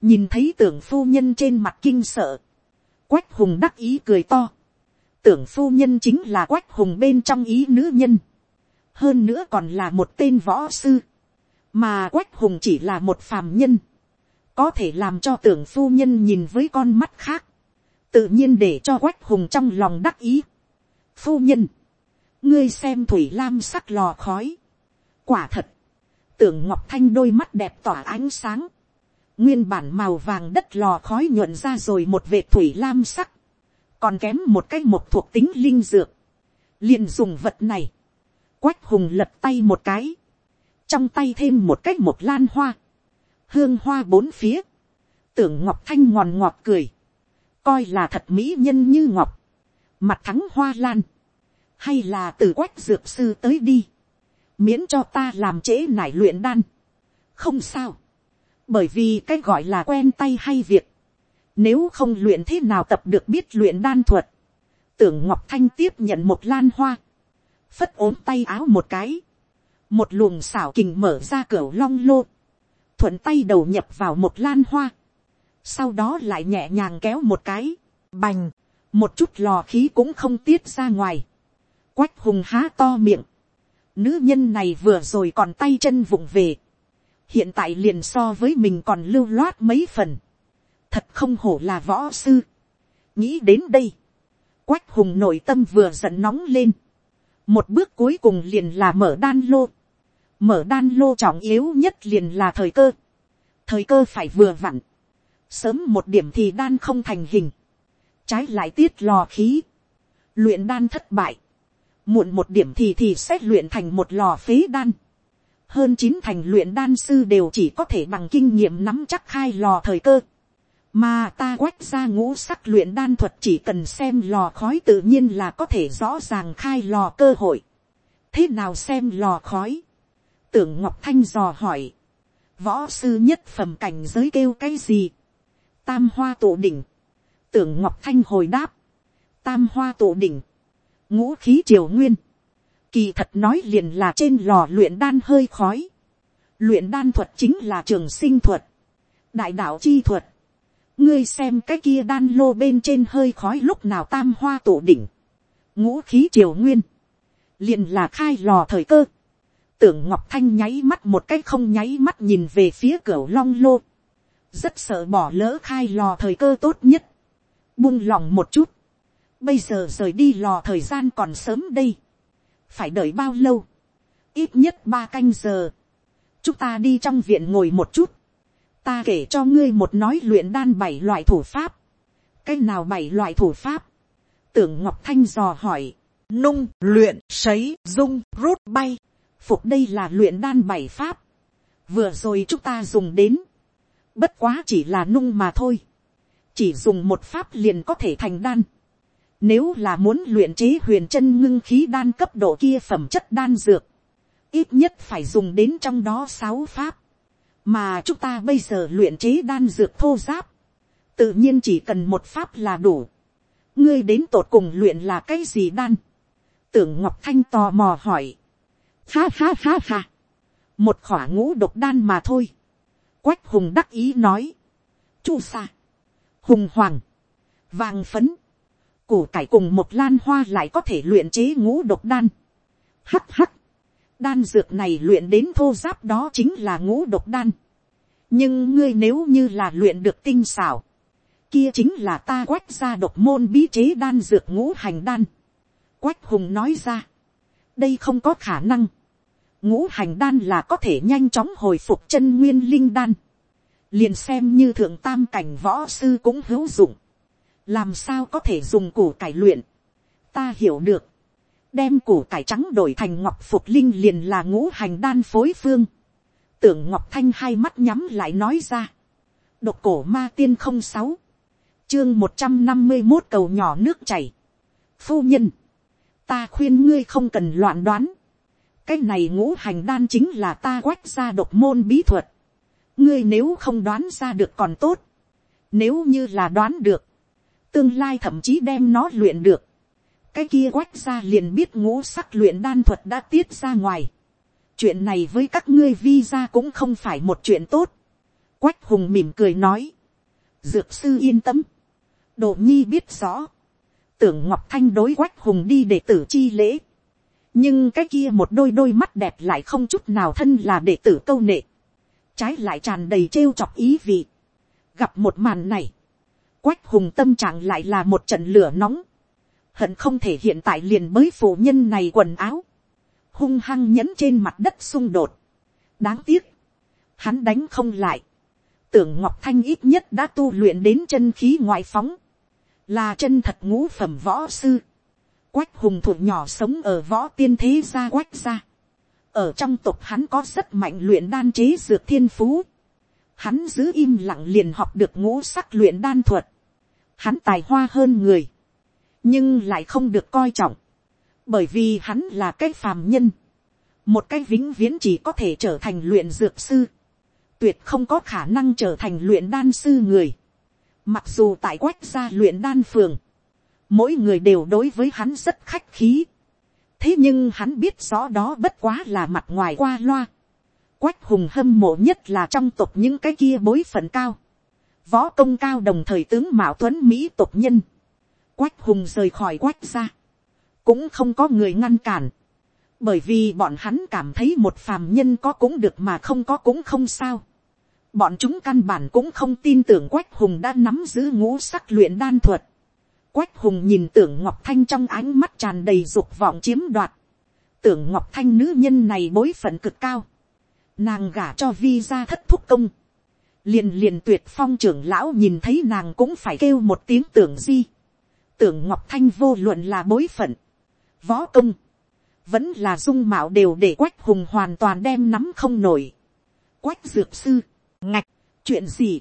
nhìn thấy tưởng phu nhân trên mặt kinh sợ. quách hùng đắc ý cười to. tưởng phu nhân chính là quách hùng bên trong ý nữ nhân. hơn nữa còn là một tên võ sư. mà quách hùng chỉ là một phàm nhân. có thể làm cho tưởng phu nhân nhìn với con mắt khác. tự nhiên để cho quách hùng trong lòng đắc ý. phu nhân ngươi xem thủy lam sắc lò khói. quả thật, tưởng ngọc thanh đôi mắt đẹp tỏa ánh sáng. nguyên bản màu vàng đất lò khói nhuận ra rồi một vệt thủy lam sắc. còn kém một cái một thuộc tính linh dược. liền dùng vật này. quách hùng lật tay một cái. trong tay thêm một cái một lan hoa. hương hoa bốn phía. tưởng ngọc thanh ngòn ngọt cười. coi là thật mỹ nhân như ngọc. mặt thắng hoa lan hay là từ quách dược sư tới đi, miễn cho ta làm trễ nải luyện đan. không sao, bởi vì cái gọi là quen tay hay việc, nếu không luyện thế nào tập được biết luyện đan thuật, tưởng ngọc thanh tiếp nhận một lan hoa, phất ốm tay áo một cái, một luồng xảo kình mở ra cửa long lô, thuận tay đầu nhập vào một lan hoa, sau đó lại nhẹ nhàng kéo một cái, bành, một chút lò khí cũng không tiết ra ngoài, Quách hùng há to miệng. Nữ nhân này vừa rồi còn tay chân vụng về. Hiện tại liền so với mình còn lưu loát mấy phần. Thật không hổ là võ sư. Nghĩ đến đây. Quách hùng nội tâm vừa giận nóng lên. Một bước cuối cùng liền là mở đan lô. Mở đan lô trọng yếu nhất liền là thời cơ. Thời cơ phải vừa vặn. Sớm một điểm thì đan không thành hình. Trái lại tiết lò khí. Luyện đan thất bại muộn một điểm thì thì sẽ luyện thành một lò phế đan. hơn chín thành luyện đan sư đều chỉ có thể bằng kinh nghiệm nắm chắc khai lò thời cơ. mà ta quách ra ngũ sắc luyện đan thuật chỉ cần xem lò khói tự nhiên là có thể rõ ràng khai lò cơ hội. thế nào xem lò khói. tưởng ngọc thanh dò hỏi. võ sư nhất phẩm cảnh giới kêu cái gì. tam hoa tổ đỉnh. tưởng ngọc thanh hồi đáp. tam hoa tổ đỉnh ngũ khí triều nguyên, kỳ thật nói liền là trên lò luyện đan hơi khói, luyện đan thuật chính là trường sinh thuật, đại đạo chi thuật, ngươi xem cái kia đan lô bên trên hơi khói lúc nào tam hoa tổ đỉnh, ngũ khí triều nguyên, liền là khai lò thời cơ, tưởng ngọc thanh nháy mắt một cái không nháy mắt nhìn về phía cửa long lô, rất sợ bỏ lỡ khai lò thời cơ tốt nhất, buông lòng một chút, Bây giờ rời đi lò thời gian còn sớm đây. Phải đợi bao lâu? Ít nhất ba canh giờ. Chúng ta đi trong viện ngồi một chút. Ta kể cho ngươi một nói luyện đan bảy loại thủ pháp. Cái nào bảy loại thủ pháp? tưởng ngọc thanh dò hỏi, nung, luyện, sấy, dung, rút bay. phục đây là luyện đan bảy pháp, vừa rồi chúng ta dùng đến, bất quá chỉ là nung mà thôi, chỉ dùng một pháp liền có thể thành đan. Nếu là muốn luyện chế huyền chân ngưng khí đan cấp độ kia phẩm chất đan dược, ít nhất phải dùng đến trong đó sáu pháp, mà chúng ta bây giờ luyện chế đan dược thô giáp, tự nhiên chỉ cần một pháp là đủ. ngươi đến tột cùng luyện là cái gì đan. tưởng ngọc thanh tò mò hỏi. ha ha ha ha. một khỏa ngũ độc đan mà thôi. quách hùng đắc ý nói. chu sa. hùng hoàng. vàng phấn củ cải cùng một lan hoa lại có thể luyện chế ngũ độc đan. hắc hắc. đan dược này luyện đến thô giáp đó chính là ngũ độc đan. nhưng ngươi nếu như là luyện được tinh xảo kia chính là ta quách ra độc môn bí chế đan dược ngũ hành đan. Quách hùng nói ra, đây không có khả năng. ngũ hành đan là có thể nhanh chóng hồi phục chân nguyên linh đan. liền xem như thượng tam cảnh võ sư cũng hữu dụng làm sao có thể dùng củ cải luyện. ta hiểu được. đem củ cải trắng đổi thành ngọc phục linh liền là ngũ hành đan phối phương. tưởng ngọc thanh hai mắt nhắm lại nói ra. độc cổ ma tiên không sáu chương một trăm năm mươi một cầu nhỏ nước chảy. phu nhân, ta khuyên ngươi không cần loạn đoán. cái này ngũ hành đan chính là ta quách ra độc môn bí thuật. ngươi nếu không đoán ra được còn tốt. nếu như là đoán được, tương lai thậm chí đem nó luyện được. cái kia quách ra liền biết ngũ sắc luyện đan thuật đã tiết ra ngoài. chuyện này với các ngươi vi ra cũng không phải một chuyện tốt. quách hùng mỉm cười nói. dược sư yên tâm Đồ nhi biết rõ. Tưởng Ngọc Thanh đối quách hùng đi để tử chi lễ. Nhưng cái kia một đôi đôi mắt đẹp lại không chút nào thân là đệ tử câu nệ. Trái lại tràn đầy trêu chọc ý vị. Gặp một màn này. Quách hùng tâm trạng lại là một trận lửa nóng. Hận không thể hiện tại liền mới phụ nhân này quần áo. Hung hăng nhẫn trên mặt đất xung đột. Đáng tiếc. Hắn đánh không lại tưởng ngọc thanh ít nhất đã tu luyện đến chân khí ngoại phóng là chân thật ngũ phẩm võ sư, quách hùng thuộc nhỏ sống ở võ tiên thế gia quách gia, ở trong tục hắn có rất mạnh luyện đan chế dược thiên phú, hắn giữ im lặng liền học được ngũ sắc luyện đan thuật, hắn tài hoa hơn người, nhưng lại không được coi trọng, bởi vì hắn là cái phàm nhân, một cái vĩnh viễn chỉ có thể trở thành luyện dược sư, tuyệt không có khả năng trở thành luyện đan sư người. Mặc dù tại quách gia luyện đan phường, mỗi người đều đối với hắn rất khách khí. Thế nhưng hắn biết rõ đó bất quá là mặt ngoài qua loa. Quách hùng hâm mộ nhất là trong tộc những cái kia bối phận cao. Võ công cao đồng thời tướng Mạo Tuấn Mỹ tộc nhân. Quách hùng rời khỏi quách gia. Cũng không có người ngăn cản. Bởi vì bọn hắn cảm thấy một phàm nhân có cũng được mà không có cũng không sao bọn chúng căn bản cũng không tin tưởng quách hùng đã nắm giữ ngũ sắc luyện đan thuật. quách hùng nhìn tưởng ngọc thanh trong ánh mắt tràn đầy dục vọng chiếm đoạt. tưởng ngọc thanh nữ nhân này bối phận cực cao. nàng gả cho vi ra thất thúc công liền liền tuyệt phong trưởng lão nhìn thấy nàng cũng phải kêu một tiếng tưởng di. tưởng ngọc thanh vô luận là bối phận. võ công. vẫn là dung mạo đều để quách hùng hoàn toàn đem nắm không nổi. quách dược sư ngạch, chuyện gì,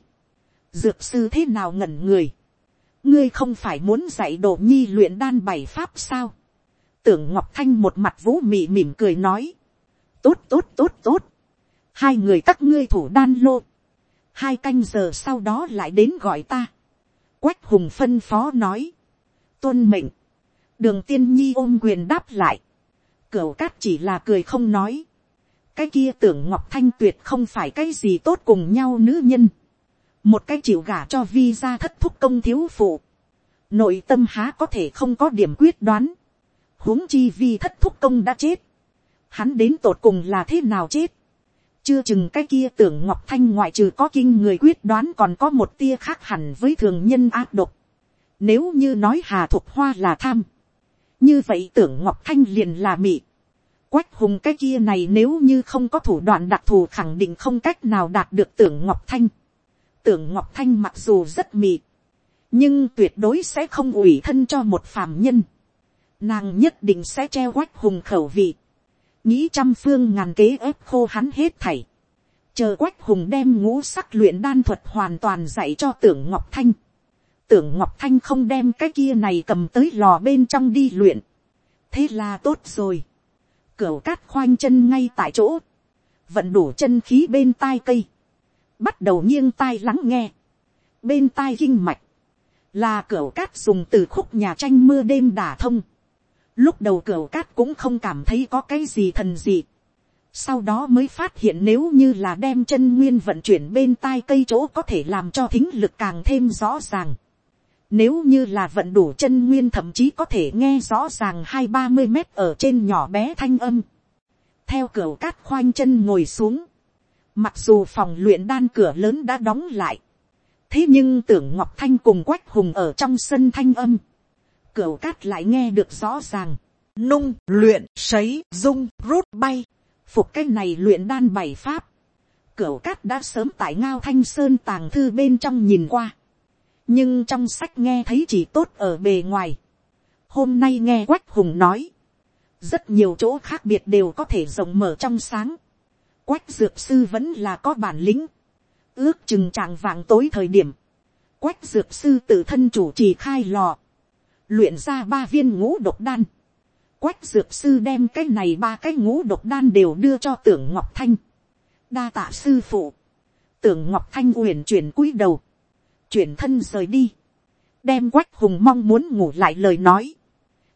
dược sư thế nào ngẩn người, ngươi không phải muốn dạy đồ nhi luyện đan bảy pháp sao, tưởng ngọc thanh một mặt vũ mị mỉm cười nói, tốt tốt tốt tốt, hai người các ngươi thủ đan lô, hai canh giờ sau đó lại đến gọi ta, quách hùng phân phó nói, tuân mệnh, đường tiên nhi ôm quyền đáp lại, cửu cát chỉ là cười không nói, cái kia tưởng ngọc thanh tuyệt không phải cái gì tốt cùng nhau nữ nhân. một cái chịu gả cho vi ra thất thúc công thiếu phụ. nội tâm há có thể không có điểm quyết đoán. huống chi vi thất thúc công đã chết. hắn đến tột cùng là thế nào chết chưa chừng cái kia tưởng ngọc thanh ngoại trừ có kinh người quyết đoán còn có một tia khác hẳn với thường nhân ác độc. nếu như nói hà thục hoa là tham. như vậy tưởng ngọc thanh liền là mị quách hùng cái kia này nếu như không có thủ đoạn đặc thù khẳng định không cách nào đạt được tưởng ngọc thanh. tưởng ngọc thanh mặc dù rất mị, nhưng tuyệt đối sẽ không ủy thân cho một phàm nhân. Nàng nhất định sẽ treo quách hùng khẩu vị, nghĩ trăm phương ngàn kế ép khô hắn hết thảy. chờ quách hùng đem ngũ sắc luyện đan thuật hoàn toàn dạy cho tưởng ngọc thanh. tưởng ngọc thanh không đem cái kia này cầm tới lò bên trong đi luyện. thế là tốt rồi. cửu cát khoanh chân ngay tại chỗ, vận đủ chân khí bên tai cây, bắt đầu nghiêng tai lắng nghe, bên tai kinh mạch, là cửa cát dùng từ khúc nhà tranh mưa đêm đả thông. Lúc đầu cửa cát cũng không cảm thấy có cái gì thần gì. Sau đó mới phát hiện nếu như là đem chân nguyên vận chuyển bên tai cây chỗ có thể làm cho thính lực càng thêm rõ ràng. Nếu như là vận đủ chân nguyên thậm chí có thể nghe rõ ràng hai ba mươi mét ở trên nhỏ bé thanh âm. Theo cửa cát khoanh chân ngồi xuống. Mặc dù phòng luyện đan cửa lớn đã đóng lại thế nhưng tưởng ngọc thanh cùng quách hùng ở trong sân thanh âm, cửu cát lại nghe được rõ ràng, nung, luyện, sấy, dung, rút bay, phục cái này luyện đan bảy pháp, cửu cát đã sớm tại ngao thanh sơn tàng thư bên trong nhìn qua, nhưng trong sách nghe thấy chỉ tốt ở bề ngoài, hôm nay nghe quách hùng nói, rất nhiều chỗ khác biệt đều có thể rộng mở trong sáng, quách dược sư vẫn là có bản lĩnh, ước chừng trạng vàng tối thời điểm, quách dược sư tự thân chủ trì khai lò, luyện ra ba viên ngũ độc đan, quách dược sư đem cái này ba cái ngũ độc đan đều đưa cho tưởng ngọc thanh, đa tạ sư phụ, tưởng ngọc thanh uyển chuyển cúi đầu, chuyển thân rời đi, đem quách hùng mong muốn ngủ lại lời nói,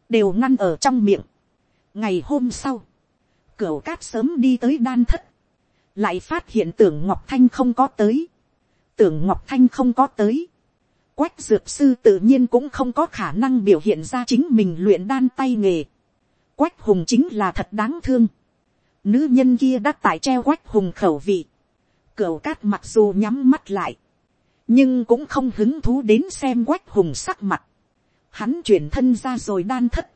đều ngăn ở trong miệng. ngày hôm sau, Cửu cát sớm đi tới đan thất, lại phát hiện tưởng ngọc thanh không có tới, tưởng ngọc thanh không có tới, quách dược sư tự nhiên cũng không có khả năng biểu hiện ra chính mình luyện đan tay nghề, quách hùng chính là thật đáng thương, nữ nhân kia đã tại treo quách hùng khẩu vị, cửu cát mặc dù nhắm mắt lại, nhưng cũng không hứng thú đến xem quách hùng sắc mặt, hắn chuyển thân ra rồi đan thất,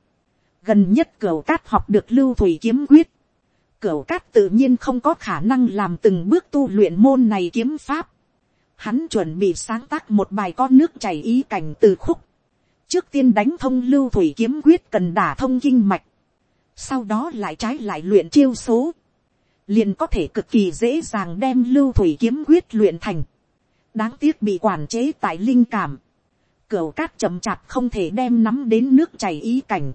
gần nhất cửu cát học được lưu thủy kiếm quyết, Cửu cát tự nhiên không có khả năng làm từng bước tu luyện môn này kiếm pháp. Hắn chuẩn bị sáng tác một bài có nước chảy ý cảnh từ khúc. Trước tiên đánh thông lưu thủy kiếm quyết cần đả thông kinh mạch. Sau đó lại trái lại luyện chiêu số. Liền có thể cực kỳ dễ dàng đem lưu thủy kiếm quyết luyện thành. Đáng tiếc bị quản chế tại linh cảm. Cửu cát chậm chạp không thể đem nắm đến nước chảy ý cảnh.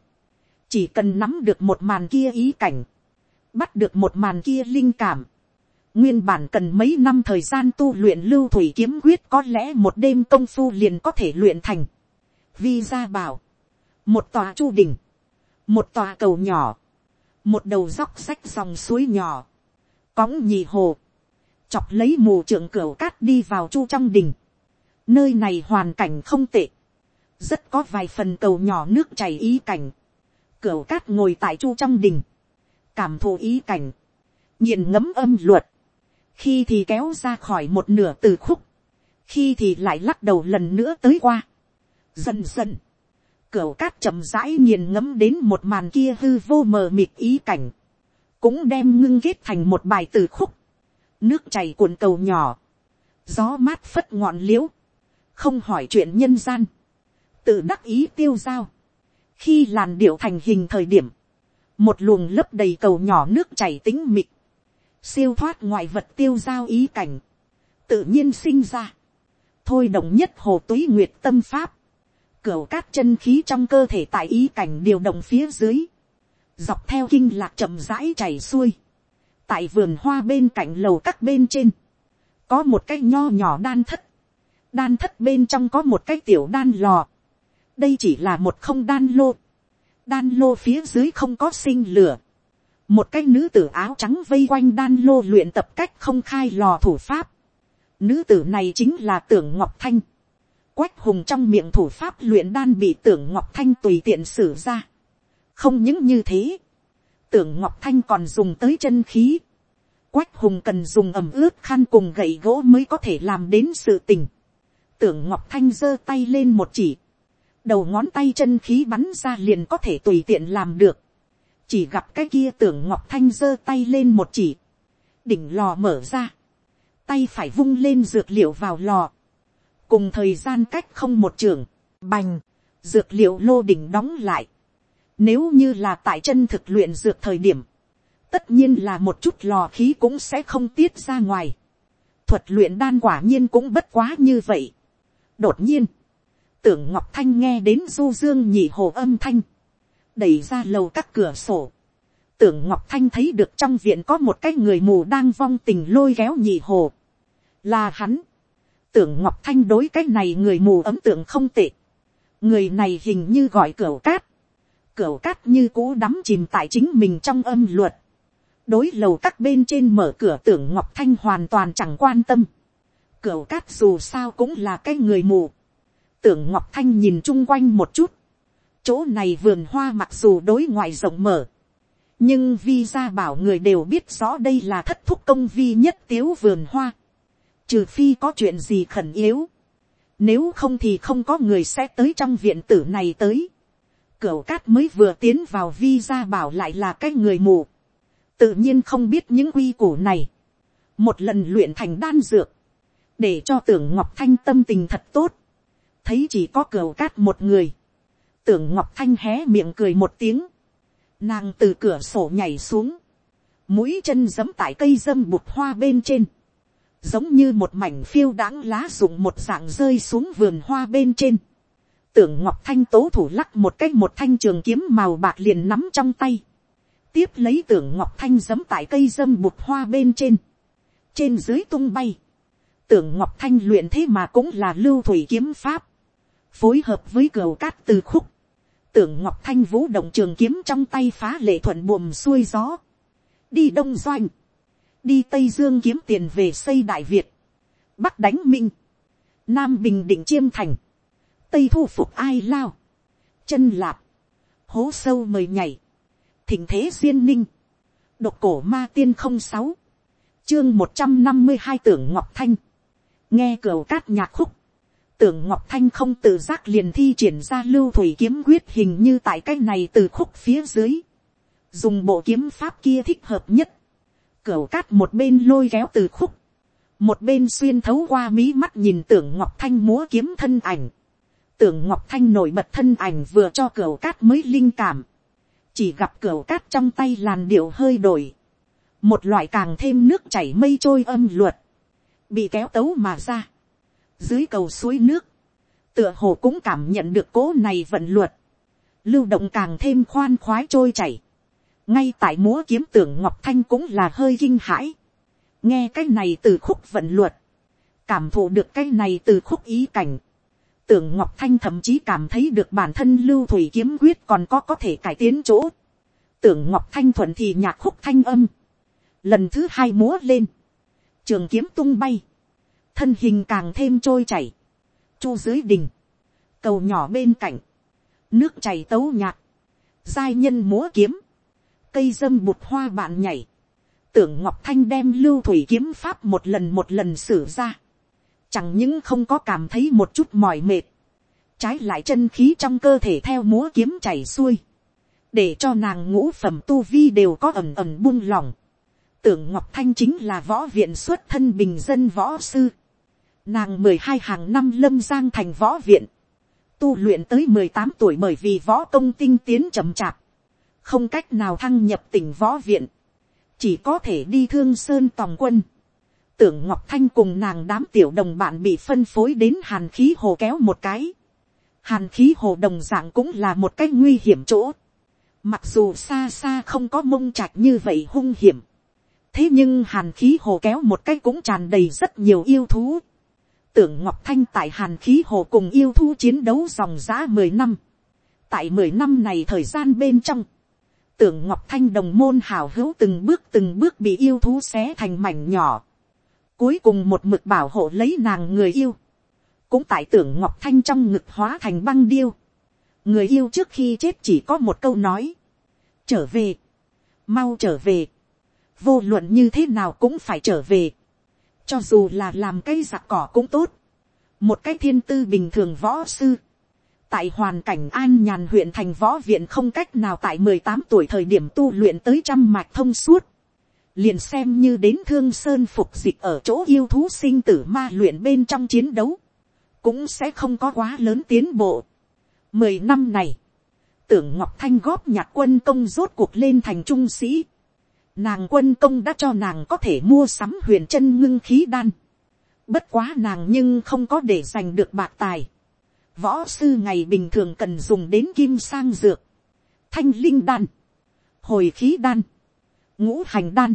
Chỉ cần nắm được một màn kia ý cảnh bắt được một màn kia linh cảm. Nguyên bản cần mấy năm thời gian tu luyện lưu thủy kiếm quyết có lẽ một đêm công phu liền có thể luyện thành. Vi gia bảo. Một tòa chu đỉnh. Một tòa cầu nhỏ. Một đầu dốc sách dòng suối nhỏ. Cõng nhì hồ. Chọc lấy mù trưởng cửa cát đi vào chu trong đỉnh. Nơi này hoàn cảnh không tệ. Rất có vài phần cầu nhỏ nước chảy ý cảnh. Cửa cát ngồi tại chu trong đỉnh cảm thụ ý cảnh, nghiền ngấm âm luật, khi thì kéo ra khỏi một nửa từ khúc, khi thì lại lắc đầu lần nữa tới qua. Dần dần, cửa cát chậm rãi nghiền ngấm đến một màn kia hư vô mờ mịt ý cảnh, cũng đem ngưng kết thành một bài từ khúc, nước chảy cuộn cầu nhỏ, gió mát phất ngọn l i ễ u không hỏi chuyện nhân gian, tự đắc ý tiêu dao, khi làn điệu thành hình thời điểm, một luồng lấp đầy cầu nhỏ nước chảy tính mịt, siêu thoát ngoại vật tiêu giao ý cảnh, tự nhiên sinh ra, thôi động nhất hồ túy nguyệt tâm pháp, cửa cát chân khí trong cơ thể tại ý cảnh điều động phía dưới, dọc theo kinh lạc chậm rãi chảy xuôi, tại vườn hoa bên cạnh lầu các bên trên, có một cái nho nhỏ đan thất, đan thất bên trong có một cái tiểu đan lò, đây chỉ là một không đan lô, đan lô phía dưới không có sinh lửa một cái nữ tử áo trắng vây quanh đan lô luyện tập cách không khai lò thủ pháp. nữ tử này chính là tưởng ngọc thanh. quách hùng trong miệng thủ pháp luyện đan bị tưởng ngọc thanh tùy tiện sử ra. không những như thế, tưởng ngọc thanh còn dùng tới chân khí. quách hùng cần dùng ẩm ướt khăn cùng gậy gỗ mới có thể làm đến sự tình. tưởng ngọc thanh giơ tay lên một chỉ đầu ngón tay chân khí bắn ra liền có thể tùy tiện làm được chỉ gặp cái kia tưởng ngọc thanh giơ tay lên một chỉ. đỉnh lò mở ra. tay phải vung lên dược liệu vào lò. cùng thời gian cách không một trường, bành, dược liệu lô đỉnh đóng lại. Nếu như là tại chân thực luyện dược thời điểm, tất nhiên là một chút lò khí cũng sẽ không tiết ra ngoài. Thuật luyện đan quả nhiên cũng bất quá như vậy. Đột nhiên, tưởng ngọc thanh nghe đến du dương nhị hồ âm thanh, đẩy ra lầu các cửa sổ. Tưởng ngọc thanh thấy được trong viện có một cái người mù đang vong tình lôi kéo nhị hồ. Là hắn. Tưởng ngọc thanh đối cái này người mù ấm tượng không tệ. Người này hình như gọi cửa cát. Cửa cát như cũ đắm chìm tại chính mình trong âm luật. Đối lầu các bên trên mở cửa tưởng ngọc thanh hoàn toàn chẳng quan tâm. Cửa cát dù sao cũng là cái người mù tưởng ngọc thanh nhìn chung quanh một chút, chỗ này vườn hoa mặc dù đối ngoại rộng mở, nhưng vi ra bảo người đều biết rõ đây là thất thúc công vi nhất tiếu vườn hoa, trừ phi có chuyện gì khẩn yếu, nếu không thì không có người sẽ tới trong viện tử này tới, cửu cát mới vừa tiến vào vi ra bảo lại là cái người mù, tự nhiên không biết những quy củ này, một lần luyện thành đan dược, để cho tưởng ngọc thanh tâm tình thật tốt, thấy chỉ có cửu cát một người, tưởng ngọc thanh hé miệng cười một tiếng, nàng từ cửa sổ nhảy xuống, mũi chân giấm tại cây dâm bụt hoa bên trên, giống như một mảnh phiêu đáng lá rụng một dạng rơi xuống vườn hoa bên trên, tưởng ngọc thanh tố thủ lắc một cách một thanh trường kiếm màu bạc liền nắm trong tay, tiếp lấy tưởng ngọc thanh giấm tại cây dâm bụt hoa bên trên, trên dưới tung bay, tưởng ngọc thanh luyện thế mà cũng là lưu thủy kiếm pháp, phối hợp với cửa cát từ khúc, tưởng ngọc thanh vũ động trường kiếm trong tay phá lệ thuận buồm xuôi gió, đi đông doanh, đi tây dương kiếm tiền về xây đại việt, bắc đánh minh, nam bình định chiêm thành, tây thu phục ai lao, chân lạp, hố sâu mời nhảy, thỉnh thế duyên ninh, độc cổ ma tiên không sáu, chương một trăm năm mươi hai tưởng ngọc thanh, nghe cửa cát nhạc khúc, tưởng ngọc thanh không tự giác liền thi triển ra lưu thủy kiếm quyết hình như tại cái này từ khúc phía dưới. dùng bộ kiếm pháp kia thích hợp nhất. cửu cát một bên lôi kéo từ khúc. một bên xuyên thấu qua mí mắt nhìn tưởng ngọc thanh múa kiếm thân ảnh. tưởng ngọc thanh nổi bật thân ảnh vừa cho cửu cát mới linh cảm. chỉ gặp cửu cát trong tay làn điệu hơi đổi. một loại càng thêm nước chảy mây trôi âm luật. bị kéo tấu mà ra dưới cầu suối nước, tựa hồ cũng cảm nhận được cố này vận luật, lưu động càng thêm khoan khoái trôi chảy, ngay tại múa kiếm tưởng ngọc thanh cũng là hơi kinh hãi, nghe cái này từ khúc vận luật, cảm thụ được cái này từ khúc ý cảnh, tưởng ngọc thanh thậm chí cảm thấy được bản thân lưu thủy kiếm quyết còn có có thể cải tiến chỗ, tưởng ngọc thanh thuận thì nhạc khúc thanh âm, lần thứ hai múa lên, trường kiếm tung bay, thân hình càng thêm trôi chảy, chu dưới đình, cầu nhỏ bên cạnh, nước chảy tấu nhạt, giai nhân múa kiếm, cây dâm bụt hoa bạn nhảy, tưởng ngọc thanh đem lưu thủy kiếm pháp một lần một lần xử ra, chẳng những không có cảm thấy một chút mỏi mệt, trái lại chân khí trong cơ thể theo múa kiếm chảy xuôi, để cho nàng ngũ phẩm tu vi đều có ẩm ẩm buông lỏng. Tưởng Ngọc Thanh chính là võ viện xuất thân bình dân võ sư. Nàng mười hai hàng năm lâm giang thành võ viện. Tu luyện tới mười tám tuổi bởi vì võ công tinh tiến chậm chạp. Không cách nào thăng nhập tỉnh võ viện. Chỉ có thể đi thương sơn tòng quân. Tưởng Ngọc Thanh cùng nàng đám tiểu đồng bạn bị phân phối đến hàn khí hồ kéo một cái. Hàn khí hồ đồng dạng cũng là một cách nguy hiểm chỗ. Mặc dù xa xa không có mông trạch như vậy hung hiểm. Thế nhưng hàn khí hồ kéo một cái cũng tràn đầy rất nhiều yêu thú tưởng ngọc thanh tại hàn khí hồ cùng yêu thu chiến đấu dòng giã mười năm. tại mười năm này thời gian bên trong, tưởng ngọc thanh đồng môn hào hữu từng bước từng bước bị yêu thú xé thành mảnh nhỏ. cuối cùng một mực bảo hộ lấy nàng người yêu. cũng tại tưởng ngọc thanh trong ngực hóa thành băng điêu. người yêu trước khi chết chỉ có một câu nói. trở về. mau trở về. vô luận như thế nào cũng phải trở về cho dù là làm cây giặc cỏ cũng tốt, một cái thiên tư bình thường võ sư, tại hoàn cảnh an nhàn huyện thành võ viện không cách nào tại mười tám tuổi thời điểm tu luyện tới trăm mạch thông suốt, liền xem như đến thương sơn phục dịch ở chỗ yêu thú sinh tử ma luyện bên trong chiến đấu, cũng sẽ không có quá lớn tiến bộ. Mười năm này, tưởng ngọc thanh góp nhặt quân công rốt cuộc lên thành trung sĩ. Nàng quân công đã cho nàng có thể mua sắm huyền chân ngưng khí đan. Bất quá nàng nhưng không có để giành được bạc tài. Võ sư ngày bình thường cần dùng đến kim sang dược. Thanh linh đan. Hồi khí đan. Ngũ hành đan.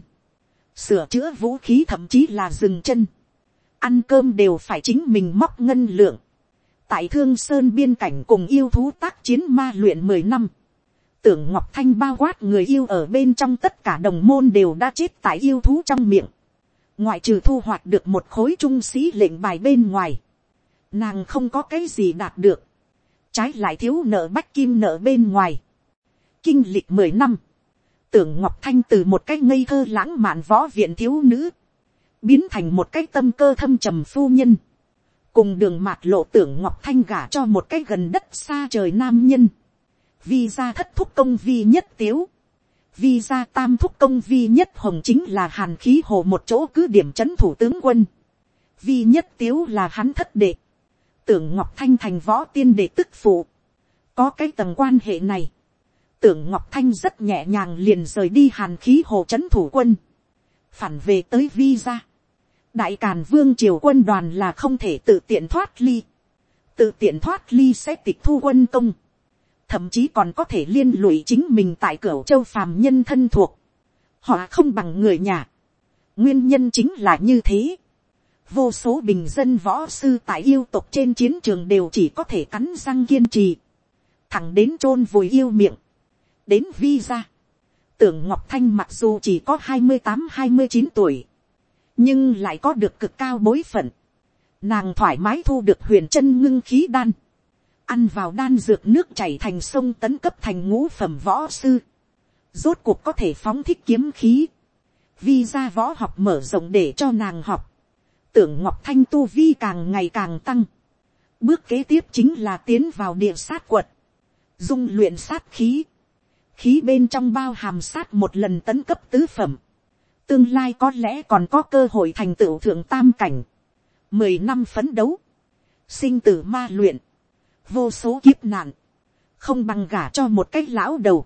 Sửa chữa vũ khí thậm chí là dừng chân. Ăn cơm đều phải chính mình móc ngân lượng. Tại thương sơn biên cảnh cùng yêu thú tác chiến ma luyện mười năm. Tưởng Ngọc Thanh bao quát người yêu ở bên trong tất cả đồng môn đều đã chết tại yêu thú trong miệng. Ngoại trừ thu hoạch được một khối trung sĩ lệnh bài bên ngoài. Nàng không có cái gì đạt được. Trái lại thiếu nợ bách kim nợ bên ngoài. Kinh lịch mười năm tưởng ngọc thanh từ một cái ngây thơ lãng mạn võ viện thiếu nữ, biến thành một cái tâm cơ thâm trầm phu nhân, cùng đường mạt lộ tưởng ngọc thanh gả cho một cái gần đất xa trời nam nhân, Vi ra thất thúc công vi nhất tiếu, Vi ra tam thúc công vi nhất hồng chính là hàn khí hồ một chỗ cứ điểm c h ấ n thủ tướng quân, vi nhất tiếu là hắn thất đệ, tưởng ngọc thanh thành võ tiên đệ tức phụ, có cái tầng quan hệ này, tưởng ngọc thanh rất nhẹ nhàng liền rời đi hàn khí hồ c h ấ n thủ quân, phản về tới vi ra. đại càn vương triều quân đoàn là không thể tự tiện thoát ly, tự tiện thoát ly sẽ tịch thu quân công, thậm chí còn có thể liên lụy chính mình tại cửa châu phàm nhân thân thuộc, họ không bằng người nhà, nguyên nhân chính là như thế, vô số bình dân võ sư tại yêu tục trên chiến trường đều chỉ có thể cắn răng kiên trì, thẳng đến chôn vùi yêu miệng, đến visa. Tưởng Ngọc Thanh mặc dù chỉ có hai mươi tám hai mươi chín tuổi. Nhưng lại có được cực cao bối phận. Nàng thoải mái thu được huyền chân ngưng khí đan. Ăn vào đan dược nước chảy thành sông tấn cấp thành ngũ phẩm võ sư. Rốt cuộc có thể phóng thích kiếm khí. vi ra võ học mở rộng để cho nàng học. Tưởng Ngọc Thanh tu vi càng ngày càng tăng. Bước kế tiếp chính là tiến vào địa sát quật. Dung luyện sát khí khí bên trong bao hàm sát một lần tấn cấp tứ phẩm, tương lai có lẽ còn có cơ hội thành tựu thượng tam cảnh, mười năm phấn đấu, sinh tử ma luyện, vô số kiếp nạn, không bằng gả cho một cái lão đầu,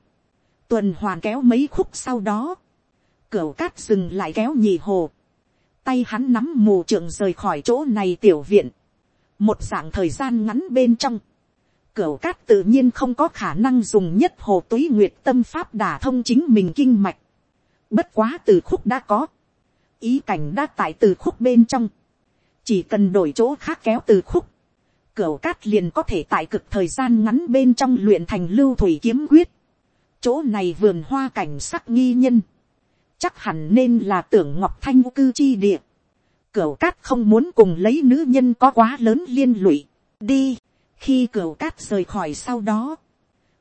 tuần hoàn kéo mấy khúc sau đó, cửa cát dừng lại kéo nhì hồ, tay hắn nắm mù trường rời khỏi chỗ này tiểu viện, một dạng thời gian ngắn bên trong, cửa cát tự nhiên không có khả năng dùng nhất hồ túy nguyệt tâm pháp đả thông chính mình kinh mạch. Bất quá từ khúc đã có. Ý cảnh đã tại từ khúc bên trong. Chỉ cần đổi chỗ khác kéo từ khúc. Cửu cát liền có thể tại cực thời gian ngắn bên trong luyện thành lưu thủy kiếm quyết. Chỗ này vườn hoa cảnh sắc nghi nhân. Chắc hẳn nên là tưởng ngọc thanh cư chi địa. Cửu cát không muốn cùng lấy nữ nhân có quá lớn liên lụy. Đi khi cửa cát rời khỏi sau đó,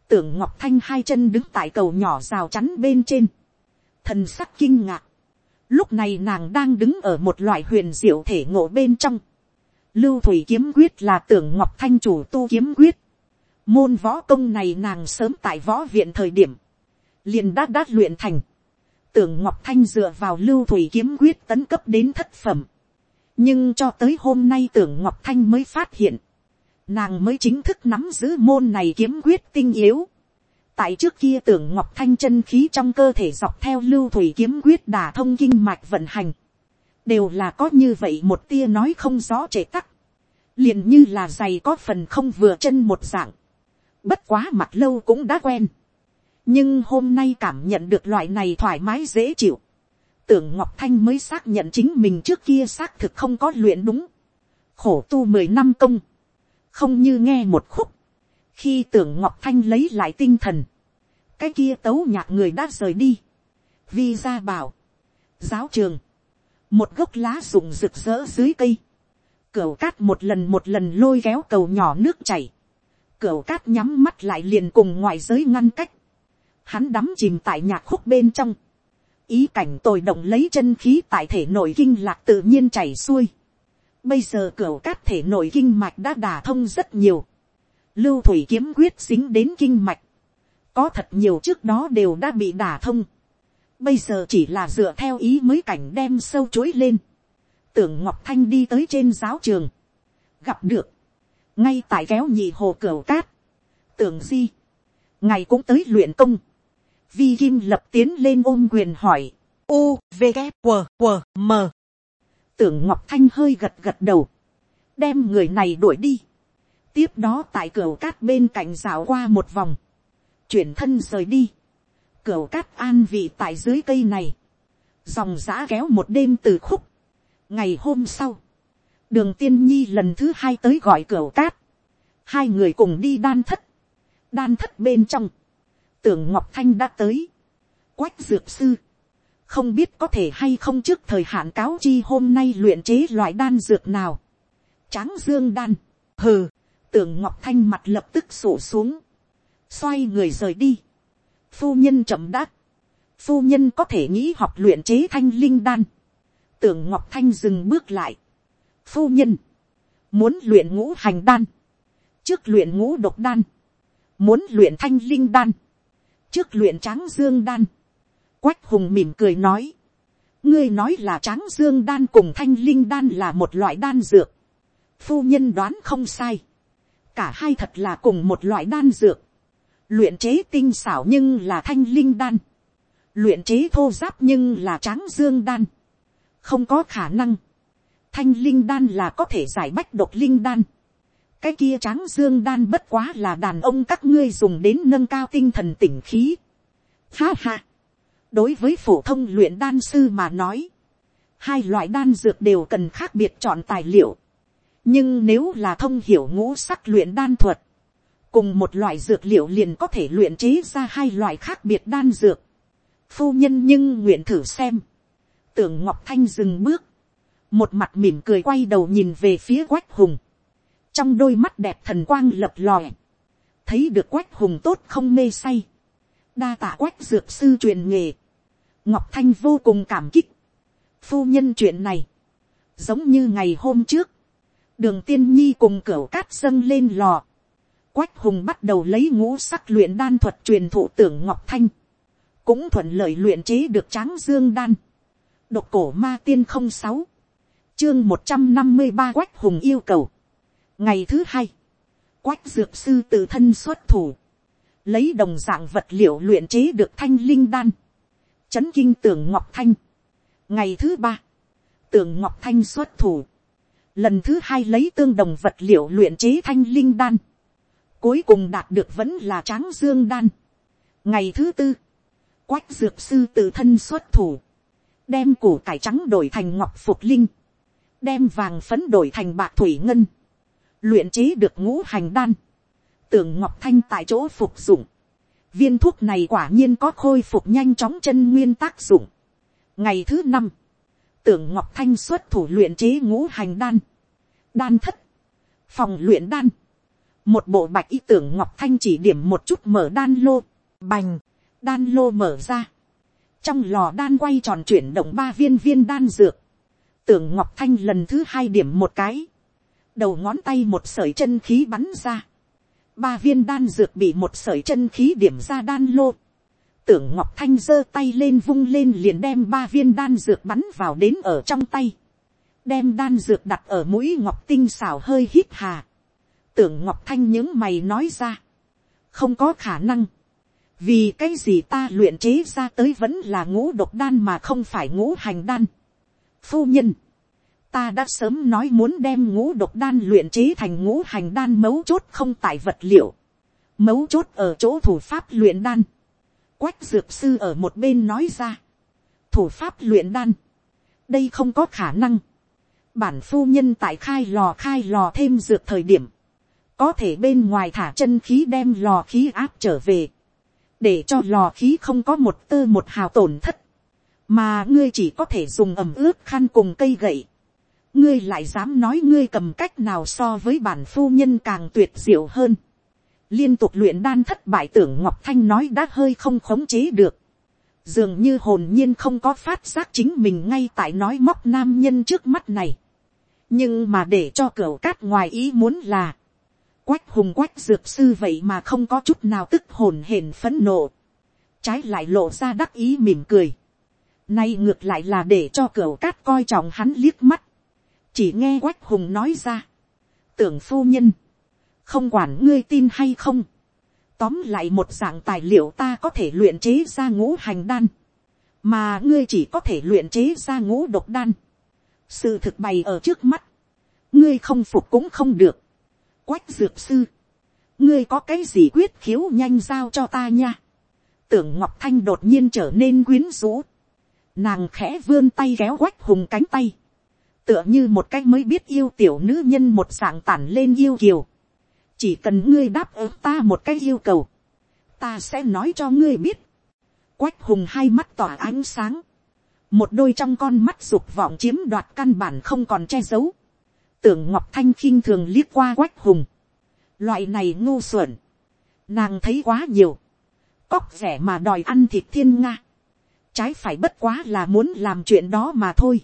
tưởng ngọc thanh hai chân đứng tại cầu nhỏ rào chắn bên trên, thần sắc kinh ngạc, lúc này nàng đang đứng ở một loại huyền diệu thể ngộ bên trong, lưu thủy kiếm quyết là tưởng ngọc thanh chủ tu kiếm quyết, môn võ công này nàng sớm tại võ viện thời điểm, liền đã đát luyện thành, tưởng ngọc thanh dựa vào lưu thủy kiếm quyết tấn cấp đến thất phẩm, nhưng cho tới hôm nay tưởng ngọc thanh mới phát hiện, nàng mới chính thức nắm giữ môn này kiếm quyết tinh yếu. tại trước kia tưởng ngọc thanh chân khí trong cơ thể dọc theo lưu thủy kiếm quyết đả thông kinh mạch vận hành, đều là có như vậy một tia nói không rõ trễ tắc, liền như là giày có phần không vừa chân một dạng, bất quá mặt lâu cũng đã quen, nhưng hôm nay cảm nhận được loại này thoải mái dễ chịu, tưởng ngọc thanh mới xác nhận chính mình trước kia xác thực không có luyện đúng, khổ tu mười năm công, không như nghe một khúc, khi tưởng ngọc thanh lấy lại tinh thần, cái kia tấu nhạc người đã rời đi, vi ra bảo, giáo trường, một gốc lá rụng rực rỡ dưới cây, cửa cát một lần một lần lôi kéo cầu nhỏ nước chảy, cửa cát nhắm mắt lại liền cùng ngoại giới ngăn cách, hắn đắm chìm tại nhạc khúc bên trong, ý cảnh tồi động lấy chân khí tại thể nội kinh lạc tự nhiên chảy xuôi, Bây giờ cửa cát thể nội kinh mạch đã đả thông rất nhiều. Lưu thủy kiếm quyết dính đến kinh mạch. Có thật nhiều trước đó đều đã bị đả thông. Bây giờ chỉ là dựa theo ý mới cảnh đem sâu chối lên. Tưởng Ngọc Thanh đi tới trên giáo trường. Gặp được. ngay tại kéo nhị hồ cửa cát, tưởng di, ngày cũng tới luyện công, vi kim lập tiến lên ôm quyền hỏi, U, V, K, W, W, M. tưởng ngọc thanh hơi gật gật đầu, đem người này đuổi đi, tiếp đó tại cửa cát bên cạnh rào qua một vòng, chuyển thân rời đi, cửa cát an vị tại dưới cây này, dòng giã kéo một đêm từ khúc, ngày hôm sau, đường tiên nhi lần thứ hai tới gọi cửa cát, hai người cùng đi đan thất, đan thất bên trong, tưởng ngọc thanh đã tới, quách dược sư, không biết có thể hay không trước thời hạn cáo chi hôm nay luyện chế loại đan dược nào, tráng dương đan, hừ, tưởng ngọc thanh mặt lập tức sổ xuống, xoay người rời đi, phu nhân chậm đáp, phu nhân có thể nghĩ học luyện chế thanh linh đan, tưởng ngọc thanh dừng bước lại, phu nhân, muốn luyện ngũ hành đan, trước luyện ngũ độc đan, muốn luyện thanh linh đan, trước luyện tráng dương đan, quách hùng mỉm cười nói, ngươi nói là tráng dương đan cùng thanh linh đan là một loại đan dược, phu nhân đoán không sai, cả hai thật là cùng một loại đan dược, luyện chế tinh xảo nhưng là thanh linh đan, luyện chế thô giáp nhưng là tráng dương đan, không có khả năng, thanh linh đan là có thể giải bách độc linh đan, cái kia tráng dương đan bất quá là đàn ông các ngươi dùng đến nâng cao tinh thần tỉnh khí. Ha ha, đối với phổ thông luyện đan sư mà nói, hai loại đan dược đều cần khác biệt chọn tài liệu, nhưng nếu là thông hiểu ngũ sắc luyện đan thuật, cùng một loại dược liệu liền có thể luyện chế ra hai loại khác biệt đan dược. Phu nhân nhưng nguyện thử xem. Tưởng Ngọc Thanh dừng bước. Một mặt mỉm cười quay đầu nhìn về phía Quách Hùng. Trong đôi mắt đẹp thần quang lập lòe. Thấy được Quách Hùng tốt không mê say. Đa tạ Quách dược sư truyền nghề. Ngọc Thanh vô cùng cảm kích. Phu nhân chuyện này. Giống như ngày hôm trước. Đường tiên nhi cùng cửa cát dâng lên lò Quách hùng bắt đầu lấy ngũ sắc luyện đan thuật truyền thụ tưởng ngọc thanh. Cũng thuận lợi luyện chế được tráng dương đan. Độc cổ ma tiên không sáu Chương một trăm năm mươi ba quách hùng yêu cầu. Ngày thứ hai. Quách dược sư tự thân xuất thủ. Lấy đồng dạng vật liệu luyện chế được thanh linh đan. Chấn kinh tưởng ngọc thanh. Ngày thứ ba. Tưởng ngọc thanh xuất thủ. Lần thứ hai lấy tương đồng vật liệu luyện chế thanh linh đan Cuối cùng đạt được vẫn là tráng dương đan. Ngày thứ tư, quách dược sư tự thân xuất thủ. Đem củ cải trắng đổi thành ngọc phục linh. Đem vàng phấn đổi thành bạc thủy ngân. Luyện chế được ngũ hành đan. Tưởng ngọc thanh tại chỗ phục dụng. Viên thuốc này quả nhiên có khôi phục nhanh chóng chân nguyên tác dụng. Ngày thứ năm, tưởng ngọc thanh xuất thủ luyện chế ngũ hành đan. Đan thất. Phòng luyện đan một bộ bạch y tưởng ngọc thanh chỉ điểm một chút mở đan lô, bành, đan lô mở ra, trong lò đan quay tròn chuyển động ba viên viên đan dược, tưởng ngọc thanh lần thứ hai điểm một cái, đầu ngón tay một sởi chân khí bắn ra, ba viên đan dược bị một sởi chân khí điểm ra đan lô, tưởng ngọc thanh giơ tay lên vung lên liền đem ba viên đan dược bắn vào đến ở trong tay, đem đan dược đặt ở mũi ngọc tinh xào hơi hít hà, tưởng ngọc thanh những mày nói ra. không có khả năng. vì cái gì ta luyện chế ra tới vẫn là ngũ độc đan mà không phải ngũ hành đan. phu nhân, ta đã sớm nói muốn đem ngũ độc đan luyện chế thành ngũ hành đan mấu chốt không tại vật liệu. mấu chốt ở chỗ thủ pháp luyện đan. quách dược sư ở một bên nói ra. thủ pháp luyện đan. đây không có khả năng bản phu nhân tại khai lò khai lò thêm dược thời điểm, có thể bên ngoài thả chân khí đem lò khí áp trở về, để cho lò khí không có một tơ một hào tổn thất, mà ngươi chỉ có thể dùng ẩm ướt khăn cùng cây gậy, ngươi lại dám nói ngươi cầm cách nào so với bản phu nhân càng tuyệt diệu hơn. liên tục luyện đan thất bại tưởng ngọc thanh nói đã hơi không khống chế được, dường như hồn nhiên không có phát giác chính mình ngay tại nói móc nam nhân trước mắt này. nhưng mà để cho cửa cát ngoài ý muốn là, Quách hùng quách dược sư vậy mà không có chút nào tức hồn hển phấn nộ. Trái lại lộ ra đắc ý mỉm cười. Nay ngược lại là để cho cửa cát coi trọng hắn liếc mắt. Chỉ nghe quách hùng nói ra. Tưởng phu nhân. không quản ngươi tin hay không, tóm lại một dạng tài liệu ta có thể luyện chế ra ngũ hành đan, mà ngươi chỉ có thể luyện chế ra ngũ độc đan. sự thực bày ở trước mắt, ngươi không phục cũng không được quách dược sư, ngươi có cái gì quyết khiếu nhanh giao cho ta nha. tưởng ngọc thanh đột nhiên trở nên quyến rũ. nàng khẽ vươn tay kéo quách hùng cánh tay. tựa như một cái mới biết yêu tiểu nữ nhân một dạng tản lên yêu kiều. chỉ cần ngươi đáp ứng ta một cái yêu cầu. ta sẽ nói cho ngươi biết. quách hùng hai mắt tỏa ánh sáng. một đôi trong con mắt dục vọng chiếm đoạt căn bản không còn che giấu tưởng ngọc thanh khinh thường liếc qua quách hùng Loại này ngu xuẩn. Nàng thấy quá nhiều. Cóc vẻ mà đòi ăn thịt thiên nga. Trái phải bất quá là muốn làm chuyện đó mà thôi.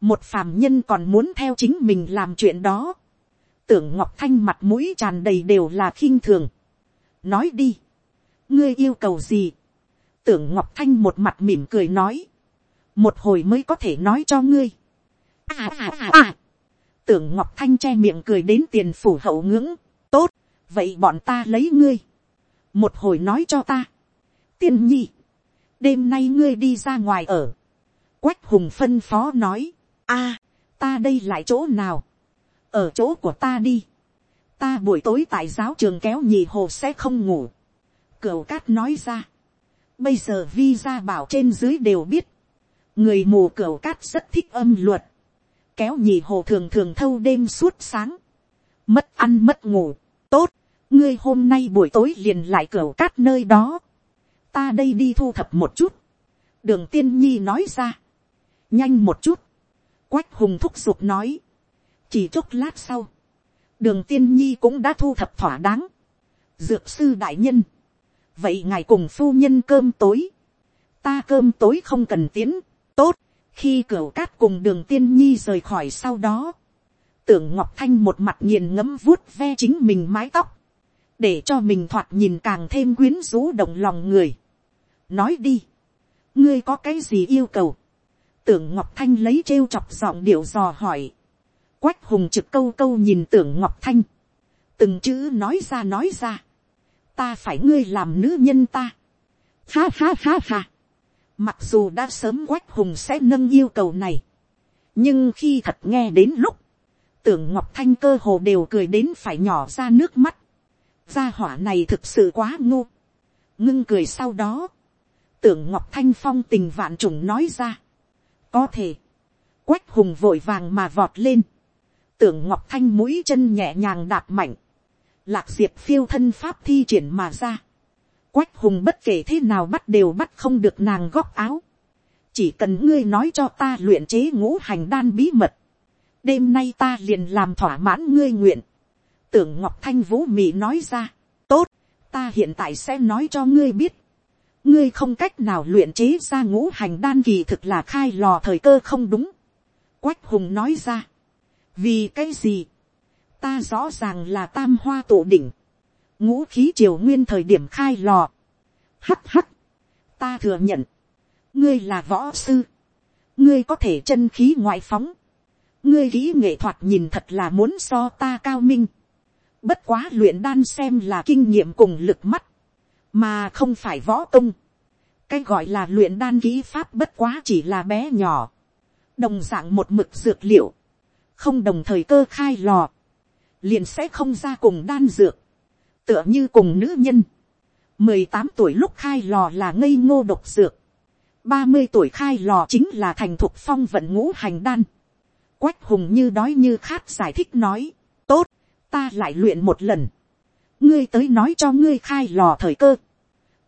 Một phàm nhân còn muốn theo chính mình làm chuyện đó. Tưởng Ngọc Thanh mặt mũi tràn đầy đều là khinh thường. Nói đi. Ngươi yêu cầu gì? Tưởng Ngọc Thanh một mặt mỉm cười nói. Một hồi mới có thể nói cho ngươi. À à à à. Tưởng Ngọc Thanh che miệng cười đến tiền phủ hậu ngưỡng. Tốt, vậy bọn ta lấy ngươi, một hồi nói cho ta, tiên nhi, đêm nay ngươi đi ra ngoài ở, quách hùng phân phó nói, a, ta đây lại chỗ nào, ở chỗ của ta đi, ta buổi tối tại giáo trường kéo nhì hồ sẽ không ngủ, cửu cát nói ra, bây giờ vi ra bảo trên dưới đều biết, người mù cửu cát rất thích âm luật, kéo nhì hồ thường thường thâu đêm suốt sáng, mất ăn mất ngủ, tốt, ngươi hôm nay buổi tối liền lại cửa cát nơi đó, ta đây đi thu thập một chút, đường tiên nhi nói ra, nhanh một chút, quách hùng thúc giục nói, chỉ chốc lát sau, đường tiên nhi cũng đã thu thập thỏa đáng, dược sư đại nhân, vậy ngài cùng phu nhân cơm tối, ta cơm tối không cần tiến, tốt, khi cửa cát cùng đường tiên nhi rời khỏi sau đó, tưởng ngọc thanh một mặt nghiền ngẫm vuốt ve chính mình mái tóc, để cho mình thoạt nhìn càng thêm quyến rũ động lòng người. nói đi, ngươi có cái gì yêu cầu, tưởng ngọc thanh lấy trêu chọc giọng điệu dò hỏi, quách hùng trực câu câu nhìn tưởng ngọc thanh, từng chữ nói ra nói ra, ta phải ngươi làm nữ nhân ta, ha ha ha ha, mặc dù đã sớm quách hùng sẽ nâng yêu cầu này, nhưng khi thật nghe đến lúc, tưởng ngọc thanh cơ hồ đều cười đến phải nhỏ ra nước mắt. gia hỏa này thực sự quá ngu. ngưng cười sau đó. tưởng ngọc thanh phong tình vạn trùng nói ra. có thể. quách hùng vội vàng mà vọt lên. tưởng ngọc thanh mũi chân nhẹ nhàng đạp mạnh. lạc diệp phiêu thân pháp thi triển mà ra quách hùng bất kể thế nào bắt đều bắt không được nàng góc áo. chỉ cần ngươi nói cho ta luyện chế ngũ hành đan bí mật đêm nay ta liền làm thỏa mãn ngươi nguyện. tưởng ngọc thanh vũ Mỹ nói ra, tốt, ta hiện tại sẽ nói cho ngươi biết. ngươi không cách nào luyện chế ra ngũ hành đan kỳ thực là khai lò thời cơ không đúng. quách hùng nói ra, vì cái gì, ta rõ ràng là tam hoa tổ đỉnh, ngũ khí triều nguyên thời điểm khai lò. Hắc hắc, ta thừa nhận, ngươi là võ sư, ngươi có thể chân khí ngoại phóng, ngươi kỹ nghệ thuật nhìn thật là muốn so ta cao minh. Bất quá luyện đan xem là kinh nghiệm cùng lực mắt, mà không phải võ công. Cái gọi là luyện đan kỹ pháp bất quá chỉ là bé nhỏ. Đồng dạng một mực dược liệu, không đồng thời cơ khai lò, liền sẽ không ra cùng đan dược. Tựa như cùng nữ nhân. mười tám tuổi lúc khai lò là ngây ngô độc dược. ba mươi tuổi khai lò chính là thành thục phong vận ngũ hành đan Quách hùng như đói như khát giải thích nói. Tốt, ta lại luyện một lần. Ngươi tới nói cho ngươi khai lò thời cơ.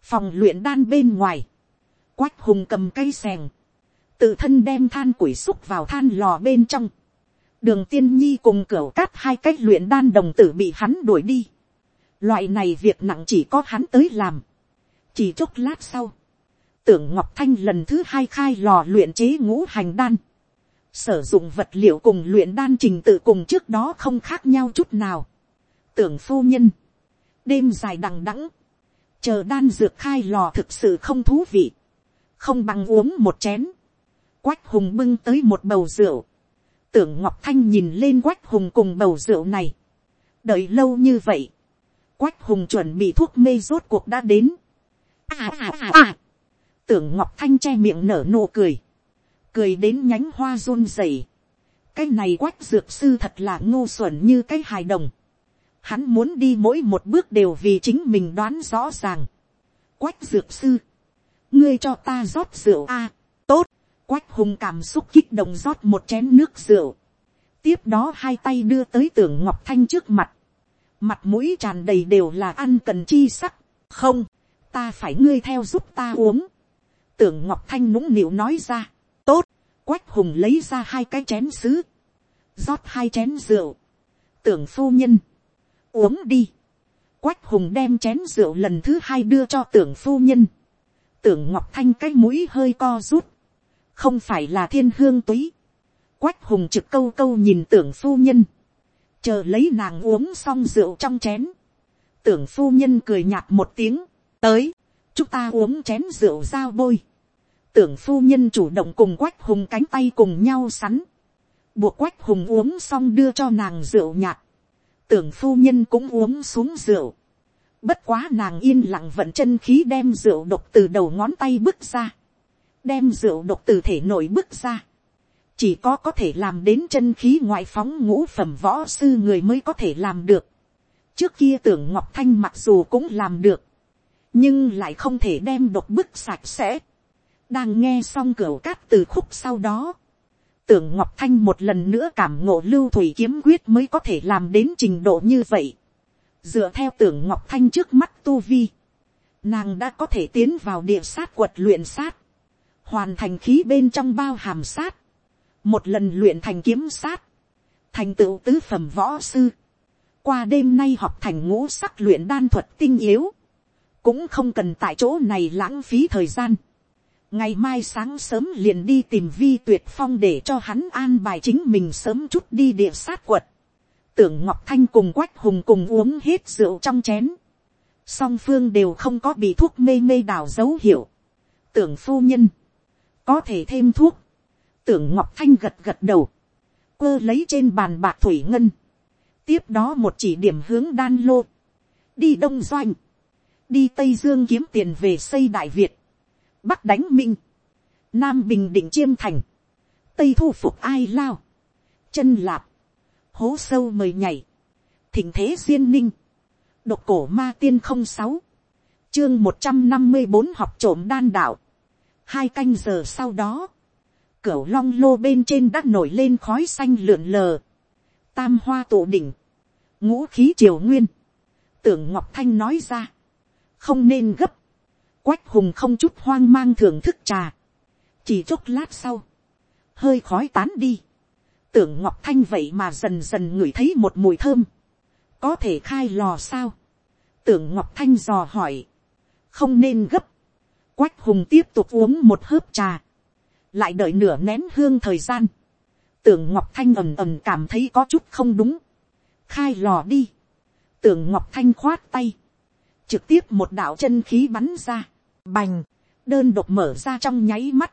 Phòng luyện đan bên ngoài. Quách hùng cầm cây sèn. Tự thân đem than củi xúc vào than lò bên trong. Đường tiên nhi cùng cửa cắt hai cách luyện đan đồng tử bị hắn đuổi đi. Loại này việc nặng chỉ có hắn tới làm. Chỉ chốc lát sau. Tưởng Ngọc Thanh lần thứ hai khai lò luyện chế ngũ hành đan Sử dụng vật liệu cùng luyện đan trình tự cùng trước đó không khác nhau chút nào. Tưởng phu nhân. Đêm dài đằng đẵng Chờ đan dược khai lò thực sự không thú vị. Không bằng uống một chén. Quách hùng bưng tới một bầu rượu. Tưởng Ngọc Thanh nhìn lên quách hùng cùng bầu rượu này. đợi lâu như vậy, quách hùng chuẩn bị thuốc mê rốt cuộc đã đến. À à à à, tưởng ngọc thanh che miệng nở nụ cười, cười đến nhánh hoa run rẩy. cái này quách dược sư thật là ngu xuẩn như cái hài đồng. hắn muốn đi mỗi một bước đều vì chính mình đoán rõ ràng. quách dược sư, ngươi cho ta rót rượu a, tốt, quách hùng cảm xúc kích động rót một chén nước rượu. tiếp đó hai tay đưa tới tưởng ngọc thanh trước mặt mặt mũi tràn đầy đều là ăn cần chi sắc. không, ta phải ngươi theo giúp ta uống. tưởng ngọc thanh nũng nịu nói ra. tốt, quách hùng lấy ra hai cái chén sứ. rót hai chén rượu. tưởng phu nhân, uống đi. quách hùng đem chén rượu lần thứ hai đưa cho tưởng phu nhân. tưởng ngọc thanh cái mũi hơi co rút không phải là thiên hương túy. quách hùng trực câu câu nhìn tưởng phu nhân, chờ lấy nàng uống xong rượu trong chén. tưởng phu nhân cười nhạt một tiếng, tới, chúng ta uống chén rượu giao bôi. tưởng phu nhân chủ động cùng quách hùng cánh tay cùng nhau sắn, buộc quách hùng uống xong đưa cho nàng rượu nhạt. tưởng phu nhân cũng uống xuống rượu. Bất quá nàng yên lặng vận chân khí đem rượu độc từ đầu ngón tay bước ra đem rượu độc từ thể nội bước ra chỉ có có thể làm đến chân khí ngoại phóng ngũ phẩm võ sư người mới có thể làm được. trước kia tưởng ngọc thanh mặc dù cũng làm được, nhưng lại không thể đem độc bức sạch sẽ. đang nghe xong cửa cát từ khúc sau đó, tưởng ngọc thanh một lần nữa cảm ngộ lưu thủy kiếm quyết mới có thể làm đến trình độ như vậy. dựa theo tưởng ngọc thanh trước mắt tu vi, nàng đã có thể tiến vào địa sát quật luyện sát hoàn thành khí bên trong bao hàm sát, một lần luyện thành kiếm sát, thành tựu tứ phẩm võ sư, qua đêm nay học thành ngũ sắc luyện đan thuật tinh yếu, cũng không cần tại chỗ này lãng phí thời gian. ngày mai sáng sớm liền đi tìm vi tuyệt phong để cho hắn an bài chính mình sớm chút đi địa sát quật. tưởng ngọc thanh cùng quách hùng cùng uống hết rượu trong chén. song phương đều không có bị thuốc mê mê đào dấu hiệu. tưởng phu nhân, có thể thêm thuốc, tưởng ngọc thanh gật gật đầu, quơ lấy trên bàn bạc thủy ngân, tiếp đó một chỉ điểm hướng đan lô, đi đông doanh, đi tây dương kiếm tiền về xây đại việt, bắc đánh minh, nam bình định chiêm thành, tây thu phục ai lao, chân lạp, hố sâu mời nhảy, thỉnh thế duyên ninh, độc cổ ma tiên không sáu, chương một trăm năm mươi bốn học trộm đan đạo, hai canh giờ sau đó, cửa long lô bên trên đã nổi lên khói xanh lượn lờ, tam hoa tụ đỉnh, ngũ khí triều nguyên, tưởng ngọc thanh nói ra, không nên gấp, quách hùng không chút hoang mang thưởng thức trà, chỉ chốc lát sau, hơi khói tán đi, tưởng ngọc thanh vậy mà dần dần ngửi thấy một mùi thơm, có thể khai lò sao, tưởng ngọc thanh dò hỏi, không nên gấp, Quách hùng tiếp tục uống một hớp trà. Lại đợi nửa nén hương thời gian. Tưởng Ngọc Thanh ầm ầm cảm thấy có chút không đúng. Khai lò đi. Tưởng Ngọc Thanh khoát tay. Trực tiếp một đạo chân khí bắn ra. Bành. Đơn độc mở ra trong nháy mắt.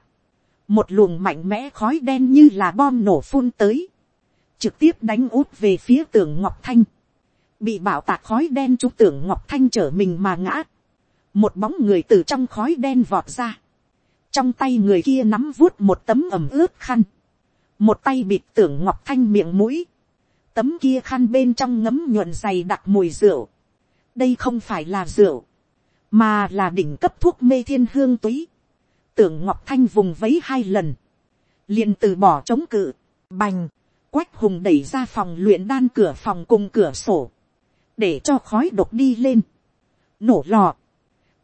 Một luồng mạnh mẽ khói đen như là bom nổ phun tới. Trực tiếp đánh út về phía tưởng Ngọc Thanh. Bị bảo tạc khói đen chú tưởng Ngọc Thanh trở mình mà ngã một bóng người từ trong khói đen vọt ra, trong tay người kia nắm vuốt một tấm ẩm ướt khăn, một tay bịt tưởng ngọc thanh miệng mũi, tấm kia khăn bên trong ngấm nhuận dày đặc mùi rượu, đây không phải là rượu, mà là đỉnh cấp thuốc mê thiên hương túy, tưởng ngọc thanh vùng vấy hai lần, liền từ bỏ chống cự, bành, quách hùng đẩy ra phòng luyện đan cửa phòng cùng cửa sổ, để cho khói độc đi lên, nổ lò,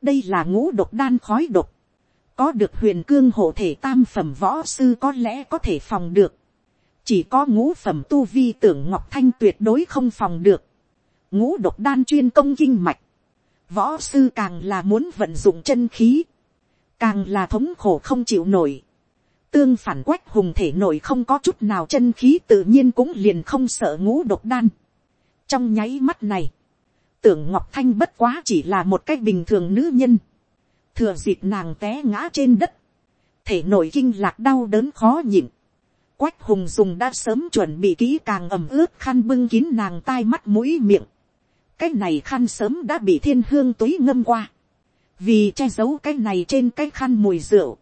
đây là ngũ độc đan khói độc, có được huyền cương hộ thể tam phẩm võ sư có lẽ có thể phòng được, chỉ có ngũ phẩm tu vi tưởng ngọc thanh tuyệt đối không phòng được, ngũ độc đan chuyên công kinh mạch, võ sư càng là muốn vận dụng chân khí, càng là thống khổ không chịu nổi, tương phản quách hùng thể nổi không có chút nào chân khí tự nhiên cũng liền không sợ ngũ độc đan. trong nháy mắt này, tưởng ngọc thanh bất quá chỉ là một cách bình thường nữ nhân, thừa dịp nàng té ngã trên đất, thể nội kinh lạc đau đớn khó nhịn, quách hùng dùng đã sớm chuẩn bị kỹ càng ẩm ướt khăn bưng kín nàng tai mắt mũi miệng. cái này khăn sớm đã bị thiên hương túy ngâm qua. vì che giấu cái này trên cái khăn mùi rượu.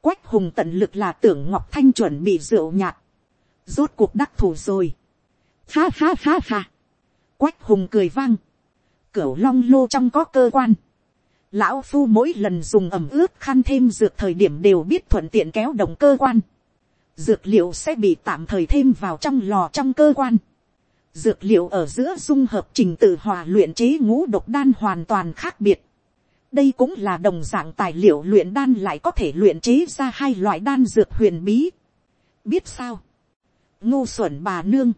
quách hùng tận lực là tưởng ngọc thanh chuẩn bị rượu nhạt. rốt cuộc đắc thủ rồi. ha ha ha ha. quách hùng cười vang. cửu long lô trong có cơ quan lão phu mỗi lần dùng ẩm ướt khăn thêm dược thời điểm đều biết thuận tiện kéo động cơ quan. Dược liệu sẽ bị tạm thời thêm vào trong lò trong cơ quan. Dược liệu ở giữa dung hợp trình tự hòa luyện chế ngũ độc đan hoàn toàn khác biệt. Đây cũng là đồng dạng tài liệu luyện đan lại có thể luyện chế ra hai loại đan dược huyền bí. Biết sao? Ngu xuẩn bà nương.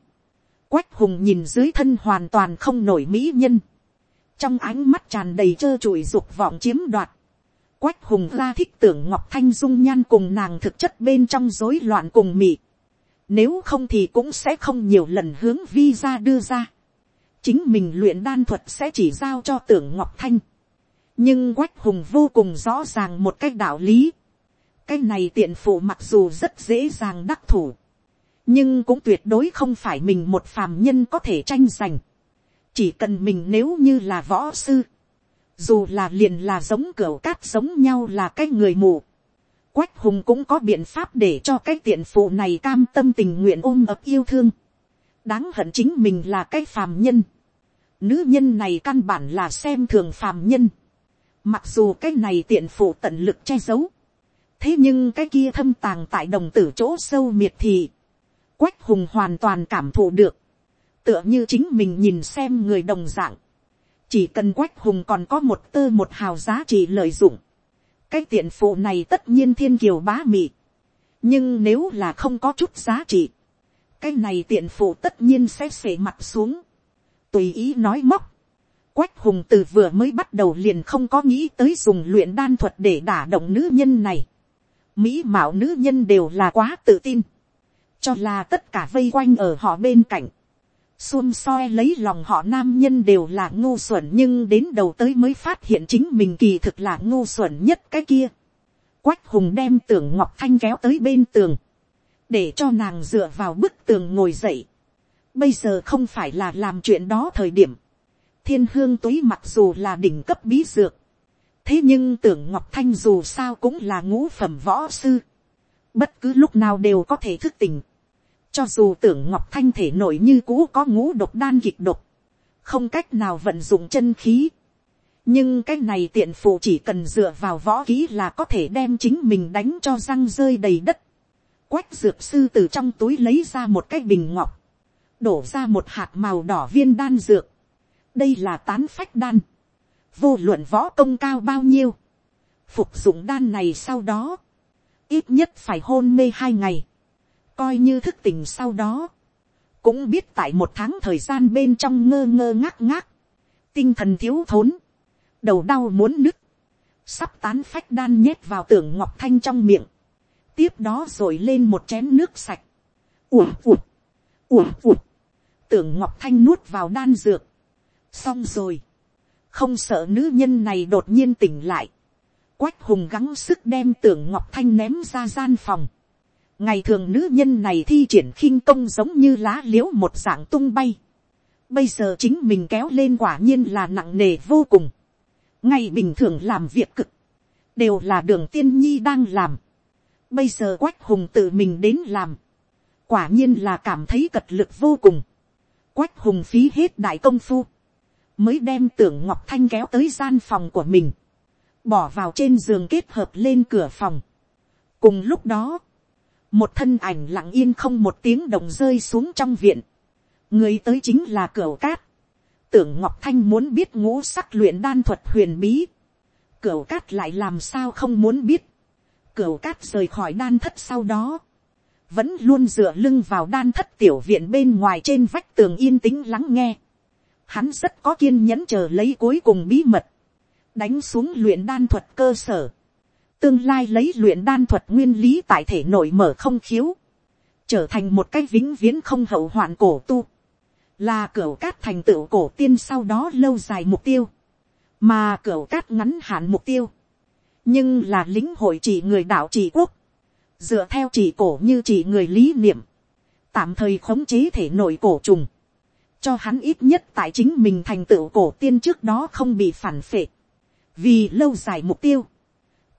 Quách hùng nhìn dưới thân hoàn toàn không nổi mỹ nhân trong ánh mắt tràn đầy trơ trụi dục vọng chiếm đoạt, quách hùng ra thích tưởng ngọc thanh dung nhan cùng nàng thực chất bên trong rối loạn cùng mị. Nếu không thì cũng sẽ không nhiều lần hướng vi ra đưa ra. chính mình luyện đan thuật sẽ chỉ giao cho tưởng ngọc thanh. nhưng quách hùng vô cùng rõ ràng một cách đạo lý. cái này tiện phụ mặc dù rất dễ dàng đắc thủ. nhưng cũng tuyệt đối không phải mình một phàm nhân có thể tranh giành chỉ cần mình nếu như là võ sư, dù là liền là giống cửa cát giống nhau là cái người mù, quách hùng cũng có biện pháp để cho cái tiện phụ này cam tâm tình nguyện ôm ập yêu thương, đáng hận chính mình là cái phàm nhân, nữ nhân này căn bản là xem thường phàm nhân, mặc dù cái này tiện phụ tận lực che giấu, thế nhưng cái kia thâm tàng tại đồng tử chỗ sâu miệt thì, quách hùng hoàn toàn cảm thụ được, tựa như chính mình nhìn xem người đồng dạng, chỉ cần quách hùng còn có một tơ một hào giá trị lợi dụng, cái tiện phụ này tất nhiên thiên kiều bá mị, nhưng nếu là không có chút giá trị, cái này tiện phụ tất nhiên sẽ xể mặt xuống, tùy ý nói móc, quách hùng từ vừa mới bắt đầu liền không có nghĩ tới dùng luyện đan thuật để đả động nữ nhân này, mỹ mạo nữ nhân đều là quá tự tin, cho là tất cả vây quanh ở họ bên cạnh, Xuân soi lấy lòng họ nam nhân đều là ngu xuẩn nhưng đến đầu tới mới phát hiện chính mình kỳ thực là ngu xuẩn nhất cái kia. Quách hùng đem tưởng Ngọc Thanh kéo tới bên tường. Để cho nàng dựa vào bức tường ngồi dậy. Bây giờ không phải là làm chuyện đó thời điểm. Thiên hương túy mặc dù là đỉnh cấp bí dược. Thế nhưng tưởng Ngọc Thanh dù sao cũng là ngũ phẩm võ sư. Bất cứ lúc nào đều có thể thức tỉnh cho dù tưởng Ngọc Thanh thể nổi như cũ có ngũ độc đan kịch độc. Không cách nào vận dụng chân khí. Nhưng cái này tiện phụ chỉ cần dựa vào võ kỹ là có thể đem chính mình đánh cho răng rơi đầy đất. Quách dược sư từ trong túi lấy ra một cái bình ngọc. Đổ ra một hạt màu đỏ viên đan dược. Đây là tán phách đan. Vô luận võ công cao bao nhiêu. Phục dụng đan này sau đó. Ít nhất phải hôn mê hai ngày coi như thức tỉnh sau đó, cũng biết tại một tháng thời gian bên trong ngơ ngơ ngác ngác, tinh thần thiếu thốn, đầu đau muốn nứt, sắp tán phách đan nhét vào tưởng ngọc thanh trong miệng, tiếp đó rồi lên một chén nước sạch, ủa ủa, ủa ủa, tưởng ngọc thanh nuốt vào đan dược, xong rồi, không sợ nữ nhân này đột nhiên tỉnh lại, quách hùng gắng sức đem tưởng ngọc thanh ném ra gian phòng, ngày thường nữ nhân này thi triển khinh công giống như lá l i ễ u một dạng tung bay. bây giờ chính mình kéo lên quả nhiên là nặng nề vô cùng. ngày bình thường làm việc cực, đều là đường tiên nhi đang làm. bây giờ quách hùng tự mình đến làm. quả nhiên là cảm thấy cật lực vô cùng. quách hùng phí hết đại công phu. mới đem tưởng ngọc thanh kéo tới gian phòng của mình. bỏ vào trên giường kết hợp lên cửa phòng. cùng lúc đó, một thân ảnh lặng yên không một tiếng đồng rơi xuống trong viện, người tới chính là cửa cát, tưởng ngọc thanh muốn biết ngũ sắc luyện đan thuật huyền bí, cửa cát lại làm sao không muốn biết, cửa cát rời khỏi đan thất sau đó, vẫn luôn dựa lưng vào đan thất tiểu viện bên ngoài trên vách tường yên tĩnh lắng nghe, hắn rất có kiên nhẫn chờ lấy cuối cùng bí mật, đánh xuống luyện đan thuật cơ sở, tương lai lấy luyện đan thuật nguyên lý tại thể nội mở không khiếu, trở thành một cái vĩnh viễn không hậu hoạn cổ tu, là cửa cát thành tựu cổ tiên sau đó lâu dài mục tiêu, mà cửa cát ngắn hạn mục tiêu, nhưng là lính hội chỉ người đạo chỉ quốc, dựa theo chỉ cổ như chỉ người lý niệm, tạm thời khống chế thể nội cổ trùng, cho hắn ít nhất tại chính mình thành tựu cổ tiên trước đó không bị phản phệ, vì lâu dài mục tiêu,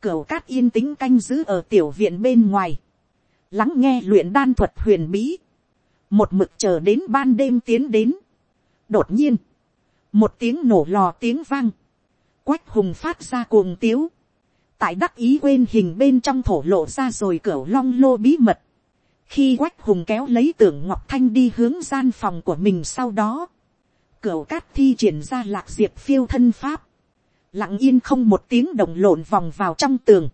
cửu cát yên tĩnh canh giữ ở tiểu viện bên ngoài, lắng nghe luyện đan thuật huyền bí, một mực chờ đến ban đêm tiến đến. đột nhiên, một tiếng nổ lò tiếng vang, quách hùng phát ra cuồng tiếu, tại đắc ý quên hình bên trong thổ lộ ra rồi cửu long lô bí mật, khi quách hùng kéo lấy tưởng ngọc thanh đi hướng gian phòng của mình sau đó, Cửu cát thi triển ra lạc diệp phiêu thân pháp, lặng yên không một tiếng động lộn vòng vào trong tường,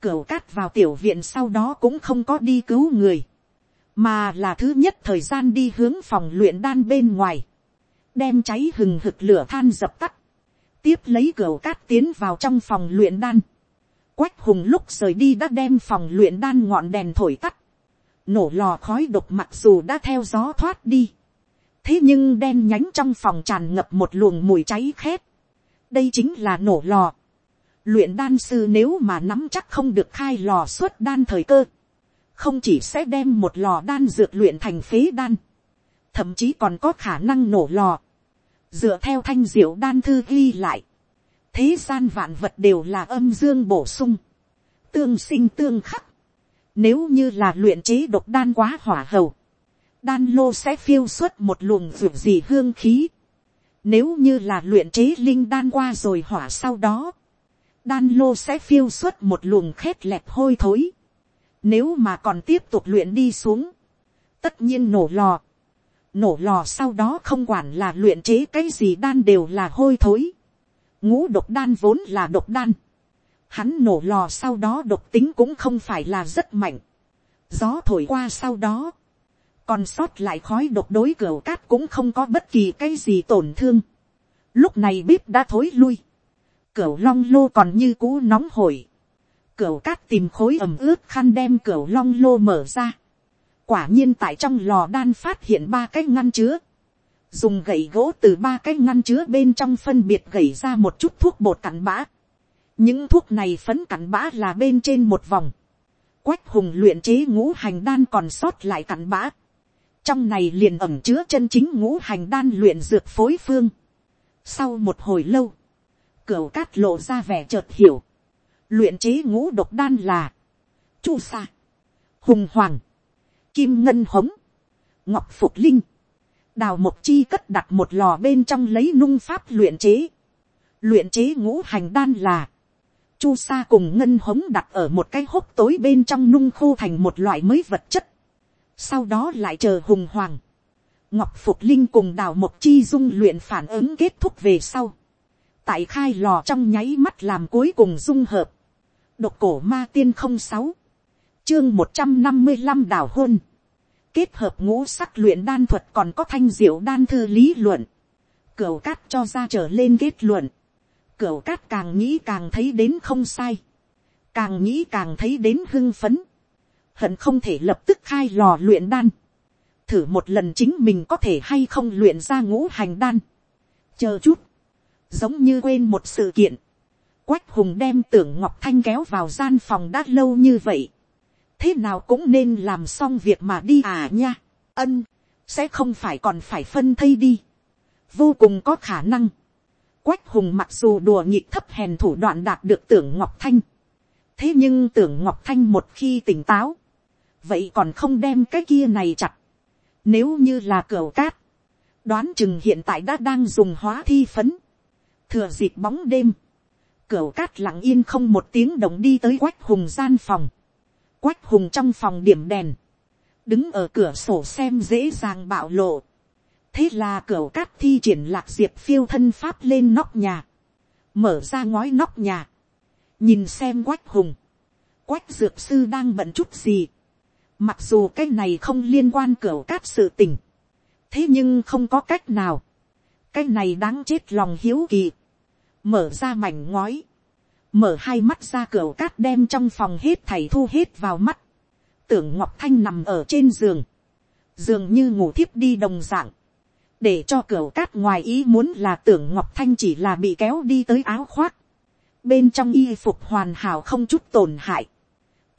Cửu cát vào tiểu viện sau đó cũng không có đi cứu người, mà là thứ nhất thời gian đi hướng phòng luyện đan bên ngoài, đem cháy hừng hực lửa than dập tắt, tiếp lấy cửu cát tiến vào trong phòng luyện đan, quách hùng lúc rời đi đã đem phòng luyện đan ngọn đèn thổi tắt, nổ lò khói độc mặc dù đã theo gió thoát đi, thế nhưng đen nhánh trong phòng tràn ngập một luồng mùi cháy khét, đây chính là nổ lò, luyện đan sư nếu mà nắm chắc không được khai lò suốt đan thời cơ, không chỉ sẽ đem một lò đan dược luyện thành phế đan, thậm chí còn có khả năng nổ lò, dựa theo thanh diệu đan thư ghi lại, thế gian vạn vật đều là âm dương bổ sung, tương sinh tương khắc, nếu như là luyện chế độc đan quá hỏa hầu, đan lô sẽ phiêu xuất một luồng ruột gì hương khí, nếu như là luyện chế linh đan qua rồi hỏa sau đó, đan lô sẽ phiêu xuất một luồng khét lẹp hôi thối. Nếu mà còn tiếp tục luyện đi xuống, tất nhiên nổ lò. Nổ lò sau đó không quản là luyện chế cái gì đan đều là hôi thối. Ngũ độc đan vốn là độc đan. Hắn nổ lò sau đó độc tính cũng không phải là rất mạnh. Gió thổi qua sau đó. Còn sót lại khói độc đối cửa cát cũng không có bất kỳ cái gì tổn thương. Lúc này bếp đã thối lui. Cửu long lô còn như cũ nóng hổi. Cửu cát tìm khối ẩm ướt khăn đem cửu long lô mở ra. Quả nhiên tại trong lò đan phát hiện ba cái ngăn chứa. Dùng gậy gỗ từ ba cái ngăn chứa bên trong phân biệt gậy ra một chút thuốc bột cặn bã. Những thuốc này phấn cặn bã là bên trên một vòng. Quách hùng luyện chế ngũ hành đan còn sót lại cặn bã. Trong này liền ẩm chứa chân chính ngũ hành đan luyện dược phối phương. Sau một hồi lâu Cửu cát lộ ra vẻ chợt hiểu. Luyện chế ngũ độc đan là. Chu sa. Hùng hoàng. Kim ngân hống. Ngọc phục linh. Đào một chi cất đặt một lò bên trong lấy nung pháp luyện chế. Luyện chế ngũ hành đan là. Chu sa cùng ngân hống đặt ở một cái hốc tối bên trong nung khô thành một loại mới vật chất. Sau đó lại chờ hùng hoàng. Ngọc Phục Linh cùng đào một chi dung luyện phản ứng kết thúc về sau. Tại khai lò trong nháy mắt làm cuối cùng dung hợp. độc cổ ma tiên không sáu, chương một trăm năm mươi năm đào hôn, kết hợp ngũ sắc luyện đan thuật còn có thanh diệu đan thư lý luận, cửu cát cho ra trở lên kết luận, cửu cát càng nghĩ càng thấy đến không sai, càng nghĩ càng thấy đến hưng phấn, hận không thể lập tức khai lò luyện đan, thử một lần chính mình có thể hay không luyện ra ngũ hành đan, chờ chút, giống như quên một sự kiện. Quách hùng đem tưởng ngọc thanh kéo vào gian phòng đã lâu như vậy. thế nào cũng nên làm xong việc mà đi à nha. ân, sẽ không phải còn phải phân thây đi. vô cùng có khả năng. Quách hùng mặc dù đùa nhịp thấp hèn thủ đoạn đạt được tưởng ngọc thanh. thế nhưng tưởng ngọc thanh một khi tỉnh táo, vậy còn không đem cái kia này chặt. nếu như là cửa cát, đoán chừng hiện tại đã đang dùng hóa thi phấn. Thừa dịp bóng đêm, cửa cát lặng yên không một tiếng động đi tới quách hùng gian phòng, quách hùng trong phòng điểm đèn, đứng ở cửa sổ xem dễ dàng bạo lộ, thế là cửa cát thi triển lạc diệp phiêu thân pháp lên nóc nhà, mở ra ngói nóc nhà, nhìn xem quách hùng, quách dược sư đang bận chút gì, mặc dù cái này không liên quan cửa cát sự tình, thế nhưng không có cách nào, cái này đáng chết lòng hiếu kỳ, mở ra mảnh ngói, mở hai mắt ra cửa cát đem trong phòng hết thầy thu hết vào mắt, tưởng ngọc thanh nằm ở trên giường, giường như ngủ thiếp đi đồng dạng. để cho cửa cát ngoài ý muốn là tưởng ngọc thanh chỉ là bị kéo đi tới áo khoác, bên trong y phục hoàn hảo không chút tổn hại,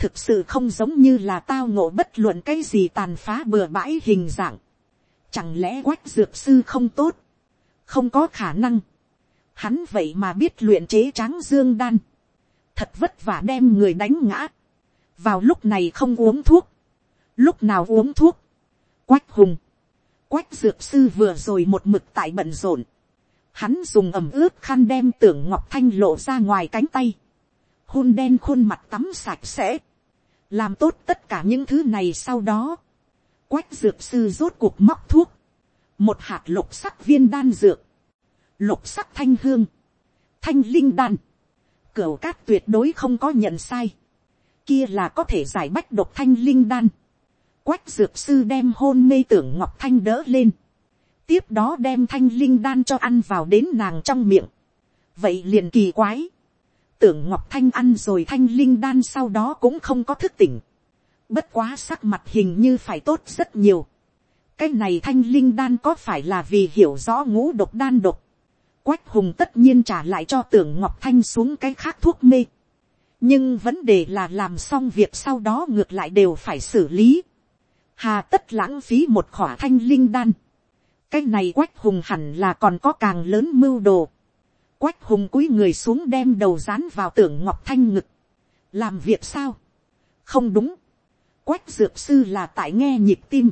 thực sự không giống như là tao ngộ bất luận cái gì tàn phá bừa bãi hình dạng. Chẳng lẽ quách dược sư không tốt, không có khả năng. Hắn vậy mà biết luyện chế tráng dương đan, thật vất vả đem người đánh ngã. vào lúc này không uống thuốc, lúc nào uống thuốc, quách hùng, quách dược sư vừa rồi một mực tại bận rộn, hắn dùng ẩm ướt khăn đem tưởng ngọc thanh lộ ra ngoài cánh tay, hôn đen khuôn mặt tắm sạch sẽ, làm tốt tất cả những thứ này sau đó, quách dược sư rốt cuộc móc thuốc, một hạt lục sắc viên đan dược, lục sắc thanh hương, thanh linh đan, cửa cát tuyệt đối không có nhận sai, kia là có thể giải bách độc thanh linh đan, quách dược sư đem hôn mê tưởng ngọc thanh đỡ lên, tiếp đó đem thanh linh đan cho ăn vào đến nàng trong miệng, vậy liền kỳ quái, tưởng ngọc thanh ăn rồi thanh linh đan sau đó cũng không có thức tỉnh, bất quá sắc mặt hình như phải tốt rất nhiều, cái này thanh linh đan có phải là vì hiểu rõ ngũ độc đan độc, quách hùng tất nhiên trả lại cho tưởng ngọc thanh xuống cái khác thuốc mê, nhưng vấn đề là làm xong việc sau đó ngược lại đều phải xử lý, hà tất lãng phí một khỏa thanh linh đan, cái này quách hùng hẳn là còn có càng lớn mưu đồ quách hùng cúi người xuống đem đầu dán vào tưởng ngọc thanh ngực. làm việc sao. không đúng. quách dược sư là tại nghe nhịp tim.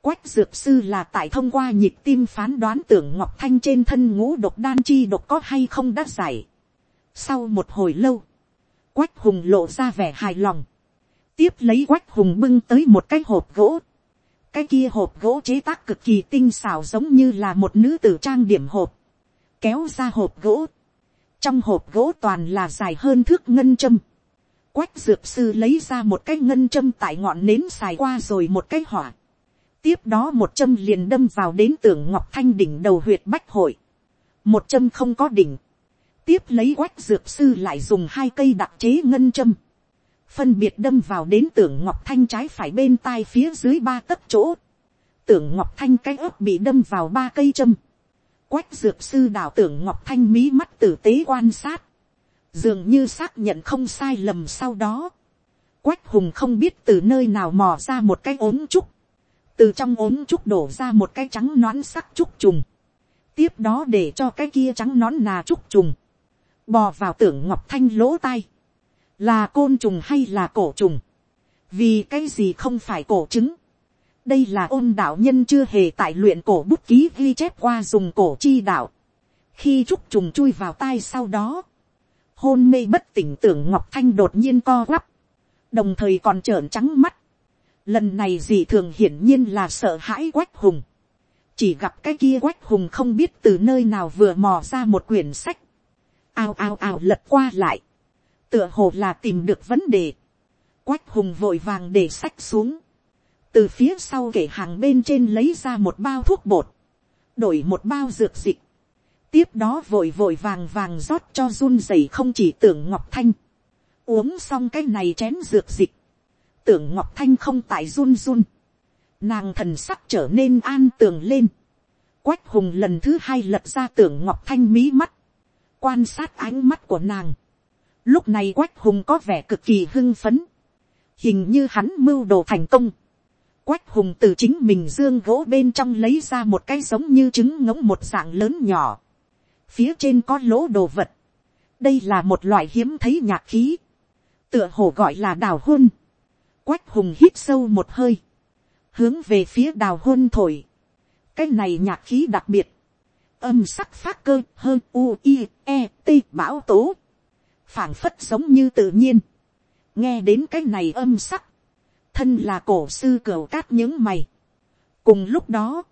quách dược sư là tại thông qua nhịp tim phán đoán tưởng ngọc thanh trên thân ngũ độc đan chi độc có hay không đã giải. sau một hồi lâu, quách hùng lộ ra vẻ hài lòng. tiếp lấy quách hùng bưng tới một cái hộp gỗ cái kia hộp gỗ chế tác cực kỳ tinh xảo giống như là một nữ tử trang điểm hộp, kéo ra hộp gỗ, trong hộp gỗ toàn là dài hơn thước ngân châm, quách dược sư lấy ra một cái ngân châm tại ngọn nến xài qua rồi một cái hỏa, tiếp đó một châm liền đâm vào đến tưởng ngọc thanh đỉnh đầu huyệt bách hội, một châm không có đỉnh, tiếp lấy quách dược sư lại dùng hai cây đặc chế ngân châm, phân biệt đâm vào đến tưởng ngọc thanh trái phải bên tai phía dưới ba tấc chỗ, tưởng ngọc thanh cái ớt bị đâm vào ba cây châm, quách dược sư đào tưởng ngọc thanh mí mắt tử tế quan sát, dường như xác nhận không sai lầm sau đó, quách hùng không biết từ nơi nào mò ra một cái ốm trúc, từ trong ốm trúc đổ ra một cái trắng nón sắc trúc trùng, tiếp đó để cho cái kia trắng nón nà trúc trùng, bò vào tưởng ngọc thanh lỗ tai, là côn trùng hay là cổ trùng, vì cái gì không phải cổ trứng đây là ôn đạo nhân chưa hề tại luyện cổ bút ký ghi chép qua dùng cổ chi đạo. khi trúc trùng chui vào tai sau đó, hôn mê bất tỉnh tưởng ngọc thanh đột nhiên co quắp, đồng thời còn trợn trắng mắt. lần này gì thường hiển nhiên là sợ hãi quách hùng. chỉ gặp cái kia quách hùng không biết từ nơi nào vừa mò ra một quyển sách. ao ao ao lật qua lại tựa hồ là tìm được vấn đề. quách hùng vội vàng để sách xuống từ phía sau kể hàng bên trên lấy ra một bao thuốc bột, đổi một bao dược dịch. tiếp đó vội vội vàng vàng rót cho run rẩy không chỉ tưởng ngọc thanh. uống xong cái này chén dược dịch. tưởng ngọc thanh không tại run run. nàng thần sắc trở nên an tường lên. quách hùng lần thứ hai lật ra tưởng ngọc thanh mí mắt. quan sát ánh mắt của nàng Lúc này quách hùng có vẻ cực kỳ hưng phấn. Hình như hắn mưu đồ thành công. Quách hùng từ chính mình dương gỗ bên trong lấy ra một cái giống như trứng ngỗng một dạng lớn nhỏ. Phía trên có lỗ đồ vật. Đây là một loại hiếm thấy nhạc khí. Tựa hồ gọi là đào hôn. Quách hùng hít sâu một hơi. Hướng về phía đào hôn thổi. Cái này nhạc khí đặc biệt. Âm sắc phát cơ hơn u i e t bão tố phảng phất giống như tự nhiên, nghe đến cái này âm sắc, thân là cổ sư cửu cát những mày. cùng lúc đó,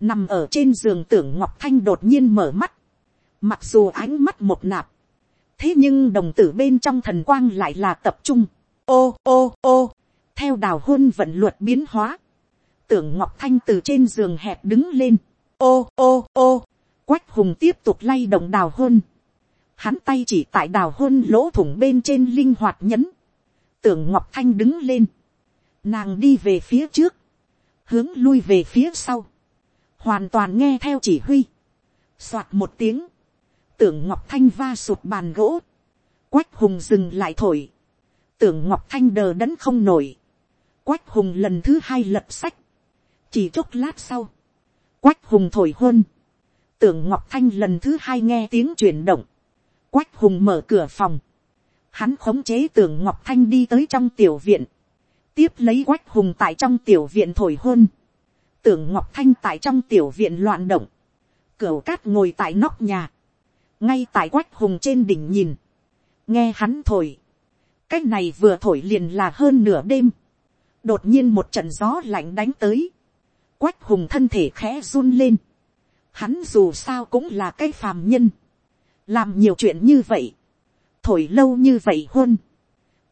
nằm ở trên giường tưởng ngọc thanh đột nhiên mở mắt, mặc dù ánh mắt một nạp, thế nhưng đồng tử bên trong thần quang lại là tập trung, ô ô ô, theo đào hôn vận luật biến hóa, tưởng ngọc thanh từ trên giường hẹp đứng lên, ô ô ô, quách hùng tiếp tục lay động đào hôn, hắn tay chỉ tại đào hôn lỗ thủng bên trên linh hoạt nhấn, tưởng ngọc thanh đứng lên, nàng đi về phía trước, hướng lui về phía sau, hoàn toàn nghe theo chỉ huy, soạt một tiếng, tưởng ngọc thanh va sụt bàn gỗ, quách hùng dừng lại thổi, tưởng ngọc thanh đờ đẫn không nổi, quách hùng lần thứ hai lật sách, chỉ chốc lát sau, quách hùng thổi hôn, tưởng ngọc thanh lần thứ hai nghe tiếng chuyển động, quách hùng mở cửa phòng, hắn khống chế tưởng ngọc thanh đi tới trong tiểu viện, tiếp lấy quách hùng tại trong tiểu viện thổi hôn, tưởng ngọc thanh tại trong tiểu viện loạn động, cửa cát ngồi tại nóc nhà, ngay tại quách hùng trên đỉnh nhìn, nghe hắn thổi, cái này vừa thổi liền là hơn nửa đêm, đột nhiên một trận gió lạnh đánh tới, quách hùng thân thể khẽ run lên, hắn dù sao cũng là cái phàm nhân, làm nhiều chuyện như vậy, thổi lâu như vậy hôn,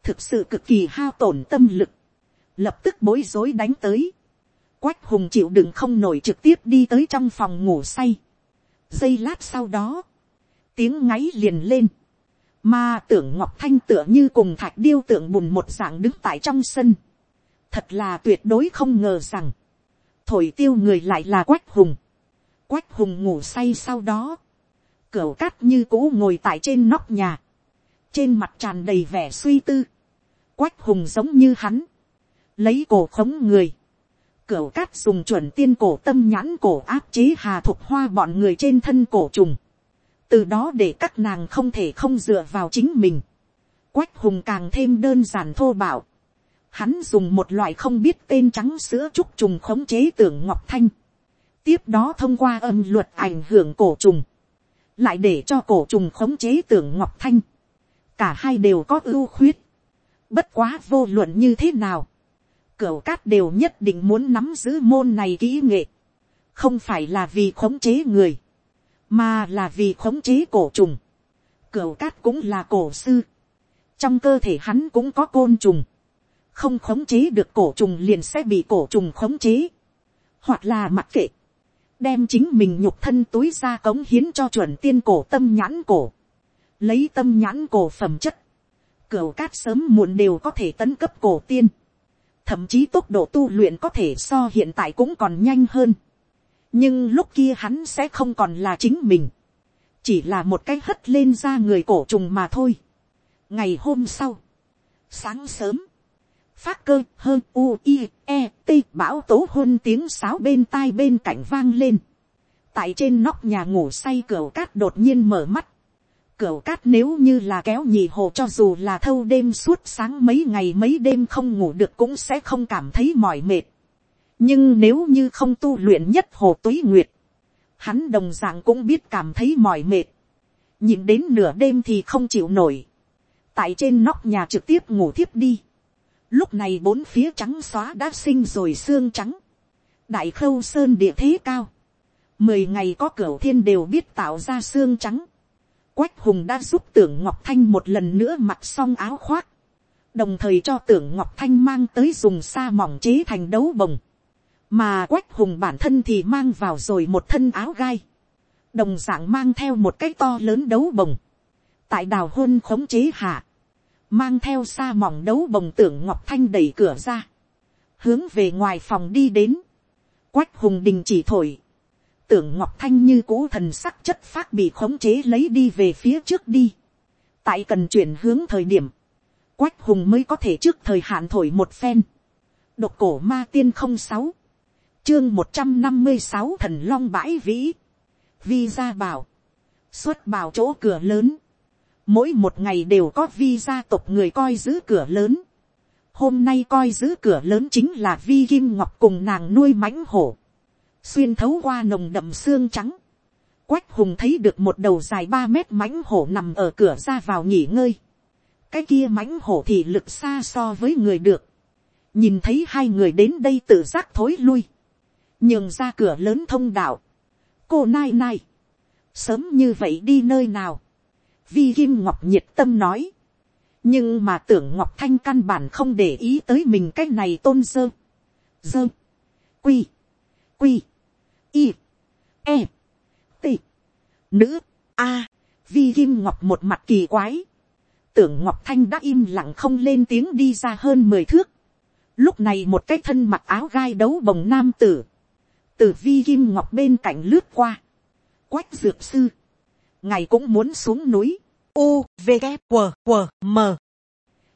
thực sự cực kỳ hao tổn tâm lực, lập tức bối rối đánh tới, quách hùng chịu đựng không nổi trực tiếp đi tới trong phòng ngủ say, giây lát sau đó, tiếng ngáy liền lên, mà tưởng ngọc thanh tựa như cùng thạch điêu tượng bùn một dạng đứng tại trong sân, thật là tuyệt đối không ngờ rằng, thổi tiêu người lại là quách hùng, quách hùng ngủ say sau đó, Cửu cát như cũ ngồi tại trên nóc nhà, trên mặt tràn đầy vẻ suy tư, quách hùng giống như hắn, lấy cổ khống người, cửa cát dùng chuẩn tiên cổ tâm nhãn cổ áp chế hà thục hoa bọn người trên thân cổ trùng, từ đó để các nàng không thể không dựa vào chính mình, quách hùng càng thêm đơn giản thô bạo, hắn dùng một loại không biết tên trắng sữa trúc trùng khống chế tưởng ngọc thanh, tiếp đó thông qua âm luật ảnh hưởng cổ trùng, lại để cho cổ trùng khống chế tưởng ngọc thanh, cả hai đều có ưu khuyết, bất quá vô luận như thế nào, cửu cát đều nhất định muốn nắm giữ môn này kỹ nghệ, không phải là vì khống chế người, mà là vì khống chế cổ trùng. Cửu cát cũng là cổ sư, trong cơ thể hắn cũng có côn trùng, không khống chế được cổ trùng liền sẽ bị cổ trùng khống chế, hoặc là mặc kệ, đem chính mình nhục thân túi ra cống hiến cho chuẩn tiên cổ tâm nhãn cổ, lấy tâm nhãn cổ phẩm chất, cửu cát sớm muộn đều có thể tấn cấp cổ tiên, thậm chí tốc độ tu luyện có thể so hiện tại cũng còn nhanh hơn, nhưng lúc kia hắn sẽ không còn là chính mình, chỉ là một cái hất lên ra người cổ trùng mà thôi. ngày hôm sau, sáng sớm, phát cơ hơn u i e t bão tố hôn tiếng sáo bên tai bên cạnh vang lên. tại trên nóc nhà ngủ say cửa cát đột nhiên mở mắt cửa cát nếu như là kéo nhì hồ cho dù là thâu đêm suốt sáng mấy ngày mấy đêm không ngủ được cũng sẽ không cảm thấy mỏi mệt. nhưng nếu như không tu luyện nhất hồ túy nguyệt, hắn đồng dạng cũng biết cảm thấy mỏi mệt. nhìn đến nửa đêm thì không chịu nổi. tại trên nóc nhà trực tiếp ngủ thiếp đi Lúc này bốn phía trắng xóa đã sinh rồi xương trắng. Đại khâu sơn địa thế cao. Mười ngày có cửa thiên đều biết tạo ra xương trắng. Quách hùng đã giúp tưởng Ngọc Thanh một lần nữa mặc xong áo khoác. Đồng thời cho tưởng Ngọc Thanh mang tới dùng sa mỏng chế thành đấu bồng. Mà Quách hùng bản thân thì mang vào rồi một thân áo gai. Đồng dạng mang theo một cái to lớn đấu bồng. Tại đào hôn khống chế hạ mang theo xa mỏng đấu bồng tưởng ngọc thanh đẩy cửa ra, hướng về ngoài phòng đi đến, quách hùng đình chỉ thổi, tưởng ngọc thanh như cũ thần sắc chất phát bị khống chế lấy đi về phía trước đi, tại cần chuyển hướng thời điểm, quách hùng mới có thể trước thời hạn thổi một phen, độc cổ ma tiên không sáu, chương một trăm năm mươi sáu thần long bãi vĩ, vi ra bảo, xuất bảo chỗ cửa lớn, mỗi một ngày đều có vi gia tộc người coi giữ cửa lớn. hôm nay coi giữ cửa lớn chính là vi kim ngọc cùng nàng nuôi mãnh hổ xuyên thấu qua nồng đậm xương trắng. quách hùng thấy được một đầu dài ba mét mãnh hổ nằm ở cửa ra vào nghỉ ngơi. cái kia mãnh hổ thì lực xa so với người được. nhìn thấy hai người đến đây tự giác thối lui. nhường ra cửa lớn thông đạo. cô nai nai. sớm như vậy đi nơi nào vi kim ngọc nhiệt tâm nói. nhưng mà tưởng ngọc thanh căn bản không để ý tới mình cái này tôn dơ. dơ. quy. quy y. e. t. nữ. a. vi kim ngọc một mặt kỳ quái. tưởng ngọc thanh đã im lặng không lên tiếng đi ra hơn mười thước. lúc này một cái thân mặc áo gai đấu bồng nam tử. từ vi kim ngọc bên cạnh lướt qua. quách dược sư ngài cũng muốn xuống núi. U, V, g W, W, M.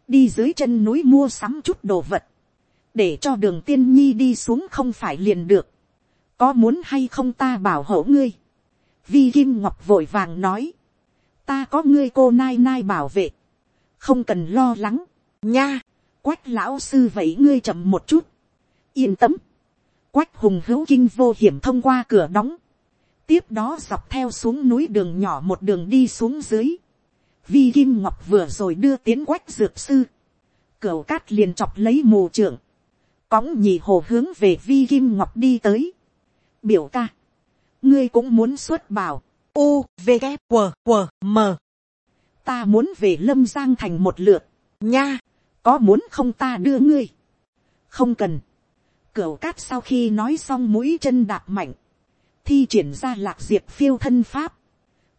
đi dưới chân núi mua sắm chút đồ vật, để cho đường tiên nhi đi xuống không phải liền được, có muốn hay không ta bảo hộ ngươi, vi kim ngọc vội vàng nói, ta có ngươi cô nai nai bảo vệ, không cần lo lắng, nha, quách lão sư vậy ngươi chậm một chút, yên tâm, quách hùng hữu kinh vô hiểm thông qua cửa đóng, tiếp đó dọc theo xuống núi đường nhỏ một đường đi xuống dưới, vi kim ngọc vừa rồi đưa tiến quách dược sư, cửa cát liền chọc lấy mù trưởng, cõng nhì hồ hướng về vi kim ngọc đi tới, biểu ca, ngươi cũng muốn xuất bảo, u v g q q m. Ta muốn về lâm giang thành một lượt, nha, có muốn không ta đưa ngươi, không cần, cửa cát sau khi nói xong mũi chân đạp mạnh, thi triển ra lạc diệp phiêu thân pháp,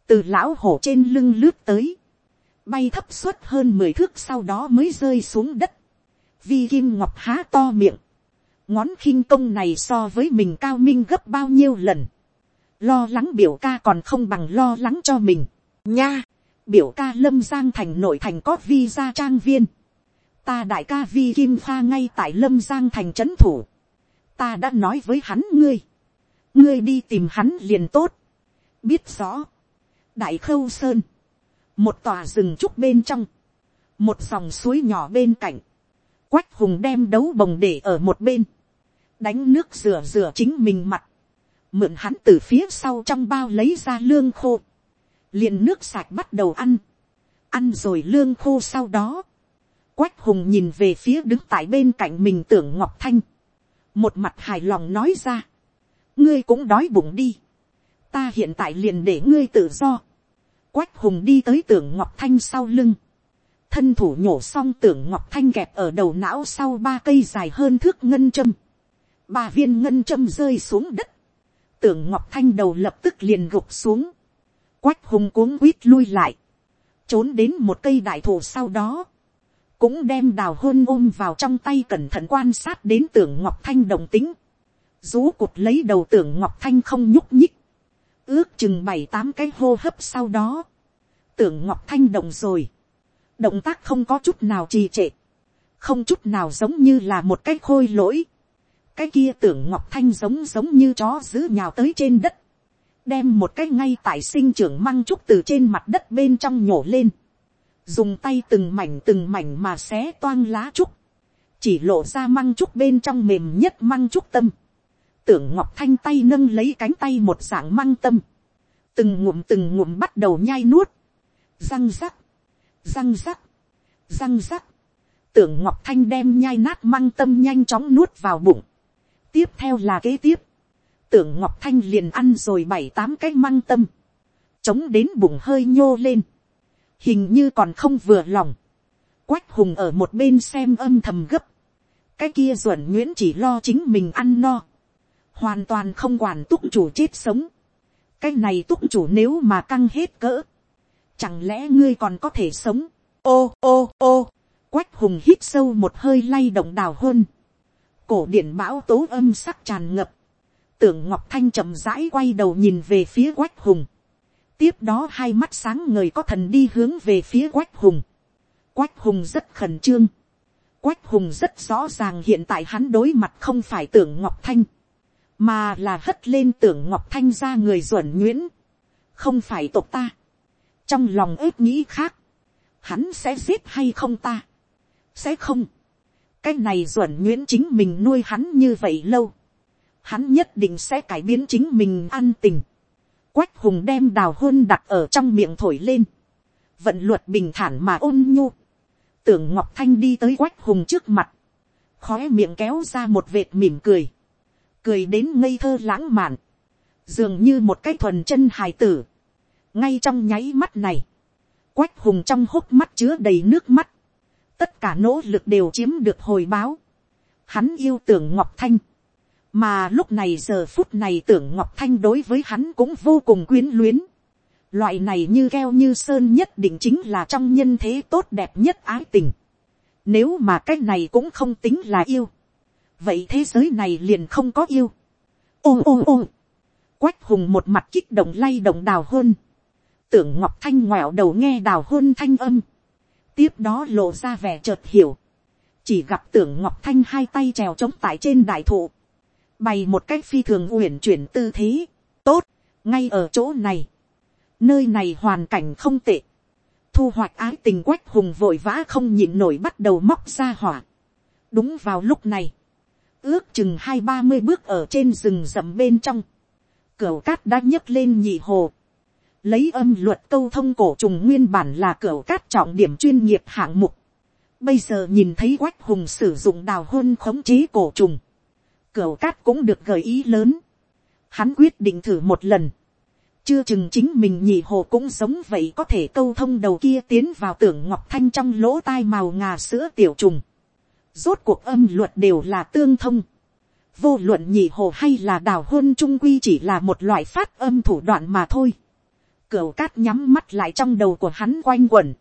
từ lão hổ trên lưng lướt tới, bay thấp suốt hơn mười thước sau đó mới rơi xuống đất, vi kim ngọc há to miệng, ngón khinh công này so với mình cao minh gấp bao nhiêu lần, lo lắng biểu ca còn không bằng lo lắng cho mình, nha, biểu ca lâm giang thành nội thành có vi gia trang viên, ta đại ca vi kim pha ngay tại lâm giang thành trấn thủ, ta đã nói với hắn ngươi, ngươi đi tìm hắn liền tốt, biết rõ, đại khâu sơn, một tòa rừng trúc bên trong, một dòng suối nhỏ bên cạnh, quách hùng đem đấu bồng để ở một bên, đánh nước rửa rửa chính mình mặt, mượn hắn từ phía sau trong bao lấy ra lương khô, liền nước sạch bắt đầu ăn, ăn rồi lương khô sau đó, quách hùng nhìn về phía đứng tại bên cạnh mình tưởng ngọc thanh, một mặt hài lòng nói ra, ngươi cũng đói bụng đi, ta hiện tại liền để ngươi tự do, quách hùng đi tới tưởng ngọc thanh sau lưng, thân thủ nhổ xong tưởng ngọc thanh kẹp ở đầu não sau ba cây dài hơn thước ngân châm, ba viên ngân châm rơi xuống đất, tưởng ngọc thanh đầu lập tức liền gục xuống, quách hùng cuống quýt lui lại, trốn đến một cây đại thụ sau đó, cũng đem đào hôn ôm vào trong tay cẩn thận quan sát đến tưởng ngọc thanh đồng tính, rú cụt lấy đầu tưởng ngọc thanh không nhúc nhích, ước chừng bảy tám cái hô hấp sau đó, tưởng ngọc thanh động rồi, động tác không có chút nào trì trệ, không chút nào giống như là một cái khôi lỗi, cái kia tưởng ngọc thanh giống giống như chó giữ nhào tới trên đất, đem một cái ngay tại sinh trưởng măng trúc từ trên mặt đất bên trong nhổ lên, dùng tay từng mảnh từng mảnh mà xé toang lá trúc, chỉ lộ ra măng trúc bên trong mềm nhất măng trúc tâm, tưởng ngọc thanh tay nâng lấy cánh tay một dạng măng tâm, từng ngụm từng ngụm bắt đầu nhai nuốt, răng rắc, răng rắc, răng rắc, tưởng ngọc thanh đem nhai nát măng tâm nhanh chóng nuốt vào bụng, tiếp theo là kế tiếp, tưởng ngọc thanh liền ăn rồi bảy tám cái măng tâm, chống đến bụng hơi nhô lên, hình như còn không vừa lòng, quách hùng ở một bên xem âm thầm gấp, cái kia duẩn nguyễn chỉ lo chính mình ăn no, hoàn toàn không quản túc chủ chết sống, cái này túc chủ nếu mà căng hết cỡ, chẳng lẽ ngươi còn có thể sống, ô ô ô, quách hùng hít sâu một hơi lay động đào hôn, cổ điển bão tố âm sắc tràn ngập, tưởng ngọc thanh chậm rãi quay đầu nhìn về phía quách hùng, tiếp đó hai mắt sáng ngời có thần đi hướng về phía quách hùng, quách hùng rất khẩn trương, quách hùng rất rõ ràng hiện tại hắn đối mặt không phải tưởng ngọc thanh, mà là hất lên tưởng ngọc thanh ra người duẩn nguyễn, không phải tộc ta, trong lòng ếp nghĩ khác, hắn sẽ giết hay không ta, sẽ không, cái này duẩn nguyễn chính mình nuôi hắn như vậy lâu, hắn nhất định sẽ cải biến chính mình an tình, quách hùng đem đào hôn đặt ở trong miệng thổi lên, vận luật bình thản mà ôn nhu, tưởng ngọc thanh đi tới quách hùng trước mặt, khói miệng kéo ra một vệt mỉm cười, cười đến ngây thơ lãng mạn, dường như một cái thuần chân hài tử. ngay trong nháy mắt này, quách hùng trong hốc mắt chứa đầy nước mắt, tất cả nỗ lực đều chiếm được hồi báo. hắn yêu tưởng ngọc thanh, mà lúc này giờ phút này tưởng ngọc thanh đối với hắn cũng vô cùng quyến luyến. loại này như keo như sơn nhất định chính là trong nhân thế tốt đẹp nhất ái tình. nếu mà cái này cũng không tính là yêu vậy thế giới này liền không có yêu. ôm ôm ôm, quách hùng một mặt kích động lay động đào hôn, tưởng ngọc thanh ngoẹo đầu nghe đào hôn thanh âm, tiếp đó lộ ra vẻ chợt hiểu, chỉ gặp tưởng ngọc thanh hai tay trèo trống tại trên đại thụ, bày một cách phi thường uyển chuyển tư thế, tốt, ngay ở chỗ này, nơi này hoàn cảnh không tệ, thu hoạch ái tình quách hùng vội vã không nhịn nổi bắt đầu móc ra hỏa. đúng vào lúc này, ước chừng hai ba mươi bước ở trên rừng rậm bên trong, cửa cát đã nhấc lên nhị hồ, lấy âm luật câu thông cổ trùng nguyên bản là cửa cát trọng điểm chuyên nghiệp hạng mục, bây giờ nhìn thấy quách hùng sử dụng đào hôn khống chế cổ trùng, cửa cát cũng được gợi ý lớn, hắn quyết định thử một lần, chưa chừng chính mình nhị hồ cũng giống vậy có thể câu thông đầu kia tiến vào tưởng ngọc thanh trong lỗ tai màu ngà sữa tiểu trùng. Rốt cuộc âm luật đều là tương thông. Vô luận nhị hồ hay là đào hôn trung quy chỉ là một loại phát âm thủ đoạn mà thôi. Cửu cát nhắm mắt lại trong đầu của hắn quanh quẩn.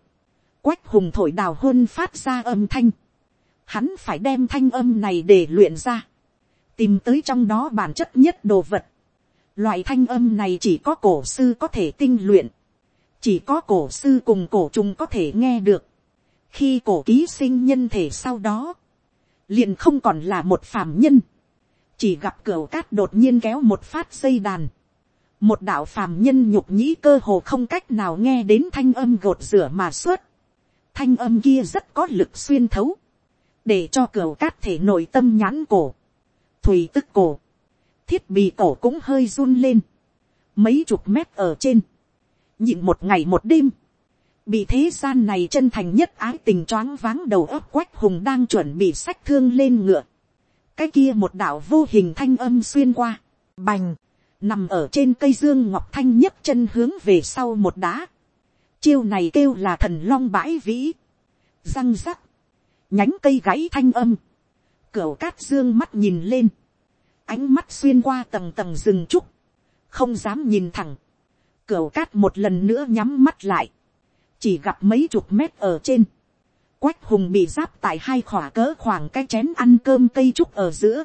Quách hùng thổi đào hôn phát ra âm thanh. Hắn phải đem thanh âm này để luyện ra. Tìm tới trong đó bản chất nhất đồ vật Loại thanh âm này chỉ có cổ sư có thể tinh luyện. Chỉ có cổ sư cùng cổ trùng có thể nghe được. Khi cổ ký sinh nhân thể sau đó. Liền không còn là một phàm nhân. Chỉ gặp cửa cát đột nhiên kéo một phát dây đàn. Một đạo phàm nhân nhục nhĩ cơ hồ không cách nào nghe đến thanh âm gột rửa mà suốt. Thanh âm kia rất có lực xuyên thấu. Để cho cửa cát thể nội tâm nhãn cổ. Thùy tức cổ. Thiết bị cổ cũng hơi run lên, mấy chục mét ở trên, nhịn một ngày một đêm, bị thế gian này chân thành nhất ái tình choáng váng đầu óc quách hùng đang chuẩn bị sách thương lên ngựa, cái kia một đạo vô hình thanh âm xuyên qua, bành, nằm ở trên cây dương ngọc thanh nhấc chân hướng về sau một đá, chiêu này kêu là thần long bãi vĩ, răng rắc, nhánh cây gãy thanh âm, cửa cát dương mắt nhìn lên, ánh mắt xuyên qua tầng tầng rừng trúc, không dám nhìn thẳng, cửa cát một lần nữa nhắm mắt lại, chỉ gặp mấy chục mét ở trên, quách hùng bị giáp tại hai khỏa cỡ khoảng cái chén ăn cơm cây trúc ở giữa,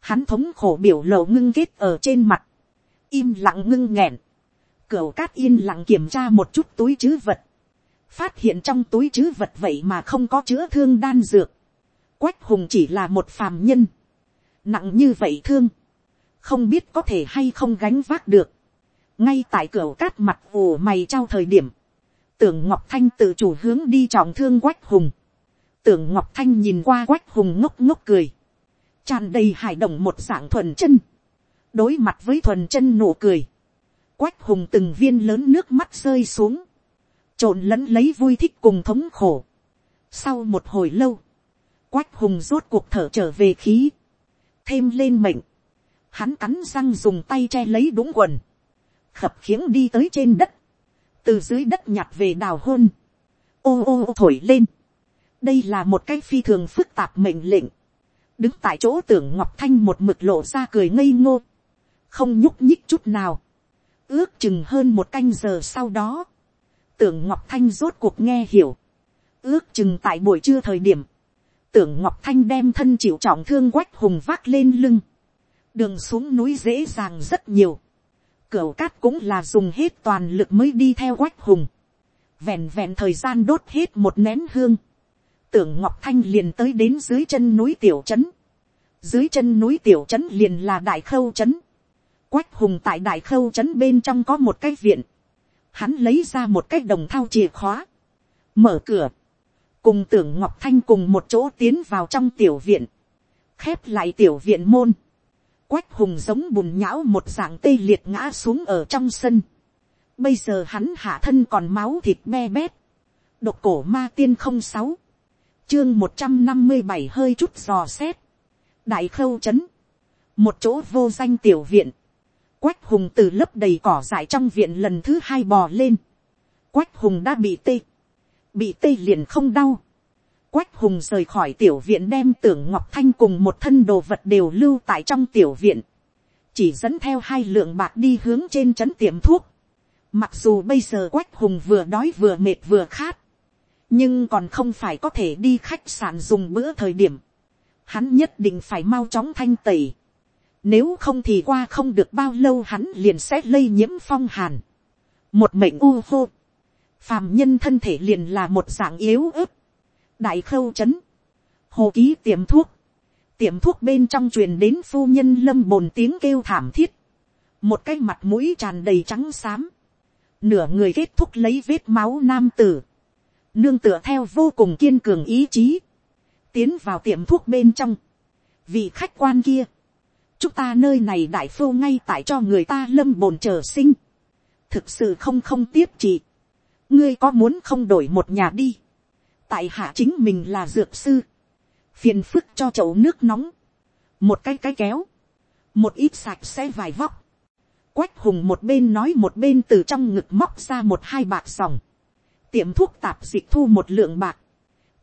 hắn thống khổ biểu lộ ngưng kết ở trên mặt, im lặng ngưng nghẹn, cửa cát yên lặng kiểm tra một chút túi chứ vật, phát hiện trong túi chứ vật vậy mà không có chữa thương đan dược, quách hùng chỉ là một phàm nhân, nặng như vậy thương, không biết có thể hay không gánh vác được, ngay tại cửa cát mặt ồ mày trao thời điểm, tưởng ngọc thanh tự chủ hướng đi trọng thương quách hùng, tưởng ngọc thanh nhìn qua quách hùng ngốc ngốc cười, tràn đầy hài đồng một dạng thuần chân, đối mặt với thuần chân nụ cười, quách hùng từng viên lớn nước mắt rơi xuống, trộn lẫn lấy vui thích cùng thống khổ. Sau một hồi lâu, quách hùng rốt cuộc thở trở về khí, thêm lên mệnh, hắn cắn răng dùng tay che lấy đúng quần, khập khiếng đi tới trên đất, từ dưới đất nhặt về đào hôn, ô ô ô thổi lên, đây là một cái phi thường phức tạp mệnh lệnh, đứng tại chỗ tưởng ngọc thanh một mực lộ ra cười ngây ngô, không nhúc nhích chút nào, ước chừng hơn một canh giờ sau đó, tưởng ngọc thanh rốt cuộc nghe hiểu, ước chừng tại buổi trưa thời điểm, tưởng ngọc thanh đem thân chịu trọng thương quách hùng vác lên lưng, đường xuống núi dễ dàng rất nhiều, cửu cát cũng là dùng hết toàn lực mới đi theo quách hùng, vẹn vẹn thời gian đốt hết một nén hương, tưởng ngọc thanh liền tới đến dưới chân núi tiểu trấn, dưới chân núi tiểu trấn liền là đại khâu trấn, quách hùng tại đại khâu trấn bên trong có một cái viện, hắn lấy ra một cái đồng thao chìa khóa, mở cửa, cùng tưởng ngọc thanh cùng một chỗ tiến vào trong tiểu viện, khép lại tiểu viện môn, quách hùng giống bùn nhão một dạng tê liệt ngã xuống ở trong sân. Bây giờ hắn hạ thân còn máu thịt me bét. Độc cổ ma tiên không sáu. Chương một trăm năm mươi bảy hơi chút dò xét. Đại khâu chấn. Một chỗ vô danh tiểu viện. Quách hùng từ lớp đầy cỏ dại trong viện lần thứ hai bò lên. Quách hùng đã bị tê bị tê liền không đau. Quách hùng rời khỏi tiểu viện đem tưởng ngọc thanh cùng một thân đồ vật đều lưu tại trong tiểu viện. Chỉ dẫn theo hai lượng bạc đi hướng trên trấn tiệm thuốc. Mặc dù bây giờ quách hùng vừa đói vừa mệt vừa khát. Nhưng còn không phải có thể đi khách sạn dùng bữa thời điểm. Hắn nhất định phải mau chóng thanh tẩy. Nếu không thì qua không được bao lâu hắn liền sẽ lây nhiễm phong hàn. Một mệnh u hô. Phàm nhân thân thể liền là một dạng yếu ớt, đại khâu chấn. Hồ ký tiệm thuốc, tiệm thuốc bên trong truyền đến phu nhân lâm bồn tiếng kêu thảm thiết, một cái mặt mũi tràn đầy trắng xám, nửa người kết thúc lấy vết máu nam tử, nương tựa theo vô cùng kiên cường ý chí, tiến vào tiệm thuốc bên trong, vị khách quan kia, chúng ta nơi này đại phu ngay tại cho người ta lâm bồn chờ sinh, thực sự không không tiếp chị, ngươi có muốn không đổi một nhà đi, tại hạ chính mình là dược sư, phiền phức cho chậu nước nóng, một cái cái kéo, một ít sạch sẽ vài vóc, quách hùng một bên nói một bên từ trong ngực móc ra một hai bạc sòng, tiệm thuốc tạp dịch thu một lượng bạc,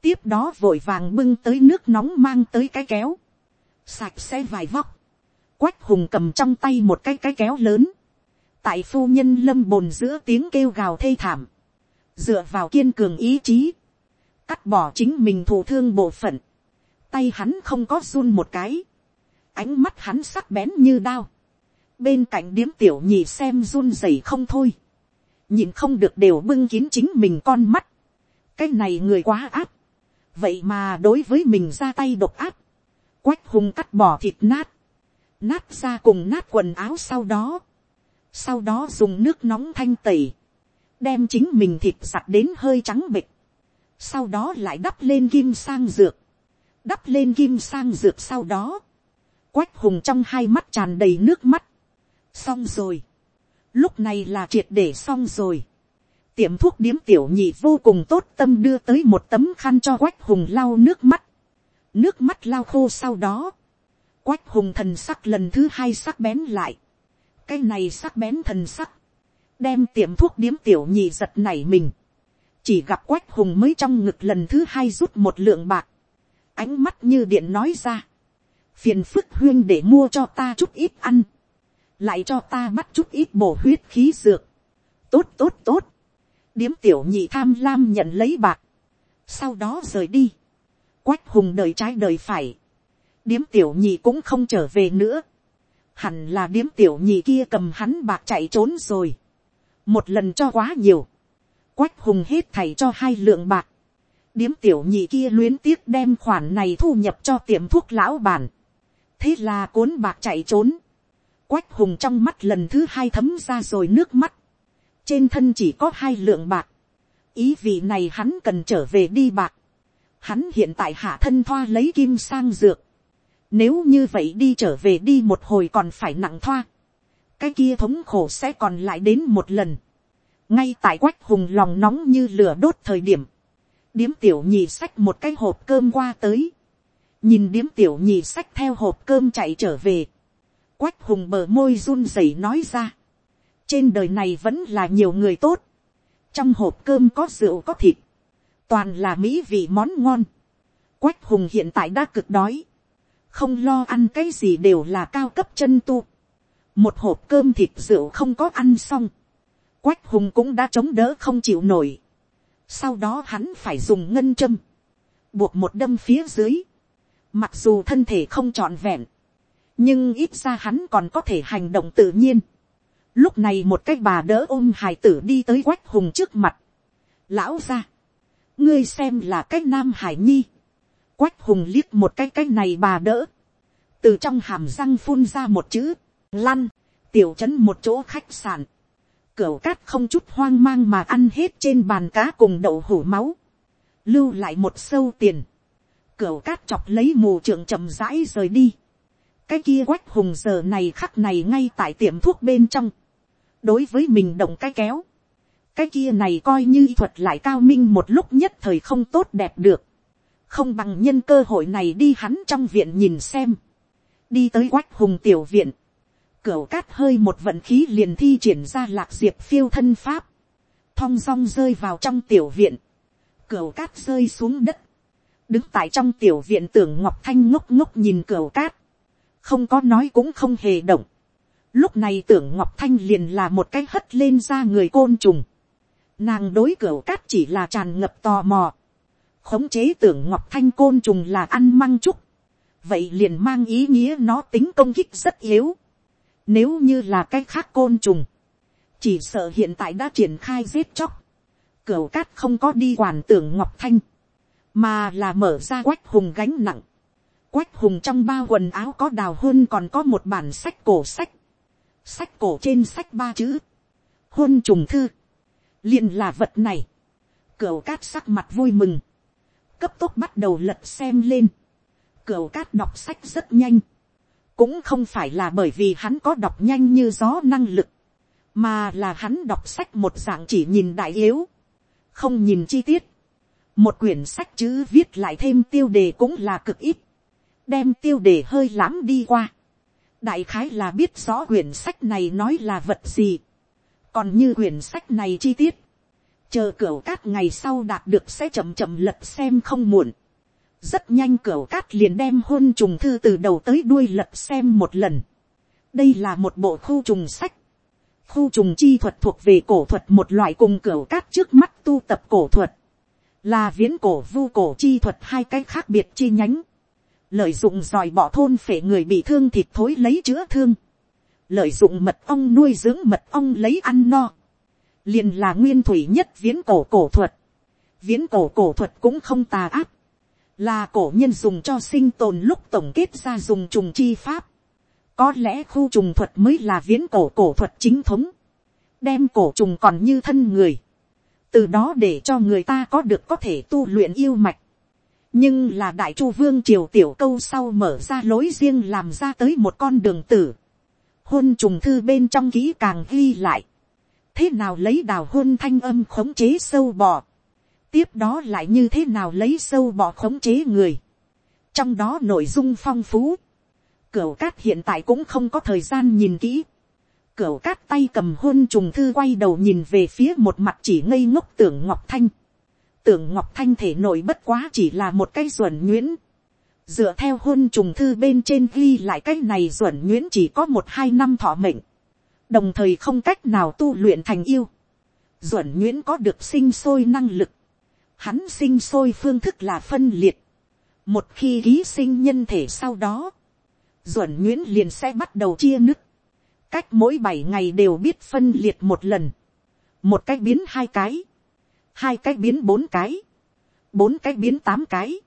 tiếp đó vội vàng bưng tới nước nóng mang tới cái kéo, sạch sẽ vài vóc, quách hùng cầm trong tay một cái cái kéo lớn, tại phu nhân lâm bồn giữa tiếng kêu gào thê thảm, dựa vào kiên cường ý chí, cắt bỏ chính mình thụ thương bộ phận, tay hắn không có run một cái, ánh mắt hắn sắc bén như đao, bên cạnh điếm tiểu nhị xem run rẩy không thôi, nhìn không được đều bưng kín chính mình con mắt, cái này người quá áp, vậy mà đối với mình ra tay độc áp, quách hùng cắt bỏ thịt nát, nát ra cùng nát quần áo sau đó, sau đó dùng nước nóng thanh tẩy, đem chính mình thịt sặt đến hơi trắng bịch, sau đó lại đắp lên kim sang dược, đắp lên kim sang dược sau đó, quách hùng trong hai mắt tràn đầy nước mắt, xong rồi, lúc này là triệt để xong rồi, tiệm thuốc điếm tiểu nhị vô cùng tốt tâm đưa tới một tấm khăn cho quách hùng lau nước mắt, nước mắt lau khô sau đó, quách hùng thần sắc lần thứ hai sắc bén lại, cái này sắc bén thần sắc, đem tiệm thuốc điếm tiểu nhị giật nảy mình, chỉ gặp quách hùng mới trong ngực lần thứ hai rút một lượng bạc, ánh mắt như điện nói ra, phiền phức huyên để mua cho ta chút ít ăn, lại cho ta bắt chút ít bổ huyết khí dược, tốt tốt tốt, điếm tiểu nhị tham lam nhận lấy bạc, sau đó rời đi, quách hùng đời trái đời phải, điếm tiểu nhị cũng không trở về nữa, hẳn là điếm tiểu nhị kia cầm hắn bạc chạy trốn rồi, một lần cho quá nhiều, quách hùng hết thầy cho hai lượng bạc, điếm tiểu nhị kia luyến tiếc đem khoản này thu nhập cho tiệm thuốc lão bản, thế là cuốn bạc chạy trốn, quách hùng trong mắt lần thứ hai thấm ra rồi nước mắt, trên thân chỉ có hai lượng bạc, ý vị này hắn cần trở về đi bạc, hắn hiện tại hạ thân thoa lấy kim sang dược, nếu như vậy đi trở về đi một hồi còn phải nặng thoa, cái kia thống khổ sẽ còn lại đến một lần, ngay tại quách hùng lòng nóng như lửa đốt thời điểm, điếm tiểu nhị xách một cái hộp cơm qua tới, nhìn điếm tiểu nhị xách theo hộp cơm chạy trở về, quách hùng bờ môi run rẩy nói ra, trên đời này vẫn là nhiều người tốt, trong hộp cơm có rượu có thịt, toàn là mỹ vị món ngon, quách hùng hiện tại đã cực đói, không lo ăn cái gì đều là cao cấp chân tu, một hộp cơm thịt rượu không có ăn xong, quách hùng cũng đã chống đỡ không chịu nổi. sau đó hắn phải dùng ngân châm, buộc một đâm phía dưới. mặc dù thân thể không trọn vẹn, nhưng ít ra hắn còn có thể hành động tự nhiên. lúc này một cái bà đỡ ôm hài tử đi tới quách hùng trước mặt. lão ra, ngươi xem là cái nam hải nhi quách hùng liếc một cái cái này bà đỡ. từ trong hàm răng phun ra một chữ, lăn, tiểu trấn một chỗ khách sạn Cửu cát không chút hoang mang mà ăn hết trên bàn cá cùng đậu hủ máu. Lưu lại một sâu tiền. Cửu cát chọc lấy mù trưởng chậm rãi rời đi. Cái kia quách hùng giờ này khắc này ngay tại tiệm thuốc bên trong. Đối với mình động cái kéo. Cái kia này coi như thuật lại cao minh một lúc nhất thời không tốt đẹp được. Không bằng nhân cơ hội này đi hắn trong viện nhìn xem. Đi tới quách hùng tiểu viện cửa cát hơi một vận khí liền thi triển ra lạc diệp phiêu thân pháp. Thong song rơi vào trong tiểu viện. cửa cát rơi xuống đất. Đứng tại trong tiểu viện tưởng Ngọc Thanh ngốc ngốc nhìn cửa cát. Không có nói cũng không hề động. Lúc này tưởng Ngọc Thanh liền là một cái hất lên ra người côn trùng. Nàng đối cửa cát chỉ là tràn ngập tò mò. Khống chế tưởng Ngọc Thanh côn trùng là ăn măng trúc. Vậy liền mang ý nghĩa nó tính công kích rất yếu nếu như là cái khác côn trùng. Chỉ sợ hiện tại đã triển khai giết chóc. cửa cát không có đi quản tưởng Ngọc Thanh. Mà là mở ra quách hùng gánh nặng. Quách hùng trong bao quần áo có đào hôn còn có một bản sách cổ sách. Sách cổ trên sách ba chữ. Hôn trùng thư. liền là vật này. cửa cát sắc mặt vui mừng. Cấp tốc bắt đầu lật xem lên. Cửu cát đọc sách rất nhanh. Cũng không phải là bởi vì hắn có đọc nhanh như gió năng lực. Mà là hắn đọc sách một dạng chỉ nhìn đại yếu. Không nhìn chi tiết. Một quyển sách chữ viết lại thêm tiêu đề cũng là cực ít. Đem tiêu đề hơi lãm đi qua. Đại khái là biết rõ quyển sách này nói là vật gì. Còn như quyển sách này chi tiết chờ cửa cát ngày sau đạt được sẽ chậm chậm lật xem không muộn. rất nhanh cửa cát liền đem hôn trùng thư từ đầu tới đuôi lật xem một lần. đây là một bộ khu trùng sách. khu trùng chi thuật thuộc về cổ thuật một loại cùng cửa cát trước mắt tu tập cổ thuật. là viễn cổ vu cổ chi thuật hai cái khác biệt chi nhánh. lợi dụng dòi bỏ thôn phể người bị thương thịt thối lấy chữa thương. lợi dụng mật ong nuôi dưỡng mật ong lấy ăn no liền là nguyên thủy nhất viễn cổ cổ thuật. viễn cổ cổ thuật cũng không tà áp, là cổ nhân dùng cho sinh tồn lúc tổng kết ra dùng trùng chi pháp. có lẽ khu trùng thuật mới là viễn cổ cổ thuật chính thống, đem cổ trùng còn như thân người, từ đó để cho người ta có được có thể tu luyện yêu mạch. nhưng là đại chu vương triều tiểu câu sau mở ra lối riêng làm ra tới một con đường tử. hôn trùng thư bên trong kỹ càng ghi lại thế nào lấy đào hôn thanh âm khống chế sâu bò, tiếp đó lại như thế nào lấy sâu bò khống chế người, trong đó nội dung phong phú, cửu cát hiện tại cũng không có thời gian nhìn kỹ, cửu cát tay cầm hôn trùng thư quay đầu nhìn về phía một mặt chỉ ngây ngốc tưởng ngọc thanh, tưởng ngọc thanh thể nội bất quá chỉ là một cái ruẩn nhuyễn, dựa theo hôn trùng thư bên trên ghi lại cái này ruẩn nhuyễn chỉ có một hai năm thọ mệnh, đồng thời không cách nào tu luyện thành yêu. duẩn nhuyễn có được sinh sôi năng lực, hắn sinh sôi phương thức là phân liệt. một khi ký sinh nhân thể sau đó, duẩn nhuyễn liền sẽ bắt đầu chia nứt, cách mỗi bảy ngày đều biết phân liệt một lần, một cách biến hai cái, hai cách biến bốn cái, bốn cách biến tám cái,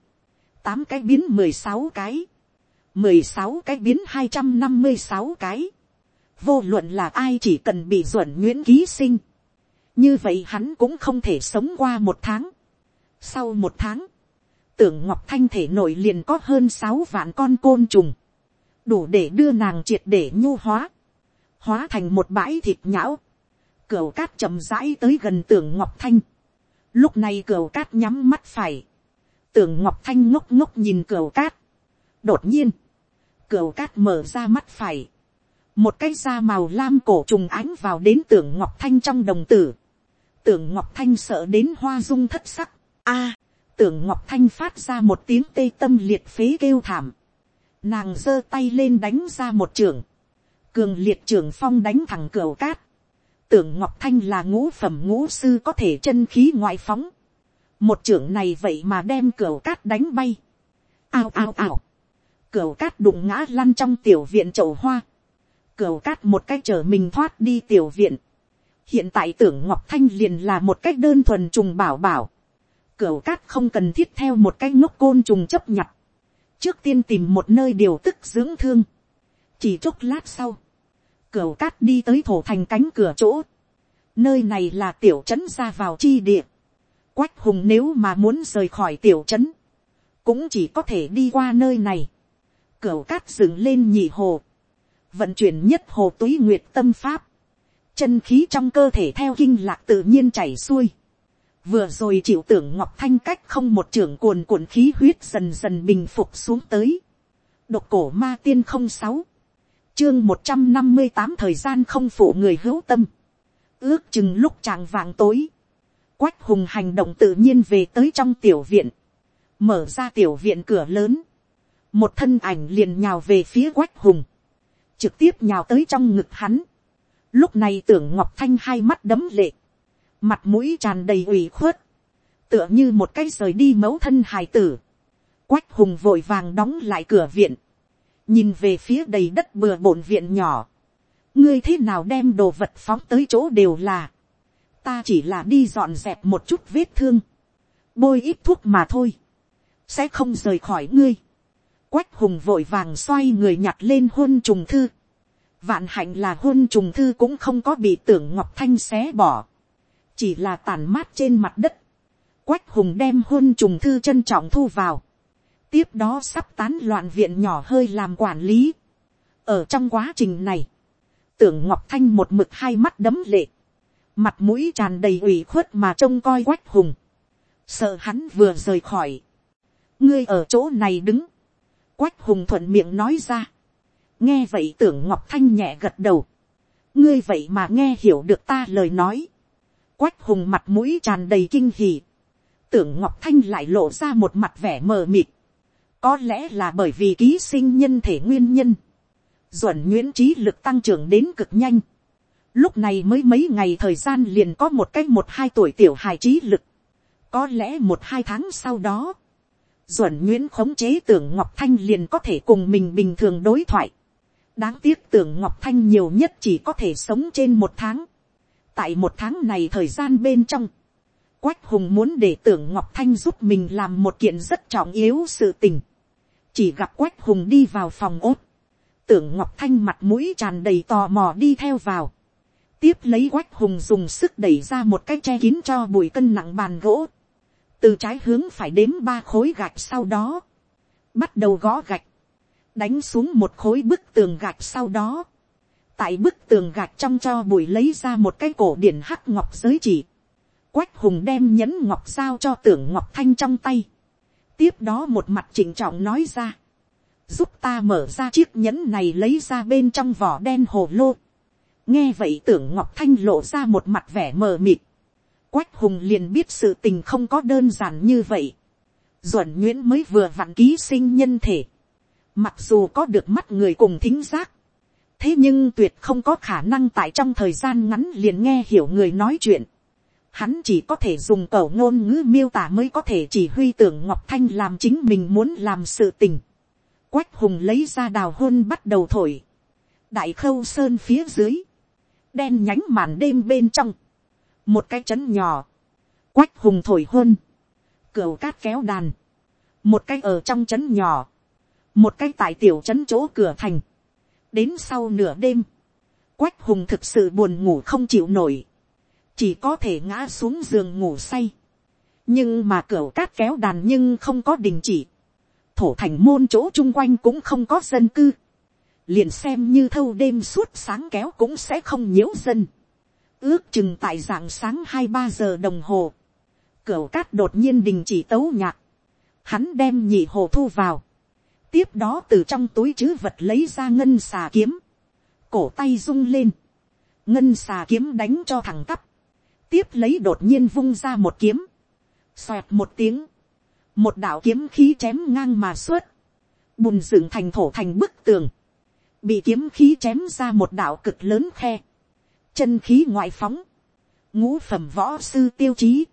tám cái biến mười sáu cái, mười sáu cái biến hai trăm năm mươi sáu cái, vô luận là ai chỉ cần bị duẩn nguyễn ký sinh, như vậy hắn cũng không thể sống qua một tháng. sau một tháng, tưởng ngọc thanh thể nội liền có hơn sáu vạn con côn trùng, đủ để đưa nàng triệt để nhu hóa, hóa thành một bãi thịt nhão, cửa cát chậm rãi tới gần tưởng ngọc thanh, lúc này cửa cát nhắm mắt phải, tưởng ngọc thanh ngốc ngốc nhìn cửa cát, đột nhiên, cửa cát mở ra mắt phải, một cái da màu lam cổ trùng ánh vào đến tưởng ngọc thanh trong đồng tử, tưởng ngọc thanh sợ đến hoa dung thất sắc, a, tưởng ngọc thanh phát ra một tiếng tê tâm liệt phế kêu thảm, nàng giơ tay lên đánh ra một trường, cường liệt trường phong đánh thẳng cửa cát, tưởng ngọc thanh là ngũ phẩm ngũ sư có thể chân khí ngoại phóng, một trưởng này vậy mà đem cửa cát đánh bay, ao ao ao, cửa cát đụng ngã lăn trong tiểu viện chậu hoa, cửu cát một cách chở mình thoát đi tiểu viện. hiện tại tưởng ngọc thanh liền là một cách đơn thuần trùng bảo bảo. cửu cát không cần thiết theo một cái ngốc côn trùng chấp nhặt. trước tiên tìm một nơi điều tức dưỡng thương. chỉ chốc lát sau, cửu cát đi tới thổ thành cánh cửa chỗ. nơi này là tiểu trấn ra vào chi địa. quách hùng nếu mà muốn rời khỏi tiểu trấn, cũng chỉ có thể đi qua nơi này. cửu cát dừng lên nhị hồ vận chuyển nhất hồ túy nguyệt tâm pháp, chân khí trong cơ thể theo kinh lạc tự nhiên chảy xuôi, vừa rồi chịu tưởng ngọc thanh cách không một trưởng cuồn cuộn khí huyết dần dần bình phục xuống tới, độc cổ ma tiên không sáu, chương một trăm năm mươi tám thời gian không phụ người hữu tâm, ước chừng lúc tràng vàng tối, quách hùng hành động tự nhiên về tới trong tiểu viện, mở ra tiểu viện cửa lớn, một thân ảnh liền nhào về phía quách hùng, trực tiếp nhào tới trong ngực hắn. Lúc này tưởng ngọc thanh hai mắt đấm lệ, mặt mũi tràn đầy ủy khuất, tựa như một cái rời đi mẫu thân hài tử. Quách hùng vội vàng đóng lại cửa viện, nhìn về phía đầy đất bừa bộn viện nhỏ. ngươi thế nào đem đồ vật phóng tới chỗ đều là, ta chỉ là đi dọn dẹp một chút vết thương, bôi ít thuốc mà thôi, sẽ không rời khỏi ngươi. Quách hùng vội vàng xoay người nhặt lên hôn trùng thư. Vạn hạnh là hôn trùng thư cũng không có bị tưởng ngọc thanh xé bỏ, chỉ là tàn mát trên mặt đất. Quách hùng đem hôn trùng thư trân trọng thu vào. Tiếp đó sắp tán loạn viện nhỏ hơi làm quản lý. Ở trong quá trình này, tưởng ngọc thanh một mực hai mắt đấm lệ mặt mũi tràn đầy ủy khuất mà trông coi quách hùng, sợ hắn vừa rời khỏi, ngươi ở chỗ này đứng, quách hùng thuận miệng nói ra, nghe vậy tưởng ngọc thanh nhẹ gật đầu, ngươi vậy mà nghe hiểu được ta lời nói, quách hùng mặt mũi tràn đầy kinh hì, tưởng ngọc thanh lại lộ ra một mặt vẻ mờ mịt, có lẽ là bởi vì ký sinh nhân thể nguyên nhân, duẩn nguyễn trí lực tăng trưởng đến cực nhanh, lúc này mới mấy ngày thời gian liền có một cái một hai tuổi tiểu hài trí lực, có lẽ một hai tháng sau đó, duẩn nguyễn khống chế tưởng ngọc thanh liền có thể cùng mình bình thường đối thoại, đáng tiếc tưởng ngọc thanh nhiều nhất chỉ có thể sống trên một tháng, tại một tháng này thời gian bên trong, quách hùng muốn để tưởng ngọc thanh giúp mình làm một kiện rất trọng yếu sự tình, chỉ gặp quách hùng đi vào phòng ốt, tưởng ngọc thanh mặt mũi tràn đầy tò mò đi theo vào, tiếp lấy quách hùng dùng sức đẩy ra một cái che kín cho bụi cân nặng bàn gỗ, từ trái hướng phải đếm ba khối gạch sau đó, bắt đầu gõ gạch, đánh xuống một khối bức tường gạch sau đó, tại bức tường gạch trong cho bụi lấy ra một cái cổ điển hắc ngọc giới chỉ, quách hùng đem nhẫn ngọc sao cho tưởng ngọc thanh trong tay, tiếp đó một mặt chỉnh trọng nói ra, giúp ta mở ra chiếc nhẫn này lấy ra bên trong vỏ đen hồ lô, nghe vậy tưởng ngọc thanh lộ ra một mặt vẻ mờ mịt quách hùng liền biết sự tình không có đơn giản như vậy. duẩn nguyễn mới vừa vặn ký sinh nhân thể. mặc dù có được mắt người cùng thính giác. thế nhưng tuyệt không có khả năng tại trong thời gian ngắn liền nghe hiểu người nói chuyện. Hắn chỉ có thể dùng cầu ngôn ngữ miêu tả mới có thể chỉ huy tưởng Ngọc Thanh làm chính mình muốn làm sự tình. Quách hùng lấy ra đào hôn bắt đầu thổi. Đại khâu sơn phía dưới đen nhánh màn đêm bên trong, một cái trấn nhỏ, quách hùng thổi hôn, cửa cát kéo đàn, một cái ở trong trấn nhỏ, một cái tại tiểu trấn chỗ cửa thành, đến sau nửa đêm, quách hùng thực sự buồn ngủ không chịu nổi, chỉ có thể ngã xuống giường ngủ say, nhưng mà cửa cát kéo đàn nhưng không có đình chỉ, thổ thành môn chỗ chung quanh cũng không có dân cư, liền xem như thâu đêm suốt sáng kéo cũng sẽ không nhiễu dân ước chừng tại dạng sáng hai ba giờ đồng hồ, cửa cát đột nhiên đình chỉ tấu nhạc, hắn đem nhị hồ thu vào, tiếp đó từ trong túi chứ vật lấy ra ngân xà kiếm, cổ tay rung lên, ngân xà kiếm đánh cho thẳng tắp, tiếp lấy đột nhiên vung ra một kiếm, xoẹt một tiếng, một đạo kiếm khí chém ngang mà suốt, bùn dựng thành thổ thành bức tường, bị kiếm khí chém ra một đạo cực lớn khe, chân khí ngoại phóng, ngũ phẩm võ sư tiêu chí.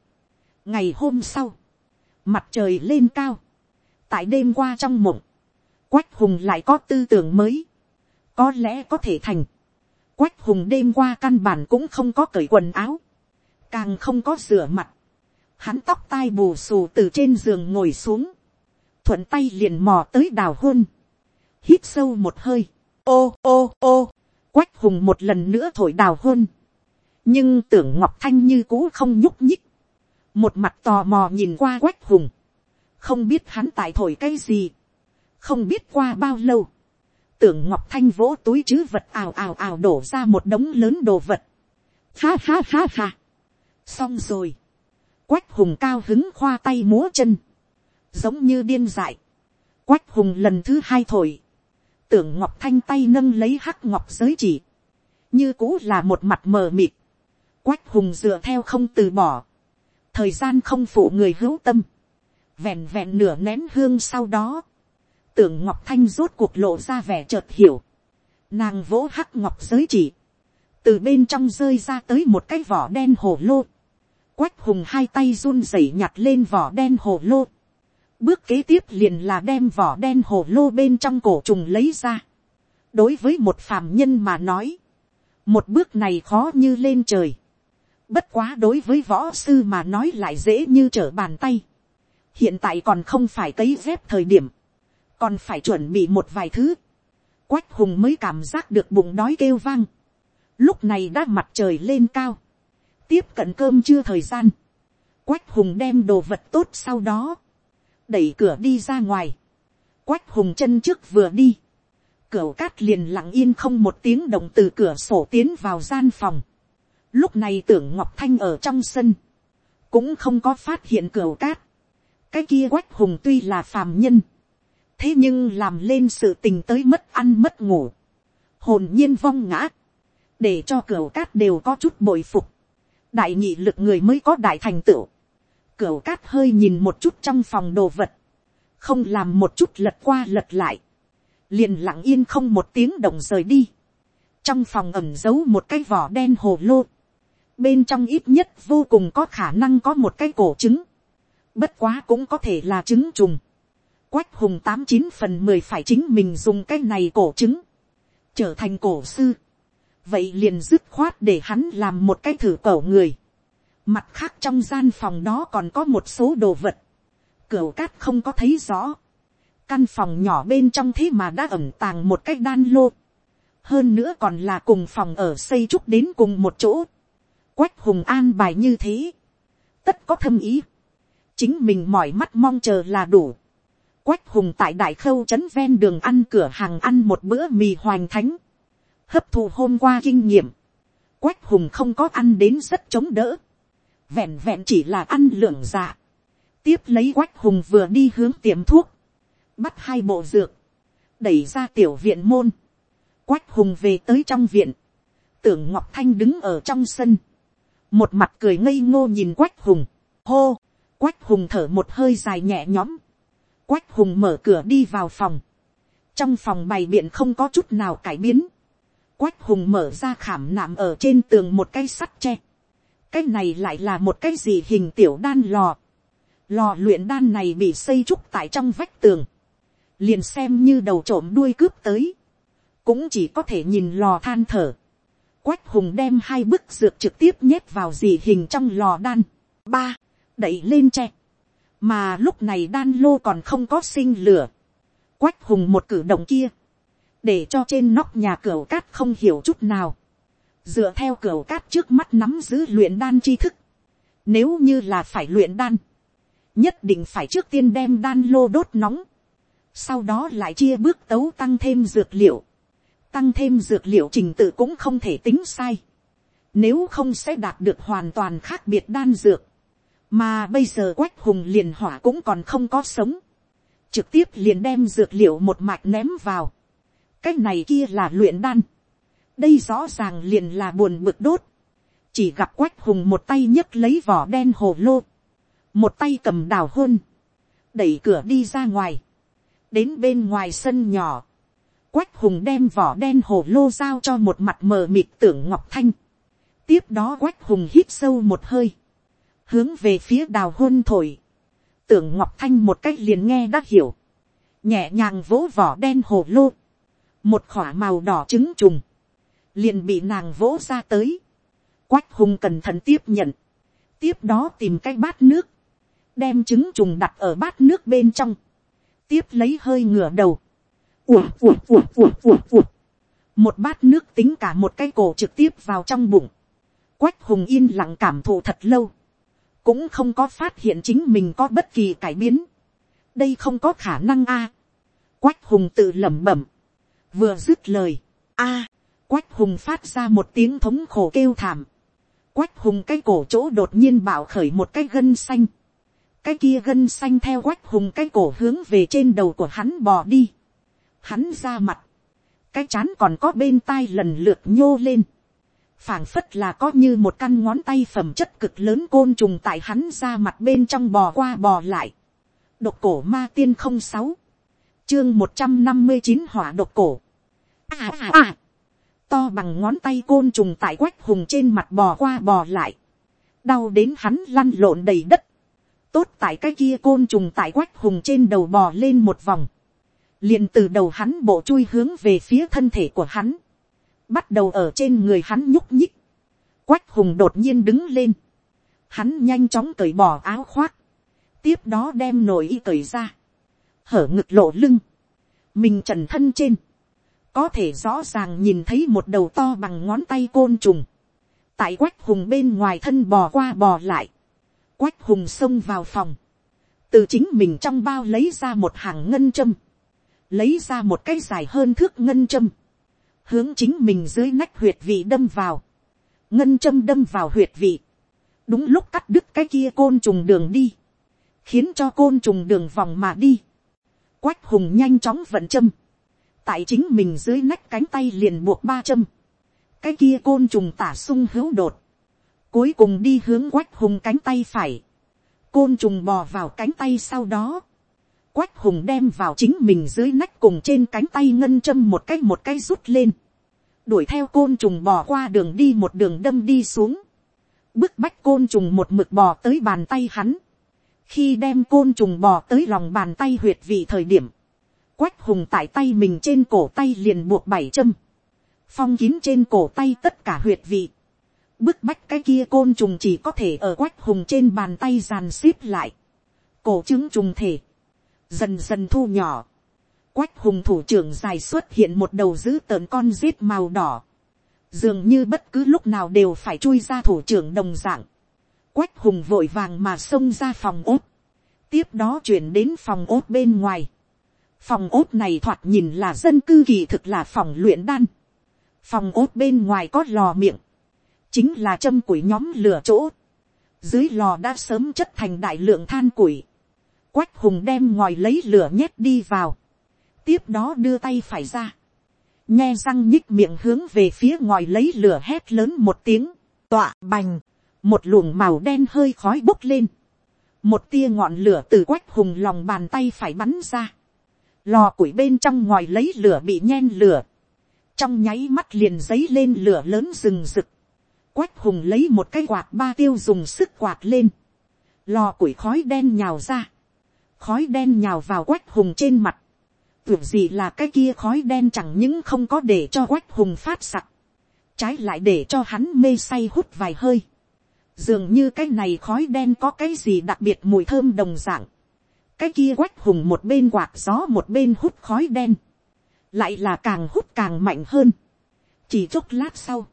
ngày hôm sau, mặt trời lên cao, tại đêm qua trong mộng, quách hùng lại có tư tưởng mới, có lẽ có thể thành, quách hùng đêm qua căn bản cũng không có cởi quần áo, càng không có rửa mặt, hắn tóc tai bù xù từ trên giường ngồi xuống, thuận tay liền mò tới đào hôn, hít sâu một hơi, ô ô ô, quách hùng một lần nữa thổi đào hôn, nhưng tưởng ngọc thanh như cũ không nhúc nhích, một mặt tò mò nhìn qua quách hùng, không biết hắn tại thổi cái gì, không biết qua bao lâu, tưởng ngọc thanh vỗ túi chứ vật ào ào ào đổ ra một đống lớn đồ vật, ha ha ha ha, xong rồi, quách hùng cao hứng khoa tay múa chân, giống như điên dại, quách hùng lần thứ hai thổi, tưởng ngọc thanh tay nâng lấy hắc ngọc giới chỉ, như cũ là một mặt mờ mịt, quách hùng dựa theo không từ bỏ, thời gian không phụ người hữu tâm, vẹn vẹn nửa nén hương sau đó, tưởng ngọc thanh rốt cuộc lộ ra vẻ chợt hiểu, nàng vỗ hắc ngọc giới chỉ, từ bên trong rơi ra tới một cái vỏ đen hồ lô, quách hùng hai tay run rẩy nhặt lên vỏ đen hồ lô, Bước kế tiếp liền là đem vỏ đen hồ lô bên trong cổ trùng lấy ra. Đối với một phàm nhân mà nói. Một bước này khó như lên trời. Bất quá đối với võ sư mà nói lại dễ như trở bàn tay. Hiện tại còn không phải cấy dép thời điểm. Còn phải chuẩn bị một vài thứ. Quách hùng mới cảm giác được bụng đói kêu vang. Lúc này đã mặt trời lên cao. Tiếp cận cơm chưa thời gian. Quách hùng đem đồ vật tốt sau đó. Đẩy cửa đi ra ngoài. Quách hùng chân trước vừa đi. Cửa cát liền lặng yên không một tiếng động từ cửa sổ tiến vào gian phòng Lúc này tưởng Ngọc Thanh ở trong sân. Cũng không có phát hiện cửa cát. Cái kia quách hùng tuy là phàm nhân. Thế nhưng làm lên sự tình tới mất ăn mất ngủ. Hồn nhiên vong ngã. Để cho cửa cát đều có chút bội phục. Đại nhị lực người mới có đại thành tựu. Cửu cát hơi nhìn một chút trong phòng đồ vật. Không làm một chút lật qua lật lại. Liền lặng yên không một tiếng động rời đi. Trong phòng ẩm giấu một cái vỏ đen hồ lô. Bên trong ít nhất vô cùng có khả năng có một cái cổ trứng, bất quá cũng có thể là trứng trùng, quách hùng tám chín phần mười phải chính mình dùng cái này cổ trứng, trở thành cổ sư, vậy liền dứt khoát để hắn làm một cái thử cổ người, mặt khác trong gian phòng đó còn có một số đồ vật, Cửu cát không có thấy rõ, căn phòng nhỏ bên trong thế mà đã ẩm tàng một cách đan lô, hơn nữa còn là cùng phòng ở xây trúc đến cùng một chỗ, Quách hùng an bài như thế. Tất có thâm ý. Chính mình mỏi mắt mong chờ là đủ. Quách hùng tại đại khâu trấn ven đường ăn cửa hàng ăn một bữa mì hoành thánh. Hấp thụ hôm qua kinh nghiệm. Quách hùng không có ăn đến rất chống đỡ. Vẹn vẹn chỉ là ăn lượng dạ. Tiếp lấy quách hùng vừa đi hướng tiệm thuốc. Bắt hai bộ dược. Đẩy ra tiểu viện môn. Quách hùng về tới trong viện. Tưởng Ngọc Thanh đứng ở trong sân một mặt cười ngây ngô nhìn quách hùng, hô, quách hùng thở một hơi dài nhẹ nhõm, quách hùng mở cửa đi vào phòng, trong phòng bày biện không có chút nào cải biến, quách hùng mở ra khảm nạm ở trên tường một cái sắt tre, cái này lại là một cái gì hình tiểu đan lò, lò luyện đan này bị xây trúc tại trong vách tường, liền xem như đầu trộm đuôi cướp tới, cũng chỉ có thể nhìn lò than thở, Quách hùng đem hai bức dược trực tiếp nhét vào dì hình trong lò đan. Ba, đẩy lên tre. Mà lúc này đan lô còn không có sinh lửa. Quách hùng một cử động kia. Để cho trên nóc nhà cửa cát không hiểu chút nào. Dựa theo cửa cát trước mắt nắm giữ luyện đan tri thức. Nếu như là phải luyện đan. Nhất định phải trước tiên đem đan lô đốt nóng. Sau đó lại chia bước tấu tăng thêm dược liệu tăng thêm dược liệu trình tự cũng không thể tính sai. Nếu không sẽ đạt được hoàn toàn khác biệt đan dược. Mà bây giờ quách hùng liền hỏa cũng còn không có sống. Trực tiếp liền đem dược liệu một mạch ném vào. Cái này kia là luyện đan. Đây rõ ràng liền là buồn bực đốt. Chỉ gặp quách hùng một tay nhấc lấy vỏ đen hồ lô. Một tay cầm đào hôn. Đẩy cửa đi ra ngoài. Đến bên ngoài sân nhỏ Quách hùng đem vỏ đen hồ lô giao cho một mặt mờ mịt tưởng ngọc thanh. tiếp đó quách hùng hít sâu một hơi. hướng về phía đào hôn thổi. tưởng ngọc thanh một cách liền nghe đã hiểu. nhẹ nhàng vỗ vỏ đen hồ lô. một khỏa màu đỏ trứng trùng liền bị nàng vỗ ra tới. quách hùng cẩn thận tiếp nhận. tiếp đó tìm cái bát nước. đem trứng trùng đặt ở bát nước bên trong. tiếp lấy hơi ngửa đầu ủa ủa ủa ủa ủa ủa. Một bát nước tính cả một cái cổ trực tiếp vào trong bụng. Quách hùng yên lặng cảm thụ thật lâu. Cũng không có phát hiện chính mình có bất kỳ cải biến. Đây không có khả năng a. Quách hùng tự lẩm bẩm. Vừa dứt lời. a. Quách hùng phát ra một tiếng thống khổ kêu thảm. Quách hùng cái cổ chỗ đột nhiên bảo khởi một cái gân xanh. Cái kia gân xanh theo quách hùng cái cổ hướng về trên đầu của hắn bò đi hắn ra mặt, cái chán còn có bên tai lần lượt nhô lên, phảng phất là có như một căn ngón tay phẩm chất cực lớn côn trùng tại hắn ra mặt bên trong bò qua bò lại. độc cổ ma tiên không sáu, chương một trăm năm mươi chín hỏa độc cổ. À à à, to bằng ngón tay côn trùng tại quách hùng trên mặt bò qua bò lại, đau đến hắn lăn lộn đầy đất, tốt tại cái kia côn trùng tại quách hùng trên đầu bò lên một vòng, liền từ đầu hắn bộ chui hướng về phía thân thể của hắn, bắt đầu ở trên người hắn nhúc nhích, quách hùng đột nhiên đứng lên, hắn nhanh chóng cởi bỏ áo khoác, tiếp đó đem nồi y cởi ra, hở ngực lộ lưng, mình trần thân trên, có thể rõ ràng nhìn thấy một đầu to bằng ngón tay côn trùng, tại quách hùng bên ngoài thân bò qua bò lại, quách hùng xông vào phòng, từ chính mình trong bao lấy ra một hàng ngân châm, lấy ra một cái dài hơn thước ngân châm, hướng chính mình dưới nách huyệt vị đâm vào, ngân châm đâm vào huyệt vị, đúng lúc cắt đứt cái kia côn trùng đường đi, khiến cho côn trùng đường vòng mà đi, quách hùng nhanh chóng vận châm, tại chính mình dưới nách cánh tay liền buộc ba châm, cái kia côn trùng tả sung hữu đột, cuối cùng đi hướng quách hùng cánh tay phải, côn trùng bò vào cánh tay sau đó, quách hùng đem vào chính mình dưới nách cùng trên cánh tay ngân châm một cái một cái rút lên, đuổi theo côn trùng bò qua đường đi một đường đâm đi xuống, bức bách côn trùng một mực bò tới bàn tay hắn, khi đem côn trùng bò tới lòng bàn tay huyệt vị thời điểm, quách hùng tại tay mình trên cổ tay liền buộc bảy châm, phong kín trên cổ tay tất cả huyệt vị, bức bách cái kia côn trùng chỉ có thể ở quách hùng trên bàn tay dàn xếp lại, cổ trứng trùng thể, dần dần thu nhỏ, quách hùng thủ trưởng dài xuất hiện một đầu giữ tợn con rết màu đỏ, dường như bất cứ lúc nào đều phải chui ra thủ trưởng đồng dạng, quách hùng vội vàng mà xông ra phòng ốt, tiếp đó chuyển đến phòng ốt bên ngoài, phòng ốt này thoạt nhìn là dân cư kỳ thực là phòng luyện đan, phòng ốt bên ngoài có lò miệng, chính là châm củi nhóm lửa chỗ, dưới lò đã sớm chất thành đại lượng than củi, quách hùng đem ngòi lấy lửa nhét đi vào, tiếp đó đưa tay phải ra, nhe răng nhích miệng hướng về phía ngòi lấy lửa hét lớn một tiếng, tọa bành, một luồng màu đen hơi khói bốc lên, một tia ngọn lửa từ quách hùng lòng bàn tay phải bắn ra, lò củi bên trong ngoài lấy lửa bị nhen lửa, trong nháy mắt liền giấy lên lửa lớn rừng rực, quách hùng lấy một cái quạt ba tiêu dùng sức quạt lên, lò củi khói đen nhào ra, khói đen nhào vào quách hùng trên mặt, tưởng gì là cái kia khói đen chẳng những không có để cho quách hùng phát sặc, trái lại để cho hắn mê say hút vài hơi, dường như cái này khói đen có cái gì đặc biệt mùi thơm đồng dạng, cái kia quách hùng một bên quạt gió một bên hút khói đen, lại là càng hút càng mạnh hơn, chỉ chốc lát sau,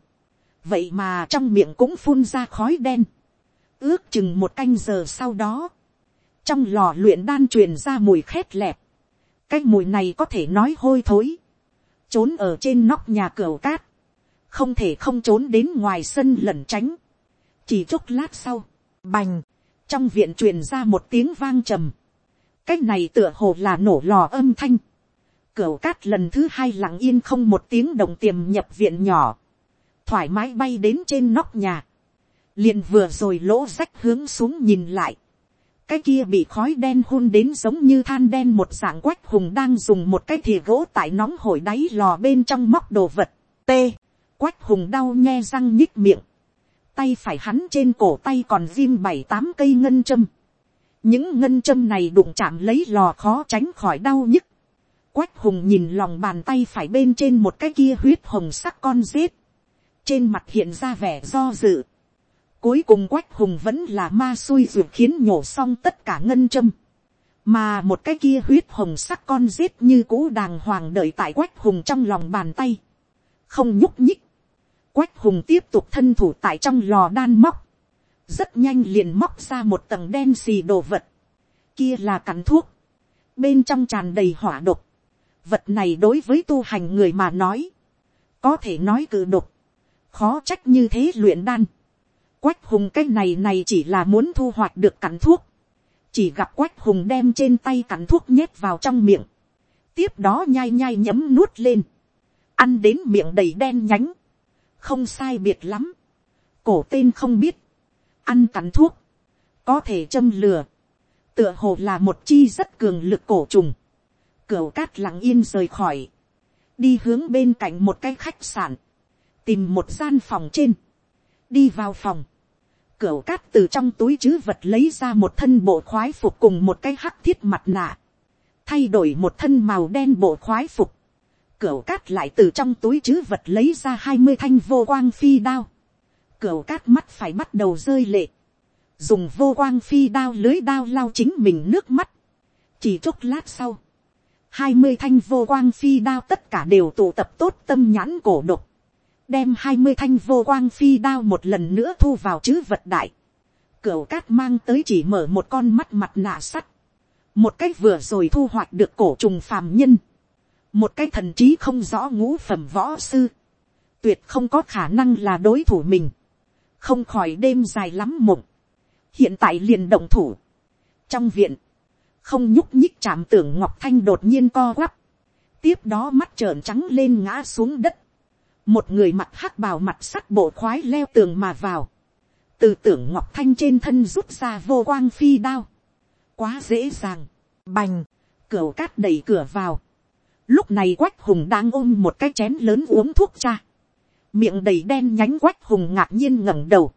vậy mà trong miệng cũng phun ra khói đen, ước chừng một canh giờ sau đó, trong lò luyện đan truyền ra mùi khét lẹp, cái mùi này có thể nói hôi thối, trốn ở trên nóc nhà cửa cát, không thể không trốn đến ngoài sân lẩn tránh, chỉ chốc lát sau, bành, trong viện truyền ra một tiếng vang trầm, cái này tựa hồ là nổ lò âm thanh, Cửu cát lần thứ hai lặng yên không một tiếng đồng tiềm nhập viện nhỏ, thoải mái bay đến trên nóc nhà, liền vừa rồi lỗ rách hướng xuống nhìn lại, cái kia bị khói đen hôn đến giống như than đen một dạng quách hùng đang dùng một cái thìa gỗ tại nóng hổi đáy lò bên trong móc đồ vật. T. Quách hùng đau nhe răng nhích miệng. Tay phải hắn trên cổ tay còn viêm bảy tám cây ngân châm. Những ngân châm này đụng chạm lấy lò khó tránh khỏi đau nhức. Quách hùng nhìn lòng bàn tay phải bên trên một cái kia huyết hồng sắc con rết. Trên mặt hiện ra vẻ do dự Cuối cùng quách hùng vẫn là ma xui ruột khiến nhổ xong tất cả ngân châm. Mà một cái kia huyết hồng sắc con rết như cũ đàng hoàng đợi tại quách hùng trong lòng bàn tay. Không nhúc nhích. Quách hùng tiếp tục thân thủ tại trong lò đan móc. Rất nhanh liền móc ra một tầng đen xì đồ vật. Kia là cắn thuốc. Bên trong tràn đầy hỏa độc. Vật này đối với tu hành người mà nói. Có thể nói cự độc. Khó trách như thế luyện đan quách hùng cái này này chỉ là muốn thu hoạch được cắn thuốc. chỉ gặp quách hùng đem trên tay cắn thuốc nhét vào trong miệng. tiếp đó nhai nhai nhấm nuốt lên. ăn đến miệng đầy đen nhánh. không sai biệt lắm. cổ tên không biết ăn cắn thuốc. có thể châm lửa. tựa hồ là một chi rất cường lực cổ trùng. cửa cát lặng yên rời khỏi. đi hướng bên cạnh một cái khách sạn. tìm một gian phòng trên. đi vào phòng cửa cát từ trong túi chứ vật lấy ra một thân bộ khoái phục cùng một cái hắc thiết mặt nạ. Thay đổi một thân màu đen bộ khoái phục. cửa cát lại từ trong túi chứ vật lấy ra hai mươi thanh vô quang phi đao. Cửu cát mắt phải bắt đầu rơi lệ. Dùng vô quang phi đao lưới đao lao chính mình nước mắt. Chỉ chốc lát sau. hai mươi thanh vô quang phi đao tất cả đều tụ tập tốt tâm nhãn cổ độc. Đem hai mươi thanh vô quang phi đao một lần nữa thu vào chữ vật đại. Cửu cát mang tới chỉ mở một con mắt mặt nạ sắt. Một cách vừa rồi thu hoạch được cổ trùng phàm nhân. Một cái thần trí không rõ ngũ phẩm võ sư. Tuyệt không có khả năng là đối thủ mình không khỏi đêm dài lắm mộng, hiện tại liền động thủ, trong viện, không nhúc nhích chạm tưởng ngọc thanh đột nhiên co quắp, tiếp đó mắt trợn trắng lên ngã xuống đất, một người mặt hắc bào mặt sắt bộ khoái leo tường mà vào, từ tưởng ngọc thanh trên thân rút ra vô quang phi đao, quá dễ dàng, bành, cửa cát đẩy cửa vào, lúc này quách hùng đang ôm một cái chén lớn uống thuốc cha, miệng đầy đen nhánh quách hùng ngạc nhiên ngẩng đầu,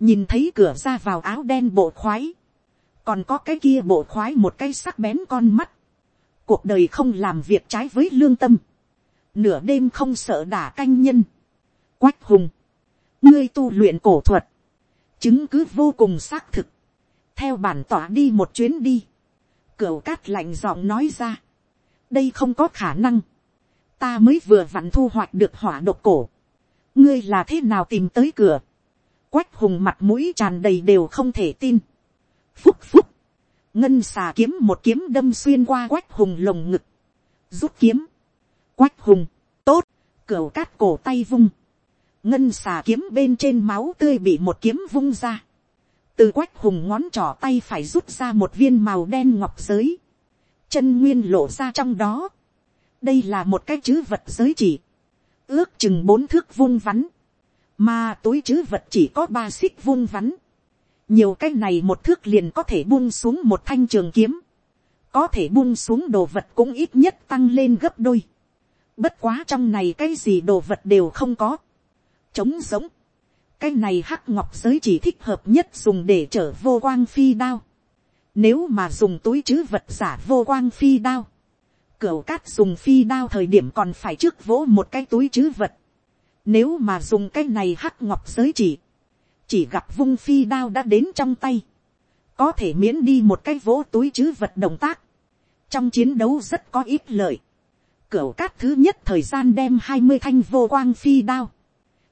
nhìn thấy cửa ra vào áo đen bộ khoái, còn có cái kia bộ khoái một cái sắc bén con mắt, cuộc đời không làm việc trái với lương tâm, nửa đêm không sợ đả canh nhân, quách hùng, ngươi tu luyện cổ thuật, chứng cứ vô cùng xác thực, theo bản tỏa đi một chuyến đi, cửa cát lạnh giọng nói ra, đây không có khả năng, ta mới vừa vặn thu hoạch được hỏa độc cổ, ngươi là thế nào tìm tới cửa, quách hùng mặt mũi tràn đầy đều không thể tin, phúc phúc, ngân xà kiếm một kiếm đâm xuyên qua quách hùng lồng ngực, rút kiếm, quách hùng, tốt, cửa cát cổ tay vung, ngân xà kiếm bên trên máu tươi bị một kiếm vung ra, từ quách hùng ngón trỏ tay phải rút ra một viên màu đen ngọc giới, chân nguyên lộ ra trong đó, đây là một cái chữ vật giới chỉ, ước chừng bốn thước vuông vắn, mà túi chứ vật chỉ có ba xích vuông vắn, nhiều cái này một thước liền có thể buông xuống một thanh trường kiếm, có thể buông xuống đồ vật cũng ít nhất tăng lên gấp đôi, bất quá trong này cái gì đồ vật đều không có, trống giống, cái này hắc ngọc giới chỉ thích hợp nhất dùng để chở vô quang phi đao, nếu mà dùng túi chứ vật giả vô quang phi đao, Cửu cát dùng phi đao thời điểm còn phải trước vỗ một cái túi chứ vật. Nếu mà dùng cái này hắc ngọc giới chỉ. Chỉ gặp vung phi đao đã đến trong tay. Có thể miễn đi một cái vỗ túi chứ vật động tác. Trong chiến đấu rất có ít lợi. Cửu cát thứ nhất thời gian đem hai mươi thanh vô quang phi đao.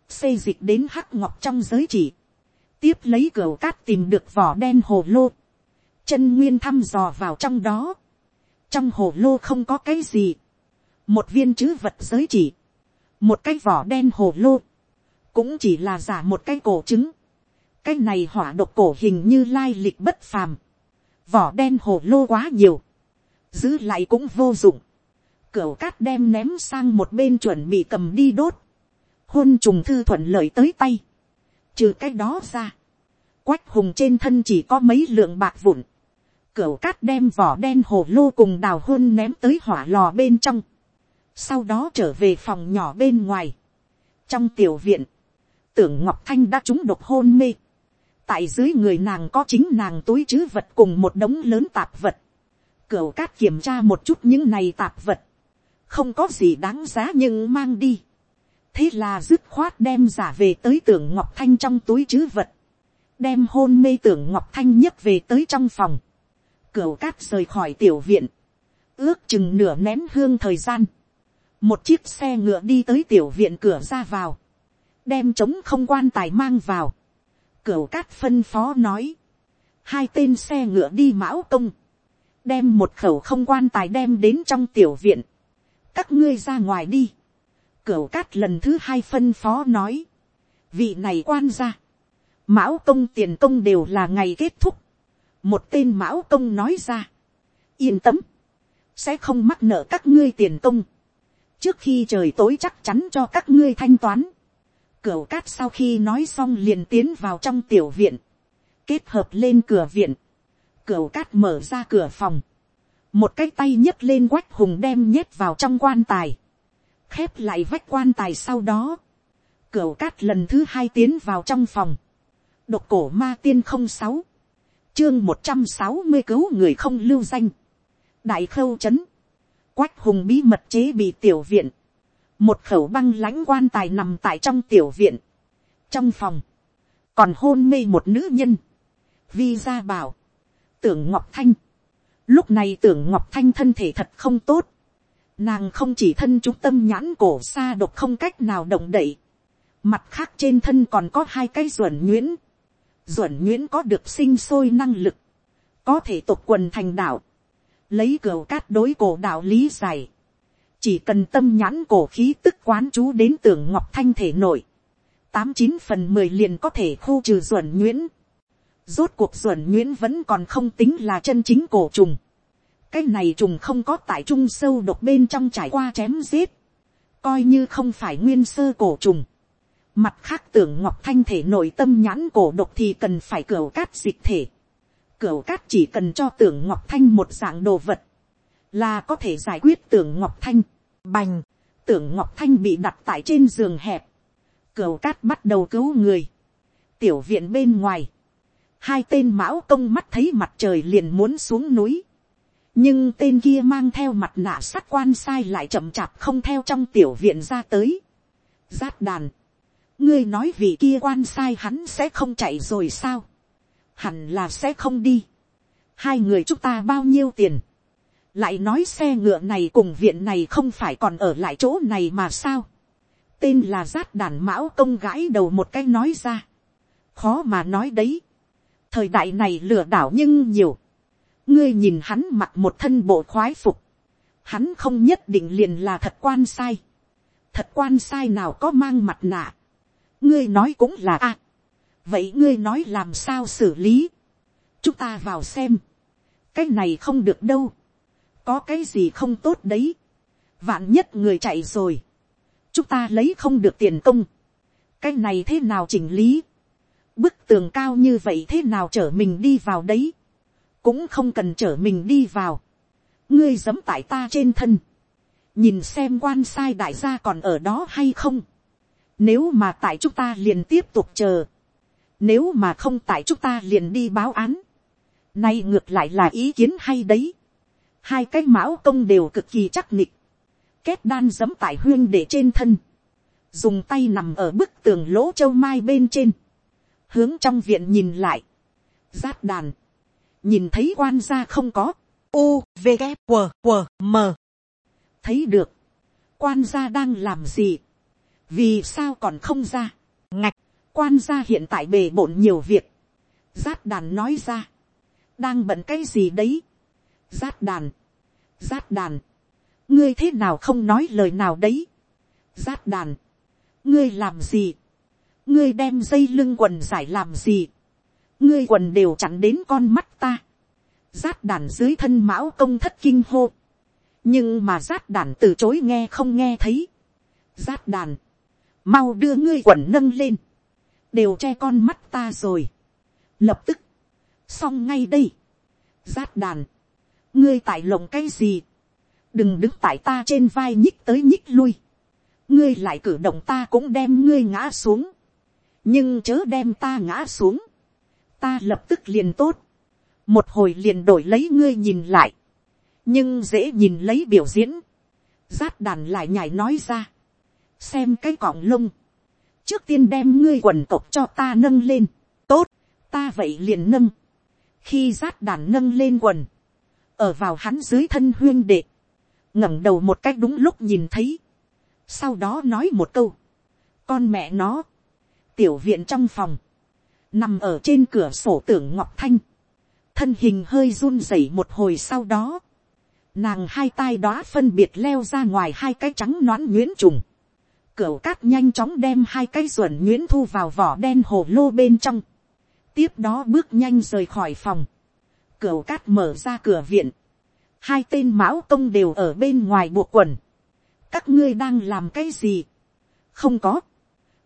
Xây dịch đến hắc ngọc trong giới chỉ. Tiếp lấy cửu cát tìm được vỏ đen hồ lô. Chân nguyên thăm dò vào trong đó trong hồ lô không có cái gì, một viên chữ vật giới chỉ, một cái vỏ đen hồ lô, cũng chỉ là giả một cái cổ trứng, cái này hỏa độc cổ hình như lai lịch bất phàm, vỏ đen hồ lô quá nhiều, giữ lại cũng vô dụng, cửa cát đem ném sang một bên chuẩn bị cầm đi đốt, hôn trùng thư thuận lợi tới tay, trừ cái đó ra, quách hùng trên thân chỉ có mấy lượng bạc vụn, Cửu cát đem vỏ đen hồ lô cùng đào hôn ném tới hỏa lò bên trong. Sau đó trở về phòng nhỏ bên ngoài. Trong tiểu viện, tưởng Ngọc Thanh đã trúng độc hôn mê. Tại dưới người nàng có chính nàng túi chứ vật cùng một đống lớn tạp vật. Cửu cát kiểm tra một chút những này tạp vật. Không có gì đáng giá nhưng mang đi. Thế là dứt khoát đem giả về tới tưởng Ngọc Thanh trong túi chứ vật. Đem hôn mê tưởng Ngọc Thanh nhấc về tới trong phòng Cửu cát rời khỏi tiểu viện. Ước chừng nửa nén hương thời gian. Một chiếc xe ngựa đi tới tiểu viện cửa ra vào. Đem trống không quan tài mang vào. Cửu cát phân phó nói. Hai tên xe ngựa đi mão công. Đem một khẩu không quan tài đem đến trong tiểu viện. Các ngươi ra ngoài đi. Cửu cát lần thứ hai phân phó nói. Vị này quan ra. Mão công tiền công đều là ngày kết thúc một tên mão công nói ra, yên tâm, sẽ không mắc nợ các ngươi tiền công, trước khi trời tối chắc chắn cho các ngươi thanh toán, cửa cát sau khi nói xong liền tiến vào trong tiểu viện, kết hợp lên cửa viện, cửa cát mở ra cửa phòng, một cái tay nhấc lên quách hùng đem nhét vào trong quan tài, khép lại vách quan tài sau đó, cửa cát lần thứ hai tiến vào trong phòng, độc cổ ma tiên không sáu, chương một trăm sáu mươi cứu người không lưu danh. đại khâu c quách hùng bí mật chế bị tiểu viện. một khẩu băng lãnh quan tài nằm tại trong tiểu viện. trong phòng, còn hôn mê một nữ nhân, vi ra bảo, tưởng ngọc thanh, lúc này tưởng ngọc thanh thân thể thật không tốt, nàng không chỉ thân trung tâm nhãn cổ xa độc không cách nào động đậy, mặt khác trên thân còn có hai cái ruẩn nhuyễn, duẩn nhuyễn có được sinh sôi năng lực, có thể tộc quần thành đạo, lấy cửa cát đối cổ đạo lý giải, chỉ cần tâm nhãn cổ khí tức quán chú đến tưởng ngọc thanh thể nội, tám chín phần mười liền có thể khu trừ duẩn nhuyễn. Rốt cuộc duẩn nhuyễn vẫn còn không tính là chân chính cổ trùng. Cái này trùng không có tại trung sâu độc bên trong trải qua chém giết. Coi như không phải nguyên sơ cổ trùng. Mặt khác tưởng ngọc thanh thể nội tâm nhãn cổ độc thì cần phải cửa cát dịch thể. Cửa cát chỉ cần cho tưởng ngọc thanh một dạng đồ vật. Là có thể giải quyết tưởng ngọc thanh. Bành. Tưởng ngọc thanh bị đặt tại trên giường hẹp Cửa cát bắt đầu cứu người. Tiểu viện bên ngoài. Hai tên mão công mắt thấy mặt trời liền muốn xuống núi. Nhưng tên kia mang theo mặt nạ sắt quan sai lại chậm chạp không theo trong tiểu viện ra tới. Giát đàn. Ngươi nói vì kia quan sai hắn sẽ không chạy rồi sao? Hẳn là sẽ không đi. Hai người chúng ta bao nhiêu tiền? Lại nói xe ngựa này cùng viện này không phải còn ở lại chỗ này mà sao? tên là giát đàn mão công gãi đầu một cái nói ra. khó mà nói đấy. thời đại này lừa đảo nhưng nhiều. ngươi nhìn hắn mặc một thân bộ khoái phục. hắn không nhất định liền là thật quan sai. thật quan sai nào có mang mặt nạ ngươi nói cũng là a. vậy ngươi nói làm sao xử lý. chúng ta vào xem. cái này không được đâu. có cái gì không tốt đấy. vạn nhất người chạy rồi chúng ta lấy không được tiền công, cái này thế nào chỉnh lý, bức tường cao như vậy thế nào chở mình đi vào đấy, cũng không cần chở mình đi vào, ngươi giấm tại ta trên thân, nhìn xem quan sai đại gia còn ở đó hay không, nếu mà tại chúng ta liền tiếp tục chờ, nếu mà không tại chúng ta liền đi báo án, nay ngược lại là ý kiến hay đấy, hai cái mão công đều cực kỳ chắc nịch, két đan giấm tại huyên để trên thân, dùng tay nằm ở bức tường lỗ châu mai bên trên, hướng trong viện nhìn lại, giát đàn, nhìn thấy quan gia không có, u v g W, W, m. Thấy được, quan gia đang làm gì, vì sao còn không ra, ngạch, quan gia hiện tại bề bộn nhiều việc, giát đàn nói ra, đang bận cái gì đấy, giát đàn, giát đàn, ngươi thế nào không nói lời nào đấy. giát đàn, ngươi làm gì, ngươi đem dây lưng quần giải làm gì, ngươi quần đều chặn đến con mắt ta. giát đàn dưới thân mão công thất kinh hô, nhưng mà giát đàn từ chối nghe không nghe thấy. giát đàn, mau đưa ngươi quần nâng lên, đều che con mắt ta rồi. lập tức, xong ngay đây. giát đàn, ngươi tại lồng cái gì, đừng đứng tại ta trên vai nhích tới nhích lui, ngươi lại cử động ta cũng đem ngươi ngã xuống, nhưng chớ đem ta ngã xuống, ta lập tức liền tốt, một hồi liền đổi lấy ngươi nhìn lại, nhưng dễ nhìn lấy biểu diễn, giát đàn lại nhảy nói ra, xem cái cọng lông, trước tiên đem ngươi quần tộc cho ta nâng lên, tốt, ta vậy liền nâng, khi rát đàn nâng lên quần, ở vào hắn dưới thân huyên đệ, ngẩng đầu một cách đúng lúc nhìn thấy, sau đó nói một câu, con mẹ nó, tiểu viện trong phòng, nằm ở trên cửa sổ tưởng ngọc thanh, thân hình hơi run rẩy một hồi sau đó, nàng hai tai đó phân biệt leo ra ngoài hai cái trắng noãn nhuyễn trùng, cửa cát nhanh chóng đem hai cái ruẩn nhuyễn thu vào vỏ đen hồ lô bên trong, tiếp đó bước nhanh rời khỏi phòng, cửa cát mở ra cửa viện, hai tên mão công đều ở bên ngoài buộc quần. các ngươi đang làm cái gì. không có,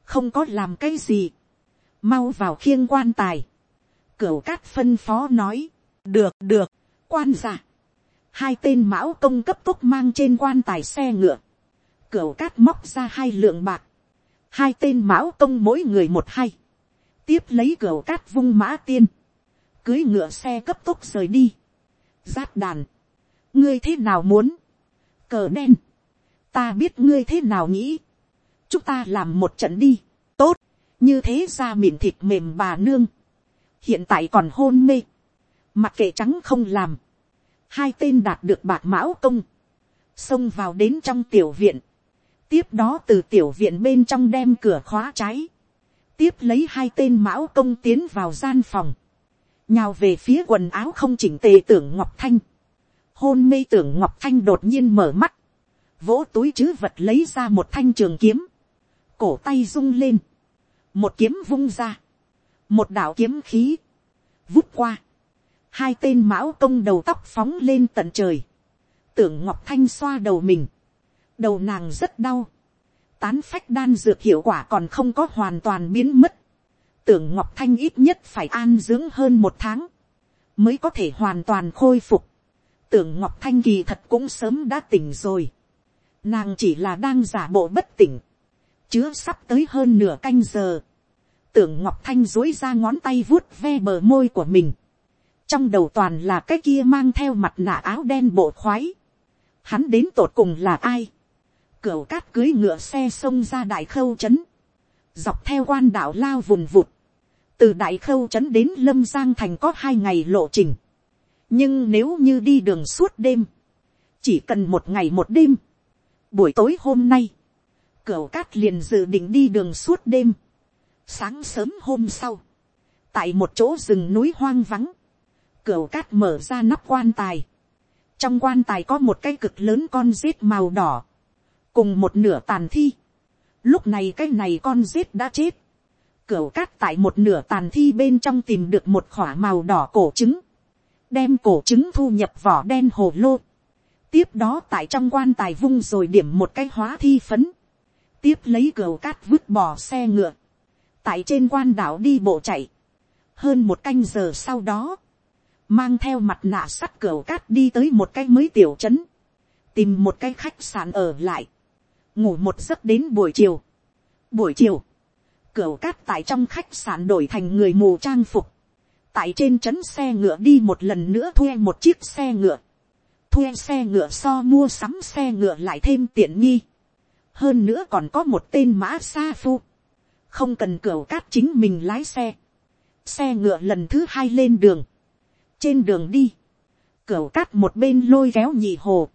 không có làm cái gì. mau vào khiêng quan tài. cửu cát phân phó nói, được được, quan giả. hai tên mão công cấp tốc mang trên quan tài xe ngựa cửu cát móc ra hai lượng bạc. hai tên mão công mỗi người một hai. tiếp lấy cửu cát vung mã tiên. cưới ngựa xe cấp tốc rời đi. Giáp đàn. Ngươi thế nào muốn, cờ đen, ta biết ngươi thế nào nghĩ, chúng ta làm một trận đi, tốt, như thế ra mịn thịt mềm bà nương, hiện tại còn hôn mê, mặc kệ trắng không làm, hai tên đạt được bạc mão công, xông vào đến trong tiểu viện, tiếp đó từ tiểu viện bên trong đem cửa khóa cháy tiếp lấy hai tên mão công tiến vào gian phòng, nhào về phía quần áo không chỉnh tề tưởng ngọc thanh, hôn mê tưởng ngọc thanh đột nhiên mở mắt, vỗ túi chứ vật lấy ra một thanh trường kiếm, cổ tay rung lên, một kiếm vung ra, một đạo kiếm khí, vút qua, hai tên mão công đầu tóc phóng lên tận trời, tưởng ngọc thanh xoa đầu mình, đầu nàng rất đau, tán phách đan dược hiệu quả còn không có hoàn toàn biến mất, tưởng ngọc thanh ít nhất phải an dưỡng hơn một tháng, mới có thể hoàn toàn khôi phục, tưởng ngọc thanh kỳ thật cũng sớm đã tỉnh rồi, nàng chỉ là đang giả bộ bất tỉnh, chứa sắp tới hơn nửa canh giờ, tưởng ngọc thanh dối ra ngón tay vuốt ve bờ môi của mình, trong đầu toàn là cái kia mang theo mặt nạ áo đen bộ khoái, hắn đến tột cùng là ai, cửu cát cưới ngựa xe xông ra đại khâu trấn, dọc theo quan đạo lao vùn vụt, từ đại khâu trấn đến lâm giang thành có hai ngày lộ trình, nhưng nếu như đi đường suốt đêm, chỉ cần một ngày một đêm, buổi tối hôm nay, cửu cát liền dự định đi đường suốt đêm, sáng sớm hôm sau, tại một chỗ rừng núi hoang vắng, cửu cát mở ra nắp quan tài, trong quan tài có một cái cực lớn con rết màu đỏ, cùng một nửa tàn thi. Lúc này cái này con giết đã chết. Cửu cát tại một nửa tàn thi bên trong tìm được một khỏa màu đỏ cổ trứng. Đem cổ trứng thu nhập vỏ đen hồ lô. Tiếp đó tại trong quan tài vung rồi điểm một cái hóa thi phấn. Tiếp lấy cửu cát vứt bỏ xe ngựa. Tại trên quan đảo đi bộ chạy. Hơn một canh giờ sau đó. Mang theo mặt nạ sắt cửu cát đi tới một cái mới tiểu trấn. Tìm một cái khách sạn ở lại ngủ một giấc đến buổi chiều. Buổi chiều, cửu cát tại trong khách sạn đổi thành người mù trang phục. Tại trên trấn xe ngựa đi một lần nữa thuê một chiếc xe ngựa. Thuê xe ngựa so mua sắm xe ngựa lại thêm tiện nghi. Hơn nữa còn có một tên mã sa phu. Không cần cửu cát chính mình lái xe. Xe ngựa lần thứ hai lên đường. Trên đường đi. Cửu cát một bên lôi kéo nhị hồ.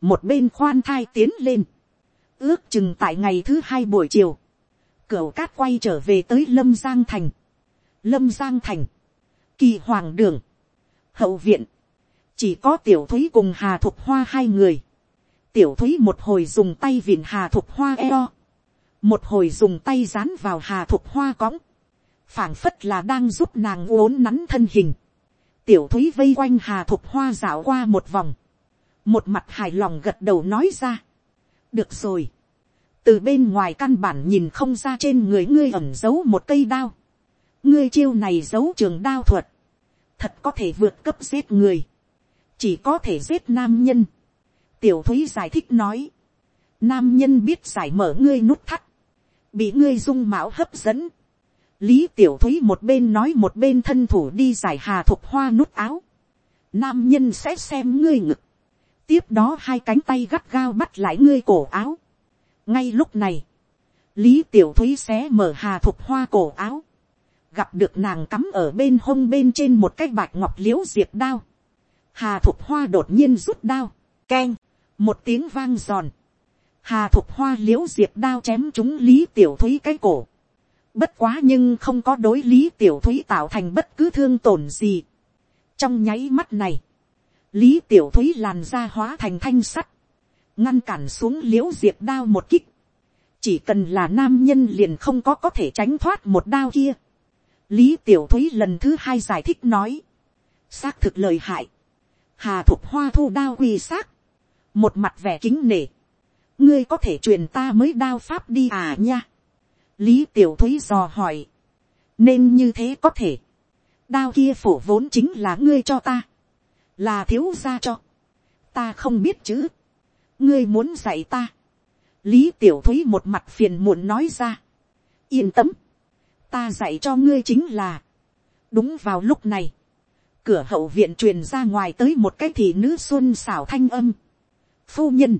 Một bên khoan thai tiến lên ước chừng tại ngày thứ hai buổi chiều, cửa cát quay trở về tới lâm giang thành, lâm giang thành, kỳ hoàng đường, hậu viện, chỉ có tiểu thúy cùng hà thục hoa hai người, tiểu thúy một hồi dùng tay vịn hà thục hoa eo, một hồi dùng tay dán vào hà thục hoa cõng, phảng phất là đang giúp nàng uốn nắn thân hình, tiểu thúy vây quanh hà thục hoa dạo qua một vòng, một mặt hài lòng gật đầu nói ra, được rồi. từ bên ngoài căn bản nhìn không ra trên người ngươi ẩn giấu một cây đao. ngươi chiêu này giấu trường đao thuật. thật có thể vượt cấp giết người. chỉ có thể giết nam nhân. tiểu thúy giải thích nói. nam nhân biết giải mở ngươi nút thắt. bị ngươi dung mạo hấp dẫn. lý tiểu thúy một bên nói một bên thân thủ đi giải hà thục hoa nút áo. nam nhân sẽ xem ngươi ngực tiếp đó hai cánh tay gắt gao bắt lại ngươi cổ áo. ngay lúc này, lý tiểu thúy xé mở hà thục hoa cổ áo, gặp được nàng cắm ở bên hông bên trên một cái bạch ngọc l i ễ u diệp đao. hà thục hoa đột nhiên rút đao, keng một tiếng vang giòn. hà thục hoa l i ễ u diệp đao chém chúng lý tiểu thúy cái cổ. bất quá nhưng không có đối lý tiểu thúy tạo thành bất cứ thương tổn gì. trong nháy mắt này, lý tiểu thúy làn da hóa thành thanh sắt, ngăn cản xuống l i ễ u diệp đao một kích, chỉ cần là nam nhân liền không có có thể tránh thoát một đao kia. lý tiểu thúy lần thứ hai giải thích nói, xác thực lời hại, hà thục hoa thu đao quy xác, một mặt vẻ kính nể, ngươi có thể truyền ta mới đao pháp đi à nha. lý tiểu thúy dò hỏi, nên như thế có thể, đao kia phổ vốn chính là ngươi cho ta, là thiếu gia cho, ta không biết chữ, ngươi muốn dạy ta, lý tiểu thúy một mặt phiền muộn nói ra, yên tâm, ta dạy cho ngươi chính là, đúng vào lúc này, cửa hậu viện truyền ra ngoài tới một cái thị nữ xuân xảo thanh âm, phu nhân,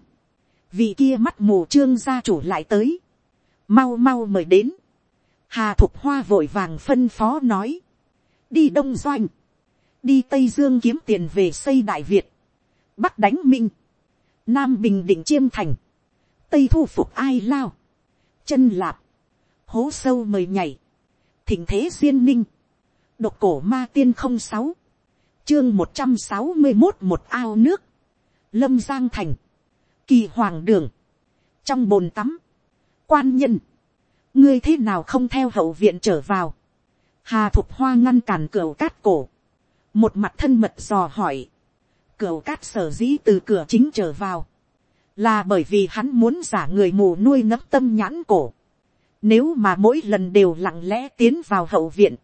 vị kia mắt mù trương gia chủ lại tới, mau mau mời đến, hà thục hoa vội vàng phân phó nói, đi đông doanh, đi tây dương kiếm tiền về xây đại việt, bắc đánh minh, nam bình định chiêm thành, tây thu phục ai lao, chân lạp, hố sâu mời nhảy, thỉnh thế duyên ninh, độc cổ ma tiên không sáu, chương một trăm sáu mươi một một ao nước, lâm giang thành, kỳ hoàng đường, trong bồn tắm, quan nhân, ngươi thế nào không theo hậu viện trở vào, hà thục hoa ngăn cản cửa cát cổ, một mặt thân mật dò hỏi, cửa cát sở dĩ từ cửa chính trở vào, là bởi vì hắn muốn giả người mù nuôi nấc tâm nhãn cổ, nếu mà mỗi lần đều lặng lẽ tiến vào hậu viện,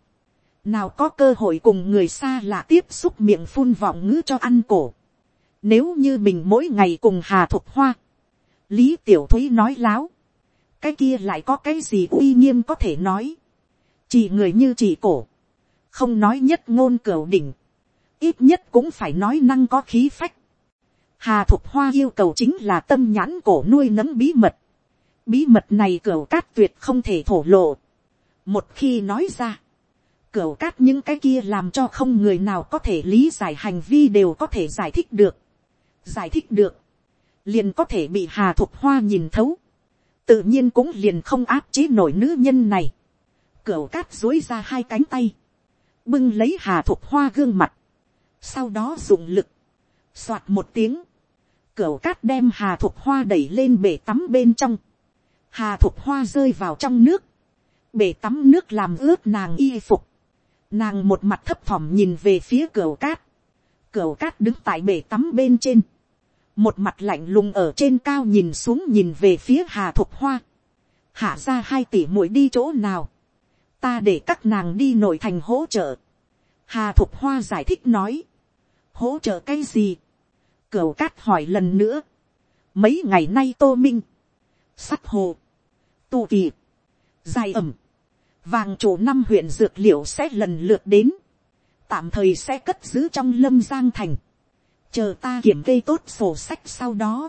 nào có cơ hội cùng người xa lạ tiếp xúc miệng phun vọng ngữ cho ăn cổ. Nếu như mình mỗi ngày cùng hà thục hoa, lý tiểu thúy nói láo, cái kia lại có cái gì uy nghiêm có thể nói. chỉ người như chỉ cổ, không nói nhất ngôn cửu đỉnh, ít nhất cũng phải nói năng có khí phách. Hà thục hoa yêu cầu chính là tâm nhãn cổ nuôi nấm bí mật. Bí mật này cửu cát tuyệt không thể thổ lộ. Một khi nói ra, cửu cát những cái kia làm cho không người nào có thể lý giải hành vi đều có thể giải thích được. Giải thích được, liền có thể bị hà thục hoa nhìn thấu. Tự nhiên cũng liền không áp chế nổi nữ nhân này. Cửu cát dối ra hai cánh tay. Bưng lấy hà thục hoa gương mặt. Sau đó dùng lực. soạt một tiếng. cửa cát đem hà thục hoa đẩy lên bể tắm bên trong. Hà thục hoa rơi vào trong nước. Bể tắm nước làm ướt nàng y phục Nàng một mặt thấp thỏm nhìn về phía cửa cát. Cửa cát đứng tại bể tắm bên trên. Một mặt lạnh lùng ở trên cao nhìn xuống nhìn về phía Hà Thục Hoa. Hạ ra hai tỷ mũi đi chỗ nào. Ta để các nàng đi nội thành hỗ trợ. Hà Thục Hoa giải thích nói. Hỗ trợ cái gì? Cửu cát hỏi lần nữa. Mấy ngày nay tô minh. Sắt hồ. Tu kỳ. Dài ẩm vàng chủ năm huyện dược liệu sẽ lần lượt đến, tạm thời sẽ cất giữ trong lâm giang thành, chờ ta kiểm kê tốt sổ sách sau đó,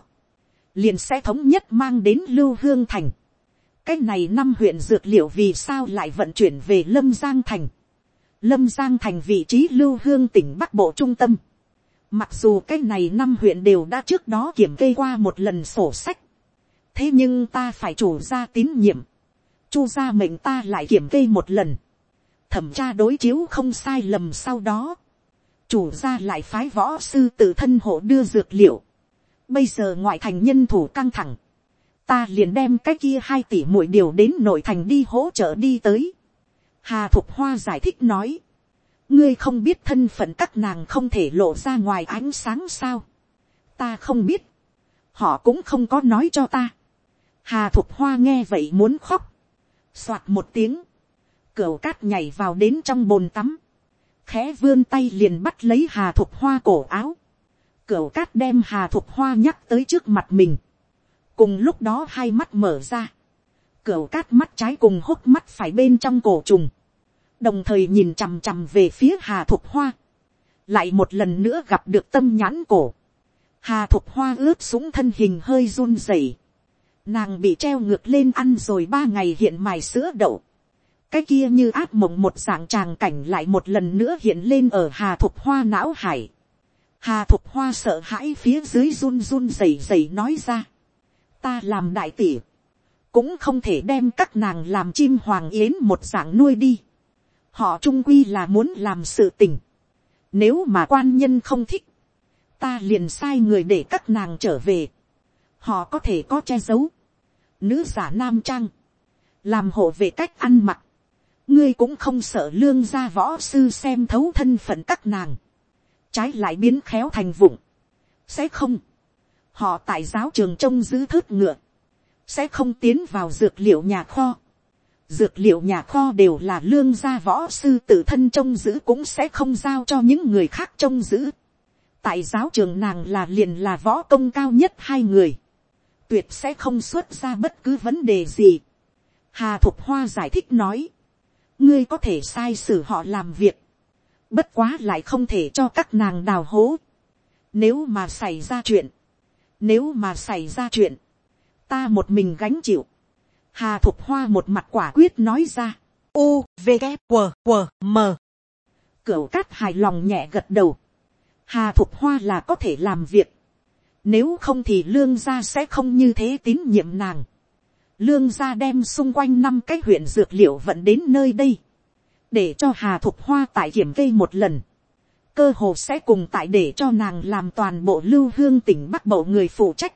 liền sẽ thống nhất mang đến lưu hương thành cái này năm huyện dược liệu vì sao lại vận chuyển về lâm giang thành. lâm giang thành vị trí lưu hương tỉnh bắc bộ trung tâm. mặc dù cái này năm huyện đều đã trước đó kiểm kê qua một lần sổ sách. thế nhưng ta phải chủ ra tín nhiệm chu gia mệnh ta lại kiểm kê một lần, thẩm tra đối chiếu không sai lầm sau đó, chủ gia lại phái võ sư tự thân hộ đưa dược liệu, bây giờ ngoại thành nhân thủ căng thẳng, ta liền đem cái kia hai tỷ muội điều đến nội thành đi hỗ trợ đi tới. Hà Thục Hoa giải thích nói, ngươi không biết thân phận các nàng không thể lộ ra ngoài ánh sáng sao. ta không biết, họ cũng không có nói cho ta. Hà Thục Hoa nghe vậy muốn khóc, Xoạt một tiếng. Cửu cát nhảy vào đến trong bồn tắm. Khẽ vươn tay liền bắt lấy hà thục hoa cổ áo. Cửu cát đem hà thục hoa nhắc tới trước mặt mình. Cùng lúc đó hai mắt mở ra. cửa cát mắt trái cùng hốc mắt phải bên trong cổ trùng. Đồng thời nhìn chằm chằm về phía hà thục hoa. Lại một lần nữa gặp được tâm nhãn cổ. Hà thục hoa ướt súng thân hình hơi run rẩy Nàng bị treo ngược lên ăn rồi ba ngày hiện mài sữa đậu. Cái kia như áp mộng một dạng tràng cảnh lại một lần nữa hiện lên ở hà thục hoa não hải. Hà thục hoa sợ hãi phía dưới run run rẩy rẩy nói ra. Ta làm đại tỷ. Cũng không thể đem các nàng làm chim hoàng yến một dạng nuôi đi. Họ trung quy là muốn làm sự tình. Nếu mà quan nhân không thích. Ta liền sai người để các nàng trở về. Họ có thể có che giấu nữ giả nam trang, làm hộ về cách ăn mặc, ngươi cũng không sợ lương gia võ sư xem thấu thân phận các nàng, trái lại biến khéo thành vụng, sẽ không, họ tại giáo trường trông giữ thớt ngựa, sẽ không tiến vào dược liệu nhà kho, dược liệu nhà kho đều là lương gia võ sư tự thân trông giữ cũng sẽ không giao cho những người khác trông giữ. tại giáo trường nàng là liền là võ công cao nhất hai người tuyệt sẽ không xuất ra bất cứ vấn đề gì. Hà Thục Hoa giải thích nói, ngươi có thể sai sử họ làm việc, bất quá lại không thể cho các nàng đào hố. Nếu mà xảy ra chuyện, nếu mà xảy ra chuyện, ta một mình gánh chịu. Hà Thục Hoa một mặt quả quyết nói ra, U, V, K, W, W, M. Cửu cát hài lòng nhẹ gật đầu. Hà Thục Hoa là có thể làm việc. Nếu không thì lương gia sẽ không như thế tín nhiệm nàng. Lương gia đem xung quanh năm cái huyện dược liệu vận đến nơi đây. Để cho Hà Thục Hoa tại kiểm kê một lần. Cơ hồ sẽ cùng tại để cho nàng làm toàn bộ lưu hương tỉnh Bắc Bộ người phụ trách.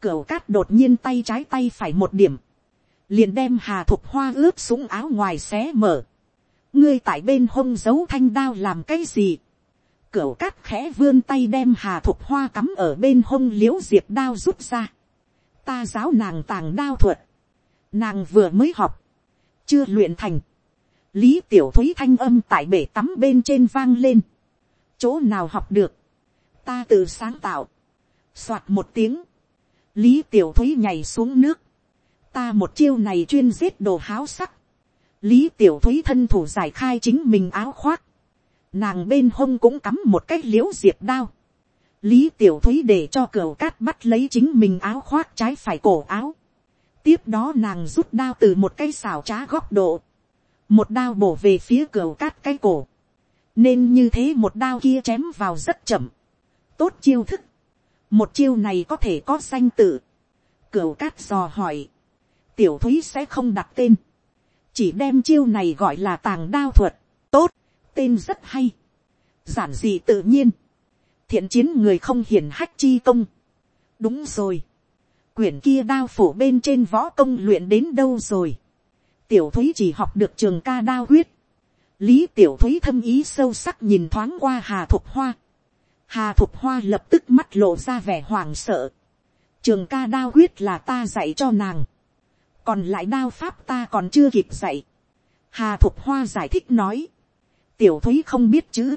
Cửu cát đột nhiên tay trái tay phải một điểm. Liền đem Hà Thục Hoa ướp súng áo ngoài xé mở. Ngươi tại bên hông giấu thanh đao làm cái gì? Cửu cát khẽ vươn tay đem Hà Thục Hoa cắm ở bên hông liễu diệp đao rút ra. Ta giáo nàng tàng đao thuật. Nàng vừa mới học. Chưa luyện thành. Lý Tiểu Thúy thanh âm tại bể tắm bên trên vang lên. Chỗ nào học được. Ta tự sáng tạo. Soạt một tiếng. Lý Tiểu Thúy nhảy xuống nước. Ta một chiêu này chuyên giết đồ háo sắc. Lý Tiểu Thúy thân thủ giải khai chính mình áo khoác. Nàng bên hông cũng cắm một cái liễu diệp đao. Lý Tiểu Thúy để cho cửa cát bắt lấy chính mình áo khoác trái phải cổ áo. Tiếp đó nàng rút đao từ một cái xào trá góc độ. Một đao bổ về phía cửa cát cái cổ. Nên như thế một đao kia chém vào rất chậm. Tốt chiêu thức. Một chiêu này có thể có danh tự. Cửu cát dò hỏi. Tiểu Thúy sẽ không đặt tên. Chỉ đem chiêu này gọi là tàng đao thuật. Tốt. Tên rất hay. Giản dị tự nhiên thiện chiến người không hiển hách chi công. đúng rồi. quyển kia đao phủ bên trên võ công luyện đến đâu rồi. tiểu thúy chỉ học được trường ca đao huyết lý tiểu thúy thâm ý sâu sắc nhìn thoáng qua hà thục hoa. hà thục hoa lập tức mắt lộ ra vẻ hoảng sợ. trường ca đao huyết là ta dạy cho nàng. còn lại đao pháp ta còn chưa kịp dạy. hà thục hoa giải thích nói. tiểu thúy không biết chữ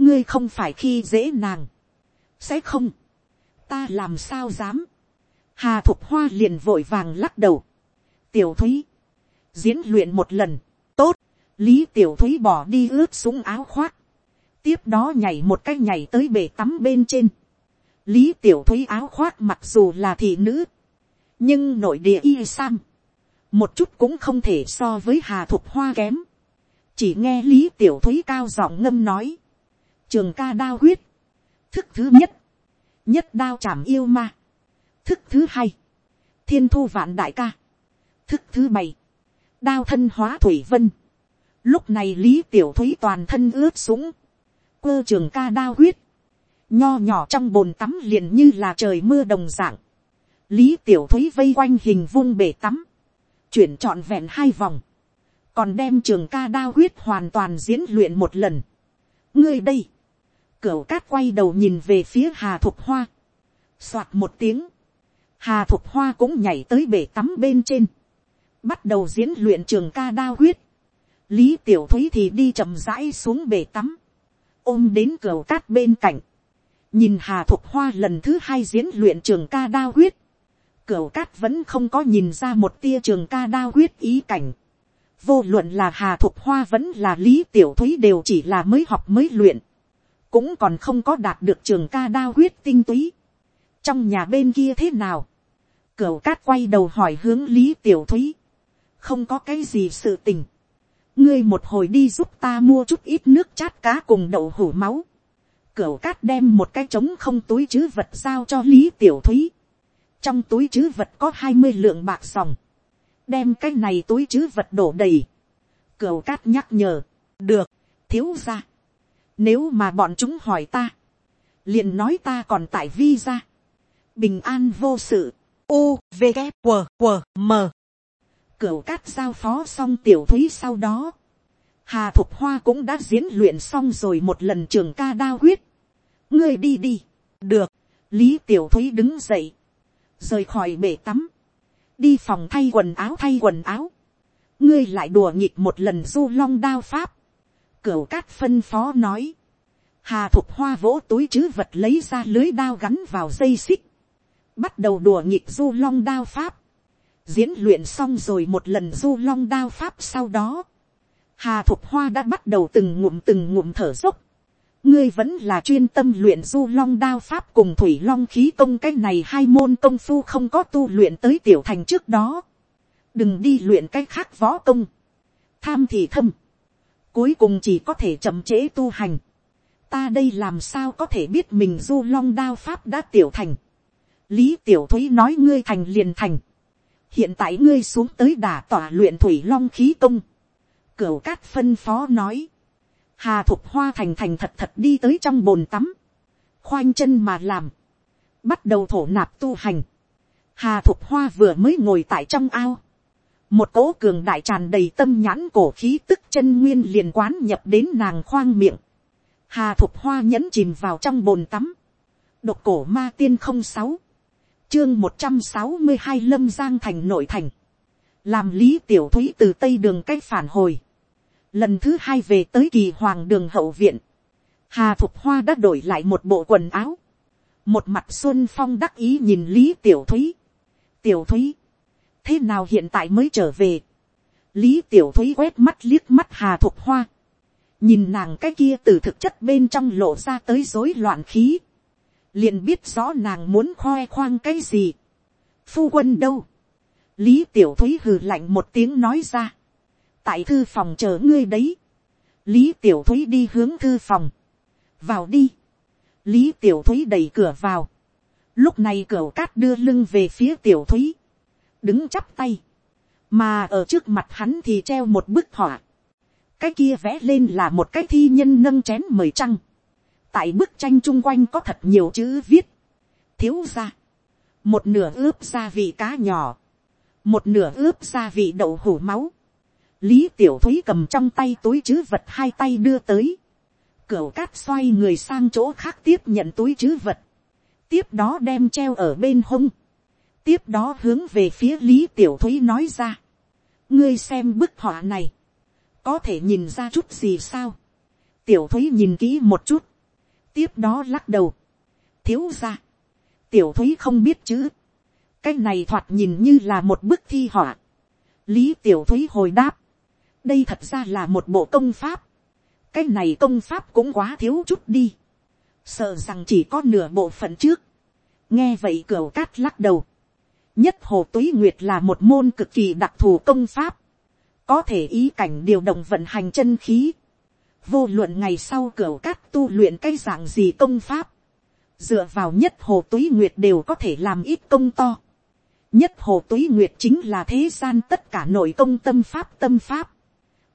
ngươi không phải khi dễ nàng, sẽ không, ta làm sao dám, hà thục hoa liền vội vàng lắc đầu, tiểu thúy, diễn luyện một lần, lý tiểu thúy bỏ đi ướt súng áo khoác, tiếp đó nhảy một cái nhảy tới bể tắm bên trên, lý tiểu thúy áo khoác mặc dù là thị nữ, nhưng nội địa y sam, một chút cũng không thể so với hà thục hoa kém, chỉ nghe lý tiểu thúy cao giọng ngâm nói, trường ca đao huyết, thức thứ nhất, nhất đao chảm yêu ma, thức thứ hai, thiên thu vạn đại ca, thức thứ bảy, đao thân hóa thủy vân, lúc này lý tiểu thúy toàn thân ướt sũng, quơ trường ca đao huyết, nho nhỏ trong bồn tắm liền như là trời mưa đồng dạng, lý tiểu thúy vây quanh hình vung bể tắm, chuyển trọn vẹn hai vòng, còn đem trường ca đao huyết hoàn toàn diễn luyện một lần. ngươi đây, Cửu cát quay đầu nhìn về phía Hà Thục Hoa. Xoạt một tiếng. Hà Thục Hoa cũng nhảy tới bể tắm bên trên. Bắt đầu diễn luyện trường ca đao huyết. Lý Tiểu Thúy thì đi chậm rãi xuống bể tắm. Ôm đến cửa cát bên cạnh. Nhìn Hà Thục Hoa lần thứ hai diễn luyện trường ca đao huyết. cửa cát vẫn không có nhìn ra một tia trường ca đao huyết ý cảnh. Vô luận là Hà Thục Hoa vẫn là Lý Tiểu Thúy đều chỉ là mới học mới luyện cũng còn không có đạt được trường ca đao huyết tinh túy. trong nhà bên kia thế nào, cửa cát quay đầu hỏi hướng lý tiểu thúy, không có cái gì sự tình, ngươi một hồi đi giúp ta mua chút ít nước chát cá cùng đậu hủ máu, cửu cát đem một cái trống không túi chứ vật giao cho lý tiểu thúy, trong túi chứ vật có hai mươi lượng bạc sòng, đem cái này túi chứ vật đổ đầy, cửu cát nhắc nhở, được, thiếu ra, nếu mà bọn chúng hỏi ta. liền nói ta còn tại vi ra. Bình an vô sự. U, V, K, W, W, M. Cửu cát giao phó xong tiểu thúy sau đó. Hà Thục Hoa cũng đã diễn luyện xong rồi một lần trường ca đao huyết. Ngươi đi đi. Được. Lý tiểu thúy đứng dậy. Rời khỏi bể tắm. Đi phòng thay quần áo thay quần áo. Ngươi lại đùa nhịp một lần du long đao pháp Cửu cát phân phó nói. Hà thục hoa vỗ túi chứ vật lấy ra lưới đao gắn vào dây xích. Bắt đầu đùa nhịp du long đao pháp. Diễn luyện xong rồi một lần du long đao pháp sau đó. Hà thục hoa đã bắt đầu từng ngụm từng ngụm thở dốc. Ngươi vẫn là chuyên tâm luyện du long đao pháp cùng thủy long khí công cái này hai môn công phu không có tu luyện tới tiểu thành trước đó. Đừng đi luyện cái khác võ công tham thì thâm, cuối cùng chỉ có thể chậm trễ tu hành, ta đây làm sao có thể biết mình du long đao pháp đã tiểu thành, lý tiểu thúy nói ngươi thành liền thành, hiện tại ngươi xuống tới đả tỏa luyện thủy long khí công, cửu cát phân phó nói, hà thục hoa thành thành thật thật đi tới trong bồn tắm, khoanh chân mà làm, bắt đầu thổ nạp tu hành, hà thục hoa vừa mới ngồi tại trong ao, một cỗ cường đại tràn đầy tâm nhãn cổ khí tức chân nguyên liền quán nhập đến nàng khoang miệng, hà thục hoa nhẫn chìm vào trong bồn tắm, độc cổ ma tiên không sáu, chương một trăm sáu mươi hai lâm giang thành nội thành, làm lý tiểu thúy từ tây đường cách phản hồi, lần thứ hai về tới kỳ hoàng đường hậu viện, hà thục hoa đã đổi lại một bộ quần áo, một mặt xuân phong đắc ý nhìn lý tiểu thúy, tiểu thúy, thế nào hiện tại mới trở về, lý tiểu thúy quét mắt liếc mắt hà thục hoa, nhìn nàng cái kia từ thực chất bên trong lộ ra tới rối loạn khí, liền biết rõ nàng muốn khoe khoang cái gì. phu quân đâu, lý tiểu thúy hừ lạnh một tiếng nói ra, tại thư phòng chờ ngươi đấy, lý tiểu thúy đi hướng thư phòng, vào đi, lý tiểu thúy đẩy cửa vào, lúc này cửa cát đưa lưng về phía tiểu thúy, đứng chắp tay, mà ở trước mặt hắn thì treo một bức họa, cái kia vẽ lên là một cái thi nhân nâng chén mời trăng, tại bức tranh chung quanh có thật nhiều chữ viết, thiếu ra, một nửa ướp gia vị cá nhỏ, một nửa ướp gia vị đậu hủ máu, lý tiểu thúy cầm trong tay túi chữ vật hai tay đưa tới, cửa cát xoay người sang chỗ khác tiếp nhận túi chữ vật, tiếp đó đem treo ở bên hông, tiếp đó hướng về phía lý tiểu thúy nói ra, ngươi xem bức họa này, có thể nhìn ra chút gì sao, tiểu thúy nhìn kỹ một chút, tiếp đó lắc đầu, thiếu ra, tiểu thúy không biết chữ, cái này thoạt nhìn như là một bức thi họa, lý tiểu thúy hồi đáp, đây thật ra là một bộ công pháp, cái này công pháp cũng quá thiếu chút đi, sợ rằng chỉ có nửa bộ phận trước, nghe vậy cửa cát lắc đầu, nhất hồ túy nguyệt là một môn cực kỳ đặc thù công pháp, có thể ý cảnh điều động vận hành chân khí, vô luận ngày sau cửa cát tu luyện cái dạng gì công pháp, dựa vào nhất hồ túy nguyệt đều có thể làm ít công to. nhất hồ túy nguyệt chính là thế gian tất cả nội công tâm pháp tâm pháp,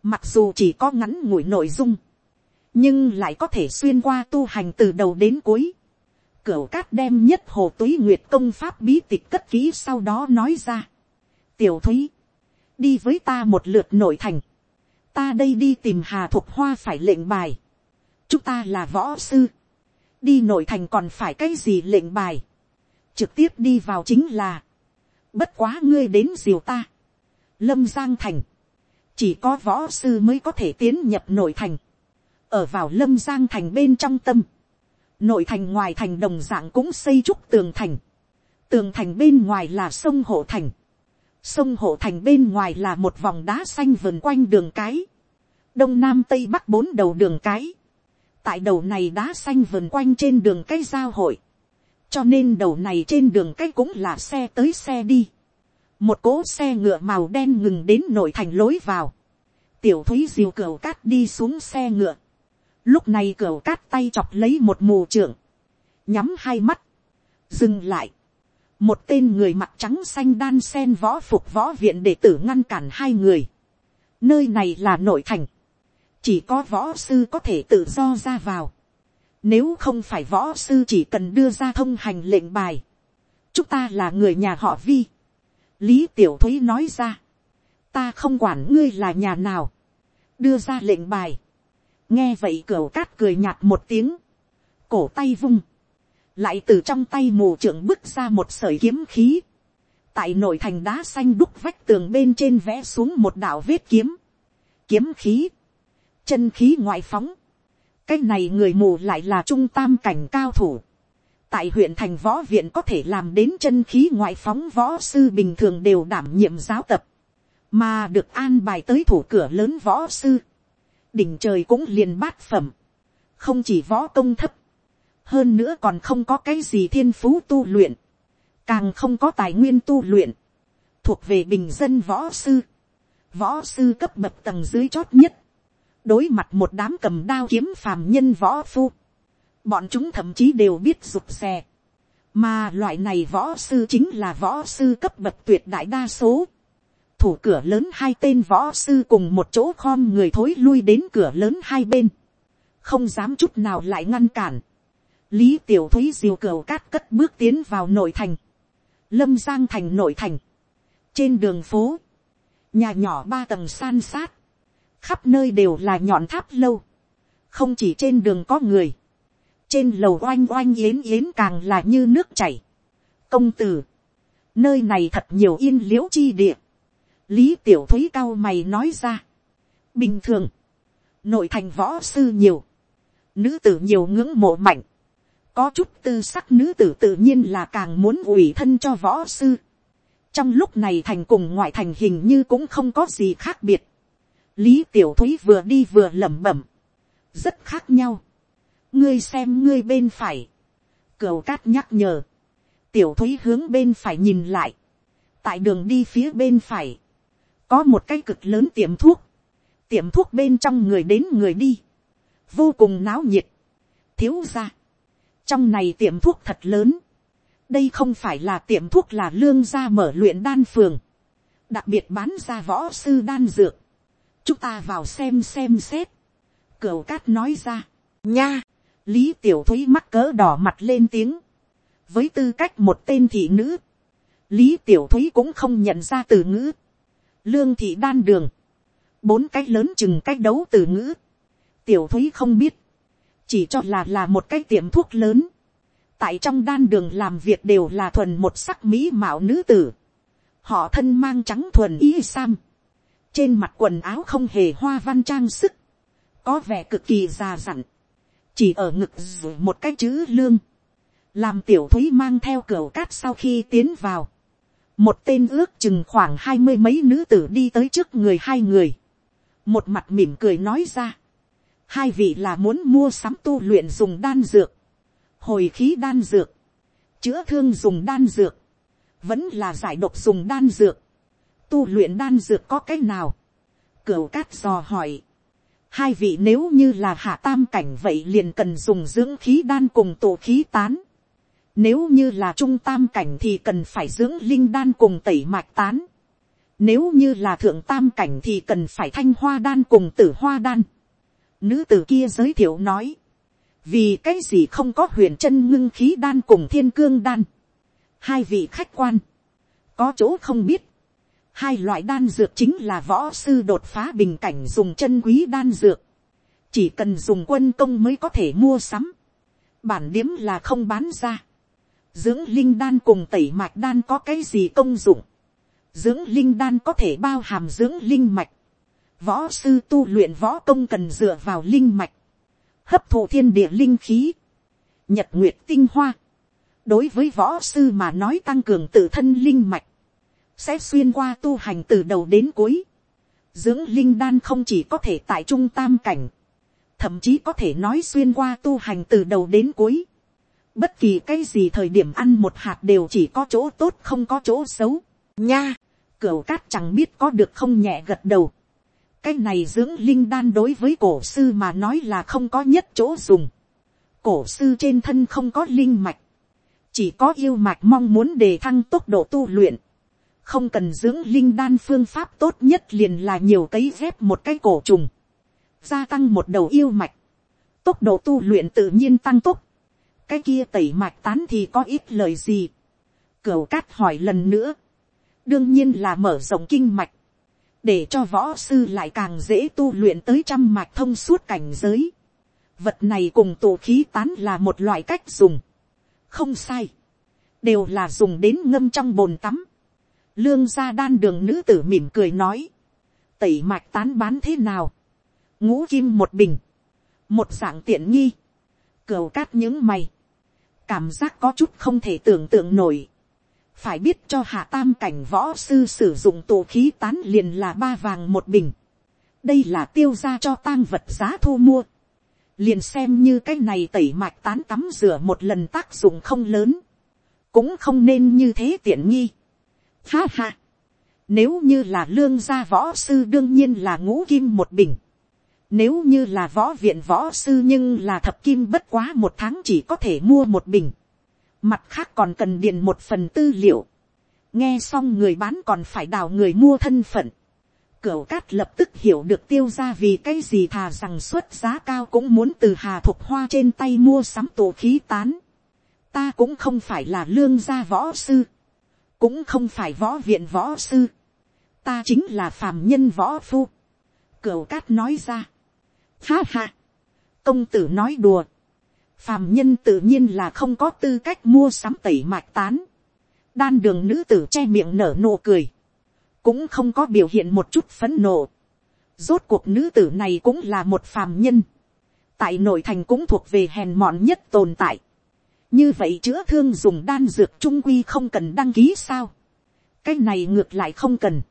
mặc dù chỉ có ngắn ngủi nội dung, nhưng lại có thể xuyên qua tu hành từ đầu đến cuối. Cửu cát đem nhất hồ túy nguyệt công pháp bí tịch cất kỹ sau đó nói ra. Tiểu thúy, đi với ta một lượt nội thành ta đây đi tìm hà thục hoa phải lệnh bài. chúng ta là võ sư. đi nội thành còn phải cái gì lệnh bài. trực tiếp đi vào chính là. bất quá ngươi đến diều ta. lâm giang thành. chỉ có võ sư mới có thể tiến nhập nội thành. ở vào lâm giang thành bên trong tâm. nội thành ngoài thành đồng dạng cũng xây trúc tường thành. tường thành bên ngoài là sông hộ thành sông hộ thành bên ngoài là một vòng đá xanh vườn quanh đường cái, đông nam tây bắc bốn đầu đường cái, tại đầu này đá xanh vườn quanh trên đường cái giao hội, cho nên đầu này trên đường cái cũng là xe tới xe đi, một cỗ xe ngựa màu đen ngừng đến nội thành lối vào, tiểu thúy diều cửa cát đi xuống xe ngựa, lúc này cửa cát tay chọc lấy một mù trưởng, nhắm hai mắt, dừng lại, một tên người mặt trắng xanh đan sen võ phục võ viện để tử ngăn cản hai người. Nơi này là nội thành. Chỉ có võ sư có thể tự do ra vào. Nếu không phải võ sư chỉ cần đưa ra thông hành lệnh bài. Chúng ta là người nhà họ vi. Lý Tiểu Thúy nói ra. Ta không quản ngươi là nhà nào. Đưa ra lệnh bài. Nghe vậy cửa cát cười nhạt một tiếng. Cổ tay vung lại từ trong tay mù trưởng bước ra một sởi kiếm khí, tại nội thành đá xanh đúc vách tường bên trên vẽ xuống một đạo vết kiếm, kiếm khí, chân khí ngoại phóng, cái này người mù lại là trung tam cảnh cao thủ, tại huyện thành võ viện có thể làm đến chân khí ngoại phóng võ sư bình thường đều đảm nhiệm giáo tập, mà được an bài tới thủ cửa lớn võ sư, đỉnh trời cũng liền bát phẩm, không chỉ võ công thấp, hơn nữa còn không có cái gì thiên phú tu luyện, càng không có tài nguyên tu luyện, thuộc về bình dân võ sư, võ sư cấp bậc tầng dưới chót nhất, đối mặt một đám cầm đao kiếm phàm nhân võ phu, bọn chúng thậm chí đều biết rụt rè, mà loại này võ sư chính là võ sư cấp bậc tuyệt đại đa số, thủ cửa lớn hai tên võ sư cùng một chỗ khom người thối lui đến cửa lớn hai bên, không dám chút nào lại ngăn cản, lý tiểu thúy diều cửu cát cất bước tiến vào nội thành, lâm giang thành nội thành, trên đường phố, nhà nhỏ ba tầng san sát, khắp nơi đều là nhọn tháp lâu, không chỉ trên đường có người, trên lầu oanh oanh yến yến càng là như nước chảy. công tử, nơi này thật nhiều yên liễu chi địa, lý tiểu thúy cao mày nói ra, bình thường, nội thành võ sư nhiều, nữ tử nhiều ngưỡng mộ mạnh, có chút tư sắc nữ tử tự nhiên là càng muốn ủy thân cho võ sư. trong lúc này thành cùng ngoại thành hình như cũng không có gì khác biệt. lý tiểu thúy vừa đi vừa lẩm bẩm, rất khác nhau. Ngươi xem ngươi bên phải, cửu cát nhắc nhở, tiểu thúy hướng bên phải nhìn lại, tại đường đi phía bên phải, có một cái cực lớn tiệm thuốc, tiệm thuốc bên trong người đến người đi, vô cùng náo nhiệt, thiếu ra, trong này tiệm thuốc thật lớn, đây không phải là tiệm thuốc là lương gia mở luyện đan phường, đặc biệt bán ra võ sư đan dược, chúng ta vào xem xem xét, cửu cát nói ra, nha, lý tiểu thúy mắc cỡ đỏ mặt lên tiếng, với tư cách một tên thị nữ, lý tiểu thúy cũng không nhận ra từ ngữ, lương thị đan đường, bốn cái lớn chừng cái đấu từ ngữ, tiểu thúy không biết, chỉ cho là là một cái tiệm thuốc lớn, tại trong đan đường làm việc đều là thuần một sắc mỹ mạo nữ tử, họ thân mang trắng thuần y sam, trên mặt quần áo không hề hoa văn trang sức, có vẻ cực kỳ già dặn, chỉ ở ngực một cái chữ lương, làm tiểu thúy mang theo cửa cát sau khi tiến vào, một tên ước chừng khoảng hai mươi mấy nữ tử đi tới trước người hai người, một mặt mỉm cười nói ra, hai vị là muốn mua sắm tu luyện dùng đan dược, hồi khí đan dược, chữa thương dùng đan dược, vẫn là giải độc dùng đan dược, tu luyện đan dược có cách nào, cửu cát dò hỏi, Hai vị nếu như là hạ tam cảnh vậy liền cần dùng dưỡng khí đan cùng tổ khí tán. Nếu như là trung tam cảnh thì cần phải dưỡng linh đan cùng tẩy mạch tán. Nếu như là thượng tam cảnh thì cần phải thanh hoa đan cùng tử hoa đan. Nữ tử kia giới thiệu nói. Vì cái gì không có huyền chân ngưng khí đan cùng thiên cương đan. Hai vị khách quan. Có chỗ không biết Hai loại đan dược chính là võ sư đột phá bình cảnh dùng chân quý đan dược. Chỉ cần dùng quân công mới có thể mua sắm. Bản điếm là không bán ra. Dưỡng linh đan cùng tẩy mạch đan có cái gì công dụng. Dưỡng linh đan có thể bao hàm dưỡng linh mạch. Võ sư tu luyện võ công cần dựa vào linh mạch. Hấp thụ thiên địa linh khí. Nhật nguyệt tinh hoa. Đối với võ sư mà nói tăng cường tự thân linh mạch sẽ xuyên qua tu hành từ đầu đến cuối. Dưỡng linh đan không chỉ có thể tại trung tam cảnh, thậm chí có thể nói xuyên qua tu hành từ đầu đến cuối. Bất kỳ cái gì thời điểm ăn một hạt đều chỉ có chỗ tốt không có chỗ xấu. Nha, cửa cát chẳng biết có được không nhẹ gật đầu. Cái này dưỡng linh đan đối với cổ sư mà nói là không có nhất chỗ dùng. Cổ sư trên thân không có linh mạch. Chỉ có yêu mạch mong muốn đề thăng tốc độ tu luyện. Không cần dưỡng linh đan phương pháp tốt nhất liền là nhiều cấy ghép một cái cổ trùng, gia tăng một đầu yêu mạch, tốc độ tu luyện tự nhiên tăng tốc, cái kia tẩy mạch tán thì có ít lời gì, cửu cát hỏi lần nữa, đương nhiên là mở rộng kinh mạch, để cho võ sư lại càng dễ tu luyện tới trăm mạch thông suốt cảnh giới. Vật này cùng tổ khí tán là một loại cách dùng. Không sai. Đều là dùng đến ngâm trong bồn tắm. Lương gia đan đường nữ tử mỉm cười nói, tẩy mạch tán bán thế nào, ngũ kim một bình, một dạng tiện nghi, cửu cát những mày, cảm giác có chút không thể tưởng tượng nổi, phải biết cho hạ tam cảnh võ sư sử dụng tổ khí tán liền là ba vàng một bình, đây là tiêu ra cho tang vật giá thu mua, liền xem như cái này tẩy mạch tán tắm rửa một lần tác dụng không lớn, cũng không nên như thế tiện nghi. Ha ha. Nếu như là lương gia võ sư đương nhiên là ngũ kim một bình. Nếu như là võ viện võ sư nhưng là thập kim bất quá một tháng chỉ có thể mua một bình. Mặt khác còn cần điền một phần tư liệu. Nghe xong người bán còn phải đào người mua thân phận. Cửu cát lập tức hiểu được tiêu ra vì cái gì thà rằng xuất giá cao cũng muốn từ hà thục hoa trên tay mua sắm tổ khí tán. Ta cũng không phải là lương gia võ sư. Cũng không phải võ viện võ sư. Ta chính là phàm nhân võ phu. Cửu cát nói ra. Ha ha. Công tử nói đùa. Phàm nhân tự nhiên là không có tư cách mua sắm tẩy mạch tán. Đan đường nữ tử che miệng nở nụ cười. Cũng không có biểu hiện một chút phấn nộ. Rốt cuộc nữ tử này cũng là một phàm nhân. Tại nội thành cũng thuộc về hèn mọn nhất tồn tại. Như vậy chữa thương dùng đan dược trung quy không cần đăng ký sao. Cái này ngược lại không cần